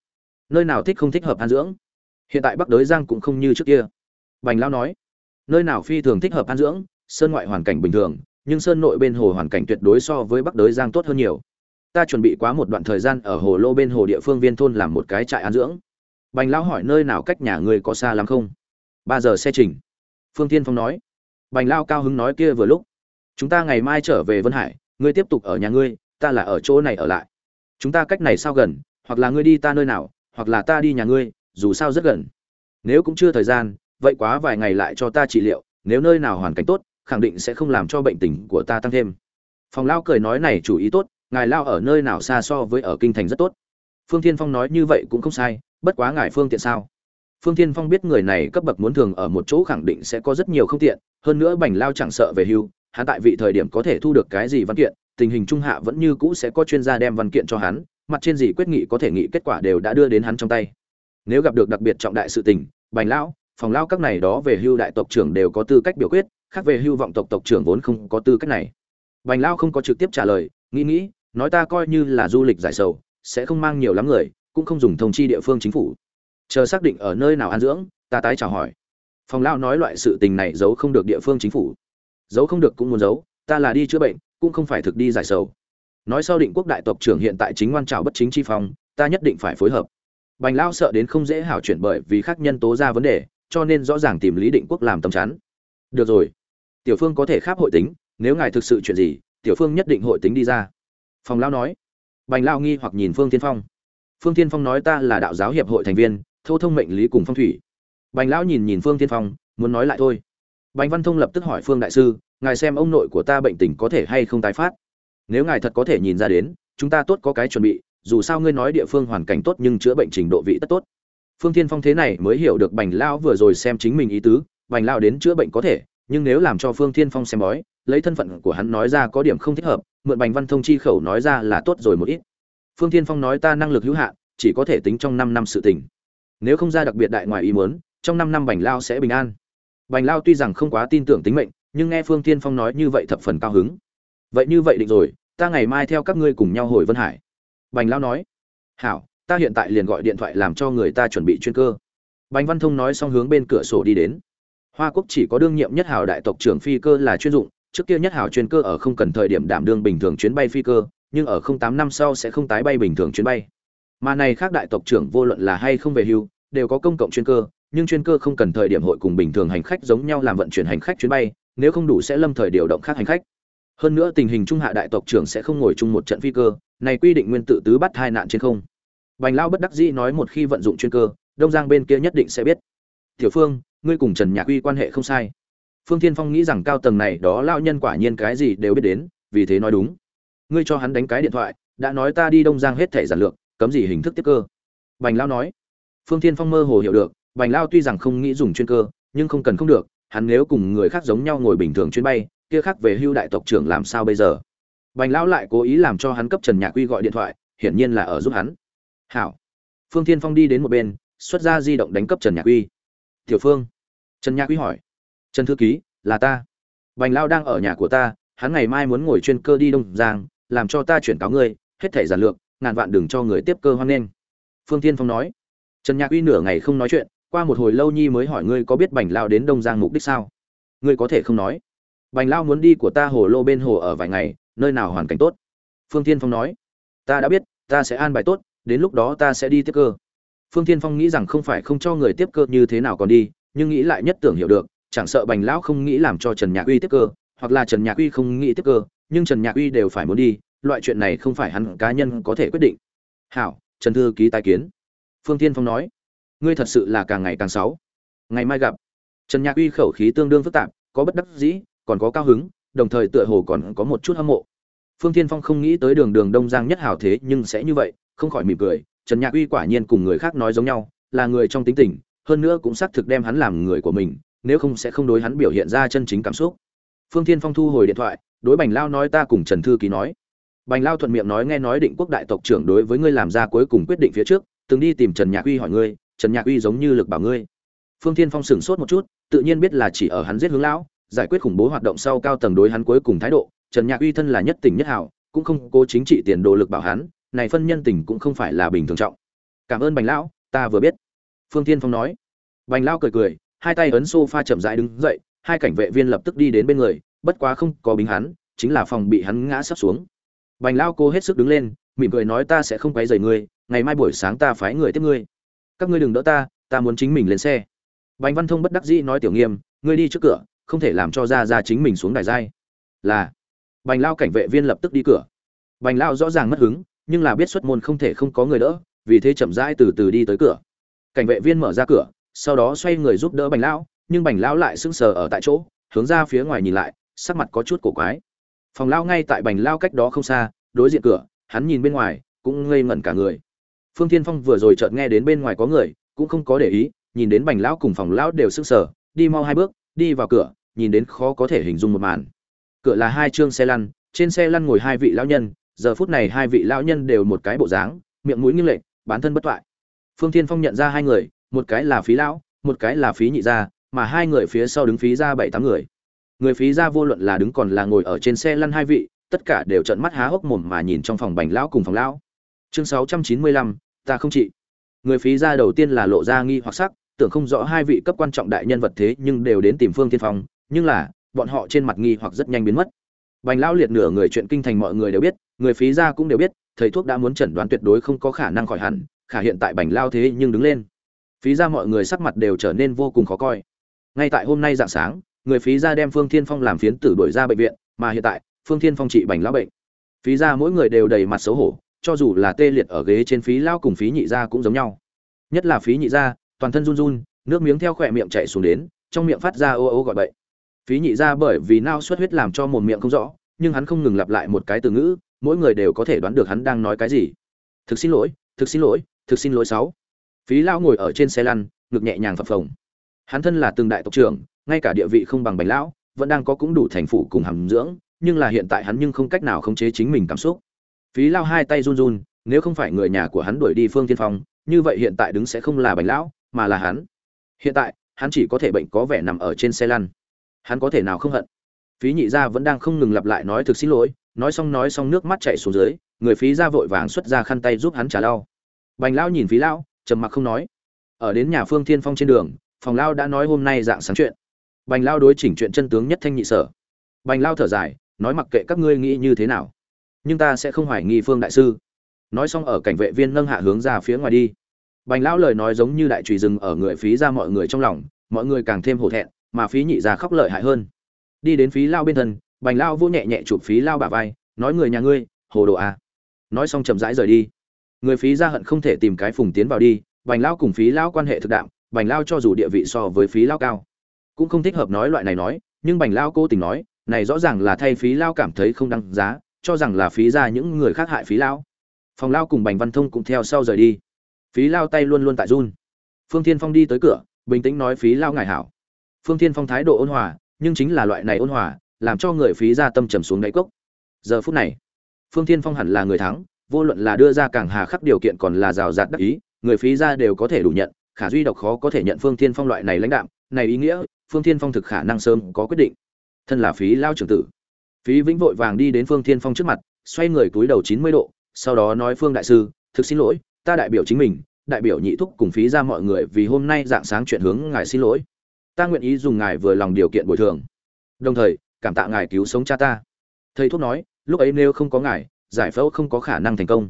Nơi nào thích không thích hợp an dưỡng? Hiện tại bắc đới giang cũng không như trước kia. Bành lao nói. Nơi nào phi thường thích hợp an dưỡng, sơn ngoại hoàn cảnh bình thường nhưng sơn nội bên hồ hoàn cảnh tuyệt đối so với bắc đới giang tốt hơn nhiều. Ta chuẩn bị quá một đoạn thời gian ở hồ lô bên hồ địa phương viên thôn làm một cái trại an dưỡng. Bành lão hỏi nơi nào cách nhà ngươi có xa lắm không? Ba giờ xe trình. Phương tiên phong nói. Bành lao cao hứng nói kia vừa lúc. Chúng ta ngày mai trở về vân hải, ngươi tiếp tục ở nhà ngươi, ta là ở chỗ này ở lại. Chúng ta cách này sao gần, hoặc là ngươi đi ta nơi nào, hoặc là ta đi nhà ngươi, dù sao rất gần. Nếu cũng chưa thời gian, vậy quá vài ngày lại cho ta trị liệu, nếu nơi nào hoàn cảnh tốt khẳng định sẽ không làm cho bệnh tình của ta tăng thêm. Phòng lao cười nói này chủ ý tốt, ngài lao ở nơi nào xa so với ở kinh thành rất tốt. Phương thiên phong nói như vậy cũng không sai, bất quá ngài phương tiện sao? Phương thiên phong biết người này cấp bậc muốn thường ở một chỗ khẳng định sẽ có rất nhiều không tiện, hơn nữa bành lao chẳng sợ về hưu, hắn tại vị thời điểm có thể thu được cái gì văn kiện, tình hình trung hạ vẫn như cũ sẽ có chuyên gia đem văn kiện cho hắn, mặt trên gì quyết nghị có thể nghị kết quả đều đã đưa đến hắn trong tay. Nếu gặp được đặc biệt trọng đại sự tình, bành lão phòng lao các này đó về hưu đại tộc trưởng đều có tư cách biểu quyết khác về hưu vọng tộc tộc trưởng vốn không có tư cách này. Bành lao không có trực tiếp trả lời nghĩ nghĩ nói ta coi như là du lịch giải sầu sẽ không mang nhiều lắm người cũng không dùng thông chi địa phương chính phủ. Chờ xác định ở nơi nào an dưỡng ta tái chào hỏi. Phòng lao nói loại sự tình này giấu không được địa phương chính phủ. Giấu không được cũng muốn giấu ta là đi chữa bệnh cũng không phải thực đi giải sầu. Nói sau định quốc đại tộc trưởng hiện tại chính ngoan trào bất chính chi phòng, ta nhất định phải phối hợp. Bành lao sợ đến không dễ hảo chuyển bởi vì khác nhân tố ra vấn đề cho nên rõ ràng tìm lý định quốc làm tầm chắn được rồi tiểu phương có thể kháp hội tính, nếu ngài thực sự chuyện gì, tiểu phương nhất định hội tính đi ra. Phòng lao nói. Bành lao nghi hoặc nhìn phương tiên phong. Phương tiên phong nói ta là đạo giáo hiệp hội thành viên, thô thông mệnh lý cùng phong thủy. Bành lão nhìn nhìn phương tiên phong, muốn nói lại thôi. Bành văn thông lập tức hỏi phương đại sư, ngài xem ông nội của ta bệnh tình có thể hay không tái phát? Nếu ngài thật có thể nhìn ra đến, chúng ta tốt có cái chuẩn bị, dù sao ngươi nói địa phương hoàn cảnh tốt nhưng chữa bệnh trình độ vị tất tốt. Phương thiên phong thế này mới hiểu được bành Lão vừa rồi xem chính mình ý tứ, bành Lão đến chữa bệnh có thể nhưng nếu làm cho phương thiên phong xem bói, lấy thân phận của hắn nói ra có điểm không thích hợp, mượn bành văn thông chi khẩu nói ra là tốt rồi một ít. Phương thiên phong nói ta năng lực hữu hạn, chỉ có thể tính trong năm năm sự tình. Nếu không ra đặc biệt đại ngoài ý muốn, trong năm năm bành lao sẽ bình an. Bành lao tuy rằng không quá tin tưởng tính mệnh, nhưng nghe phương thiên phong nói như vậy thập phần cao hứng. Vậy như vậy định rồi, ta ngày mai theo các ngươi cùng nhau hồi vân hải. Bành lao nói, hảo, ta hiện tại liền gọi điện thoại làm cho người ta chuẩn bị chuyên cơ. Bành văn thông nói xong hướng bên cửa sổ đi đến hoa quốc chỉ có đương nhiệm nhất hào đại tộc trưởng phi cơ là chuyên dụng, trước kia nhất hào chuyên cơ ở không cần thời điểm đảm đương bình thường chuyến bay phi cơ, nhưng ở không tám năm sau sẽ không tái bay bình thường chuyến bay. Mà này khác đại tộc trưởng vô luận là hay không về hưu, đều có công cộng chuyên cơ, nhưng chuyên cơ không cần thời điểm hội cùng bình thường hành khách giống nhau làm vận chuyển hành khách chuyến bay, nếu không đủ sẽ lâm thời điều động khác hành khách. Hơn nữa tình hình trung hạ đại tộc trưởng sẽ không ngồi chung một trận phi cơ, này quy định nguyên tự tứ bắt hai nạn trên không. Bành lao bất đắc dĩ nói một khi vận dụng chuyên cơ, đông giang bên kia nhất định sẽ biết. Tiểu phương ngươi cùng trần nhạc uy quan hệ không sai. Phương thiên phong nghĩ rằng cao tầng này đó lao nhân quả nhiên cái gì đều biết đến, vì thế nói đúng. Ngươi cho hắn đánh cái điện thoại, đã nói ta đi đông giang hết thể giản lược, cấm gì hình thức tiếp cơ. Bành lao nói. Phương thiên phong mơ hồ hiểu được, bành lao tuy rằng không nghĩ dùng chuyên cơ, nhưng không cần không được, hắn nếu cùng người khác giống nhau ngồi bình thường chuyến bay, kia khác về hưu đại tộc trưởng làm sao bây giờ? Bành lão lại cố ý làm cho hắn cấp trần nhạc uy gọi điện thoại, hiển nhiên là ở giúp hắn. Hảo. Phương thiên phong đi đến một bên, xuất ra di động đánh cấp trần nhạc uy tiểu phương. Trần nhạc uy hỏi. Trần thư ký, là ta. Bành lao đang ở nhà của ta, hắn ngày mai muốn ngồi chuyên cơ đi đông giang, làm cho ta chuyển cáo ngươi, hết thể giản lược, ngàn vạn đừng cho người tiếp cơ hoan nghênh. Phương tiên phong nói. Trần nhạc uy nửa ngày không nói chuyện, qua một hồi lâu nhi mới hỏi ngươi có biết bành lao đến đông giang mục đích sao? Ngươi có thể không nói. Bành lao muốn đi của ta hồ lô bên hồ ở vài ngày, nơi nào hoàn cảnh tốt? Phương tiên phong nói. Ta đã biết, ta sẽ an bài tốt, đến lúc đó ta sẽ đi tiếp cơ phương Thiên phong nghĩ rằng không phải không cho người tiếp cơ như thế nào còn đi, nhưng nghĩ lại nhất tưởng hiểu được, chẳng sợ bành lão không nghĩ làm cho trần nhạc uy tiếp cơ, hoặc là trần nhạc uy không nghĩ tiếp cơ, nhưng trần nhạc uy đều phải muốn đi, loại chuyện này không phải hắn cá nhân có thể quyết định. Hảo, trần thư ký tài kiến. Phương tiên phong nói. Ngươi thật sự là càng ngày càng xấu. Ngày mai gặp. Trần nhạc uy khẩu khí tương đương phức tạp, có bất đắc dĩ, còn có cao hứng, đồng thời tựa hồ còn có một chút hâm mộ. Phương tiên phong không nghĩ tới đường đường đông giang nhất hảo thế nhưng sẽ như vậy, không khỏi mỉm cười trần nhạc uy quả nhiên cùng người khác nói giống nhau, là người trong tính tình, hơn nữa cũng xác thực đem hắn làm người của mình, nếu không sẽ không đối hắn biểu hiện ra chân chính cảm xúc. Phương thiên phong thu hồi điện thoại, đối bành lao nói ta cùng trần thư ký nói. Bành lao thuận miệng nói nghe nói định quốc đại tộc trưởng đối với ngươi làm ra cuối cùng quyết định phía trước, từng đi tìm trần nhạc uy hỏi ngươi, trần nhạc uy giống như lực bảo ngươi. Phương thiên phong sửng sốt một chút, tự nhiên biết là chỉ ở hắn giết hướng lão, giải quyết khủng bố hoạt động sau cao tầng đối hắn cuối cùng thái độ, trần nhạc uy thân là nhất tỉnh nhất hảo, cũng không cố chính trị tiền đồ lực bảo hắn này phân nhân tình cũng không phải là bình thường trọng. Cảm ơn bành lão, ta vừa biết. Phương thiên phong nói. Bành lão cười cười, hai tay ấn sofa chậm rãi đứng dậy, hai cảnh vệ viên lập tức đi đến bên người, bất quá không có bính hắn, chính là phòng bị hắn ngã sắp xuống. Bành lão cô hết sức đứng lên, mỉm cười nói ta sẽ không quấy rầy ngươi, ngày mai buổi sáng ta phái người tiếp ngươi. Các ngươi đừng đỡ ta ta muốn chính mình lên xe. Bành văn thông bất đắc dĩ nói tiểu nghiêm, ngươi đi trước cửa, không thể làm cho ra ra chính mình xuống đài giai là. Bành lao cảnh vệ viên lập tức đi cửa. Bành lao rõ ràng mất hứng nhưng là biết xuất môn không thể không có người đỡ, vì thế chậm rãi từ từ đi tới cửa. Cảnh vệ viên mở ra cửa, sau đó xoay người giúp đỡ bành lão, nhưng bành lão lại sững sờ ở tại chỗ, hướng ra phía ngoài nhìn lại, sắc mặt có chút cổ quái. Phòng lao ngay tại bành lao cách đó không xa, đối diện cửa, hắn nhìn bên ngoài, cũng ngây ngẩn cả người. Phương thiên phong vừa rồi chợt nghe đến bên ngoài có người, cũng không có để ý, nhìn đến bành lão cùng phòng lão đều sững sờ, đi mau hai bước, đi vào cửa, nhìn đến khó có thể hình dung một màn. Cửa là hai chương xe lăn, trên xe lăn ngồi hai vị lão nhân giờ phút này hai vị lão nhân đều một cái bộ dáng, miệng mũi nghiêng lệch bản thân bất toại phương thiên phong nhận ra hai người, một cái là phí lão, một cái là phí nhị gia, mà hai người phía sau đứng phí ra bảy tám người. Người phí ra vô luận là đứng còn là ngồi ở trên xe lăn hai vị, tất cả đều trợn mắt há hốc mồm mà nhìn trong phòng bành lão cùng phòng lão. Chương sáu trăm chín mươi lăm, ta không trị. Người phí ra đầu tiên là lộ ra nghi hoặc sắc, tưởng không rõ hai vị cấp quan trọng đại nhân vật thế nhưng đều đến tìm phương thiên phong, nhưng là, bọn họ trên mặt nghi hoặc rất nhanh biến mất. Bành lão liệt nửa người chuyện kinh thành mọi người đều biết người phí gia cũng đều biết thầy thuốc đã muốn chẩn đoán tuyệt đối không có khả năng khỏi hẳn khả hiện tại bành lao thế nhưng đứng lên. Phí gia mọi người sắc mặt đều trở nên vô cùng khó coi. Ngay tại hôm nay dạng sáng người phí gia đem phương thiên phong làm phiến tử đuổi ra bệnh viện mà hiện tại phương thiên phong trị bành lão bệnh. Phí gia mỗi người đều đầy mặt xấu hổ cho dù là tê liệt ở ghế trên phí lao cùng phí nhị gia cũng giống nhau. Nhất là phí nhị gia, toàn thân run run nước miếng theo khỏe miệng chạy xuống đến trong miệng phát ra ô ô gọi bậy. Phí nhị gia bởi vì nao xuất huyết làm cho mồm miệng không rõ nhưng hắn không ngừng lặp lại một cái từ ngữ mỗi người đều có thể đoán được hắn đang nói cái gì. Thực xin lỗi, thực xin lỗi, thực xin lỗi sáu. Phí lão ngồi ở trên xe lăn, ngực nhẹ nhàng phập phồng. Hắn thân là từng đại tộc trưởng, ngay cả địa vị không bằng bành lão, vẫn đang có cũng đủ thành phủ cùng hàm dưỡng, nhưng là hiện tại hắn nhưng không cách nào khống chế chính mình cảm xúc. Phí lao hai tay run run, nếu không phải người nhà của hắn đuổi đi phương tiên phong, như vậy hiện tại đứng sẽ không là bành lão, mà là hắn. Hiện tại, hắn chỉ có thể bệnh có vẻ nằm ở trên xe lăn. Hắn có thể nào không hận? Phí nhị gia vẫn đang không ngừng lặp lại nói thực xin lỗi nói xong nói xong nước mắt chảy xuống dưới, người phí ra vội vàng xuất ra khăn tay giúp hắn trả lau. Bành lão nhìn phí lão, trầm mặc không nói. Ở đến nhà phương thiên phong trên đường, phòng lao đã nói hôm nay dạng sáng chuyện. Bành lao đối chỉnh chuyện chân tướng nhất thanh nhị sở. Bành lao thở dài, nói mặc kệ các ngươi nghĩ như thế nào, nhưng ta sẽ không hoài nghi phương đại sư. Nói xong ở cảnh vệ viên nâng hạ hướng ra phía ngoài đi. Bành lão lời nói giống như đại trùy rừng ở người phí ra mọi người trong lòng, mọi người càng thêm hổ thẹn, mà phí nhị ra khóc lợi hại hơn. Đi đến phí lao bên thân bành lao vô nhẹ nhẹ chụp phí lao bả vai, nói người nhà ngươi, hồ đồ à. nói xong chậm rãi rời đi. Người phí ra hận không thể tìm cái phùng tiến vào đi, bành lao cùng phí lao quan hệ thực đạm, bành lao cho dù địa vị so với phí lao cao. Cũng không thích hợp nói loại này nói, nhưng bành lao cố tình nói, này rõ ràng là thay phí lao cảm thấy không đăng giá, cho rằng là phí ra những người khác hại phí lao. Phòng lao cùng bành văn thông cũng theo sau rời đi. Phí lao tay luôn luôn tại run. Phương thiên phong đi tới cửa, bình tĩnh nói, phí lao ngài hảo. Phương thiên phong thái độ ôn hòa, nhưng chính là loại này ôn hòa làm cho người phí ra tâm trầm xuống đáy cốc. Giờ phút này, phương thiên phong hẳn là người thắng, vô luận là đưa ra càng hà khắc điều kiện còn là rào rạt đắc ý, người phí ra đều có thể đủ nhận, khả duy độc khó có thể nhận phương thiên phong loại này lãnh đạm. Này ý nghĩa, phương thiên phong thực khả năng sớm có quyết định. Thân là phí lao trưởng tử. Phí vĩnh vội vàng đi đến phương thiên phong trước mặt, xoay người túi đầu chín mươi độ, sau đó nói, phương đại sư, thực xin lỗi, ta đại biểu chính mình, đại biểu nhị thúc cùng phí ra mọi người vì hôm nay dạng sáng chuyện hướng ngài xin lỗi. Ta nguyện ý dùng ngài vừa lòng điều kiện bồi thường. Đồng thời cảm tạ ngài cứu sống cha ta. Thầy thuốc nói, lúc ấy nếu không có ngài, giải phẫu không có khả năng thành công.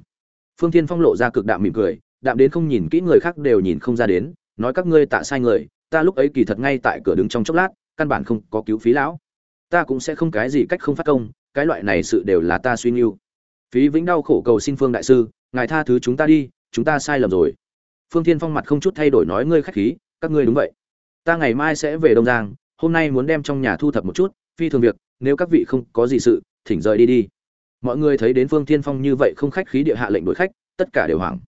Phương thiên phong lộ ra cực đạm mỉm cười, đạm đến không nhìn kỹ người khác đều nhìn không ra đến, nói các ngươi tạ sai người, ta lúc ấy kỳ thật ngay tại cửa đứng trong chốc lát, căn bản không có cứu phí lão. Ta cũng sẽ không cái gì cách không phát công, cái loại này sự đều là ta suy nghiêu phí vĩnh đau khổ cầu xin phương đại sư, ngài tha thứ chúng ta đi, chúng ta sai lầm rồi. Phương thiên phong mặt không chút thay đổi nói ngươi khách khí, các ngươi đúng vậy. Ta ngày mai sẽ về đông giang, hôm nay muốn đem trong nhà thu thập một chút phi thường việc, nếu các vị không có gì sự, thỉnh rời đi đi. Mọi người thấy đến phương thiên phong như vậy không khách khí địa hạ lệnh đổi khách, tất cả đều hoảng.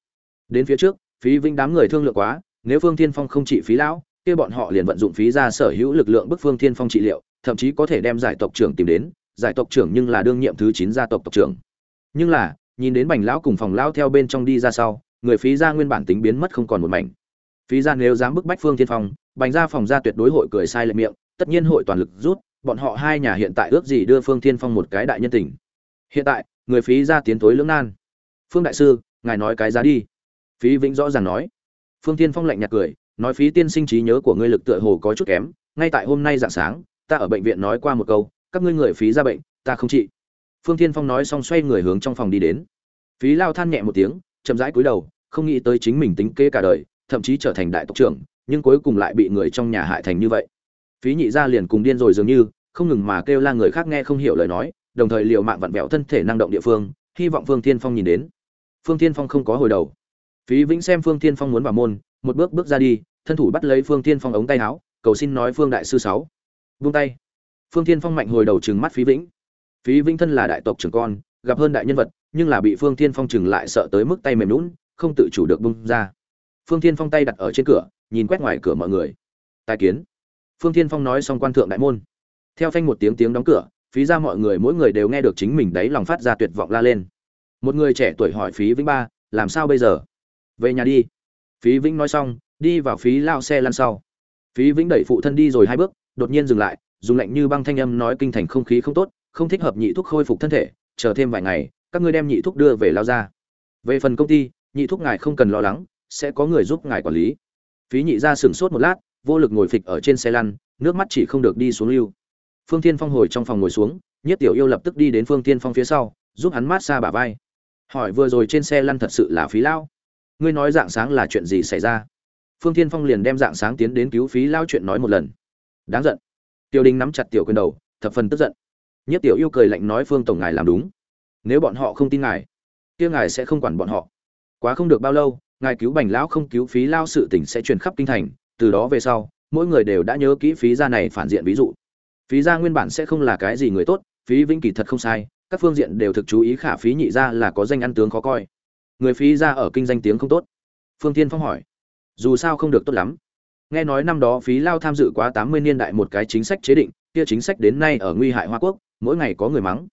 Đến phía trước, phí vinh đám người thương lượng quá, nếu phương thiên phong không trị phí lão, kia bọn họ liền vận dụng phí ra sở hữu lực lượng bức phương thiên phong trị liệu, thậm chí có thể đem giải tộc trưởng tìm đến, giải tộc trưởng nhưng là đương nhiệm thứ chín gia tộc tộc trưởng. Nhưng là, nhìn đến bành lão cùng phòng lão theo bên trong đi ra sau, người phí ra nguyên bản tính biến mất không còn một mảnh. Phí ra nếu dám bức bách phương thiên phong, bành ra phòng ra tuyệt đối hội cười sai lệ miệng, tất nhiên hội toàn lực rút bọn họ hai nhà hiện tại ước gì đưa phương thiên phong một cái đại nhân tình. Hiện tại, người phí ra tiến tối lưỡng nan. Phương đại sư, ngài nói cái giá đi. Phí vĩnh rõ ràng nói. Phương thiên phong lạnh nhạt cười, nói phí tiên sinh trí nhớ của ngươi lực tựa hồ có chút kém, ngay tại hôm nay dạng sáng, ta ở bệnh viện nói qua một câu, các ngươi người phí ra bệnh, ta không trị. Phương thiên phong nói xong xoay người hướng trong phòng đi đến. Phí lao than nhẹ một tiếng, chậm rãi cúi đầu, không nghĩ tới chính mình tính kế cả đời, thậm chí trở thành đại tộc trưởng, nhưng cuối cùng lại bị người trong nhà hại thành như vậy phí nhị gia liền cùng điên rồi dường như, không ngừng mà kêu la người khác nghe không hiểu lời nói, đồng thời liều mạng vặn vẹo thân thể năng động địa phương, hy vọng phương thiên phong nhìn đến. Phương thiên phong không có hồi đầu. Phí vĩnh xem phương thiên phong muốn vào môn, một bước bước ra đi, thân thủ bắt lấy phương thiên phong ống tay áo, cầu xin nói phương đại sư sáu. Buông tay. Phương thiên phong mạnh hồi đầu trừng mắt phí vĩnh. Phí vĩnh thân là đại tộc trưởng con, gặp hơn đại nhân vật, nhưng là bị phương thiên phong trừng lại sợ tới mức tay mềm lún không tự chủ được bung ra. Phương thiên phong tay đặt ở trên cửa, nhìn quét ngoài cửa mọi người. Tài kiến phương thiên phong nói xong quan thượng đại môn. Theo phanh một tiếng tiếng đóng cửa, phí ra mọi người mỗi người đều nghe được chính mình đấy lòng phát ra tuyệt vọng la lên. Một người trẻ tuổi hỏi phí vĩnh ba, làm sao bây giờ? Về nhà đi. Phí vĩnh nói xong, đi vào phí lao xe lăn sau. Phí vĩnh đẩy phụ thân đi rồi hai bước, đột nhiên dừng lại, dùng lạnh như băng thanh âm nói kinh thành không khí không tốt, không thích hợp nhị thuốc khôi phục thân thể, chờ thêm vài ngày, các ngươi đem nhị thuốc đưa về lao ra. Về phần công ty, nhị thuốc ngài không cần lo lắng, sẽ có người giúp ngài quản lý. Phí nhị ra sửng sốt một lát vô lực ngồi phịch ở trên xe lăn, nước mắt chỉ không được đi xuống lưu. Phương thiên phong hồi trong phòng ngồi xuống nhất tiểu yêu lập tức đi đến phương thiên phong phía sau, giúp hắn mát xa bả vai. Hỏi vừa rồi trên xe lăn thật sự là phí lao? Ngươi nói dạng sáng là chuyện gì xảy ra? Phương thiên phong liền đem dạng sáng tiến đến cứu phí lao chuyện nói một lần. Đáng giận. Tiểu đình nắm chặt tiểu quyền đầu, thập phần tức giận. Nhất tiểu yêu cười lạnh nói, phương tổng ngài làm đúng. Nếu bọn họ không tin ngài, kia ngài sẽ không quản bọn họ. Quá không được bao lâu, ngài cứu bành lão không cứu phí lao sự tình sẽ truyền khắp kinh thành từ đó về sau, mỗi người đều đã nhớ kỹ phí gia này phản diện ví dụ. Phí gia nguyên bản sẽ không là cái gì người tốt, phí vĩnh kỳ thật không sai, các phương diện đều thực chú ý khả phí nhị gia là có danh ăn tướng khó coi. Người phí gia ở kinh danh tiếng không tốt. Phương tiên phong hỏi. Dù sao không được tốt lắm. Nghe nói năm đó phí lao tham dự quá tám mươi niên đại một cái chính sách chế định, kia chính sách đến nay ở nguy hại hoa quốc, mỗi ngày có người mắng.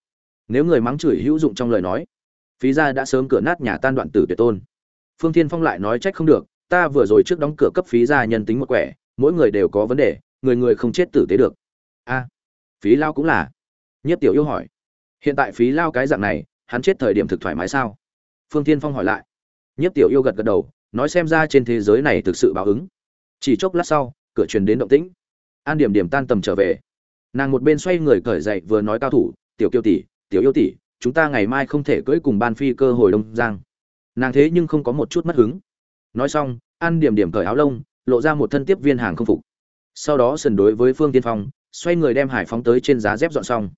Nếu người mắng chửi hữu dụng trong lời nói, phí gia đã sớm cửa nát nhà tan đoạn tử tuyệt tôn. Phương tiên phong lại nói trách không được ta vừa rồi trước đóng cửa cấp phí ra nhân tính một quẻ, mỗi người đều có vấn đề, người người không chết tử tế được. A, phí lao cũng là. Nhất tiểu yêu hỏi. Hiện tại phí lao cái dạng này, hắn chết thời điểm thực thoải mái sao? Phương tiên phong hỏi lại. Nhất tiểu yêu gật gật đầu, nói xem ra trên thế giới này thực sự báo ứng. Chỉ chốc lát sau, cửa truyền đến động tĩnh. An điểm điểm tan tầm trở về. Nàng một bên xoay người cởi dậy vừa nói cao thủ, tiểu kiêu tỷ, tiểu yêu tỷ, chúng ta ngày mai không thể cưỡi cùng ban phi cơ hồi đông giang. Nàng thế nhưng không có một chút mất hứng nói xong, an điểm điểm cởi áo lông, lộ ra một thân tiếp viên hàng không phục. Sau đó sần đối với phương tiên phong, xoay người đem hải phóng tới trên giá dép dọn xong.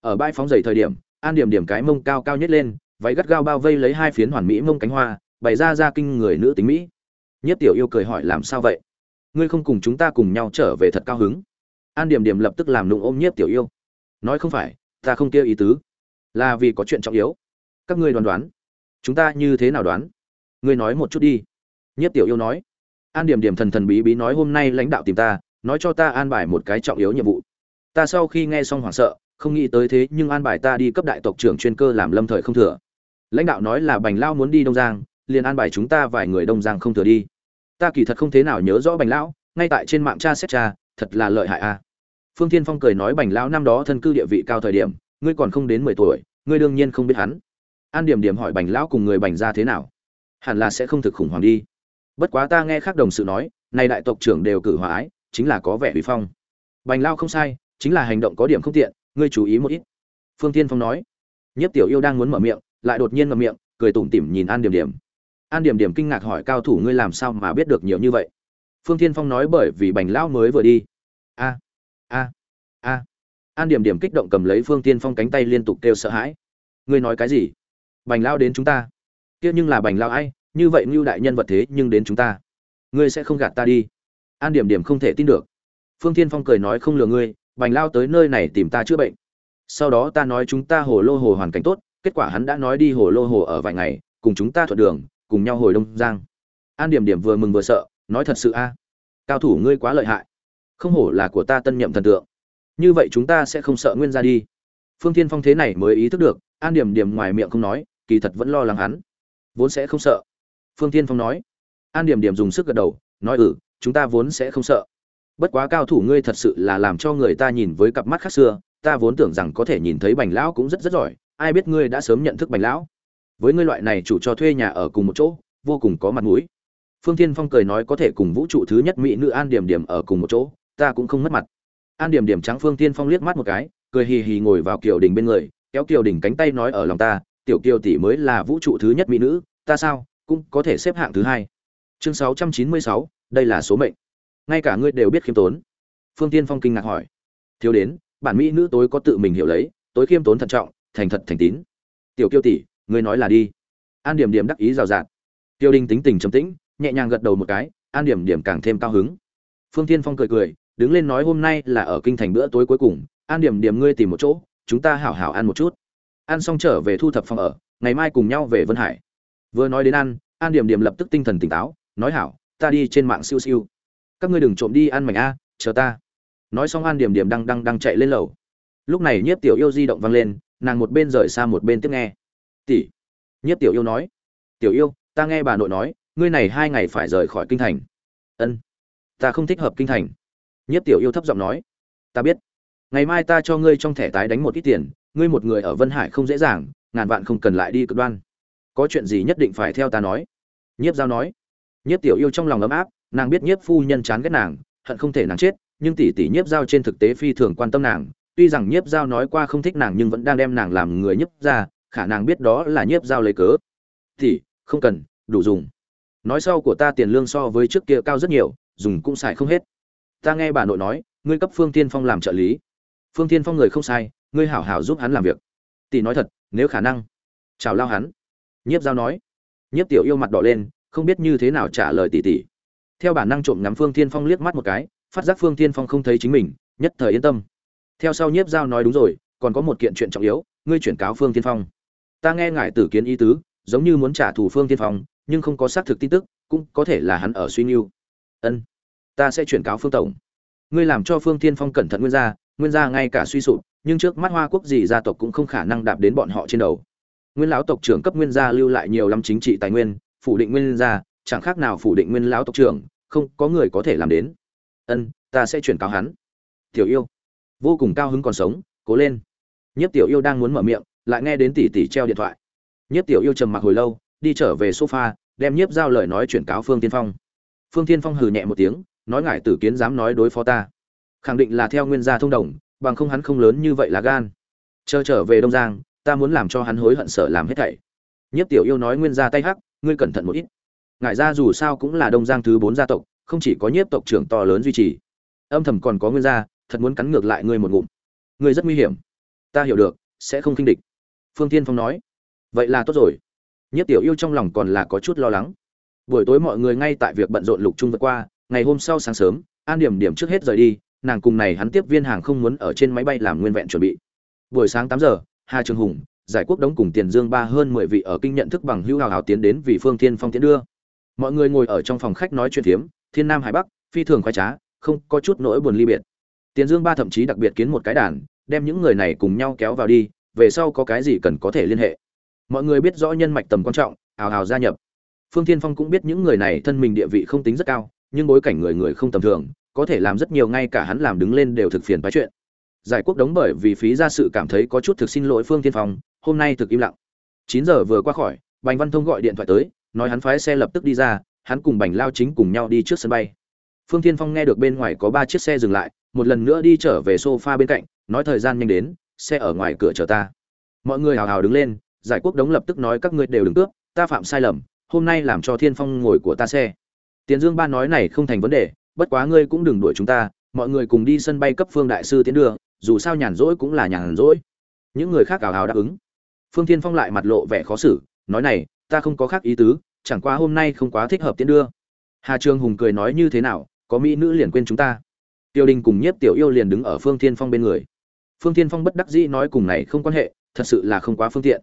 Ở bãi phóng dày thời điểm, an điểm điểm cái mông cao cao nhất lên, váy gắt gao bao vây lấy hai phiến hoàn mỹ mông cánh hoa, bày ra ra kinh người nữ tính mỹ. Nhất tiểu yêu cười hỏi làm sao vậy? Ngươi không cùng chúng ta cùng nhau trở về thật cao hứng. An điểm điểm lập tức làm nụng ôm nhiếp tiểu yêu. Nói không phải, ta không kêu ý tứ. Là vì có chuyện trọng yếu. Các ngươi đoán đoán. Chúng ta như thế nào đoán? Ngươi nói một chút đi nhiếp tiểu yêu nói, an điểm điểm thần thần bí bí nói hôm nay lãnh đạo tìm ta, nói cho ta an bài một cái trọng yếu nhiệm vụ. Ta sau khi nghe xong hoảng sợ, không nghĩ tới thế nhưng an bài ta đi cấp đại tộc trưởng chuyên cơ làm lâm thời không thừa. Lãnh đạo nói là bành lao muốn đi đông giang, liền an bài chúng ta vài người đông giang không thừa đi. Ta kỳ thật không thế nào nhớ rõ bành lão ngay tại trên mạng cha xét cha thật là lợi hại a. Phương thiên phong cười nói bành lão năm đó thân cư địa vị cao thời điểm, ngươi còn không đến mười tuổi, ngươi đương nhiên không biết hắn. An điểm điểm hỏi bành lão cùng người bành ra thế nào. Hẳn là sẽ không thực khủng hoảng đi bất quá ta nghe khác đồng sự nói nay đại tộc trưởng đều cử hòa ái, chính là có vẻ uy phong. Bành lao không sai, chính là hành động có điểm không tiện, ngươi chú ý một ít. Phương tiên phong nói. Nhất tiểu yêu đang muốn mở miệng, lại đột nhiên mở miệng, cười tủm tỉm nhìn an điểm điểm. An điểm điểm kinh ngạc hỏi, cao thủ, ngươi làm sao mà biết được nhiều như vậy? Phương tiên phong nói, bởi vì bành lão mới vừa đi. A a a. An điểm điểm kích động cầm lấy phương tiên phong cánh tay liên tục kêu sợ hãi. Ngươi nói cái gì? Bành lao đến chúng ta? Kia nhưng là bành lao ai? Như vậy ngưu đại nhân vật thế nhưng đến chúng ta. Ngươi sẽ không gạt ta đi. An điểm điểm không thể tin được. Phương thiên phong cười nói không lừa ngươi, bành lao tới nơi này tìm ta chữa bệnh. Sau đó ta nói chúng ta hồ lô hồ hoàn cảnh tốt, kết quả hắn đã nói đi hồ lô hồ ở vài ngày, cùng chúng ta thuận đường, cùng nhau hồi đông giang. An điểm điểm vừa mừng vừa sợ, nói thật sự a, cao thủ ngươi quá lợi hại. Không hổ là của ta tân nhậm thần tượng. Như vậy chúng ta sẽ không sợ nguyên ra đi. Phương tiên phong thế này mới ý thức được, an điểm điểm ngoài miệng không nói, kỳ thật vẫn lo lắng hắn. Vốn sẽ không sợ phương tiên phong nói. An điểm điểm dùng sức gật đầu, nói ừ chúng ta vốn sẽ không sợ. Bất quá cao thủ ngươi thật sự là làm cho người ta nhìn với cặp mắt khác xưa, ta vốn tưởng rằng có thể nhìn thấy bành lão cũng rất rất giỏi, ai biết ngươi đã sớm nhận thức bành lão. Với ngươi loại này chủ cho thuê nhà ở cùng một chỗ, vô cùng có mặt mũi. Phương thiên phong cười nói, có thể cùng vũ trụ thứ nhất mỹ nữ an điểm điểm ở cùng một chỗ, ta cũng không mất mặt. An điểm điểm trắng phương thiên phong liếc mắt một cái, cười hì hì ngồi vào kiều đình bên người, kéo kiều đình cánh tay nói, ở lòng ta, tiểu kiều tỷ mới là vũ trụ thứ nhất mỹ nữ, ta sao? Cũng có thể xếp hạng thứ hai. Chương sáu trăm chín mươi sáu, đây là số mệnh. Ngay cả ngươi đều biết khiêm tốn. Phương tiên phong kinh ngạc hỏi. Thiếu đến, bản mỹ nữ tối có tự mình hiểu lấy, tối khiêm tốn thận trọng, thành thật thành tín. Tiểu kiêu tỷ, ngươi nói là đi. An điểm điểm đắc ý rào rạt. Tiêu đinh tính tình trầm tĩnh, nhẹ nhàng gật đầu một cái, an điểm điểm càng thêm cao hứng. Phương tiên phong cười cười, đứng lên nói hôm nay là ở kinh thành bữa tối cuối cùng, an điểm điểm ngươi tìm một chỗ, chúng ta hảo hảo ăn một chút. Ăn xong trở về thu thập phòng ở, ngày mai cùng nhau về vân hải vừa nói đến ăn, an điểm điểm lập tức tinh thần tỉnh táo, nói hảo, ta đi trên mạng siêu siêu. Các ngươi đừng trộm đi ăn mảnh a, chờ ta. Nói xong an điểm điểm đang đang đang chạy lên lầu. Lúc này nhiếp tiểu yêu di động vang lên, nàng một bên rời xa một bên tiếp nghe. Tỷ. Nhiếp tiểu yêu nói. Tiểu yêu, ta nghe bà nội nói, ngươi này hai ngày phải rời khỏi kinh thành. Ân, ta không thích hợp kinh thành. Nhiếp tiểu yêu thấp giọng nói. Ta biết. Ngày mai ta cho ngươi trong thẻ tái đánh một ít tiền, ngươi một người ở vân hải không dễ dàng, ngàn vạn không cần lại đi cực đoan có chuyện gì nhất định phải theo ta nói. Nhiếp giao nói. Nhiếp tiểu yêu trong lòng ấm áp, nàng biết nhiếp phu nhân chán ghét nàng, hận không thể nàng chết, nhưng tỷ tỷ nhiếp giao trên thực tế phi thường quan tâm nàng. Tuy rằng nhiếp giao nói qua không thích nàng nhưng vẫn đang đem nàng làm người nhiếp ra khả năng biết đó là nhiếp giao lấy cớ. Tỷ, không cần, đủ dùng. Nói sau của ta tiền lương so với trước kia cao rất nhiều, dùng cũng xài không hết. Ta nghe bà nội nói, ngươi cấp phương tiên phong làm trợ lý. Phương tiên phong người không sai, ngươi hảo hảo giúp hắn làm việc. Tỷ nói thật, nếu khả năng, chào lao hắn nhiếp giao nói. Nhiếp tiểu yêu mặt đỏ lên, không biết như thế nào trả lời tỷ tỷ. Theo bản năng trộm ngắm phương thiên phong liếc mắt một cái, phát giác phương thiên phong không thấy chính mình, nhất thời yên tâm. Theo sau nhiếp giao nói đúng rồi, còn có một kiện chuyện trọng yếu, ngươi chuyển cáo phương thiên phong. Ta nghe ngài tử kiến ý tứ, giống như muốn trả thù phương Thiên phong, nhưng không có xác thực tin tức, cũng có thể là hắn ở suy nghiêu ân, ta sẽ chuyển cáo phương tổng. Ngươi làm cho phương Thiên phong cẩn thận nguyên gia nguyên gia ngay cả suy sụp, nhưng trước mắt hoa quốc gì gia tộc cũng không khả năng đạp đến bọn họ trên đầu nguyên lão tộc trưởng cấp nguyên gia lưu lại nhiều lắm chính trị tài nguyên, phủ định nguyên gia, chẳng khác nào phủ định nguyên lão tộc trưởng, không có người có thể làm đến. Ân, ta sẽ chuyển cáo hắn. Tiểu yêu, vô cùng cao hứng còn sống, cố lên. Nhất tiểu yêu đang muốn mở miệng, lại nghe đến tỷ tỷ treo điện thoại. Nhất tiểu yêu trầm mặc hồi lâu, đi trở về sofa, đem nhiếp giao lời nói chuyển cáo phương tiên phong. Phương tiên phong hừ nhẹ một tiếng, nói ngại tử kiến dám nói đối phó ta. Khẳng định là theo nguyên gia thông đồng, bằng không hắn không lớn như vậy là gan. Chờ trở về đông giang ta muốn làm cho hắn hối hận sợ làm hết thảy. Nhất tiểu yêu nói nguyên gia tay hắc, ngươi cẩn thận một ít. Ngại gia dù sao cũng là đông giang thứ bốn gia tộc, không chỉ có nhiếp tộc trưởng to lớn duy trì. Âm thầm còn có nguyên gia, thật muốn cắn ngược lại ngươi một ngụm. Ngươi rất nguy hiểm. Ta hiểu được, sẽ không khinh địch. Phương tiên phong nói. Vậy là tốt rồi. Nhất tiểu yêu trong lòng còn là có chút lo lắng. Buổi tối mọi người ngay tại việc bận rộn lục trung vượt qua, ngày hôm sau sáng sớm, an điểm điểm trước hết rời đi, nàng cùng này hắn tiếp viên hàng không muốn ở trên máy bay làm nguyên vẹn chuẩn bị. Buổi sáng tám giờ hà trường hùng giải quốc đống cùng tiền dương ba hơn mười vị ở kinh nhận thức bằng hữu hào hào tiến đến vì phương thiên phong tiến đưa. Mọi người ngồi ở trong phòng khách nói chuyện thiếm, thiên nam hải bắc phi thường khoái trá không có chút nỗi buồn ly biệt. Tiền dương ba thậm chí đặc biệt kiến một cái đàn đem những người này cùng nhau kéo vào đi về sau có cái gì cần có thể liên hệ. Mọi người biết rõ nhân mạch tầm quan trọng hào hào gia nhập. Phương thiên phong cũng biết những người này thân mình địa vị không tính rất cao nhưng bối cảnh người người không tầm thường có thể làm rất nhiều ngay cả hắn làm đứng lên đều thực phiền phái chuyện giải quốc đống bởi vì phí ra sự cảm thấy có chút thực xin lỗi phương thiên phong, hôm nay thực im lặng. Chín giờ vừa qua khỏi, bành văn thông gọi điện thoại tới, nói hắn phái xe lập tức đi ra, hắn cùng bành lao chính cùng nhau đi trước sân bay. Phương thiên phong nghe được bên ngoài có ba chiếc xe dừng lại, một lần nữa đi trở về sofa bên cạnh, nói thời gian nhanh đến, xe ở ngoài cửa chờ ta. Mọi người hào hào đứng lên, giải quốc đống lập tức nói các ngươi đều đừng cướp, ta phạm sai lầm, hôm nay làm cho thiên phong ngồi của ta xe. Tiền dương ba nói này không thành vấn đề, bất quá ngươi cũng đừng đuổi chúng ta, mọi người cùng đi sân bay cấp phương đại sư tiến đưa dù sao nhàn rỗi cũng là nhàn rỗi. Những người khác ảo hào đáp ứng. Phương thiên phong lại mặt lộ vẻ khó xử, nói này, ta không có khác ý tứ, chẳng qua hôm nay không quá thích hợp tiến đưa. Hà trường hùng cười nói như thế nào, có mỹ nữ liền quên chúng ta. Tiêu đình cùng nhiếp tiểu yêu liền đứng ở phương thiên phong bên người. Phương thiên phong bất đắc dĩ nói cùng này không quan hệ, thật sự là không quá phương tiện.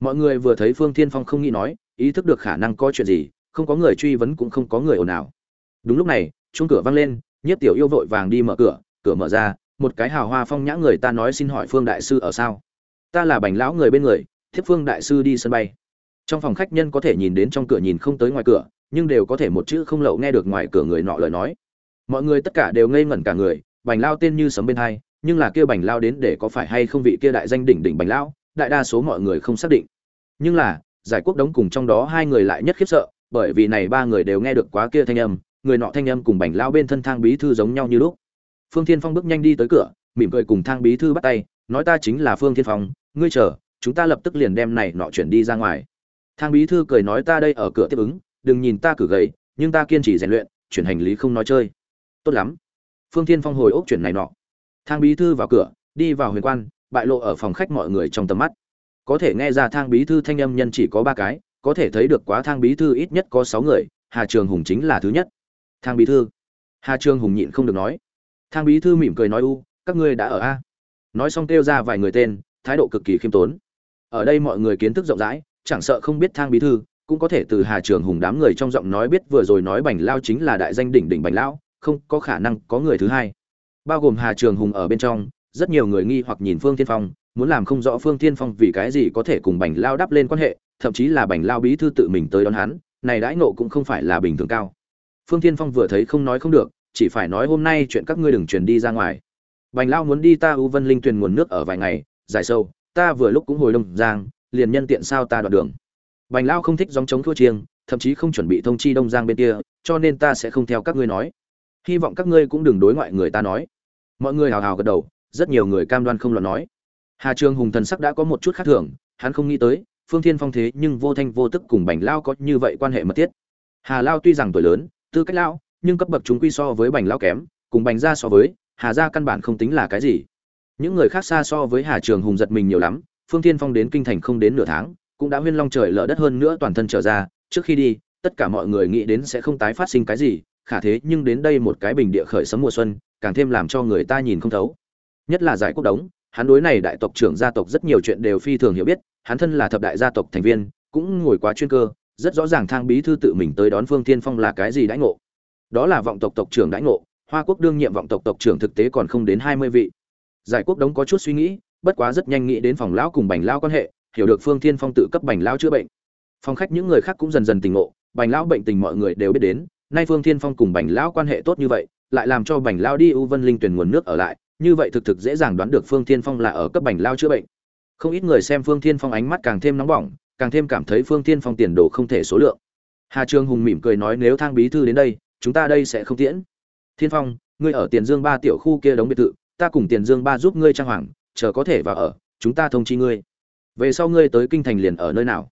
Mọi người vừa thấy phương thiên phong không nghĩ nói, ý thức được khả năng có chuyện gì, không có người truy vấn cũng không có người ồn ào. Đúng lúc này, chuông cửa vang lên, nhiếp tiểu yêu vội vàng đi mở cửa cửa mở ra một cái hào hoa phong nhã người ta nói xin hỏi phương đại sư ở sao? Ta là bành lão người bên người, thiếp phương đại sư đi sân bay. Trong phòng khách nhân có thể nhìn đến trong cửa nhìn không tới ngoài cửa, nhưng đều có thể một chữ không lậu nghe được ngoài cửa người nọ lời nói. Mọi người tất cả đều ngây ngẩn cả người, bành lao tên như sấm bên hai, nhưng là kia bành lao đến để có phải hay không vị kia đại danh đỉnh đỉnh bành lao đại đa số mọi người không xác định. Nhưng là, giải quốc đống cùng trong đó hai người lại nhất khiếp sợ, bởi vì này ba người đều nghe được quá kia thanh âm, người nọ thanh âm cùng bành lao bên thân thang bí thư giống nhau như lúc phương thiên phong bước nhanh đi tới cửa, mỉm cười cùng thang bí thư bắt tay, nói ta chính là phương thiên phong, ngươi chờ, chúng ta lập tức liền đem này nọ chuyển đi ra ngoài. Thang bí thư cười nói ta đây ở cửa tiếp ứng, đừng nhìn ta cử gầy, nhưng ta kiên trì rèn luyện, chuyển hành lý không nói chơi. Tốt lắm. Phương thiên phong hồi ốc chuyển này nọ. Thang bí thư vào cửa, đi vào huyền quan, bại lộ ở phòng khách mọi người trong tầm mắt. Có thể nghe ra thang bí thư thanh âm nhân chỉ có ba cái, có thể thấy được quá thang bí thư ít nhất có sáu người, hà trường hùng chính là thứ nhất. Thang bí thư. Hà trường hùng nhịn không được nói thang bí thư mỉm cười nói, u, các ngươi đã ở a. Nói xong kêu ra vài người tên, thái độ cực kỳ khiêm tốn. Ở đây mọi người kiến thức rộng rãi, chẳng sợ không biết thang bí thư, cũng có thể từ hà trường hùng đám người trong giọng nói biết vừa rồi nói bành lao chính là đại danh đỉnh đỉnh bành lão không có khả năng có người thứ hai. Bao gồm hà trường hùng ở bên trong, rất nhiều người nghi hoặc nhìn phương tiên phong, muốn làm không rõ phương tiên phong vì cái gì có thể cùng bành lao đắp lên quan hệ, thậm chí là bành lao bí thư tự mình tới đón hắn, này đãi nộ cũng không phải là bình thường cao. Phương tiên phong vừa thấy không nói không được chỉ phải nói hôm nay chuyện các ngươi đừng truyền đi ra ngoài. Bành lao muốn đi ta u vân linh tuyền nguồn nước ở vài ngày dài sâu, ta vừa lúc cũng hồi đông giang, liền nhân tiện sao ta đoạn đường. Bành lao không thích dòng chống thua chiêng, thậm chí không chuẩn bị thông chi đông giang bên kia, cho nên ta sẽ không theo các ngươi nói. Hy vọng các ngươi cũng đừng đối ngoại người ta nói. Mọi người hào hào gật đầu, rất nhiều người cam đoan không lo nói. Hà trường hùng thần sắc đã có một chút khác thường, hắn không nghĩ tới, phương thiên phong thế nhưng vô thanh vô tức cùng bành lao có như vậy quan hệ mật thiết. Hà lao tuy rằng tuổi lớn, tư cách lao nhưng cấp bậc chúng quy so với bành lao kém, cùng bành ra so với, hà ra căn bản không tính là cái gì. Những người khác xa so với hà trường hùng giật mình nhiều lắm, phương thiên phong đến kinh thành không đến nửa tháng, cũng đã huyên long trời lở đất hơn nữa toàn thân trở ra, trước khi đi, tất cả mọi người nghĩ đến sẽ không tái phát sinh cái gì, khả thế nhưng đến đây một cái bình địa khởi sấm mùa xuân, càng thêm làm cho người ta nhìn không thấu. Nhất là giải quốc đống, hắn đối này đại tộc trưởng gia tộc rất nhiều chuyện đều phi thường hiểu biết, hắn thân là thập đại gia tộc thành viên, cũng ngồi quá chuyên cơ, rất rõ ràng thang bí thư tự mình tới đón phương tiên phong là cái gì đãi ngộ đó là vọng tộc tộc trưởng đãi ngộ, hoa quốc đương nhiệm vọng tộc tộc trưởng thực tế còn không đến hai mươi vị. Giải quốc đống có chút suy nghĩ, bất quá rất nhanh nghĩ đến phòng lão cùng bành lão quan hệ, hiểu được phương thiên phong tự cấp bành lão chữa bệnh. Phòng khách những người khác cũng dần dần tỉnh ngộ, bành lão bệnh tình mọi người đều biết đến, nay phương thiên phong cùng bành lão quan hệ tốt như vậy, lại làm cho bành lão đi u vân linh tuyển nguồn nước ở lại, như vậy thực thực dễ dàng đoán được phương thiên phong là ở cấp bành lão chữa bệnh. Không ít người xem phương thiên phong ánh mắt càng thêm nóng bỏng, càng thêm cảm thấy phương thiên phong tiền đồ không thể số lượng. Hà trương hùng mỉm cười nói nếu thang bí thư đến đây chúng ta đây sẽ không tiễn. Thiên phong, ngươi ở tiền dương ba tiểu khu kia đóng biệt thự, ta cùng tiền dương ba giúp ngươi trang hoàng, chờ có thể vào ở, chúng ta thông chi ngươi. Về sau ngươi tới kinh thành liền ở nơi nào?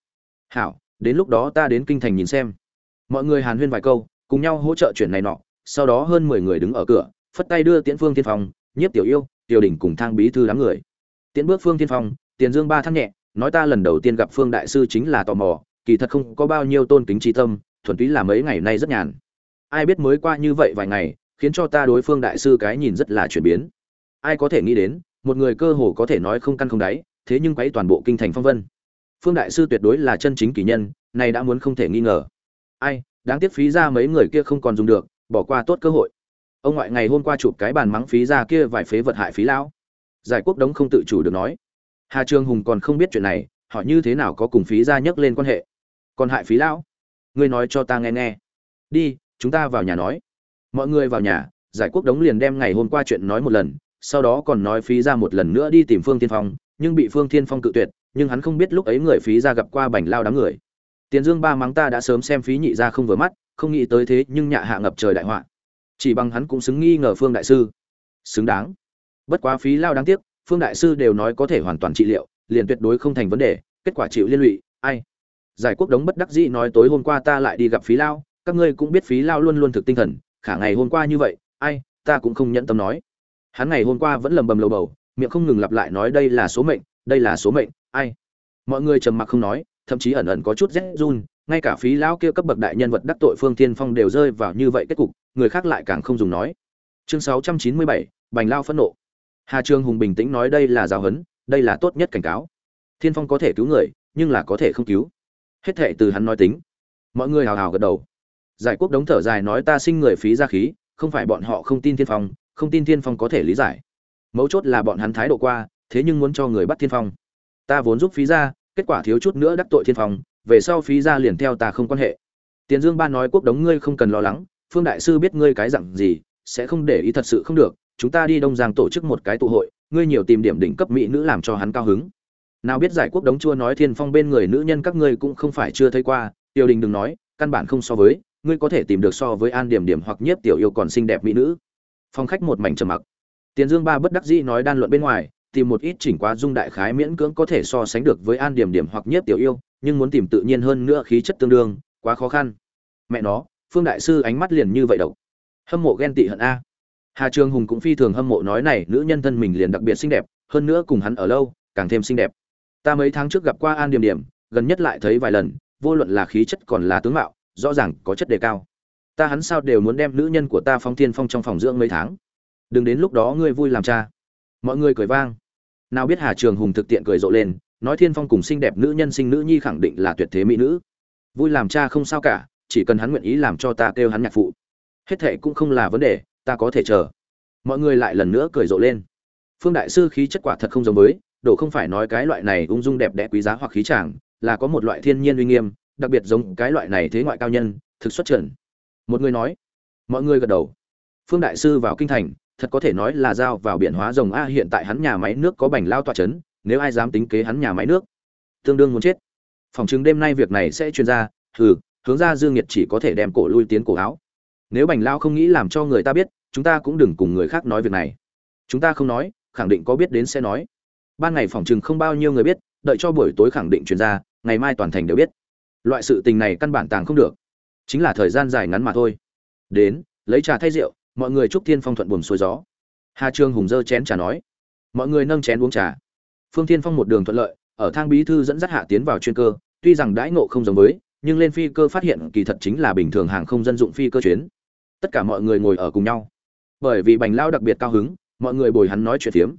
Hảo, đến lúc đó ta đến kinh thành nhìn xem. Mọi người hàn huyên vài câu, cùng nhau hỗ trợ chuyển này nọ, sau đó hơn mười người đứng ở cửa, phất tay đưa tiễn phương tiên phong, nhiếp tiểu yêu, tiểu đỉnh cùng thang bí thư đám người. Tiễn bước phương tiên phong, tiền dương ba thăng nhẹ, nói ta lần đầu tiên gặp phương đại sư chính là tò mò, kỳ thật không có bao nhiêu tôn kính trí tâm, thuần túy là mấy ngày nay rất nhàn ai biết mới qua như vậy vài ngày, khiến cho ta đối phương đại sư cái nhìn rất là chuyển biến. Ai có thể nghĩ đến, một người cơ hồ có thể nói không căn không đáy, thế nhưng quấy toàn bộ kinh thành phong vân. Phương đại sư tuyệt đối là chân chính kỳ nhân, này đã muốn không thể nghi ngờ. Ai, đáng tiếc phí ra mấy người kia không còn dùng được, bỏ qua tốt cơ hội. Ông ngoại ngày hôm qua chụp cái bàn mắng phí ra kia vài phế vật hại phí lão. Giải quốc đống không tự chủ được nói. Hà trường hùng còn không biết chuyện này họ như thế nào có cùng phí ra nhắc lên quan hệ. Còn hại phí lão? Ngươi nói cho ta nghe nghe. Đi chúng ta vào nhà nói. Mọi người vào nhà, giải quốc đống liền đem ngày hôm qua chuyện nói một lần, sau đó còn nói phí ra một lần nữa đi tìm phương tiên phong, nhưng bị phương tiên phong cự tuyệt, nhưng hắn không biết lúc ấy người phí ra gặp qua bảnh lao đám người. Tiền dương ba mắng ta đã sớm xem phí nhị ra không vừa mắt, không nghĩ tới thế nhưng nhạ hạ ngập trời đại họa. Chỉ bằng hắn cũng xứng nghi ngờ phương đại sư. Xứng đáng. Bất quá phí lao đáng tiếc, phương đại sư đều nói có thể hoàn toàn trị liệu, liền tuyệt đối không thành vấn đề, kết quả chịu liên lụy, ai? Giải quốc đống bất đắc dĩ nói tối hôm qua ta lại đi gặp phí lao các ngươi cũng biết phí lao luôn luôn thực tinh thần khả ngày hôm qua như vậy ai ta cũng không nhẫn tâm nói. Hắn ngày hôm qua vẫn lầm bầm lầu bầu miệng không ngừng lặp lại nói đây là số mệnh đây là số mệnh ai. Mọi người trầm mặc không nói thậm chí ẩn ẩn có chút rét run ngay cả phí lão kia cấp bậc đại nhân vật đắc tội phương tiên phong đều rơi vào như vậy kết cục người khác lại càng không dùng nói. Chương 697, bành lao phẫn nộ. Hà trương hùng bình tĩnh nói đây là giáo huấn đây là tốt nhất cảnh cáo. Thiên phong có thể cứu người nhưng là có thể không cứu. Hết thệ từ hắn nói tính. Mọi người hào hào gật đầu giải quốc đống thở dài nói ta sinh người phí ra khí, không phải bọn họ không tin thiên phong, không tin thiên phong có thể lý giải. Mấu chốt là bọn hắn thái độ qua, thế nhưng muốn cho người bắt thiên phong. Ta vốn giúp phí ra, kết quả thiếu chút nữa đắc tội thiên phong, về sau phí ra liền theo ta không quan hệ. Tiền dương ba nói quốc đống ngươi không cần lo lắng, phương đại sư biết ngươi cái dặn gì, sẽ không để ý thật sự không được, chúng ta đi đông giang tổ chức một cái tụ hội, ngươi nhiều tìm điểm đỉnh cấp mỹ nữ làm cho hắn cao hứng. Nào biết giải quốc đống chua nói thiên phong bên người nữ nhân các ngươi cũng không phải chưa thấy qua tiểu đình đừng nói, căn bản không so với ngươi có thể tìm được so với an điểm điểm hoặc nhiếp tiểu yêu còn xinh đẹp mỹ nữ. Phong khách một mảnh trầm mặc. Tiền dương ba bất đắc dĩ nói đan luận bên ngoài, tìm một ít chỉnh quá dung đại khái miễn cưỡng có thể so sánh được với an điểm điểm hoặc nhiếp tiểu yêu, nhưng muốn tìm tự nhiên hơn nữa khí chất tương đương, quá khó khăn. Mẹ nó, phương đại sư ánh mắt liền như vậy độc. Hâm mộ ghen tị hận a. Hà trường hùng cũng phi thường hâm mộ nói này, nữ nhân thân mình liền đặc biệt xinh đẹp, hơn nữa cùng hắn ở lâu, càng thêm xinh đẹp. Ta mấy tháng trước gặp qua an điểm điểm, gần nhất lại thấy vài lần, vô luận là khí chất còn là tướng mạo rõ ràng có chất đề cao. Ta hắn sao đều muốn đem nữ nhân của ta phong thiên phong trong phòng dưỡng mấy tháng. Đừng đến lúc đó ngươi vui làm cha. Mọi người cười vang. Nào biết hà trường hùng thực tiện cười rộ lên, nói thiên phong cùng xinh đẹp nữ nhân sinh nữ nhi khẳng định là tuyệt thế mỹ nữ. Vui làm cha không sao cả, chỉ cần hắn nguyện ý làm cho ta kêu hắn nhạc phụ. Hết thệ cũng không là vấn đề, ta có thể chờ. Mọi người lại lần nữa cười rộ lên. Phương đại sư khí chất quả thật không giống với đồ không phải nói cái loại này ung dung đẹp đẽ quý giá hoặc khí chàng, là có một loại thiên nhiên uy nghiêm đặc biệt giống cái loại này thế ngoại cao nhân, thực xuất trần. Một người nói, mọi người gật đầu. Phương đại sư vào kinh thành, thật có thể nói là giao vào biển hóa rồng a, hiện tại hắn nhà máy nước có bành lao tọa chấn, nếu ai dám tính kế hắn nhà máy nước, tương đương muốn chết. Phòng chứng đêm nay việc này sẽ truyền ra, hừ, hướng ra dương nhiệt chỉ có thể đem cổ lui tiến cổ áo. Nếu bành lao không nghĩ làm cho người ta biết, chúng ta cũng đừng cùng người khác nói việc này. Chúng ta không nói, khẳng định có biết đến sẽ nói. Ban ngày phòng chừng không bao nhiêu người biết, đợi cho buổi tối khẳng định truyền ra, ngày mai toàn thành đều biết loại sự tình này căn bản tàng không được. Chính là thời gian dài ngắn mà thôi. Đến, lấy trà thay rượu, mọi người chúc thiên phong thuận buồm xuôi gió. Hà trương hùng dơ chén trà nói, mọi người nâng chén uống trà. Phương thiên phong một đường thuận lợi, ở thang bí thư dẫn dắt hạ tiến vào chuyên cơ, tuy rằng đãi ngộ không giống với, nhưng lên phi cơ phát hiện kỳ thật chính là bình thường hàng không dân dụng phi cơ chuyến. Tất cả mọi người ngồi ở cùng nhau. Bởi vì bành lao đặc biệt cao hứng, mọi người bồi hắn nói chuyện phiếm.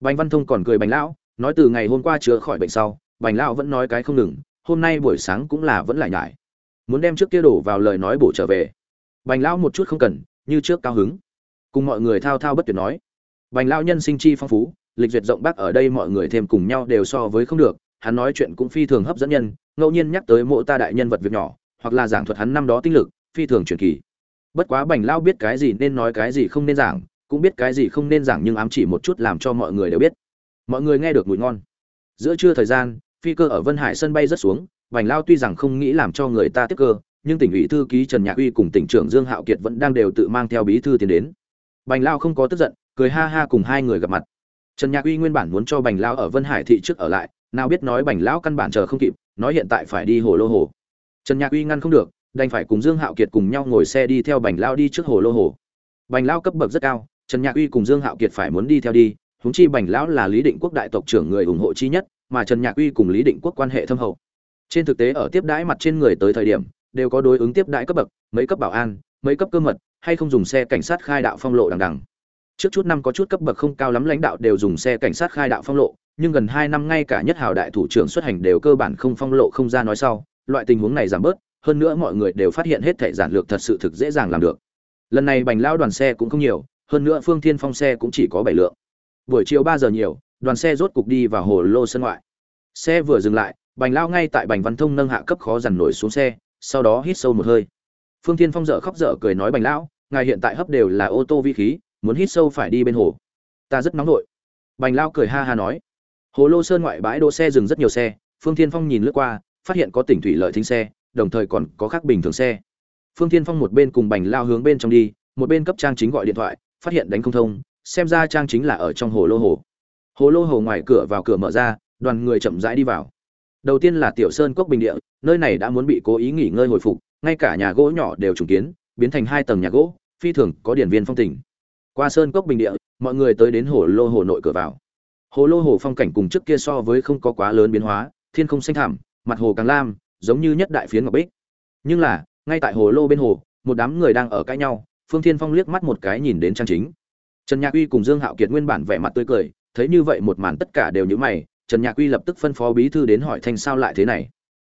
Bành văn thông còn cười bành lão, nói từ ngày hôm qua chữa khỏi bệnh sau, bành lão vẫn nói cái không ngừng hôm nay buổi sáng cũng là vẫn lại nhải. Muốn đem trước kia đổ vào lời nói bổ trở về. Bành lão một chút không cần, như trước cao hứng. Cùng mọi người thao thao bất tuyệt nói. Bành lão nhân sinh chi phong phú, lịch duyệt rộng bác ở đây mọi người thêm cùng nhau đều so với không được, hắn nói chuyện cũng phi thường hấp dẫn nhân, ngẫu nhiên nhắc tới mộ ta đại nhân vật việc nhỏ, hoặc là giảng thuật hắn năm đó tinh lực, phi thường truyền kỳ. Bất quá bành Lão biết cái gì nên nói cái gì không nên giảng, cũng biết cái gì không nên giảng nhưng ám chỉ một chút làm cho mọi người đều biết. Mọi người nghe được mùi ngon. Giữa trưa thời gian phi cơ ở vân hải sân bay rất xuống bành lao tuy rằng không nghĩ làm cho người ta tiếp cơ, nhưng tỉnh ủy thư ký trần nhạc uy cùng tỉnh trưởng dương hạo kiệt vẫn đang đều tự mang theo bí thư tiến đến. Bành lao không có tức giận, cười ha ha cùng hai người gặp mặt. Trần nhạc uy nguyên bản muốn cho bành lao ở vân hải thị trước ở lại, nào biết nói bành lão căn bản chờ không kịp, nói hiện tại phải đi hồ lô hồ. Trần nhạc uy ngăn không được, đành phải cùng dương hạo kiệt cùng nhau ngồi xe đi theo bành lao đi trước hồ lô hồ. Bành lao cấp bậc rất cao, trần nhạc uy cùng dương hạo kiệt phải muốn đi theo đi, huống chi bành lão là lý định quốc đại tộc trưởng người ủng hộ chi nhất mà trần nhạc uy cùng lý định quốc quan hệ thâm hậu. Trên thực tế, ở tiếp đãi mặt trên người tới thời điểm, đều có đối ứng tiếp đãi cấp bậc, mấy cấp bảo an, mấy cấp cơ mật, hay không dùng xe cảnh sát khai đạo phong lộ đằng đằng. Trước chút năm có chút cấp bậc không cao lắm lãnh đạo đều dùng xe cảnh sát khai đạo phong lộ, nhưng gần hai năm ngay cả nhất hào đại thủ trưởng xuất hành đều cơ bản không phong lộ không ra nói sau, loại tình huống này giảm bớt, hơn nữa mọi người đều phát hiện hết thể giản lược thật sự thực dễ dàng làm được. Lần này bành lao đoàn xe cũng không nhiều, hơn nữa phương thiên phong xe cũng chỉ có bảy lượng. Buổi chiều ba giờ nhiều đoàn xe rốt cục đi vào hồ lô sân ngoại. Xe vừa dừng lại, bành lao ngay tại bành văn thông nâng hạ cấp khó dằn nổi xuống xe, sau đó hít sâu một hơi. Phương thiên phong dở khóc dở cười nói bành lão, ngài hiện tại hấp đều là ô tô vi khí, muốn hít sâu phải đi bên hồ. Ta rất nóng vội bành lao cười ha ha nói. Hồ lô sơn ngoại bãi đỗ xe dừng rất nhiều xe, phương thiên phong nhìn lướt qua, phát hiện có tỉnh thủy lợi thính xe, đồng thời còn có khác bình thường xe. Phương thiên phong một bên cùng bành lao hướng bên trong đi, một bên cấp trang chính gọi điện thoại, phát hiện đánh không thông, xem ra trang chính là ở trong hồ lô hồ hồ lô hồ ngoài cửa vào cửa mở ra đoàn người chậm rãi đi vào. Đầu tiên là tiểu sơn cốc bình địa nơi này đã muốn bị cố ý nghỉ ngơi hồi phục ngay cả nhà gỗ nhỏ đều trùng kiến biến thành hai tầng nhà gỗ phi thường có điển viên phong tình. Qua sơn cốc bình địa mọi người tới đến hồ lô hồ nội cửa vào. Hồ lô hồ phong cảnh cùng trước kia so với không có quá lớn biến hóa thiên không xanh thảm, mặt hồ càng lam giống như nhất đại phiến ngọc bích. Nhưng là ngay tại hồ lô bên hồ một đám người đang ở cãi nhau phương thiên phong liếc mắt một cái nhìn đến trang chính. Trần nhạc uy cùng dương hạo kiệt nguyên bản vẻ mặt tươi cười thấy như vậy một màn tất cả đều nhíu mày, trần nhạc uy lập tức phân phó bí thư đến hỏi thanh sao lại thế này.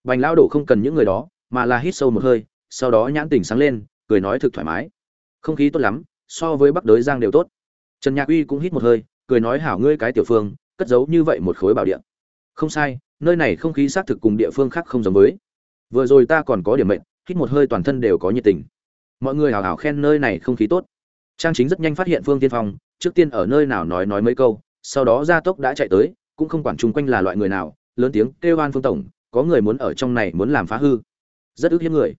Bành lão đổ không cần những người đó, mà là hít sâu một hơi, sau đó nhãn tỉnh sáng lên, cười nói thực thoải mái. Không khí tốt lắm, so với bắc đới giang đều tốt. Trần nhạc uy cũng hít một hơi, cười nói hảo ngươi cái tiểu phương, cất giấu như vậy một khối bảo địa. Không sai, nơi này không khí xác thực cùng địa phương khác không giống với. Vừa rồi ta còn có điểm mệnh hít một hơi toàn thân đều có nhiệt tình. Mọi người hào hào khen nơi này không khí tốt. Trang chính rất nhanh phát hiện phương tiên phong, trước tiên ở nơi nào nói nói mấy câu sau đó gia tốc đã chạy tới, cũng không quản chung quanh là loại người nào, lớn tiếng kêu an phương tổng, có người muốn ở trong này muốn làm phá hư. Rất ức hiếp người.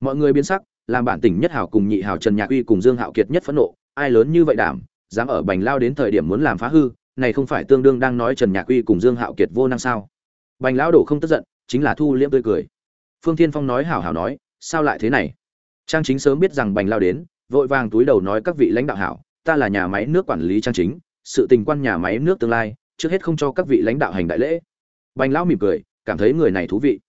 Mọi người biến sắc, làm bản tỉnh nhất hảo cùng nhị hảo trần nhạc uy cùng dương hạo kiệt nhất phẫn nộ, ai lớn như vậy đảm, dám ở bành lao đến thời điểm muốn làm phá hư, này không phải tương đương đang nói trần nhạc uy cùng dương hạo kiệt vô năng sao? Bành lão đổ không tức giận, chính là thu liễm tươi cười. Phương thiên phong nói hảo hảo nói, sao lại thế này? Trang chính sớm biết rằng bành lao đến, vội vàng túi đầu nói các vị lãnh đạo hảo, ta là nhà máy nước quản lý trang chính sự tình quan nhà máy nước tương lai, trước hết không cho các vị lãnh đạo hành đại lễ. Bành lão mỉm cười, cảm thấy người này thú vị.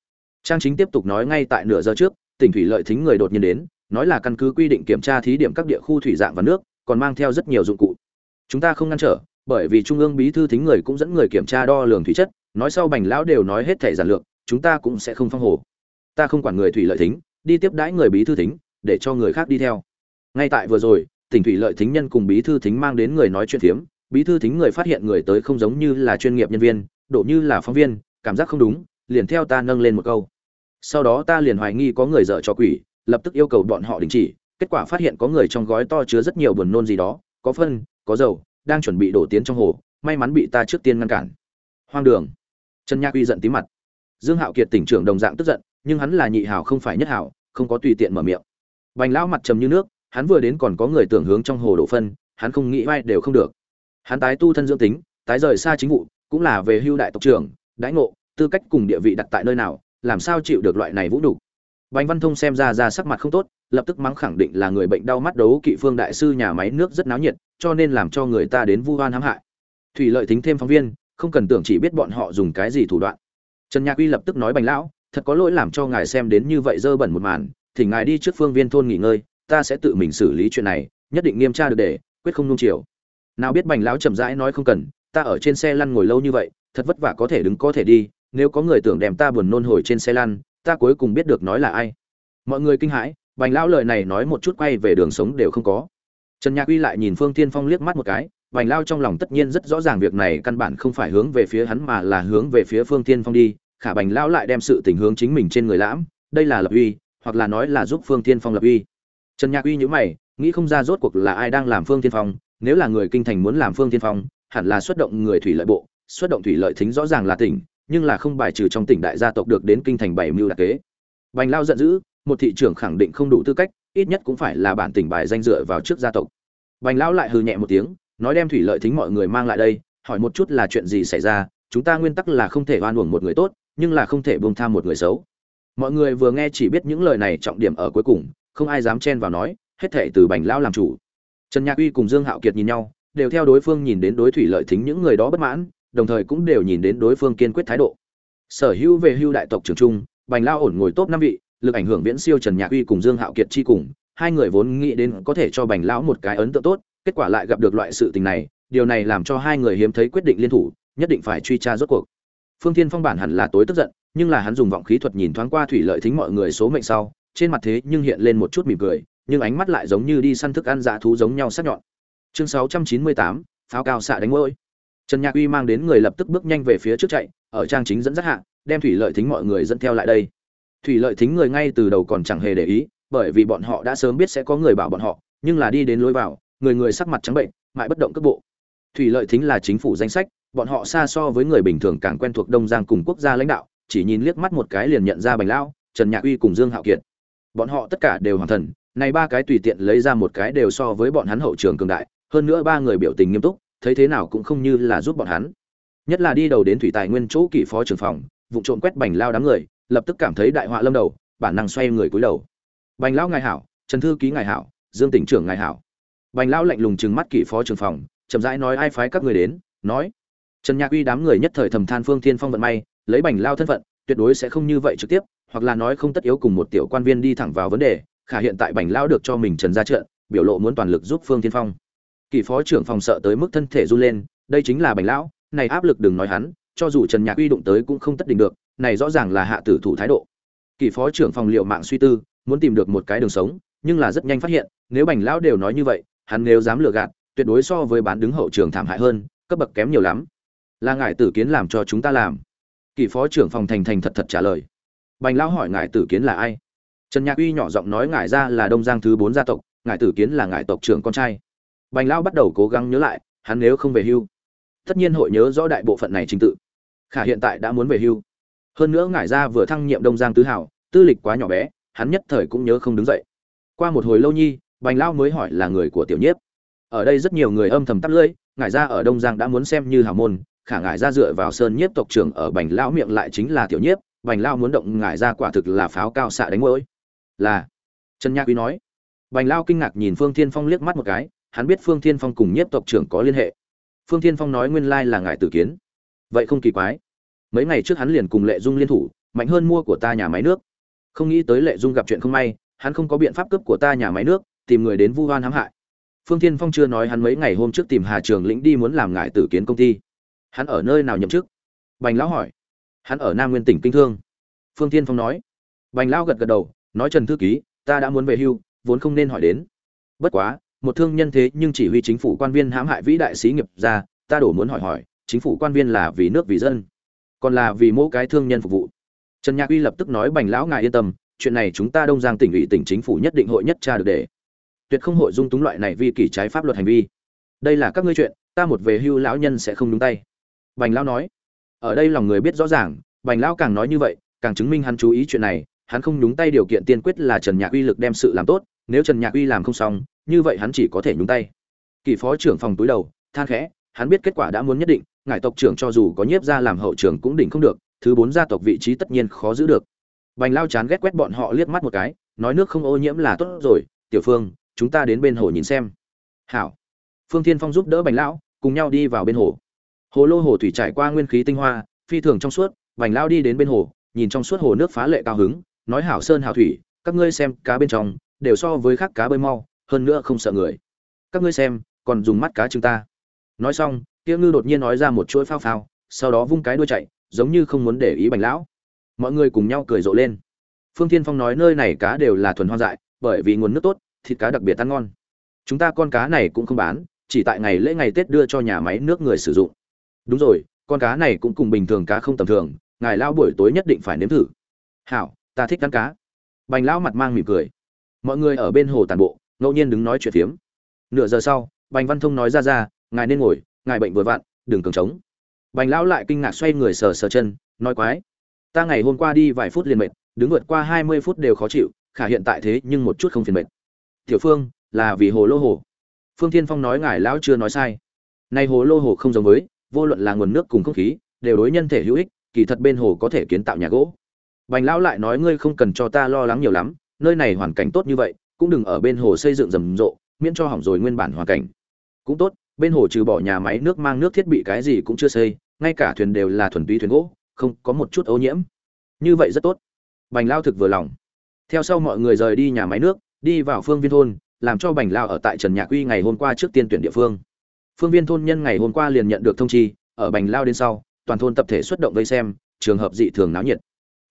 Trang chính tiếp tục nói ngay tại nửa giờ trước, tỉnh thủy lợi thính người đột nhiên đến, nói là căn cứ quy định kiểm tra thí điểm các địa khu thủy dạng và nước, còn mang theo rất nhiều dụng cụ. Chúng ta không ngăn trở, bởi vì trung ương bí thư thính người cũng dẫn người kiểm tra đo lường thủy chất, nói sau bành lão đều nói hết thể giản lược, chúng ta cũng sẽ không phong hồ. Ta không quản người thủy lợi thính, đi tiếp đãi người bí thư thính, để cho người khác đi theo. Ngay tại vừa rồi, tỉnh thủy lợi thính nhân cùng bí thư thính mang đến người nói chuyện phiếm bí thư thính người phát hiện người tới không giống như là chuyên nghiệp nhân viên độ như là phóng viên, cảm giác không đúng, liền theo ta nâng lên một câu. Sau đó ta liền hoài nghi có người dợ cho quỷ, lập tức yêu cầu bọn họ đình chỉ, kết quả phát hiện có người trong gói to chứa rất nhiều buồn nôn gì đó, có phân, có dầu, đang chuẩn bị đổ tiến trong hồ, may mắn bị ta trước tiên ngăn cản. Hoang đường. Trần nhạc uy giận tí mặt. Dương hạo kiệt tỉnh trưởng đồng dạng tức giận, nhưng hắn là nhị hảo không phải nhất hảo, không có tùy tiện mở miệng. Bành lão mặt trầm như nước, hắn vừa đến còn có người tưởng hướng trong hồ đổ phân, hắn không nghĩ ai đều không được hắn tái tu thân dưỡng tính, tái rời xa chính vụ, cũng là về hưu đại tộc trưởng, đãi ngộ, tư cách cùng địa vị đặt tại nơi nào, làm sao chịu được loại này vũ đủ bành văn thông xem ra ra sắc mặt không tốt, lập tức mắng khẳng định là người bệnh đau mắt đấu kỵ phương đại sư nhà máy nước rất náo nhiệt, cho nên làm cho người ta đến vu oan hãm hại. Thủy lợi thính thêm phóng viên, không cần tưởng chỉ biết bọn họ dùng cái gì thủ đoạn. Trần nhạc uy lập tức nói bành lão, thật có lỗi làm cho ngài xem đến như vậy dơ bẩn một màn, thì ngài đi trước phương viên thôn nghỉ ngơi, ta sẽ tự mình xử lý chuyện này, nhất định nghiêm tra được để, quyết không nung chiều nào biết bành lão chậm rãi nói không cần, ta ở trên xe lăn ngồi lâu như vậy, thật vất vả có thể đứng có thể đi, nếu có người tưởng đem ta buồn nôn hồi trên xe lăn, ta cuối cùng biết được nói là ai. Mọi người kinh hãi, bành lão lời này nói một chút quay về đường sống đều không có. Trần nhạc uy lại nhìn phương tiên phong liếc mắt một cái, bành lao trong lòng tất nhiên rất rõ ràng việc này căn bản không phải hướng về phía hắn mà là hướng về phía phương tiên phong đi, khả bành lão lại đem sự tình hướng chính mình trên người lãm, đây là lập uy, hoặc là nói là giúp phương tiên phong lập uy. Trần nhạc uy nhữ mày, nghĩ không ra rốt cuộc là ai đang làm phương tiên phong nếu là người kinh thành muốn làm phương tiên phong, hẳn là xuất động người thủy lợi bộ, xuất động thủy lợi thính rõ ràng là tỉnh, nhưng là không bài trừ trong tỉnh đại gia tộc được đến kinh thành bảy mưu đặc kế. Bành lao giận dữ, một thị trưởng khẳng định không đủ tư cách, ít nhất cũng phải là bản tỉnh bài danh dựa vào trước gia tộc. Bành lão lại hừ nhẹ một tiếng, nói đem thủy lợi thính mọi người mang lại đây, hỏi một chút là chuyện gì xảy ra, chúng ta nguyên tắc là không thể oan uổng một người tốt, nhưng là không thể buông tham một người xấu. Mọi người vừa nghe chỉ biết những lời này trọng điểm ở cuối cùng, không ai dám chen vào nói, hết thảy từ bành lão làm chủ trần nhạc uy cùng dương hạo kiệt nhìn nhau, đều theo đối phương nhìn đến đối thủy lợi thính những người đó bất mãn, đồng thời cũng đều nhìn đến đối phương kiên quyết thái độ. Sở hữu về hưu đại tộc trường trung, bành lao ổn ngồi top năm vị, lực ảnh hưởng viễn siêu trần nhạc uy cùng dương hạo kiệt chi cùng, hai người vốn nghĩ đến có thể cho bành lão một cái ấn tượng tốt, kết quả lại gặp được loại sự tình này, điều này làm cho hai người hiếm thấy quyết định liên thủ, nhất định phải truy tra rốt cuộc. Phương thiên phong bản hẳn là tối tức giận, nhưng là hắn dùng vọng khí thuật nhìn thoáng qua thủy lợi thính mọi người số mệnh sau, trên mặt thế nhưng hiện lên một chút mỉm cười nhưng ánh mắt lại giống như đi săn thức ăn dã thú giống nhau sắc nhọn. Chương 698, pháo cao xạ đánh môi trần nhạc uy mang đến người lập tức bước nhanh về phía trước chạy ở trang chính dẫn dắt hạ đem thủy lợi thính mọi người dẫn theo lại đây. Thủy lợi thính người ngay từ đầu còn chẳng hề để ý bởi vì bọn họ đã sớm biết sẽ có người bảo bọn họ nhưng là đi đến lối vào người người sắc mặt trắng bệnh mãi bất động cước bộ. Thủy lợi thính là chính phủ danh sách bọn họ xa so với người bình thường càng quen thuộc đông giang cùng quốc gia lãnh đạo chỉ nhìn liếc mắt một cái liền nhận ra bành lao trần nhạc uy cùng dương hạo kiệt. Bọn họ tất cả đều hoàn thần này ba cái tùy tiện lấy ra một cái đều so với bọn hắn hậu trường cường đại, hơn nữa ba người biểu tình nghiêm túc, thấy thế nào cũng không như là giúp bọn hắn. Nhất là đi đầu đến thủy tài nguyên chỗ kỷ phó trưởng phòng, vụ trộm quét bành lao đám người, lập tức cảm thấy đại họa lâm đầu, bản năng xoay người cúi đầu. Bành lão ngài hảo, trần thư ký ngài hảo, dương tỉnh trưởng ngài hảo. Bành lão lạnh lùng trừng mắt kỷ phó trưởng phòng, chậm rãi nói ai phái các người đến, nói. Trần nhạc uy đám người nhất thời thầm than phương thiên phong vận may, lấy bành lao thân phận, tuyệt đối sẽ không như vậy trực tiếp, hoặc là nói không tất yếu cùng một tiểu quan viên đi thẳng vào vấn đề khả hiện tại bành lao được cho mình trần ra trận, biểu lộ muốn toàn lực giúp phương thiên phong. Kỳ phó trưởng phòng sợ tới mức thân thể run lên, đây chính là bành lão, này áp lực đừng nói hắn, cho dù trần nhạc uy đụng tới cũng không tất định được, này rõ ràng là hạ tử thủ thái độ. Kỳ phó trưởng phòng liệu mạng suy tư, muốn tìm được một cái đường sống, nhưng là rất nhanh phát hiện, nếu bành lão đều nói như vậy, hắn nếu dám lừa gạt, tuyệt đối so với bán đứng hậu trường thảm hại hơn, cấp bậc kém nhiều lắm. Là ngài tử kiến làm cho chúng ta làm. Kỳ phó trưởng phòng thành thành thật thật trả lời. Bành lão hỏi ngài tử kiến là ai? Trần nhạc uy nhỏ giọng nói ngài ra là đông giang thứ bốn gia tộc ngài tử kiến là ngài tộc trưởng con trai. Bành lão bắt đầu cố gắng nhớ lại, hắn nếu không về hưu, tất nhiên hội nhớ rõ đại bộ phận này trình tự. Khả hiện tại đã muốn về hưu. Hơn nữa ngải ra vừa thăng nhiệm đông giang tứ hảo, tư lịch quá nhỏ bé, hắn nhất thời cũng nhớ không đứng dậy. Qua một hồi lâu nhi, bành Lão mới hỏi là người của tiểu nhiếp. Ở đây rất nhiều người âm thầm tắt lưỡi, ngải ra ở đông giang đã muốn xem như hào môn, khả ngải ra dựa vào sơn nhiếp tộc trưởng ở bành Lão miệng lại chính là tiểu nhiếp, bành Lão muốn động ngải ra quả thực là pháo cao xạ đánh mỗi là trần nha Uy nói. Bành lao kinh ngạc nhìn phương thiên phong liếc mắt một cái, hắn biết phương thiên phong cùng nhiếp tộc trưởng có liên hệ. Phương thiên phong nói nguyên lai là ngài tử kiến. Vậy không kỳ quái. Mấy ngày trước hắn liền cùng lệ dung liên thủ, mạnh hơn mua của ta nhà máy nước. Không nghĩ tới lệ dung gặp chuyện không may, hắn không có biện pháp cướp của ta nhà máy nước, tìm người đến vu hoan hãm hại. Phương thiên phong chưa nói hắn mấy ngày hôm trước tìm hà trường lĩnh đi muốn làm ngại tử kiến công ty. Hắn ở nơi nào nhậm chức? Bành lão hỏi. Hắn ở nam nguyên tỉnh kinh thương. Phương thiên phong nói. Bành lão gật gật đầu nói trần thư ký, ta đã muốn về hưu, vốn không nên hỏi đến. Bất quá, một thương nhân thế nhưng chỉ huy chính phủ quan viên hãm hại vĩ đại sĩ nghiệp ra ta đổ muốn hỏi hỏi, chính phủ quan viên là vì nước vì dân, còn là vì mỗi cái thương nhân phục vụ. Trần nhạc uy lập tức nói bành lão ngài yên tâm, chuyện này chúng ta đông giang tỉnh ủy tỉnh chính phủ nhất định hội nhất tra được để. Tuyệt không hội dung túng loại này vi kỷ trái pháp luật hành vi. Đây là các ngươi chuyện, ta một về hưu lão nhân sẽ không đúng tay. Bành lão nói. Ở đây lòng người biết rõ ràng, bành lão càng nói như vậy, càng chứng minh hắn chú ý chuyện này hắn không nhúng tay điều kiện tiên quyết là trần nhạc uy lực đem sự làm tốt, nếu trần nhạc uy làm không xong, như vậy hắn chỉ có thể nhúng tay. Kỳ phó trưởng phòng túi đầu, than khẽ, hắn biết kết quả đã muốn nhất định ngài tộc trưởng cho dù có nhiếp ra làm hậu trưởng cũng đỉnh không được, thứ bốn gia tộc vị trí tất nhiên khó giữ được. Bành lao chán ghét quét bọn họ liếc mắt một cái, nói nước không ô nhiễm là tốt rồi, tiểu phương, chúng ta đến bên hồ nhìn xem. Hảo. Phương thiên phong giúp đỡ bành lão, cùng nhau đi vào bên hồ. Hồ lô hồ thủy trải qua nguyên khí tinh hoa, phi thường trong suốt, bành lao đi đến bên hồ, nhìn trong suốt hồ nước phá lệ cao hứng nói hảo sơn hảo thủy, các ngươi xem cá bên trong, đều so với khác cá bơi mau, hơn nữa không sợ người. Các ngươi xem, còn dùng mắt cá chúng ta. Nói xong kia ngư đột nhiên nói ra một chuỗi phao phao, sau đó vung cái đuôi chạy, giống như không muốn để ý bành lão. Mọi người cùng nhau cười rộ lên. Phương tiên phong nói nơi này cá đều là thuần hoang dại, bởi vì nguồn nước tốt, thịt cá đặc biệt ăn ngon. Chúng ta con cá này cũng không bán, chỉ tại ngày lễ ngày tết đưa cho nhà máy nước người sử dụng. Đúng rồi, con cá này cũng cùng bình thường cá không tầm thường, ngài lao buổi tối nhất định phải nếm thử. Hảo ta thích ăn cá. Bành lão mặt mang mỉm cười. Mọi người ở bên hồ tàn bộ, ngẫu nhiên đứng nói chuyện phiếm. Nửa giờ sau, bành văn thông nói ra ra, ngài nên ngồi, ngài bệnh vừa vặn, đừng cường trống. Bành lão lại kinh ngạc xoay người sờ sờ chân, nói quái, ta ngày hôm qua đi vài phút liền mệt, đứng vượt qua hai mươi phút đều khó chịu, khả hiện tại thế nhưng một chút không phiền mệt. Tiểu phương, là vì hồ lô hồ. Phương thiên phong nói, ngài lão chưa nói sai. Nay hồ lô hồ không giống với, vô luận là nguồn nước cùng không khí, đều đối nhân thể hữu ích, kỳ thật bên hồ có thể kiến tạo nhà gỗ bành lão lại nói ngươi không cần cho ta lo lắng nhiều lắm, nơi này hoàn cảnh tốt như vậy, cũng đừng ở bên hồ xây dựng rầm rộ, miễn cho hỏng rồi nguyên bản hoàn cảnh. Cũng tốt, bên hồ trừ bỏ nhà máy nước mang nước thiết bị cái gì cũng chưa xây, ngay cả thuyền đều là thuần túy thuyền gỗ, không có một chút ô nhiễm. Như vậy rất tốt. Bành Lão thực vừa lòng. Theo sau mọi người rời đi nhà máy nước, đi vào phương viên thôn, làm cho bành Lão ở tại trần nhạc uy ngày hôm qua trước tiên tuyển địa phương. Phương viên thôn nhân ngày hôm qua liền nhận được thông chi, ở bành Lão đến sau, toàn thôn tập thể xuất động vây xem, trường hợp dị thường náo nhiệt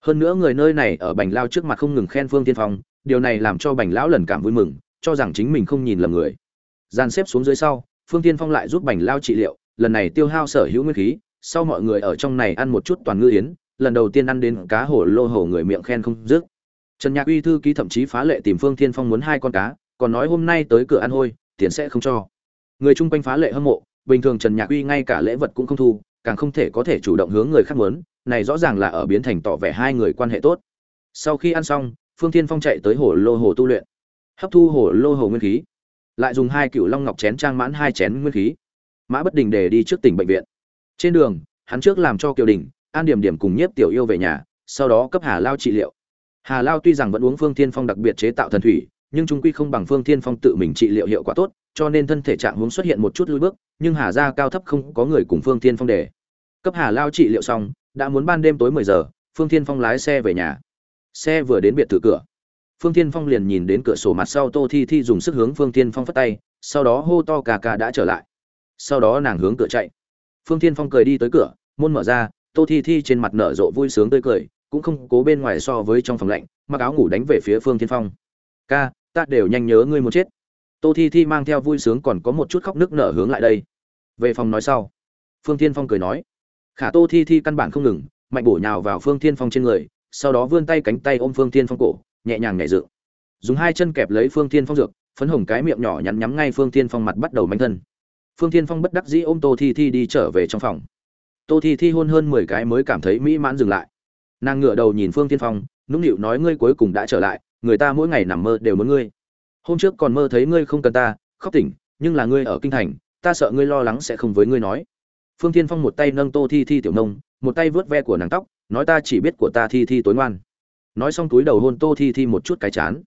hơn nữa người nơi này ở bành lao trước mặt không ngừng khen phương tiên phong, điều này làm cho bành lão lần cảm vui mừng, cho rằng chính mình không nhìn lầm người. Gian xếp xuống dưới sau, phương tiên phong lại giúp bành lao trị liệu, lần này tiêu hao sở hữu nguyên khí, sau mọi người ở trong này ăn một chút toàn ngư yến, lần đầu tiên ăn đến cá hổ lô hổ người miệng khen không dứt. Trần nhạc uy thư ký thậm chí phá lệ tìm phương tiên phong muốn hai con cá, còn nói hôm nay tới cửa ăn hôi, tiền sẽ không cho. Người chung quanh phá lệ hâm mộ, bình thường trần nhạc uy ngay cả lễ vật cũng không thu càng không thể có thể chủ động hướng người khác muốn, này rõ ràng là ở biến thành tỏ vẻ hai người quan hệ tốt. Sau khi ăn xong, phương thiên phong chạy tới hồ lô hồ tu luyện. Hấp thu hồ lô hồ nguyên khí. Lại dùng hai cựu long ngọc chén trang mãn hai chén nguyên khí. Mã bất đình để đi trước tỉnh bệnh viện. Trên đường, hắn trước làm cho kiều đình, an điểm điểm cùng nhiếp tiểu yêu về nhà, sau đó cấp hà lao trị liệu. Hà lao tuy rằng vẫn uống phương thiên phong đặc biệt chế tạo thần thủy, nhưng trung quy không bằng phương thiên phong tự mình trị liệu hiệu quả tốt, cho nên thân thể trạng huống xuất hiện một chút lùi bước, nhưng hà Gia cao thấp không có người cùng phương thiên phong để cấp hà lao trị liệu xong, đã muốn ban đêm tối mười giờ, phương thiên phong lái xe về nhà. Xe vừa đến biệt thự cửa. Phương thiên phong liền nhìn đến cửa sổ mặt sau tô thi thi dùng sức hướng phương thiên phong phất tay, sau đó hô to cà cà đã trở lại. Sau đó nàng hướng cửa chạy. Phương thiên phong cười đi tới cửa, môn mở ra, tô thi thi trên mặt nở rộ vui sướng tươi cười, cũng không cố bên ngoài so với trong phòng lạnh, mặc áo ngủ đánh về phía phương thiên phong. Ca, ta đều nhanh nhớ ngươi muốn chết. Tô thi thi mang theo vui sướng còn có một chút khóc nước nở hướng lại đây. Về phòng nói sau, phương thiên phong cười nói khả tô thi thi căn bản không ngừng, mạnh bổ nhào vào phương thiên phong trên người, sau đó vươn tay cánh tay ôm phương thiên phong cổ, nhẹ nhàng nhảy dựng. Dùng hai chân kẹp lấy phương thiên phong dược, phấn hồng cái miệng nhỏ nhắn nhắm ngay phương thiên phong mặt bắt đầu manh thân. Phương thiên phong bất đắc dĩ ôm tô thi thi đi trở về trong phòng. Tô thi thi hôn hơn mười cái mới cảm thấy mỹ mãn dừng lại. Nàng ngửa đầu nhìn phương thiên phong, nũng nịu nói ngươi cuối cùng đã trở lại, người ta mỗi ngày nằm mơ đều muốn ngươi. Hôm trước còn mơ thấy ngươi không cần ta, khóc tỉnh, nhưng là ngươi ở kinh thành, ta sợ ngươi lo lắng sẽ không với ngươi nói phương thiên phong một tay nâng tô thi thi tiểu nông, một tay vớt ve của nàng tóc, nói ta chỉ biết của ta thi thi tối ngoan. Nói xong túi đầu hôn tô thi thi một chút cái chán.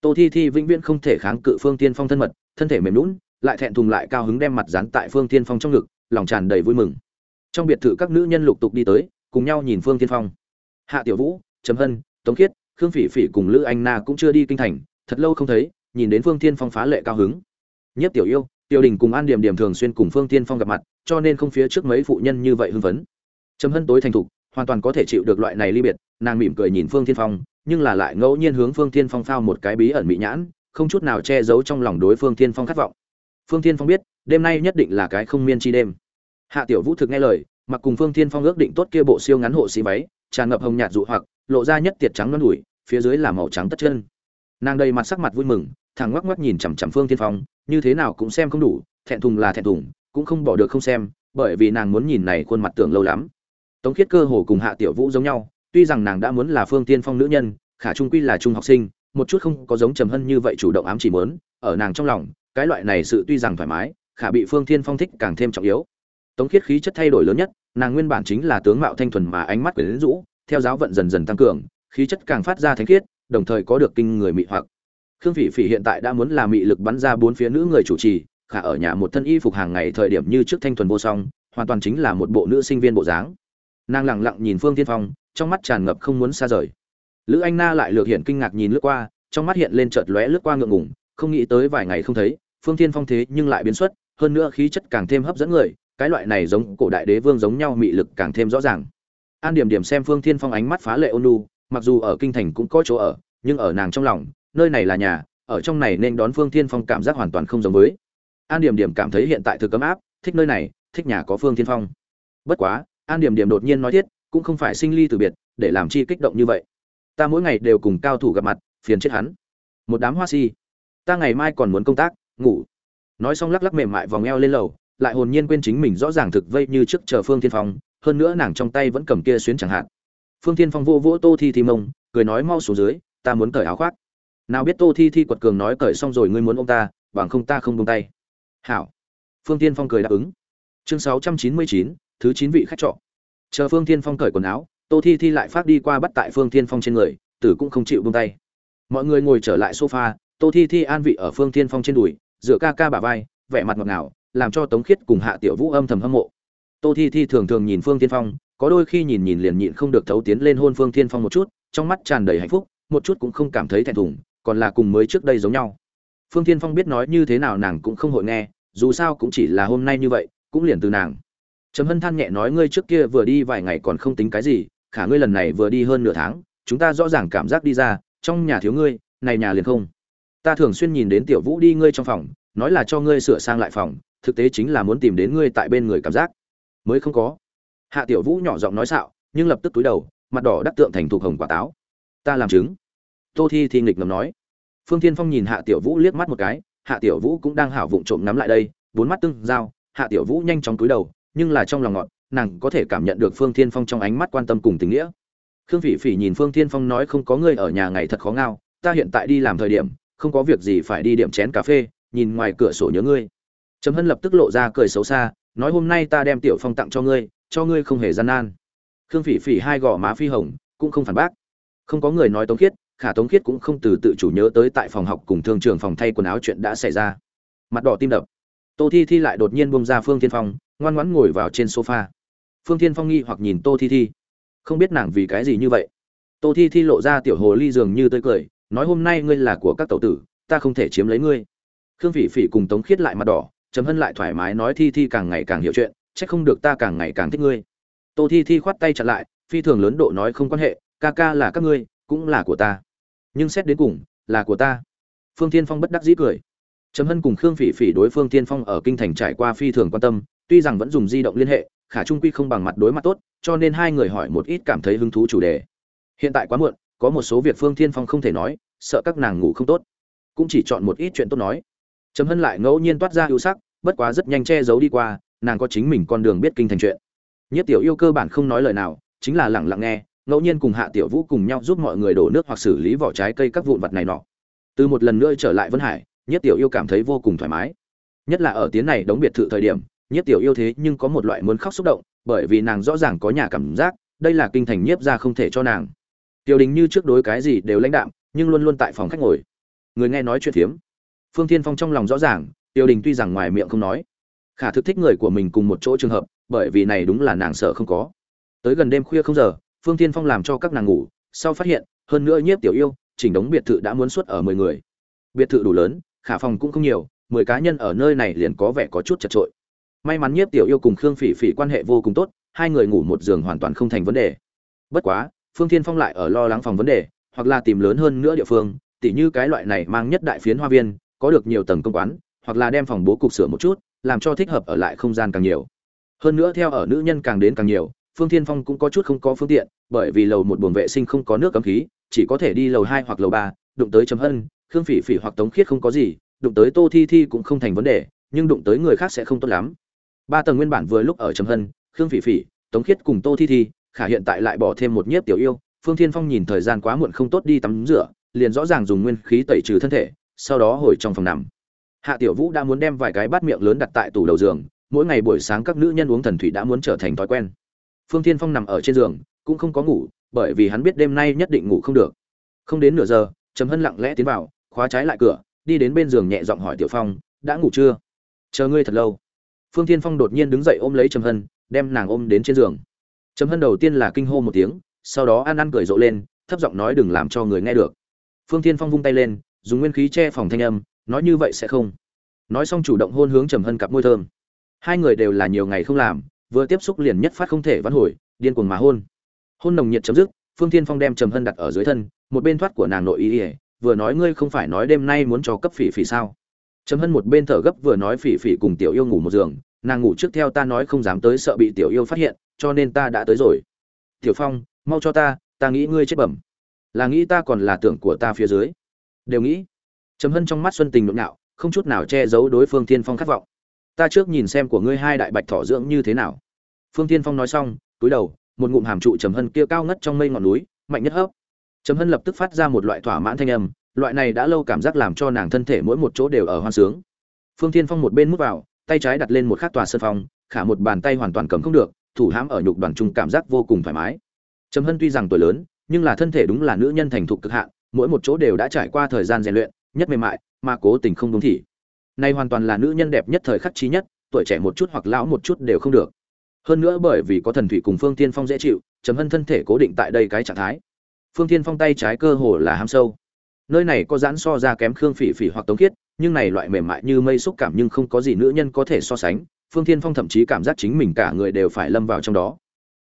Tô thi thi vĩnh viễn không thể kháng cự phương tiên phong thân mật, thân thể mềm lún lại thẹn thùng lại cao hứng đem mặt dán tại phương tiên phong trong ngực, lòng tràn đầy vui mừng. Trong biệt thự các nữ nhân lục tục đi tới, cùng nhau nhìn phương tiên phong. Hạ tiểu vũ, trầm hân, tống khiết, khương phỉ phỉ cùng lữ anh na cũng chưa đi kinh thành, thật lâu không thấy, nhìn đến phương tiên phong phá lệ cao hứng. Nhất tiểu yêu tiểu đình cùng an điểm điểm thường xuyên cùng phương tiên phong gặp mặt, cho nên không phía trước mấy phụ nhân như vậy hưng phấn. Trầm hân tối thành thục, hoàn toàn có thể chịu được loại này ly biệt, nàng mỉm cười nhìn phương thiên phong, nhưng là lại ngẫu nhiên hướng phương thiên phong phao một cái bí ẩn mị nhãn, không chút nào che giấu trong lòng đối phương thiên phong khát vọng. Phương thiên phong biết, đêm nay nhất định là cái không miên chi đêm. Hạ tiểu vũ thực nghe lời, mặc cùng phương thiên phong ước định tốt kia bộ siêu ngắn hộ sĩ váy, tràn ngập hồng nhạt dụ hoặc, lộ ra nhất tiệt trắng non đùi, phía dưới là màu trắng tất chân. Nàng đầy mặt sắc mặt vui mừng thằng ngoắc ngoắc nhìn chằm chằm phương thiên phong như thế nào cũng xem không đủ, thẹn thùng là thẹn thùng, cũng không bỏ được không xem, bởi vì nàng muốn nhìn này khuôn mặt tưởng lâu lắm. Tống khiết cơ hồ cùng hạ tiểu vũ giống nhau, tuy rằng nàng đã muốn là phương tiên phong nữ nhân, khả trung quy là trung học sinh, một chút không có giống trầm hân như vậy chủ động ám chỉ mớn ở nàng trong lòng, cái loại này sự tuy rằng thoải mái, khả bị phương tiên phong thích càng thêm trọng yếu. Tống khiết khí chất thay đổi lớn nhất, nàng nguyên bản chính là tướng mạo thanh thuần mà ánh mắt quyển rũ, theo giáo vận dần dần tăng cường, khí chất càng phát ra thánh khiết, đồng thời có được kinh người mị hoặc khương phỉ phỉ hiện tại đã muốn là mị lực bắn ra bốn phía nữ người chủ trì, khả ở nhà một thân y phục hàng ngày thời điểm như trước thanh thuần vô song, hoàn toàn chính là một bộ nữ sinh viên bộ dáng. Nàng lẳng lặng nhìn phương tiên phong, trong mắt tràn ngập không muốn xa rời. Lữ anh na lại lược hiện kinh ngạc nhìn lướt qua, trong mắt hiện lên chợt lóe lướt qua ngượng ngùng, không nghĩ tới vài ngày không thấy, phương tiên phong thế nhưng lại biến xuất, hơn nữa khí chất càng thêm hấp dẫn người, cái loại này giống cổ đại đế vương giống nhau mị lực càng thêm rõ ràng. An điểm điểm xem phương thiên phong ánh mắt phá lệ ôn lu mặc dù ở kinh thành cũng có chỗ ở, nhưng ở nàng trong lòng nơi này là nhà, ở trong này nên đón phương thiên phong cảm giác hoàn toàn không giống với. An điểm điểm cảm thấy hiện tại thực ấm áp, thích nơi này, thích nhà có phương thiên phong. Bất quá, an điểm điểm đột nhiên nói thiết cũng không phải sinh ly từ biệt, để làm chi kích động như vậy. Ta mỗi ngày đều cùng cao thủ gặp mặt, phiền chết hắn. Một đám hoa si. Ta ngày mai còn muốn công tác, ngủ. Nói xong lắc lắc mềm mại vòng eo lên lầu, lại hồn nhiên quên chính mình rõ ràng thực vây như trước chờ phương thiên phong, hơn nữa nàng trong tay vẫn cầm kia xuyến chẳng hạn. Phương thiên phong vô vỗ tô thi thi mông, cười nói mau xuống dưới, ta muốn cởi áo khoác nào biết tô thi thi quật cường nói cởi xong rồi ngươi muốn ông ta, bằng không ta không buông tay. Hảo. Phương thiên phong cười đáp ứng. Chương sáu trăm chín mươi chín, thứ chín vị khách trọ. Chờ phương thiên phong cởi quần áo, tô thi thi lại phát đi qua bắt tại phương thiên phong trên người, tử cũng không chịu buông tay. Mọi người ngồi trở lại sofa, tô thi thi an vị ở phương thiên phong trên đùi, dựa ca ca bả vai, vẻ mặt ngọt ngào, làm cho tống khiết cùng hạ tiểu vũ âm thầm hâm mộ. Tô thi thi thường thường nhìn phương thiên phong, có đôi khi nhìn nhìn liền nhịn không được thấu tiến lên hôn phương thiên phong một chút, trong mắt tràn đầy hạnh phúc, một chút cũng không cảm thấy thẹn thùng còn là cùng mới trước đây giống nhau. Phương thiên phong biết nói như thế nào nàng cũng không hội nghe, dù sao cũng chỉ là hôm nay như vậy, cũng liền từ nàng. Trầm hân than nhẹ nói ngươi trước kia vừa đi vài ngày còn không tính cái gì, khả ngươi lần này vừa đi hơn nửa tháng, chúng ta rõ ràng cảm giác đi ra, trong nhà thiếu ngươi, này nhà liền không. Ta thường xuyên nhìn đến tiểu vũ đi ngươi trong phòng, nói là cho ngươi sửa sang lại phòng, thực tế chính là muốn tìm đến ngươi tại bên người cảm giác. Mới không có. Hạ tiểu vũ nhỏ giọng nói xạo, nhưng lập tức túi đầu, mặt đỏ đắc tượng thành thục hồng quả táo. Ta làm chứng tô thi thi nghịch ngầm nói. Phương thiên phong nhìn hạ tiểu vũ liếc mắt một cái hạ tiểu vũ cũng đang hảo vụng trộm nắm lại đây bốn mắt tương giao hạ tiểu vũ nhanh chóng cúi đầu nhưng là trong lòng ngọn, nàng có thể cảm nhận được phương thiên phong trong ánh mắt quan tâm cùng tình nghĩa. Khương phỉ phỉ nhìn phương thiên phong nói không có người ở nhà ngày thật khó ngao ta hiện tại đi làm thời điểm không có việc gì phải đi điểm chén cà phê nhìn ngoài cửa sổ nhớ ngươi. Trầm hân lập tức lộ ra cười xấu xa nói hôm nay ta đem tiểu phong tặng cho ngươi cho ngươi không hề gian nan. Khương phỉ phỉ hai gò má phi hồng cũng không phản bác. Không có người nói tống khiết khả tống khiết cũng không từ tự chủ nhớ tới tại phòng học cùng thương trường phòng thay quần áo chuyện đã xảy ra. Mặt đỏ tim đập. Tô thi thi lại đột nhiên bông ra phương tiên phong, ngoan ngoãn ngồi vào trên sofa. Phương tiên phong nghi hoặc nhìn tô thi thi. Không biết nàng vì cái gì như vậy. Tô thi thi lộ ra tiểu hồ ly dường như tươi cười, nói hôm nay ngươi là của các tẩu tử, ta không thể chiếm lấy ngươi. Khương phỉ phỉ cùng tống khiết lại mặt đỏ chấm hân lại thoải mái nói thi thi càng ngày càng hiểu chuyện c h ắ c không được ta càng ngày càng thích ngươi. Tô thi thi khoát tay chặt lại, phi thường lớn độ nói không quan hệ, ca ca là các ngươi, cũng là của ta nhưng xét đến cùng, là của ta. Phương tiên phong bất đắc dĩ cười. Trầm hân cùng khương phỉ phỉ đối phương tiên phong ở kinh thành trải qua phi thường quan tâm, tuy rằng vẫn dùng di động liên hệ, khả trung quy không bằng mặt đối mặt tốt, cho nên hai người hỏi một ít cảm thấy hứng thú chủ đề. Hiện tại quá muộn, có một số việc phương thiên phong không thể nói, sợ các nàng ngủ không tốt. Cũng chỉ chọn một ít chuyện tốt nói. Trầm hân lại ngẫu nhiên toát ra ưu sắc, bất quá rất nhanh che giấu đi qua, nàng có chính mình con đường biết kinh thành chuyện. Nhất tiểu yêu cơ bản không nói lời nào, chính là lẳng lặng nghe ngẫu nhiên cùng hạ tiểu vũ cùng nhau giúp mọi người đổ nước hoặc xử lý vỏ trái cây các vụn vặt này nọ. Từ một lần nữa trở lại vân hải nhất tiểu yêu cảm thấy vô cùng thoải mái. Nhất là ở tiến này đóng biệt thự thời điểm nhất tiểu yêu thế nhưng có một loại muốn khóc xúc động, bởi vì nàng rõ ràng có nhà cảm giác, đây là kinh thành nhiếp ra không thể cho nàng. Tiểu đình như trước đối cái gì đều lãnh đạm, nhưng luôn luôn tại phòng khách ngồi. Người nghe nói chuyện phiếm. Phương thiên phong trong lòng rõ ràng, tiểu đình tuy rằng ngoài miệng không nói, khả thực thích người của mình cùng một chỗ trường hợp, bởi vì này đúng là nàng sợ không có. Tới gần đêm khuya không giờ phương thiên phong làm cho các nàng ngủ, sau phát hiện, hơn nữa nhiếp tiểu yêu, chỉnh đống biệt thự đã muốn xuất ở mười người. Biệt thự đủ lớn, khả phòng cũng không nhiều, mười cá nhân ở nơi này liền có vẻ có chút chật trội may mắn nhiếp tiểu yêu cùng khương phỉ phỉ quan hệ vô cùng tốt, hai người ngủ một giường hoàn toàn không thành vấn đề. Bất quá, phương thiên phong lại ở lo lắng phòng vấn đề, hoặc là tìm lớn hơn nữa địa phương, tỉ như cái loại này mang nhất đại phiến hoa viên, có được nhiều tầng công quán, hoặc là đem phòng bố cục sửa một chút, làm cho thích hợp ở lại không gian càng nhiều. Hơn nữa theo ở nữ nhân càng đến càng nhiều phương thiên phong cũng có chút không có phương tiện, bởi vì lầu một buồng vệ sinh không có nước cấm khí, chỉ có thể đi lầu hai hoặc lầu ba, đụng tới trầm hân, khương phỉ phỉ hoặc tống khiết không có gì, đụng tới tô thi thi cũng không thành vấn đề, nhưng đụng tới người khác sẽ không tốt lắm. Ba tầng nguyên bản vừa lúc ở trầm hân, khương phỉ phỉ, tống khiết cùng tô thi thi, khả hiện tại lại bỏ thêm một nhiếp tiểu yêu, phương thiên phong nhìn thời gian quá muộn không tốt đi tắm rửa, liền rõ ràng dùng nguyên khí tẩy trừ thân thể, sau đó hồi trong phòng nằm. Hạ tiểu vũ đã muốn đem vài cái bát miệng lớn đặt tại tủ đầu giường, mỗi ngày buổi sáng các nữ nhân uống thần thủy đã muốn trở thành thói quen phương thiên phong nằm ở trên giường, cũng không có ngủ, bởi vì hắn biết đêm nay nhất định ngủ không được. Không đến nửa giờ, trầm hân lặng lẽ tiến vào, khóa trái lại cửa, đi đến bên giường nhẹ giọng hỏi tiểu phong, đã ngủ chưa? Chờ ngươi thật lâu. Phương thiên phong đột nhiên đứng dậy ôm lấy trầm hân, đem nàng ôm đến trên giường. Trầm hân đầu tiên là kinh hô một tiếng, sau đó ăn ăn cười rộ lên, thấp giọng nói đừng làm cho người nghe được. Phương thiên phong vung tay lên, dùng nguyên khí che phòng thanh âm, nói như vậy sẽ không. Nói xong chủ động hôn hướng trầm hân cặp môi thơm. Hai người đều là nhiều ngày không làm vừa tiếp xúc liền nhất phát không thể vãn hồi, điên cuồng mà hôn. Hôn nồng nhiệt chấm dứt, phương thiên phong đem trầm hân đặt ở dưới thân, một bên thoát của nàng nội ý vừa nói ngươi không phải nói đêm nay muốn cho cấp phỉ phỉ sao. Trầm hân một bên thở gấp vừa nói phỉ phỉ cùng tiểu yêu ngủ một giường, nàng ngủ trước theo ta nói không dám tới sợ bị tiểu yêu phát hiện, cho nên ta đã tới rồi. Tiểu phong, mau cho ta ta nghĩ ngươi chết bẩm. Là nghĩ ta còn là tưởng của ta phía dưới. Đều nghĩ. Trầm hân trong mắt xuân tình nhộn nhạo, không chút nào che giấu đối phương thiên phong khát vọng ta trước nhìn xem của ngươi hai đại bạch thỏ dưỡng như thế nào. Phương thiên phong nói xong, túi đầu, một ngụm hàm trụ trầm hân kia cao ngất trong mây ngọn núi, mạnh nhất hấp. Trầm hân lập tức phát ra một loại thỏa mãn thanh âm, loại này đã lâu cảm giác làm cho nàng thân thể mỗi một chỗ đều ở hoan sướng. Phương thiên phong một bên mút vào, tay trái đặt lên một khắc tòa sân phong khả một bàn tay hoàn toàn cầm không được, thủ hãm ở nhục đoàn trung cảm giác vô cùng thoải mái. Trầm hân tuy rằng tuổi lớn, nhưng là thân thể đúng là nữ nhân thành thục cực hạn, mỗi một chỗ đều đã trải qua thời gian rèn luyện, nhất mềm mại, mà cố tình không đúng thị nay hoàn toàn là nữ nhân đẹp nhất thời khắc trí nhất, tuổi trẻ một chút hoặc lão một chút đều không được. Hơn nữa bởi vì có thần thủy cùng phương tiên phong dễ chịu chấm hân thân thể cố định tại đây cái trạng thái. Phương tiên phong tay trái cơ hồ là ham sâu. Nơi này có giãn so ra kém khương phỉ phỉ hoặc tống khiết, nhưng này loại mềm mại như mây xúc cảm nhưng không có gì nữ nhân có thể so sánh. Phương tiên phong thậm chí cảm giác chính mình cả người đều phải lâm vào trong đó.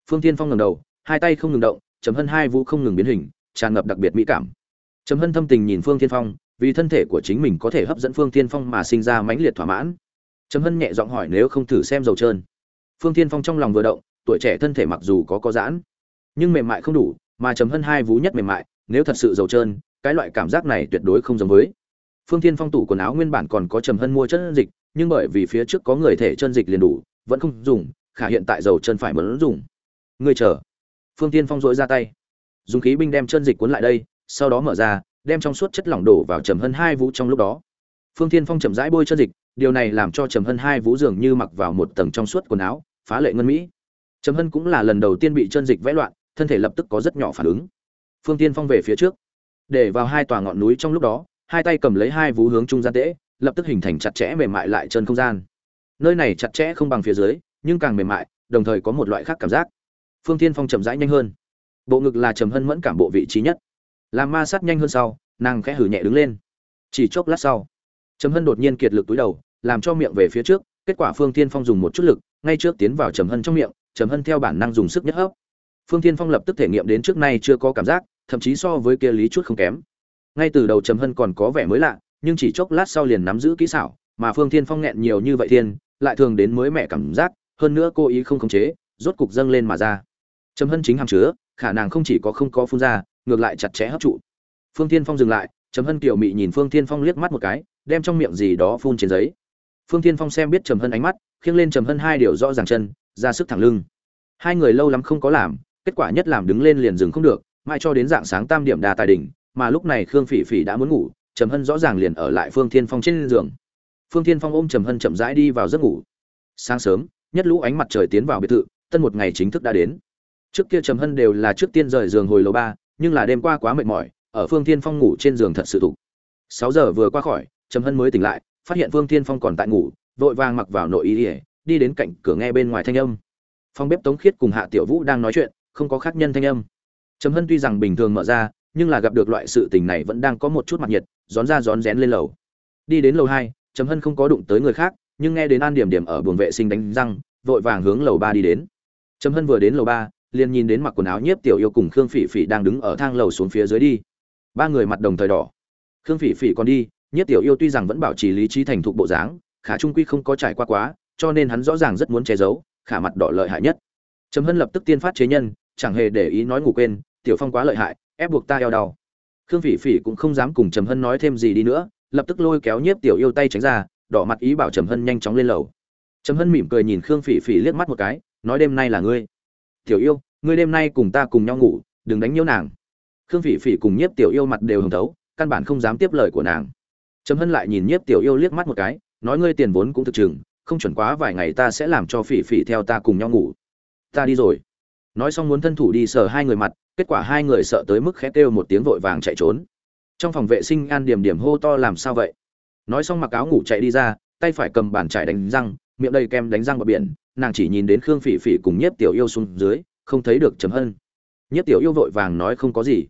Phương tiên phong ngầm đầu, hai tay không ngừng động chấm hân hai vũ không ngừng biến hình, tràn ngập đặc biệt mỹ cảm. Chấm hân thâm tình nhìn phương tiên phong vì thân thể của chính mình có thể hấp dẫn phương tiên phong mà sinh ra mãnh liệt thỏa mãn. Trầm hân nhẹ giọng hỏi nếu không thử xem dầu trơn. Phương tiên phong trong lòng vừa động, tuổi trẻ thân thể mặc dù có có giãn, nhưng mềm mại không đủ, mà Trầm hân hai vú nhất mềm mại, nếu thật sự dầu trơn, cái loại cảm giác này tuyệt đối không giống với. Phương tiên phong tủ quần áo nguyên bản còn có trầm hân mua chân dịch, nhưng bởi vì phía trước có người thể chân dịch liền đủ, vẫn không dùng, khả hiện tại dầu chân phải muốn dùng ngươi chờ. Phương tiên phong dỗi ra tay. Dùng khí binh đem chân dịch cuốn lại đây, sau đó mở ra đem trong suốt chất lỏng đổ vào trầm hân hai vũ trong lúc đó. Phương thiên phong chậm rãi bôi chân dịch, điều này làm cho trầm hân hai vũ dường như mặc vào một tầng trong suốt quần áo, phá lệ ngân mỹ. Trầm hân cũng là lần đầu tiên bị chân dịch vẽ loạn, thân thể lập tức có rất nhỏ phản ứng. Phương tiên phong về phía trước, để vào hai tòa ngọn núi trong lúc đó, hai tay cầm lấy hai vú hướng trung gian tễ, lập tức hình thành chặt chẽ mềm mại lại chân không gian. Nơi này chặt chẽ không bằng phía dưới, nhưng càng mềm mại, đồng thời có một loại khác cảm giác. Phương tiên phong chậm rãi nhanh hơn. Bộ ngực là trầm hân mẫn cảm bộ vị trí nhất làm ma sát nhanh hơn sau, nàng khẽ hử nhẹ đứng lên. Chỉ chốc lát sau, trầm hân đột nhiên kiệt lực túi đầu, làm cho miệng về phía trước, kết quả phương tiên phong dùng một chút lực, ngay trước tiến vào trầm hân trong miệng, trầm hân theo bản năng dùng sức nhất hấp. Phương tiên phong lập tức thể nghiệm đến trước nay chưa có cảm giác, thậm chí so với kia lý chút không kém. Ngay từ đầu trầm hân còn có vẻ mới lạ, nhưng chỉ chốc lát sau liền nắm giữ kỹ xảo, mà phương tiên phong nghẹn nhiều như vậy thiên, lại thường đến mới mẹ cảm giác, hơn nữa cô ý không khống chế, rốt cục dâng lên mà ra. Trầm hân chính hàm chứa, khả năng không chỉ có không có phun ra ngược lại chặt chẽ hấp trụ. Phương tiên phong dừng lại, trầm hân kiều mị nhìn phương tiên phong liếc mắt một cái, đem trong miệng gì đó phun trên giấy. Phương tiên phong xem biết trầm hân ánh mắt, khiêng lên trầm hân hai điều rõ ràng chân, ra sức thẳng lưng. Hai người lâu lắm không có làm, kết quả nhất làm đứng lên liền dừng không được mai cho đến dạng sáng tam điểm đà tài đỉnh, mà lúc này khương phỉ phỉ đã muốn ngủ, trầm hân rõ ràng liền ở lại phương thiên phong trên giường. Phương thiên phong ôm trầm hân chậm rãi đi vào giấc ngủ. Sáng sớm, nhất lũ ánh mặt trời tiến vào biệt thự, tân một ngày chính thức đã đến. Trước kia trầm hân đều là trước tiên rời giường hồi lầu ba nhưng là đêm qua quá mệt mỏi, ở phương thiên phong ngủ trên giường thật sự tục sáu giờ vừa qua khỏi, trầm hân mới tỉnh lại, phát hiện phương thiên phong còn tại ngủ, vội vàng mặc vào nội y ỉa đi đến cạnh cửa nghe bên ngoài thanh âm. Phong bếp tống khiết cùng hạ tiểu vũ đang nói chuyện, không có khác nhân thanh âm. Trầm hân tuy rằng bình thường mở ra, nhưng là gặp được loại sự tình này vẫn đang có một chút mặt nhiệt rón ra rón rén lên lầu. Đi đến lầu hai, trầm hân không có đụng tới người khác, nhưng nghe đến an điểm điểm ở buồng vệ sinh đánh răng, vội vàng hướng lầu ba đi đến. Trầm hân vừa đến lầu ba liền nhìn đến mặc quần áo nhiếp tiểu yêu cùng khương phỉ phỉ đang đứng ở thang lầu xuống phía dưới đi. Ba người mặt đồng thời đỏ. Khương phỉ phỉ còn đi, nhiếp tiểu yêu tuy rằng vẫn bảo trì lý trí thành thục bộ dáng, khả trung quy không có trải qua quá, cho nên hắn rõ ràng rất muốn che giấu, khả mặt đỏ lợi hại nhất. Trầm hân lập tức tiên phát chế nhân, chẳng hề để ý nói ngủ quên, tiểu phong quá lợi hại, ép buộc ta eo đau. Khương phỉ phỉ cũng không dám cùng trầm hân nói thêm gì đi nữa, lập tức lôi kéo nhiếp tiểu yêu tay tránh ra, đỏ mặt ý bảo trầm hân nhanh chóng lên lầu. Trầm hân mỉm cười nhìn khương phỉ phỉ liếc mắt một cái, nói đêm nay là ngươi. Tiểu yêu ngươi đêm nay cùng ta cùng nhau ngủ, đừng đánh nhiễu nàng. Khương phỉ phỉ cùng nhiếp tiểu yêu mặt đều hồng thấu, căn bản không dám tiếp lời của nàng. Trầm hân lại nhìn nhiếp tiểu yêu liếc mắt một cái, nói ngươi tiền vốn cũng thực chừng, không chuẩn quá vài ngày ta sẽ làm cho phỉ phỉ theo ta cùng nhau ngủ. Ta đi rồi. Nói xong muốn thân thủ đi sờ hai người mặt, kết quả hai người sợ tới mức khét kêu một tiếng vội vàng chạy trốn. Trong phòng vệ sinh an điểm điểm hô to làm sao vậy? Nói xong mặc áo ngủ chạy đi ra, tay phải cầm bàn chải đánh răng, miệng đầy kem đánh răng vào biển, nàng chỉ nhìn đến khương phỉ phỉ cùng nhiếp tiểu yêu xuống dưới không thấy được chấm hân. Nhất tiểu yêu vội vàng nói không có gì.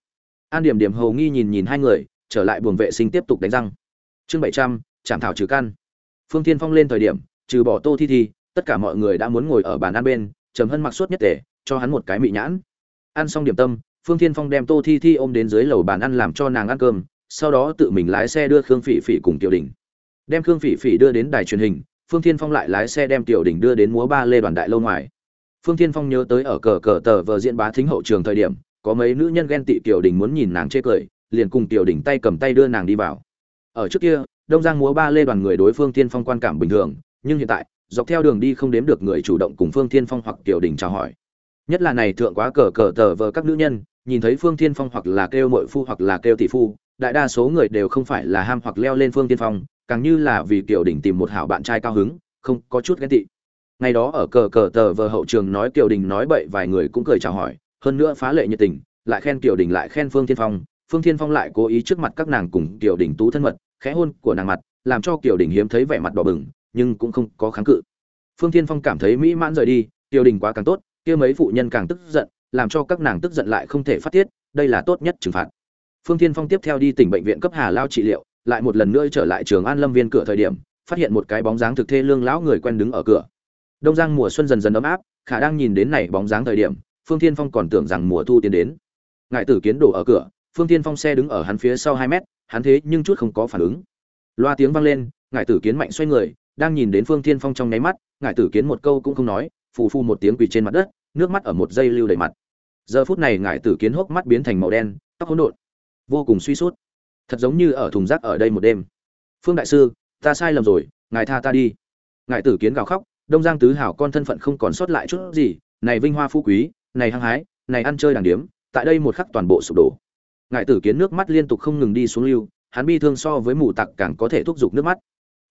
An điểm điểm hầu nghi nhìn nhìn hai người, trở lại buồng vệ sinh tiếp tục đánh răng. Chương bảy trăm chạm thảo trừ căn. Phương thiên phong lên thời điểm, trừ bỏ tô thi thi, tất cả mọi người đã muốn ngồi ở bàn ăn bên, trầm hân mặc suốt nhất tể cho hắn một cái mị nhãn. Ăn xong điểm tâm, phương thiên phong đem tô thi thi ôm đến dưới lầu bàn ăn làm cho nàng ăn cơm, sau đó tự mình lái xe đưa khương phỉ phỉ cùng tiểu đình. Đem khương phỉ phỉ đưa đến đài truyền hình, phương thiên phong lại lái xe đem tiểu đình đưa đến múa ba lê đoàn đại lâu ngoài phương thiên phong nhớ tới ở cờ cờ tờ vờ diễn bá thính hậu trường thời điểm, có mấy nữ nhân ghen tị tiểu đình muốn nhìn nàng chê cười, liền cùng tiểu đình tay cầm tay đưa nàng đi vào. Ở trước kia, đông giang múa ba lê đoàn người đối phương thiên phong quan cảm bình thường, nhưng hiện tại, dọc theo đường đi không đếm được người chủ động cùng phương thiên phong hoặc tiểu đình chào hỏi. Nhất là này thượng quá cờ cờ tờ vờ các nữ nhân, nhìn thấy phương thiên phong hoặc là kêu mội phu hoặc là kêu tỷ phu, đại đa số người đều không phải là ham hoặc leo lên phương thiên phong, càng như là vì tiểu đình tìm một hảo bạn trai cao hứng, không có chút ghen tị ngày đó ở cờ cờ tờ vờ hậu trường nói kiều đình nói bậy, vài người cũng cười chào hỏi, hơn nữa phá lệ nhiệt tình, lại khen kiều đình lại khen phương thiên phong. Phương thiên phong lại cố ý trước mặt các nàng cùng kiều đình tú thân mật, khẽ hôn của nàng mặt, làm cho kiều đình hiếm thấy vẻ mặt đỏ bừng, nhưng cũng không có kháng cự. Phương thiên phong cảm thấy mỹ mãn rời đi, kiều đình quá càng tốt, kia mấy phụ nhân càng tức giận, làm cho các nàng tức giận lại không thể phát tiết, đây là tốt nhất trừng phạt. Phương thiên phong tiếp theo đi tỉnh bệnh viện cấp hà lao trị liệu, lại một lần nữa trở lại trường an lâm viên cửa thời điểm, phát hiện một cái bóng dáng thực thê lương lão người quen đứng ở cửa đông giang mùa xuân dần dần ấm áp, khả đang nhìn đến này bóng dáng thời điểm, phương thiên phong còn tưởng rằng mùa thu tiến đến. Ngại tử kiến đổ ở cửa, phương thiên phong xe đứng ở hắn phía sau hai mét, hắn thế nhưng chút không có phản ứng. Loa tiếng vang lên ngại tử kiến mạnh xoay người, đang nhìn đến phương thiên phong trong nháy mắt ngại tử kiến một câu cũng không nói, phù phu một tiếng quỳ trên mặt đất, nước mắt ở một giây lưu đầy mặt. Giờ phút này ngại tử kiến hốc mắt biến thành màu đen, tóc hỗn độn, vô cùng suy sút. Thật giống như ở thùng rác ở đây một đêm. Phương đại sư, ta sai lầm rồi, ngài tha ta đi. Ngài tử kiến gào khóc đông giang tứ hảo con thân phận không còn sót lại chút gì, này vinh hoa phú quý, này hăng hái, này ăn chơi đàng điếm, tại đây một khắc toàn bộ sụp đổ. Ngại tử kiến nước mắt liên tục không ngừng đi xuống lưu, hắn bi thương so với mù tặc càng có thể thúc giục nước mắt.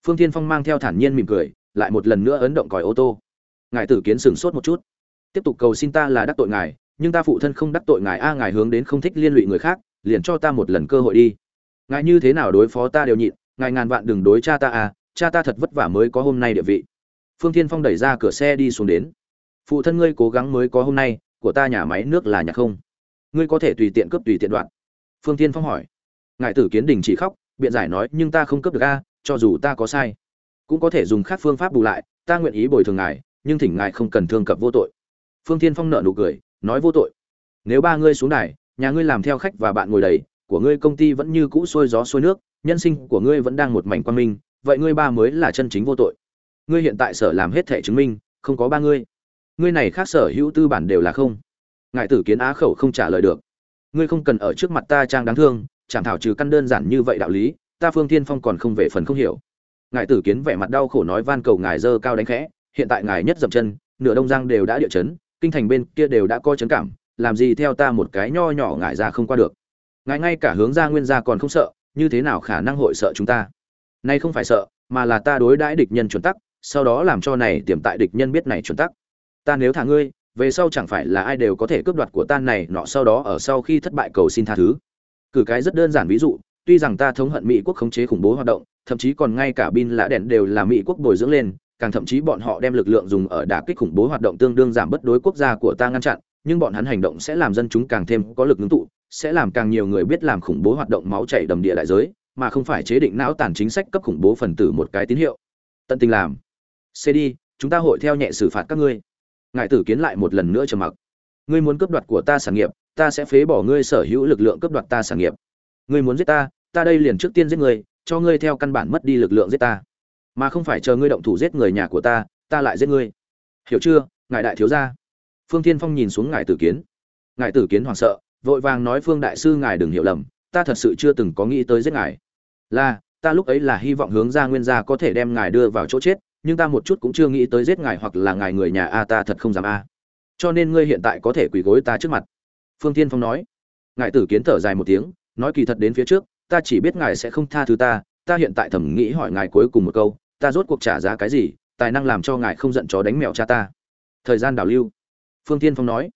Phương thiên phong mang theo thản nhiên mỉm cười, lại một lần nữa ấn động còi ô tô. Ngài tử kiến sửng sốt một chút. Tiếp tục cầu xin ta là đắc tội ngài, nhưng ta phụ thân không đắc tội ngài, a, ngài hướng đến không thích liên lụy người khác, liền cho ta một lần cơ hội đi. Ngài như thế nào đối phó ta đều nhịn, ngài ngàn vạn đừng đối cha ta à cha ta thật vất vả mới có hôm nay địa vị phương thiên phong đẩy ra cửa xe đi xuống đến. Phụ thân ngươi cố gắng mới có hôm nay, của ta nhà máy nước là nhạc không? Ngươi có thể tùy tiện cướp tùy tiện đoạn. Phương thiên phong hỏi. Ngài tử kiến đình chỉ khóc, biện giải nói, nhưng ta không cướp được a, cho dù ta có sai, cũng có thể dùng khác phương pháp bù lại, ta nguyện ý bồi thường ngài, nhưng thỉnh ngài không cần thương cập vô tội. Phương thiên phong nợ nụ cười, nói, vô tội. Nếu ba ngươi xuống đài, nhà ngươi làm theo khách và bạn ngồi đầy, của ngươi công ty vẫn như cũ sôi gió sôi nước, nhân sinh của ngươi vẫn đang một mảnh quan minh, vậy ngươi ba mới là chân chính vô tội ngươi hiện tại sở làm hết thẻ chứng minh, không có ba ngươi. Ngươi này khác sở hữu tư bản đều là không. Ngại tử kiến á khẩu không trả lời được. Ngươi không cần ở trước mặt ta trang đáng thương, chẳng thảo trừ căn đơn giản như vậy đạo lý, ta phương thiên phong còn không về phần không hiểu. Ngài tử kiến vẻ mặt đau khổ nói van cầu ngài dơ cao đánh khẽ, hiện tại ngài nhất dậm chân, nửa đông giang đều đã địa chấn, kinh thành bên kia đều đã coi chấn cảm, làm gì theo ta một cái nho nhỏ ngài ra không qua được. Ngài ngay cả hướng ra nguyên gia còn không sợ, như thế nào khả năng hội sợ chúng ta? Nay không phải sợ, mà là ta đối đãi địch nhân chuẩn tắc sau đó làm cho này tiềm tại địch nhân biết này chuẩn tắc. Ta nếu thả ngươi, về sau chẳng phải là ai đều có thể cướp đoạt của ta này, nọ sau đó ở sau khi thất bại cầu xin tha thứ. Cử cái rất đơn giản ví dụ, tuy rằng ta thống hận mỹ quốc khống chế khủng bố hoạt động, thậm chí còn ngay cả bin lạ đèn đều là mỹ quốc bồi dưỡng lên, càng thậm chí bọn họ đem lực lượng dùng ở đả kích khủng bố hoạt động tương đương giảm bất đối quốc gia của ta ngăn chặn, nhưng bọn hắn hành động sẽ làm dân chúng càng thêm có lực ngưng tụ, sẽ làm càng nhiều người biết làm khủng bố hoạt động máu chảy đầm địa đại giới, mà không phải chế định não tàn chính sách cấp khủng bố phần tử một cái tín hiệu. Tận tình làm cd chúng ta hội theo nhẹ xử phạt các ngươi. Ngài tử kiến lại một lần nữa trầm mặc. Ngươi muốn cướp đoạt của ta sản nghiệp, ta sẽ phế bỏ ngươi sở hữu lực lượng cướp đoạt ta sản nghiệp. Ngươi muốn giết ta ta đây liền trước tiên giết ngươi, cho ngươi theo căn bản mất đi lực lượng giết ta. Mà không phải chờ ngươi động thủ giết người nhà của ta ta lại giết ngươi. Hiểu chưa, ngài đại thiếu gia? Phương thiên phong nhìn xuống ngài tử kiến. Ngài tử kiến hoảng sợ, vội vàng nói, phương đại sư, ngài đừng hiểu lầm, ta thật sự chưa từng có nghĩ tới giết ngài. Là, ta lúc ấy là hy vọng hướng ra nguyên gia có thể đem ngài đưa vào chỗ chết nhưng ta một chút cũng chưa nghĩ tới giết ngài hoặc là ngài người nhà a, ta thật không dám a. Cho nên ngươi hiện tại có thể quỳ gối ta trước mặt. Phương tiên phong nói. Ngài tử kiến thở dài một tiếng, nói kỳ thật đến phía trước, ta chỉ biết ngài sẽ không tha thứ ta ta hiện tại thẩm nghĩ hỏi ngài cuối cùng một câu, ta rốt cuộc trả giá cái gì, tài năng làm cho ngài không giận chó đánh mèo cha ta. Thời gian đảo lưu. Phương tiên phong nói.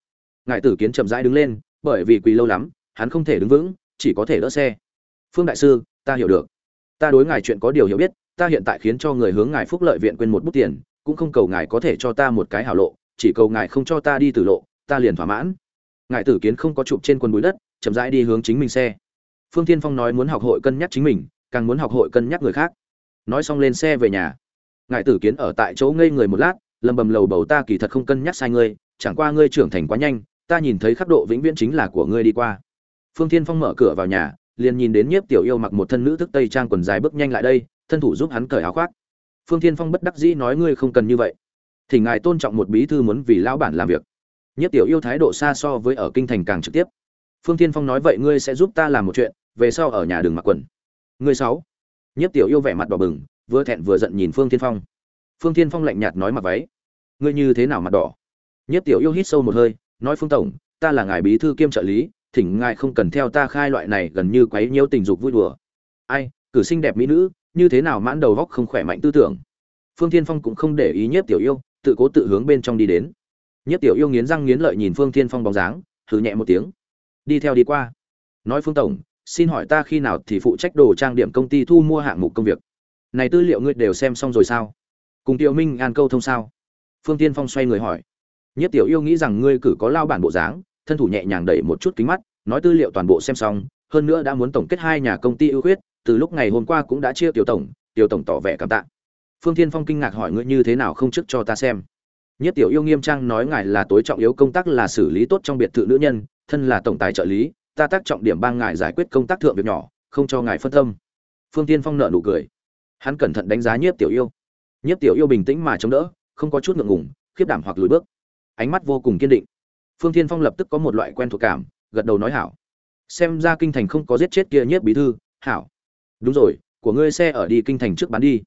Ngài tử kiến chậm rãi đứng lên, bởi vì quỳ lâu lắm, hắn không thể đứng vững, chỉ có thể đỡ xe. Phương đại sư, ta hiểu được. Ta đối ngài chuyện có điều hiểu biết ta hiện tại khiến cho người hướng ngài phúc lợi viện quên một bút tiền, cũng không cầu ngài có thể cho ta một cái hảo lộ, chỉ cầu ngài không cho ta đi tử lộ, ta liền thỏa mãn. Ngài tử kiến không có chụp trên quần bụi đất, chậm rãi đi hướng chính mình xe. Phương tiên phong nói muốn học hội cân nhắc chính mình, càng muốn học hội cân nhắc người khác. Nói xong lên xe về nhà. Ngài tử kiến ở tại chỗ ngây người một lát, lầm bầm lầu bầu ta kỳ thật không cân nhắc sai ngươi, chẳng qua ngươi trưởng thành quá nhanh, ta nhìn thấy khắc độ vĩnh viễn chính là của ngươi đi qua. Phương thiên phong mở cửa vào nhà, liền nhìn đến nhiếp tiểu yêu mặc một thân nữ thức tây trang quần dài bước nhanh lại đây thân thủ giúp hắn cởi áo khoác. Phương thiên phong bất đắc dĩ nói, ngươi không cần như vậy. Thì ngài tôn trọng một bí thư muốn vì lão bản làm việc. Nhất tiểu yêu thái độ xa so với ở kinh thành càng trực tiếp. Phương thiên phong nói, vậy ngươi sẽ giúp ta làm một chuyện, về sau ở nhà đừng mặc quần. Ngươi sáu. Nhất tiểu yêu vẻ mặt đỏ bừng, vừa thẹn vừa giận nhìn phương thiên phong. Phương thiên phong lạnh nhạt nói, mặc váy. Ngươi như thế nào mặt đỏ? Nhất tiểu yêu hít sâu một hơi, nói, phương tổng, ta là ngài bí thư kiêm trợ lý, thỉnh ngài không cần theo ta khai loại này gần như quấy nhiễu tình dục vui đùa. Ai, cử sinh đẹp mỹ nữ như thế nào mãn đầu góc không khỏe mạnh tư tưởng. Phương thiên phong cũng không để ý nhiếp tiểu yêu, tự cố tự hướng bên trong đi đến. Nhiếp tiểu yêu nghiến răng nghiến lợi nhìn phương thiên phong bóng dáng thử nhẹ một tiếng. Đi theo đi qua. Nói phương tổng, xin hỏi ta khi nào thì phụ trách đồ trang điểm công ty thu mua hạng mục công việc? Này tư liệu ngươi đều xem xong rồi sao? Cùng tiểu minh an câu thông sao? Phương tiên phong xoay người hỏi. Nhất tiểu yêu nghĩ rằng ngươi cử có lao bản bộ dáng, thân thủ nhẹ nhàng đẩy một chút kính mắt, nói tư liệu toàn bộ xem xong, hơn nữa đã muốn tổng kết hai nhà công ty ưu khuyết từ lúc ngày hôm qua cũng đã chia tiểu tổng tiểu tổng tỏ vẻ cảm tạ. Phương thiên phong kinh ngạc hỏi ngươi như thế nào không trước cho ta xem. Nhất tiểu yêu nghiêm trang nói ngài là tối trọng yếu công tác là xử lý tốt trong biệt thự nữ nhân, thân là tổng tài trợ lý, ta tác trọng điểm bang ngài giải quyết công tác thượng việc nhỏ, không cho ngài phân tâm. Phương tiên phong nợ nụ cười. Hắn cẩn thận đánh giá nhiếp tiểu yêu. Nhiếp tiểu yêu bình tĩnh mà chống đỡ, không có chút ngượng ngùng, khiếp đảm hoặc lùi bước. Ánh mắt vô cùng kiên định. Phương tiên phong lập tức có một loại quen thuộc cảm, gật đầu nói hảo. Xem ra kinh thành không có giết chết kia nhiếp bí thư, hảo đúng rồi, của ngươi xe ở đi kinh thành trước bán đi.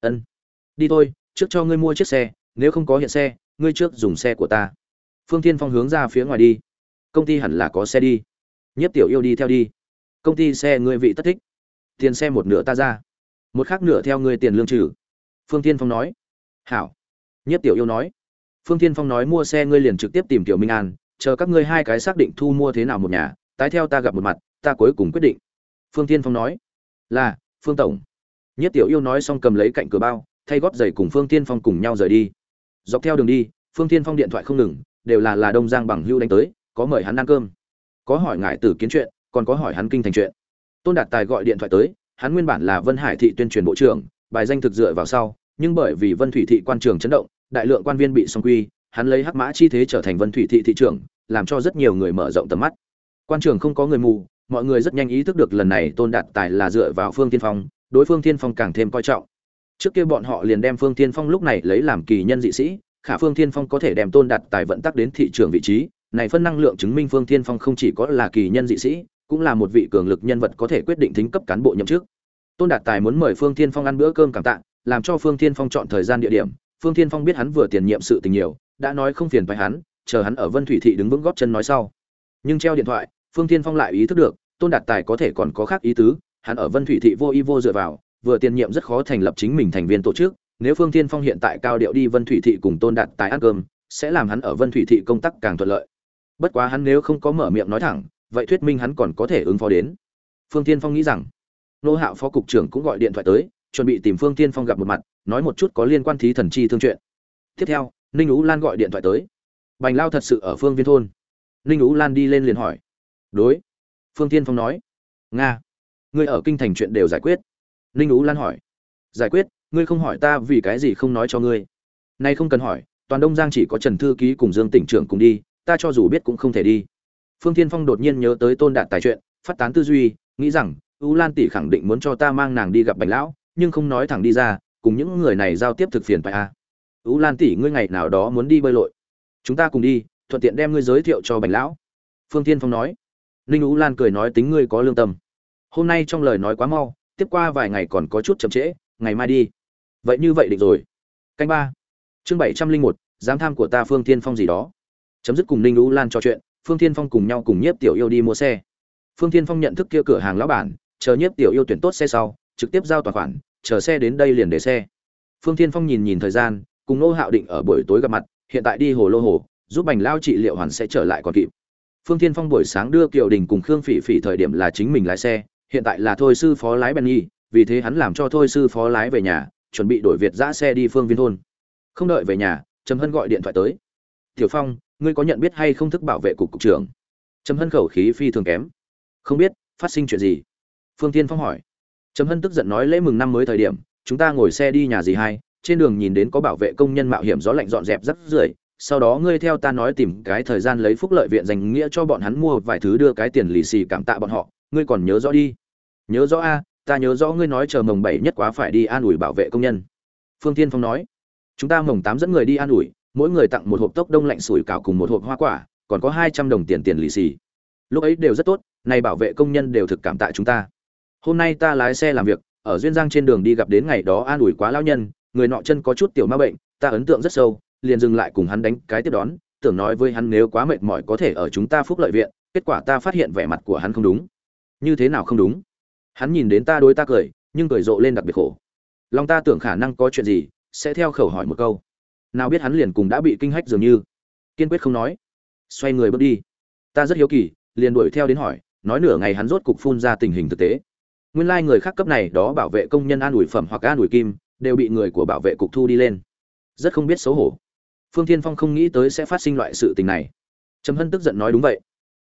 Ân. Đi thôi, trước cho ngươi mua chiếc xe, nếu không có hiện xe, ngươi trước dùng xe của ta. Phương tiên phong hướng ra phía ngoài đi. Công ty hẳn là có xe đi. Nhất tiểu yêu đi theo đi. Công ty xe ngươi vị tất thích. Tiền xe một nửa ta ra. Một khác nửa theo ngươi tiền lương trừ. Phương tiên phong nói. Hảo. Nhất tiểu yêu nói. Phương tiên phong nói mua xe ngươi liền trực tiếp tìm tiểu minh an, chờ các ngươi hai cái xác định thu mua thế nào một nhà, tái theo ta gặp một mặt, ta cuối cùng quyết định. Phương tiên phong nói là, phương tổng. Nhất tiểu yêu nói xong cầm lấy cạnh cửa bao, thay gót giày cùng phương tiên phong cùng nhau rời đi. Dọc theo đường đi, phương tiên phong điện thoại không ngừng, đều là là đông giang bằng hưu đánh tới, có mời hắn ăn cơm, có hỏi ngại tử kiến chuyện, còn có hỏi hắn kinh thành chuyện. Tôn đạt tài gọi điện thoại tới, hắn nguyên bản là vân hải thị tuyên truyền bộ trưởng, bài danh thực dựa vào sau, nhưng bởi vì vân thủy thị quan trường chấn động, đại lượng quan viên bị song quy, hắn lấy hắc mã chi thế trở thành vân thủy thị thị trưởng, làm cho rất nhiều người mở rộng tầm mắt. Quan trường không có người mù mọi người rất nhanh ý thức được lần này tôn đạt tài là dựa vào phương tiên phong, đối phương tiên phong càng thêm coi trọng. Trước kia bọn họ liền đem phương tiên phong lúc này lấy làm kỳ nhân dị sĩ, khả phương tiên phong có thể đem tôn đạt tài vận tắc đến thị trường vị trí, này phân năng lượng chứng minh phương tiên phong không chỉ có là kỳ nhân dị sĩ, cũng là một vị cường lực nhân vật có thể quyết định thính cấp cán bộ nhậm chức. Tôn đạt tài muốn mời phương tiên phong ăn bữa cơm cảm tạ, làm cho phương tiên phong chọn thời gian địa điểm. Phương tiên phong biết hắn vừa tiền nhiệm sự tình nhiều, đã nói không phiền phải hắn, chờ hắn ở vân thủy thị đứng vững góp chân nói sau. Nhưng treo điện thoại phương Thiên phong lại ý thức được, tôn đạt tài có thể còn có khác ý tứ, hắn ở vân thủy thị vô y vô dựa vào, vừa tiền nhiệm rất khó thành lập chính mình thành viên tổ chức, nếu phương Thiên phong hiện tại cao điệu đi vân thủy thị cùng tôn đạt tài ăn cơm, sẽ làm hắn ở vân thủy thị công tác càng thuận lợi. Bất quá hắn nếu không có mở miệng nói thẳng, vậy thuyết minh hắn còn có thể ứng phó đến. Phương Thiên phong nghĩ rằng, nô hạo phó cục trưởng cũng gọi điện thoại tới, chuẩn bị tìm phương Thiên phong gặp một mặt, nói một chút có liên quan thí thần chi thương chuyện. Tiếp theo, ninh ú lan gọi điện thoại tới. Bành lao thật sự ở phương viên thôn. Ninh ú lan đi lên liền hỏi đối. Phương tiên phong nói. Nga. Ngươi ở kinh thành chuyện đều giải quyết. Ninh ú lan hỏi. Giải quyết, ngươi không hỏi ta vì cái gì không nói cho ngươi. Nay không cần hỏi, toàn đông giang chỉ có trần thư ký cùng dương tỉnh trưởng cùng đi, ta cho dù biết cũng không thể đi. Phương tiên phong đột nhiên nhớ tới tôn đạt tài chuyện, phát tán tư duy, nghĩ rằng, ú lan tỷ khẳng định muốn cho ta mang nàng đi gặp bạch lão, nhưng không nói thẳng đi ra, cùng những người này giao tiếp thực phiền phải a à. ú lan tỷ, ngươi ngày nào đó muốn đi bơi lội. Chúng ta cùng đi, thuận tiện đem ngươi giới thiệu cho bạch lão. Phương tiên phong nói ninh ú lan cười nói tính ngươi có lương tâm. Hôm nay trong lời nói quá mau, tiếp qua vài ngày còn có chút chậm trễ, ngày mai đi. Vậy như vậy định rồi. Canh ba. Chương bảy trăm linh một, giám tham của ta phương tiên phong gì đó. Chấm dứt cùng ninh ú lan trò chuyện, phương tiên phong cùng nhau cùng nhiếp tiểu yêu đi mua xe. Phương tiên phong nhận thức kia cửa hàng lão bản, chờ nhiếp tiểu yêu tuyển tốt xe sau, trực tiếp giao toàn khoản, chờ xe đến đây liền để xe. Phương tiên phong nhìn nhìn thời gian, cùng nô hạo định ở buổi tối gặp mặt, hiện tại đi hồ lô hồ, giúp bành lao trị liệu hoàn sẽ trở lại còn kịp phương Thiên phong buổi sáng đưa kiều đình cùng khương phỉ phỉ thời điểm là chính mình lái xe, hiện tại là thôi sư phó lái benny, vì thế hắn làm cho thôi sư phó lái về nhà, chuẩn bị đổi việt giã xe đi phương viên thôn. Không đợi về nhà, trầm hân gọi điện thoại tới. Tiểu phong, ngươi có nhận biết hay không thức bảo vệ cục cục trưởng? Trầm hân khẩu khí phi thường kém. Không biết, phát sinh chuyện gì? Phương Thiên phong hỏi. Trầm hân tức giận nói lễ mừng năm mới thời điểm, chúng ta ngồi xe đi nhà gì hay? trên đường nhìn đến có bảo vệ công nhân mạo hiểm gió lạnh dọn dẹp rất rưởi sau đó ngươi theo ta nói tìm cái thời gian lấy phúc lợi viện dành nghĩa cho bọn hắn mua vài thứ đưa cái tiền lì xì cảm tạ bọn họ, ngươi còn nhớ rõ đi. Nhớ rõ a, ta nhớ rõ ngươi nói chờ mồng bảy nhất quá phải đi an ủi bảo vệ công nhân. Phương tiên phong nói, chúng ta mồng tám dẫn người đi an ủi, mỗi người tặng một hộp tốc đông lạnh sủi cảo cùng một hộp hoa quả, còn có hai trăm đồng tiền tiền lì xì. Lúc ấy đều rất tốt, này bảo vệ công nhân đều thực cảm tạ chúng ta. Hôm nay ta lái xe làm việc, ở duyên giang trên đường đi gặp đến ngày đó an ủi quá lao nhân, người nọ chân có chút tiểu ma bệnh, ta ấn tượng rất sâu liền dừng lại cùng hắn đánh cái tiếp đón, tưởng nói với hắn nếu quá mệt mỏi có thể ở chúng ta phúc lợi viện, kết quả ta phát hiện vẻ mặt của hắn không đúng. Như thế nào không đúng? Hắn nhìn đến ta đối ta cười, nhưng cười rộ lên đặc biệt khổ. Lòng ta tưởng khả năng có chuyện gì, sẽ theo khẩu hỏi một câu. Nào biết hắn liền cùng đã bị kinh hách dường như. Kiên quyết không nói. Xoay người bước đi. Ta rất hiếu kỳ, liền đuổi theo đến hỏi, nói nửa ngày hắn rốt cục phun ra tình hình thực tế. Nguyên lai người khác cấp này đó bảo vệ công nhân an ủi phẩm hoặc an ủi kim, đều bị người của bảo vệ cục thu đi lên. Rất không biết xấu hổ phương thiên phong không nghĩ tới sẽ phát sinh loại sự tình này. Trầm hân tức giận nói đúng vậy.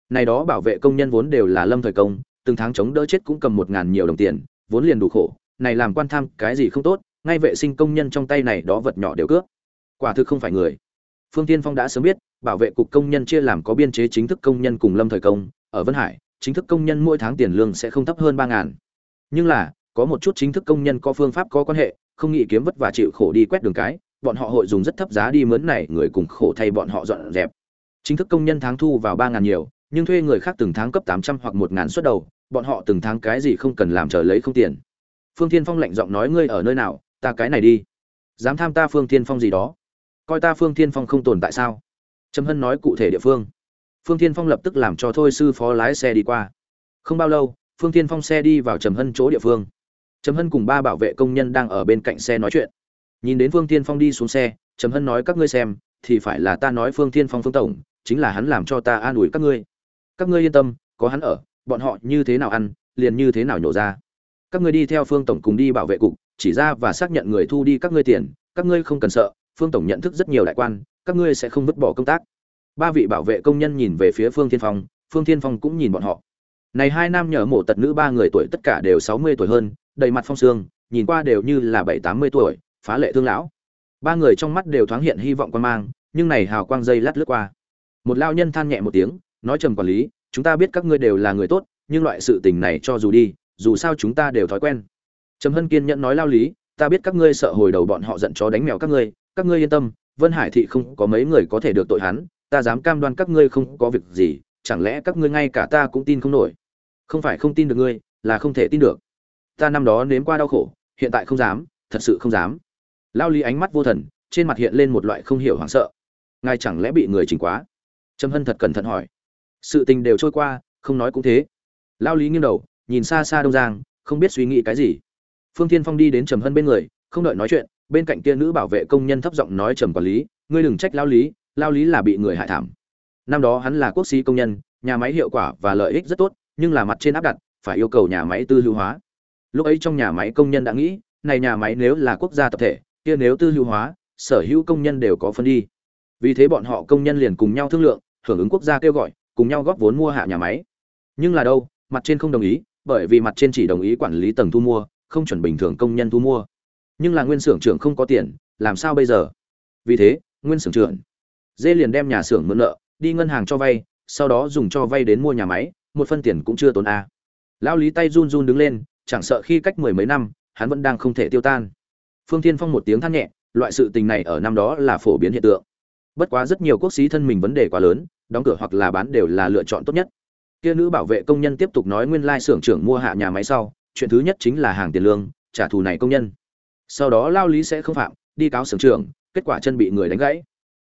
Này đó bảo vệ công nhân vốn đều là lâm thời công, từng tháng chống đỡ chết cũng cầm một ngàn nhiều đồng tiền, vốn liền đủ khổ, này làm quan tham cái gì không tốt, ngay vệ sinh công nhân trong tay này đó vật nhỏ đều cướp. Quả thực không phải người. Phương tiên phong đã sớm biết, bảo vệ cục công nhân chia làm có biên chế chính thức công nhân cùng lâm thời công, ở vân hải, chính thức công nhân mỗi tháng tiền lương sẽ không thấp hơn ba ngàn. Nhưng là, có một chút chính thức công nhân có phương pháp có quan hệ, không nghĩ kiếm vất và chịu khổ đi quét đường cái bọn họ hội dùng rất thấp giá đi mướn này, người cùng khổ thay bọn họ dọn dẹp. Chính thức công nhân tháng thu vào ba ngàn nhiều, nhưng thuê người khác từng tháng cấp tám trăm hoặc một ngàn suất đầu, bọn họ từng tháng cái gì không cần làm chờ lấy không tiền. Phương thiên phong lạnh giọng nói, ngươi ở nơi nào? Ta cái này đi. Dám tham ta phương thiên phong gì đó? Coi ta phương thiên phong không tồn tại sao? Trầm hân nói cụ thể địa phương. Phương thiên phong lập tức làm cho thôi sư phó lái xe đi qua. Không bao lâu, phương thiên phong xe đi vào trầm hân chỗ địa phương. Trầm hân cùng ba bảo vệ công nhân đang ở bên cạnh xe nói chuyện nhìn đến phương thiên phong đi xuống xe, trầm hân nói các ngươi xem, thì phải là ta nói phương thiên phong phương tổng, chính là hắn làm cho ta an ủi các ngươi. Các ngươi yên tâm, có hắn ở, bọn họ như thế nào ăn, liền như thế nào nhổ ra. Các ngươi đi theo phương tổng cùng đi bảo vệ cục, chỉ ra và xác nhận người thu đi các ngươi tiền, các ngươi không cần sợ, phương tổng nhận thức rất nhiều đại quan, các ngươi sẽ không vứt bỏ công tác. Ba vị bảo vệ công nhân nhìn về phía phương thiên phong, phương thiên phong cũng nhìn bọn họ. Này hai nam nhờ mổ tật nữ ba người tuổi tất cả đều sáu mươi tuổi hơn, đầy mặt phong sương, nhìn qua đều như là bảy tám mươi tuổi phá lệ thương lão. Ba người trong mắt đều thoáng hiện hy vọng quan mang, nhưng này hào quang dây lát lướt qua. Một lao nhân than nhẹ một tiếng, nói trầm quản lý, chúng ta biết các ngươi đều là người tốt, nhưng loại sự tình này cho dù đi, dù sao chúng ta đều thói quen. Trầm hân kiên nhẫn nói lao lý, ta biết các ngươi sợ hồi đầu bọn họ giận chó đánh mèo các ngươi các ngươi yên tâm, vân hải thị không có mấy người có thể được tội hắn, ta dám cam đoan các ngươi không có việc gì, chẳng lẽ các ngươi ngay cả ta cũng tin không nổi? Không phải không tin được ngươi, là không thể tin được. Ta năm đó nếm qua đau khổ, hiện tại không dám, thật sự không dám lao lý ánh mắt vô thần, trên mặt hiện lên một loại không hiểu hoảng sợ. Ngài chẳng lẽ bị người chỉnh quá? Trầm hân thật cẩn thận hỏi. Sự tình đều trôi qua, không nói cũng thế. Lao lý nghiêng đầu, nhìn xa xa đông giang, không biết suy nghĩ cái gì. Phương thiên phong đi đến trầm hân bên người, không đợi nói chuyện, bên cạnh kia nữ bảo vệ công nhân thấp giọng nói trầm quản lý, ngươi đừng trách lao lý lao lý là bị người hại thảm. Năm đó hắn là quốc sĩ công nhân, nhà máy hiệu quả và lợi ích rất tốt, nhưng là mặt trên áp đặt, phải yêu cầu nhà máy tư hữu hóa. Lúc ấy trong nhà máy công nhân đã nghĩ, này nhà máy nếu là quốc gia tập thể kia nếu tư hữu hóa, sở hữu công nhân đều có phân đi. Vì thế bọn họ công nhân liền cùng nhau thương lượng, hưởng ứng quốc gia kêu gọi, cùng nhau góp vốn mua hạ nhà máy. Nhưng là đâu, mặt trên không đồng ý, bởi vì mặt trên chỉ đồng ý quản lý tầng thu mua, không chuẩn bình thường công nhân thu mua. Nhưng là nguyên xưởng trưởng không có tiền, làm sao bây giờ? Vì thế, nguyên xưởng trưởng, dê liền đem nhà xưởng mượn nợ, đi ngân hàng cho vay, sau đó dùng cho vay đến mua nhà máy, một phân tiền cũng chưa tốn a. Lão lý tay run run đứng lên, chẳng sợ khi cách mười mấy năm, hắn vẫn đang không thể tiêu tan phương Thiên phong một tiếng than nhẹ, loại sự tình này ở năm đó là phổ biến hiện tượng. Bất quá rất nhiều quốc sĩ thân mình vấn đề quá lớn, đóng cửa hoặc là bán đều là lựa chọn tốt nhất. Kia nữ bảo vệ công nhân tiếp tục nói nguyên lai xưởng trưởng mua hạ nhà máy sau, chuyện thứ nhất chính là hàng tiền lương, trả thù này công nhân. Sau đó lao lý sẽ không phạm, đi cáo xưởng trưởng, kết quả chân bị người đánh gãy.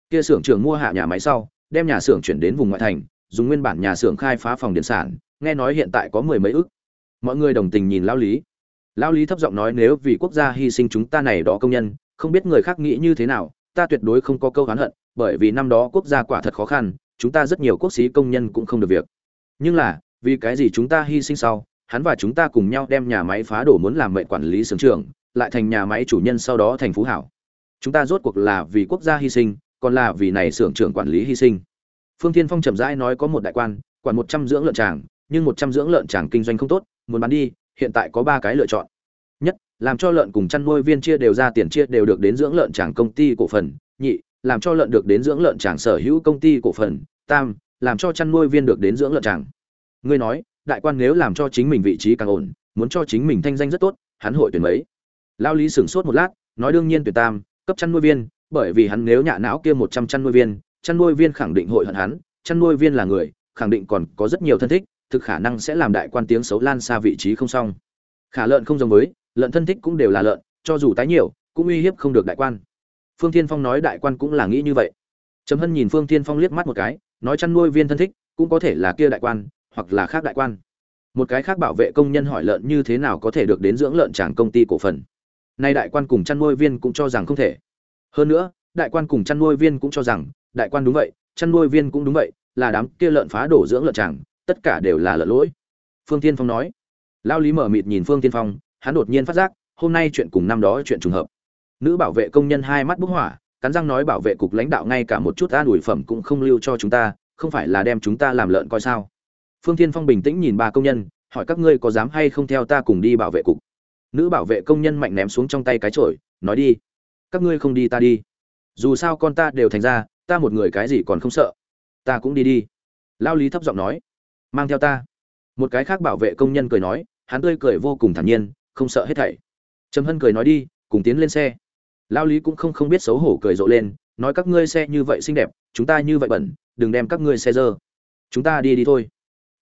Kia xưởng trưởng mua hạ nhà máy sau, đem nhà xưởng chuyển đến vùng ngoại thành, dùng nguyên bản nhà xưởng khai phá phòng điện sản, nghe nói hiện tại có mười mấy ức. Mọi người đồng tình nhìn lao lý lao lý thấp giọng nói nếu vì quốc gia hy sinh chúng ta này đó công nhân, không biết người khác nghĩ như thế nào, ta tuyệt đối không có câu oán hận, bởi vì năm đó quốc gia quả thật khó khăn, chúng ta rất nhiều quốc sĩ công nhân cũng không được việc. Nhưng là, vì cái gì chúng ta hy sinh sau, hắn và chúng ta cùng nhau đem nhà máy phá đổ muốn làm mệnh quản lý xưởng trường lại thành nhà máy chủ nhân sau đó thành phú hảo. Chúng ta rốt cuộc là vì quốc gia hy sinh, còn là vì này xưởng trưởng quản lý hy sinh. Phương thiên phong chậm rãi nói có một đại quan, quản một trăm dưỡng lợn tràng, nhưng một trăm dưỡng lợn tràng kinh doanh không tốt, muốn bán đi hiện tại có ba cái lựa chọn. Nhất, làm cho lợn cùng chăn nuôi viên chia đều ra tiền chia đều được đến dưỡng lợn tràng công ty cổ phần. Nhị, làm cho lợn được đến dưỡng lợn tràng sở hữu công ty cổ phần. Tam, làm cho chăn nuôi viên được đến dưỡng lợn tràng. Ngươi nói, đại quan nếu làm cho chính mình vị trí càng ổn, muốn cho chính mình thanh danh rất tốt, hắn hội tuyển mấy? Lao lý sửng sốt một lát, nói đương nhiên tuyển tam, cấp chăn nuôi viên, bởi vì hắn nếu nhạ não kia một trăm chăn nuôi viên, chăn nuôi viên khẳng định hội hận hắn, chăn nuôi viên là người, khẳng định còn có rất nhiều thân thích thực khả năng sẽ làm đại quan tiếng xấu lan xa vị trí không xong. Khả lợn không giống với, lợn thân thích cũng đều là lợn, cho dù tái nhiều, cũng uy hiếp không được đại quan. Phương thiên phong nói đại quan cũng là nghĩ như vậy. Trầm hân nhìn phương thiên phong liếc mắt một cái, nói chăn nuôi viên thân thích, cũng có thể là kia đại quan, hoặc là khác đại quan. Một cái khác bảo vệ công nhân hỏi lợn như thế nào có thể được đến dưỡng lợn tràng công ty cổ phần. Nay đại quan cùng chăn nuôi viên cũng cho rằng không thể. Hơn nữa, đại quan cùng chăn nuôi viên cũng cho rằng, đại quan đúng vậy, chăn nuôi viên cũng đúng vậy, là đám kia lợn phá đổ dưỡng lợn tràng tất cả đều là lỡ lỗi. Phương tiên phong nói. Lao lý mở mịt nhìn phương tiên phong, hắn đột nhiên phát giác, hôm nay chuyện cùng năm đó chuyện trùng hợp. Nữ bảo vệ công nhân hai mắt bốc hỏa, cắn răng nói bảo vệ cục lãnh đạo ngay cả một chút an ủi phẩm cũng không lưu cho chúng ta, không phải là đem chúng ta làm lợn coi sao. Phương tiên phong bình tĩnh nhìn ba công nhân, hỏi các ngươi có dám hay không theo ta cùng đi bảo vệ cục. Nữ bảo vệ công nhân mạnh ném xuống trong tay cái chổi, nói đi. Các ngươi không đi ta đi. Dù sao con ta đều thành ra, ta một người cái gì còn không sợ. Ta cũng đi đi. Lao lý thấp giọng nói mang theo ta. Một cái khác bảo vệ công nhân cười nói, hắn tươi cười vô cùng thản nhiên, không sợ hết thảy. Trầm hân cười nói đi, cùng tiến lên xe. Lao lý cũng không không biết xấu hổ cười rộ lên, nói các ngươi xe như vậy xinh đẹp, chúng ta như vậy bẩn, đừng đem các ngươi xe dơ. Chúng ta đi đi thôi.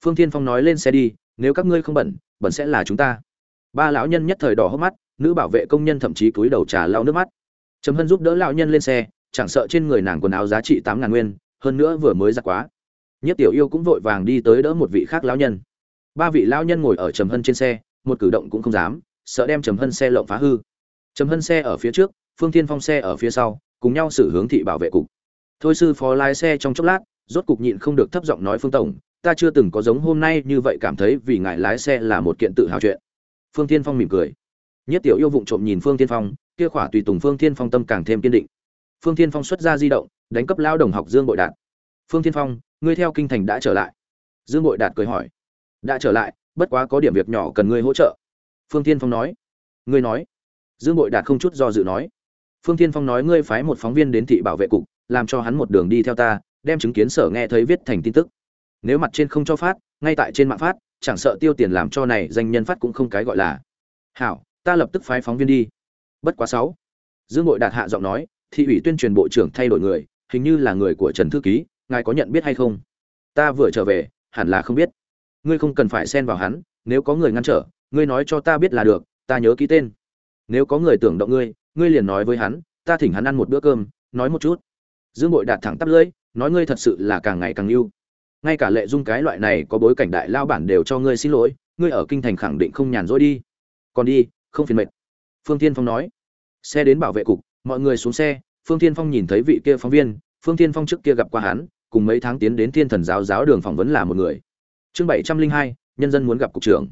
Phương thiên phong nói lên xe đi, nếu các ngươi không bẩn bẩn sẽ là chúng ta. Ba lão nhân nhất thời đỏ hốc mắt, nữ bảo vệ công nhân thậm chí cúi đầu trà lau nước mắt. Trầm hân giúp đỡ lão nhân lên xe, chẳng sợ trên người nàng quần áo giá trị tám ngàn nguyên, hơn nữa vừa mới giặt quá nhất tiểu yêu cũng vội vàng đi tới đỡ một vị khác lão nhân. Ba vị lão nhân ngồi ở trầm hân trên xe, một cử động cũng không dám, sợ đem trầm hân xe lộng phá hư. Trầm hân xe ở phía trước, phương thiên phong xe ở phía sau, cùng nhau xử hướng thị bảo vệ cục. Thôi sư phó lái xe trong chốc lát, rốt cục nhịn không được thấp giọng nói phương tổng, ta chưa từng có giống hôm nay như vậy cảm thấy vì ngài lái xe là một kiện tự hào chuyện. Phương thiên phong mỉm cười. Nhất tiểu yêu vụng trộm nhìn phương thiên phong, kia khỏa tùy tùng phương thiên phong tâm càng thêm kiên định. Phương thiên phong xuất ra di động, đánh cấp lao đồng học dương bội đạt. Phương thiên phong ngươi theo kinh thành đã trở lại. Dương bội đạt cười hỏi. Đã trở lại, bất quá có điểm việc nhỏ cần ngươi hỗ trợ. Phương thiên phong nói. Ngươi nói. Dương bội đạt không chút do dự nói. Phương thiên phong nói ngươi phái một phóng viên đến thị bảo vệ cục, làm cho hắn một đường đi theo ta, đem chứng kiến sở nghe thấy viết thành tin tức. Nếu mặt trên không cho phát, ngay tại trên mạng phát, chẳng sợ tiêu tiền làm cho này danh nhân phát cũng không cái gọi là. Hảo, ta lập tức phái phóng viên đi. Bất quá sáu. Dương bội đạt hạ giọng nói, thị ủy tuyên truyền bộ trưởng thay đổi người, hình như là người của trần thư ký ngài có nhận biết hay không? Ta vừa trở về, hẳn là không biết. Ngươi không cần phải xen vào hắn, nếu có người ngăn trở, ngươi nói cho ta biết là được, ta nhớ ký tên. Nếu có người tưởng động ngươi ngươi liền nói với hắn, ta thỉnh hắn ăn một bữa cơm, nói một chút. Dương bội đạt thẳng tắp lưỡi, nói ngươi thật sự là càng ngày càng yêu. Ngay cả lệ dung cái loại này có bối cảnh đại lao bản đều cho ngươi xin lỗi, ngươi ở kinh thành khẳng định không nhàn rỗi đi. Còn đi, không phiền mệt. Phương tiên phong nói. Xe đến bảo vệ cục, mọi người xuống xe, phương tiên phong nhìn thấy vị kia phóng viên, phương tiên phong trước kia gặp qua hắn cùng mấy tháng tiến đến thiên thần giáo giáo đường phỏng vấn là một người. Chương bảy trăm linh hai, nhân dân muốn gặp cục trưởng.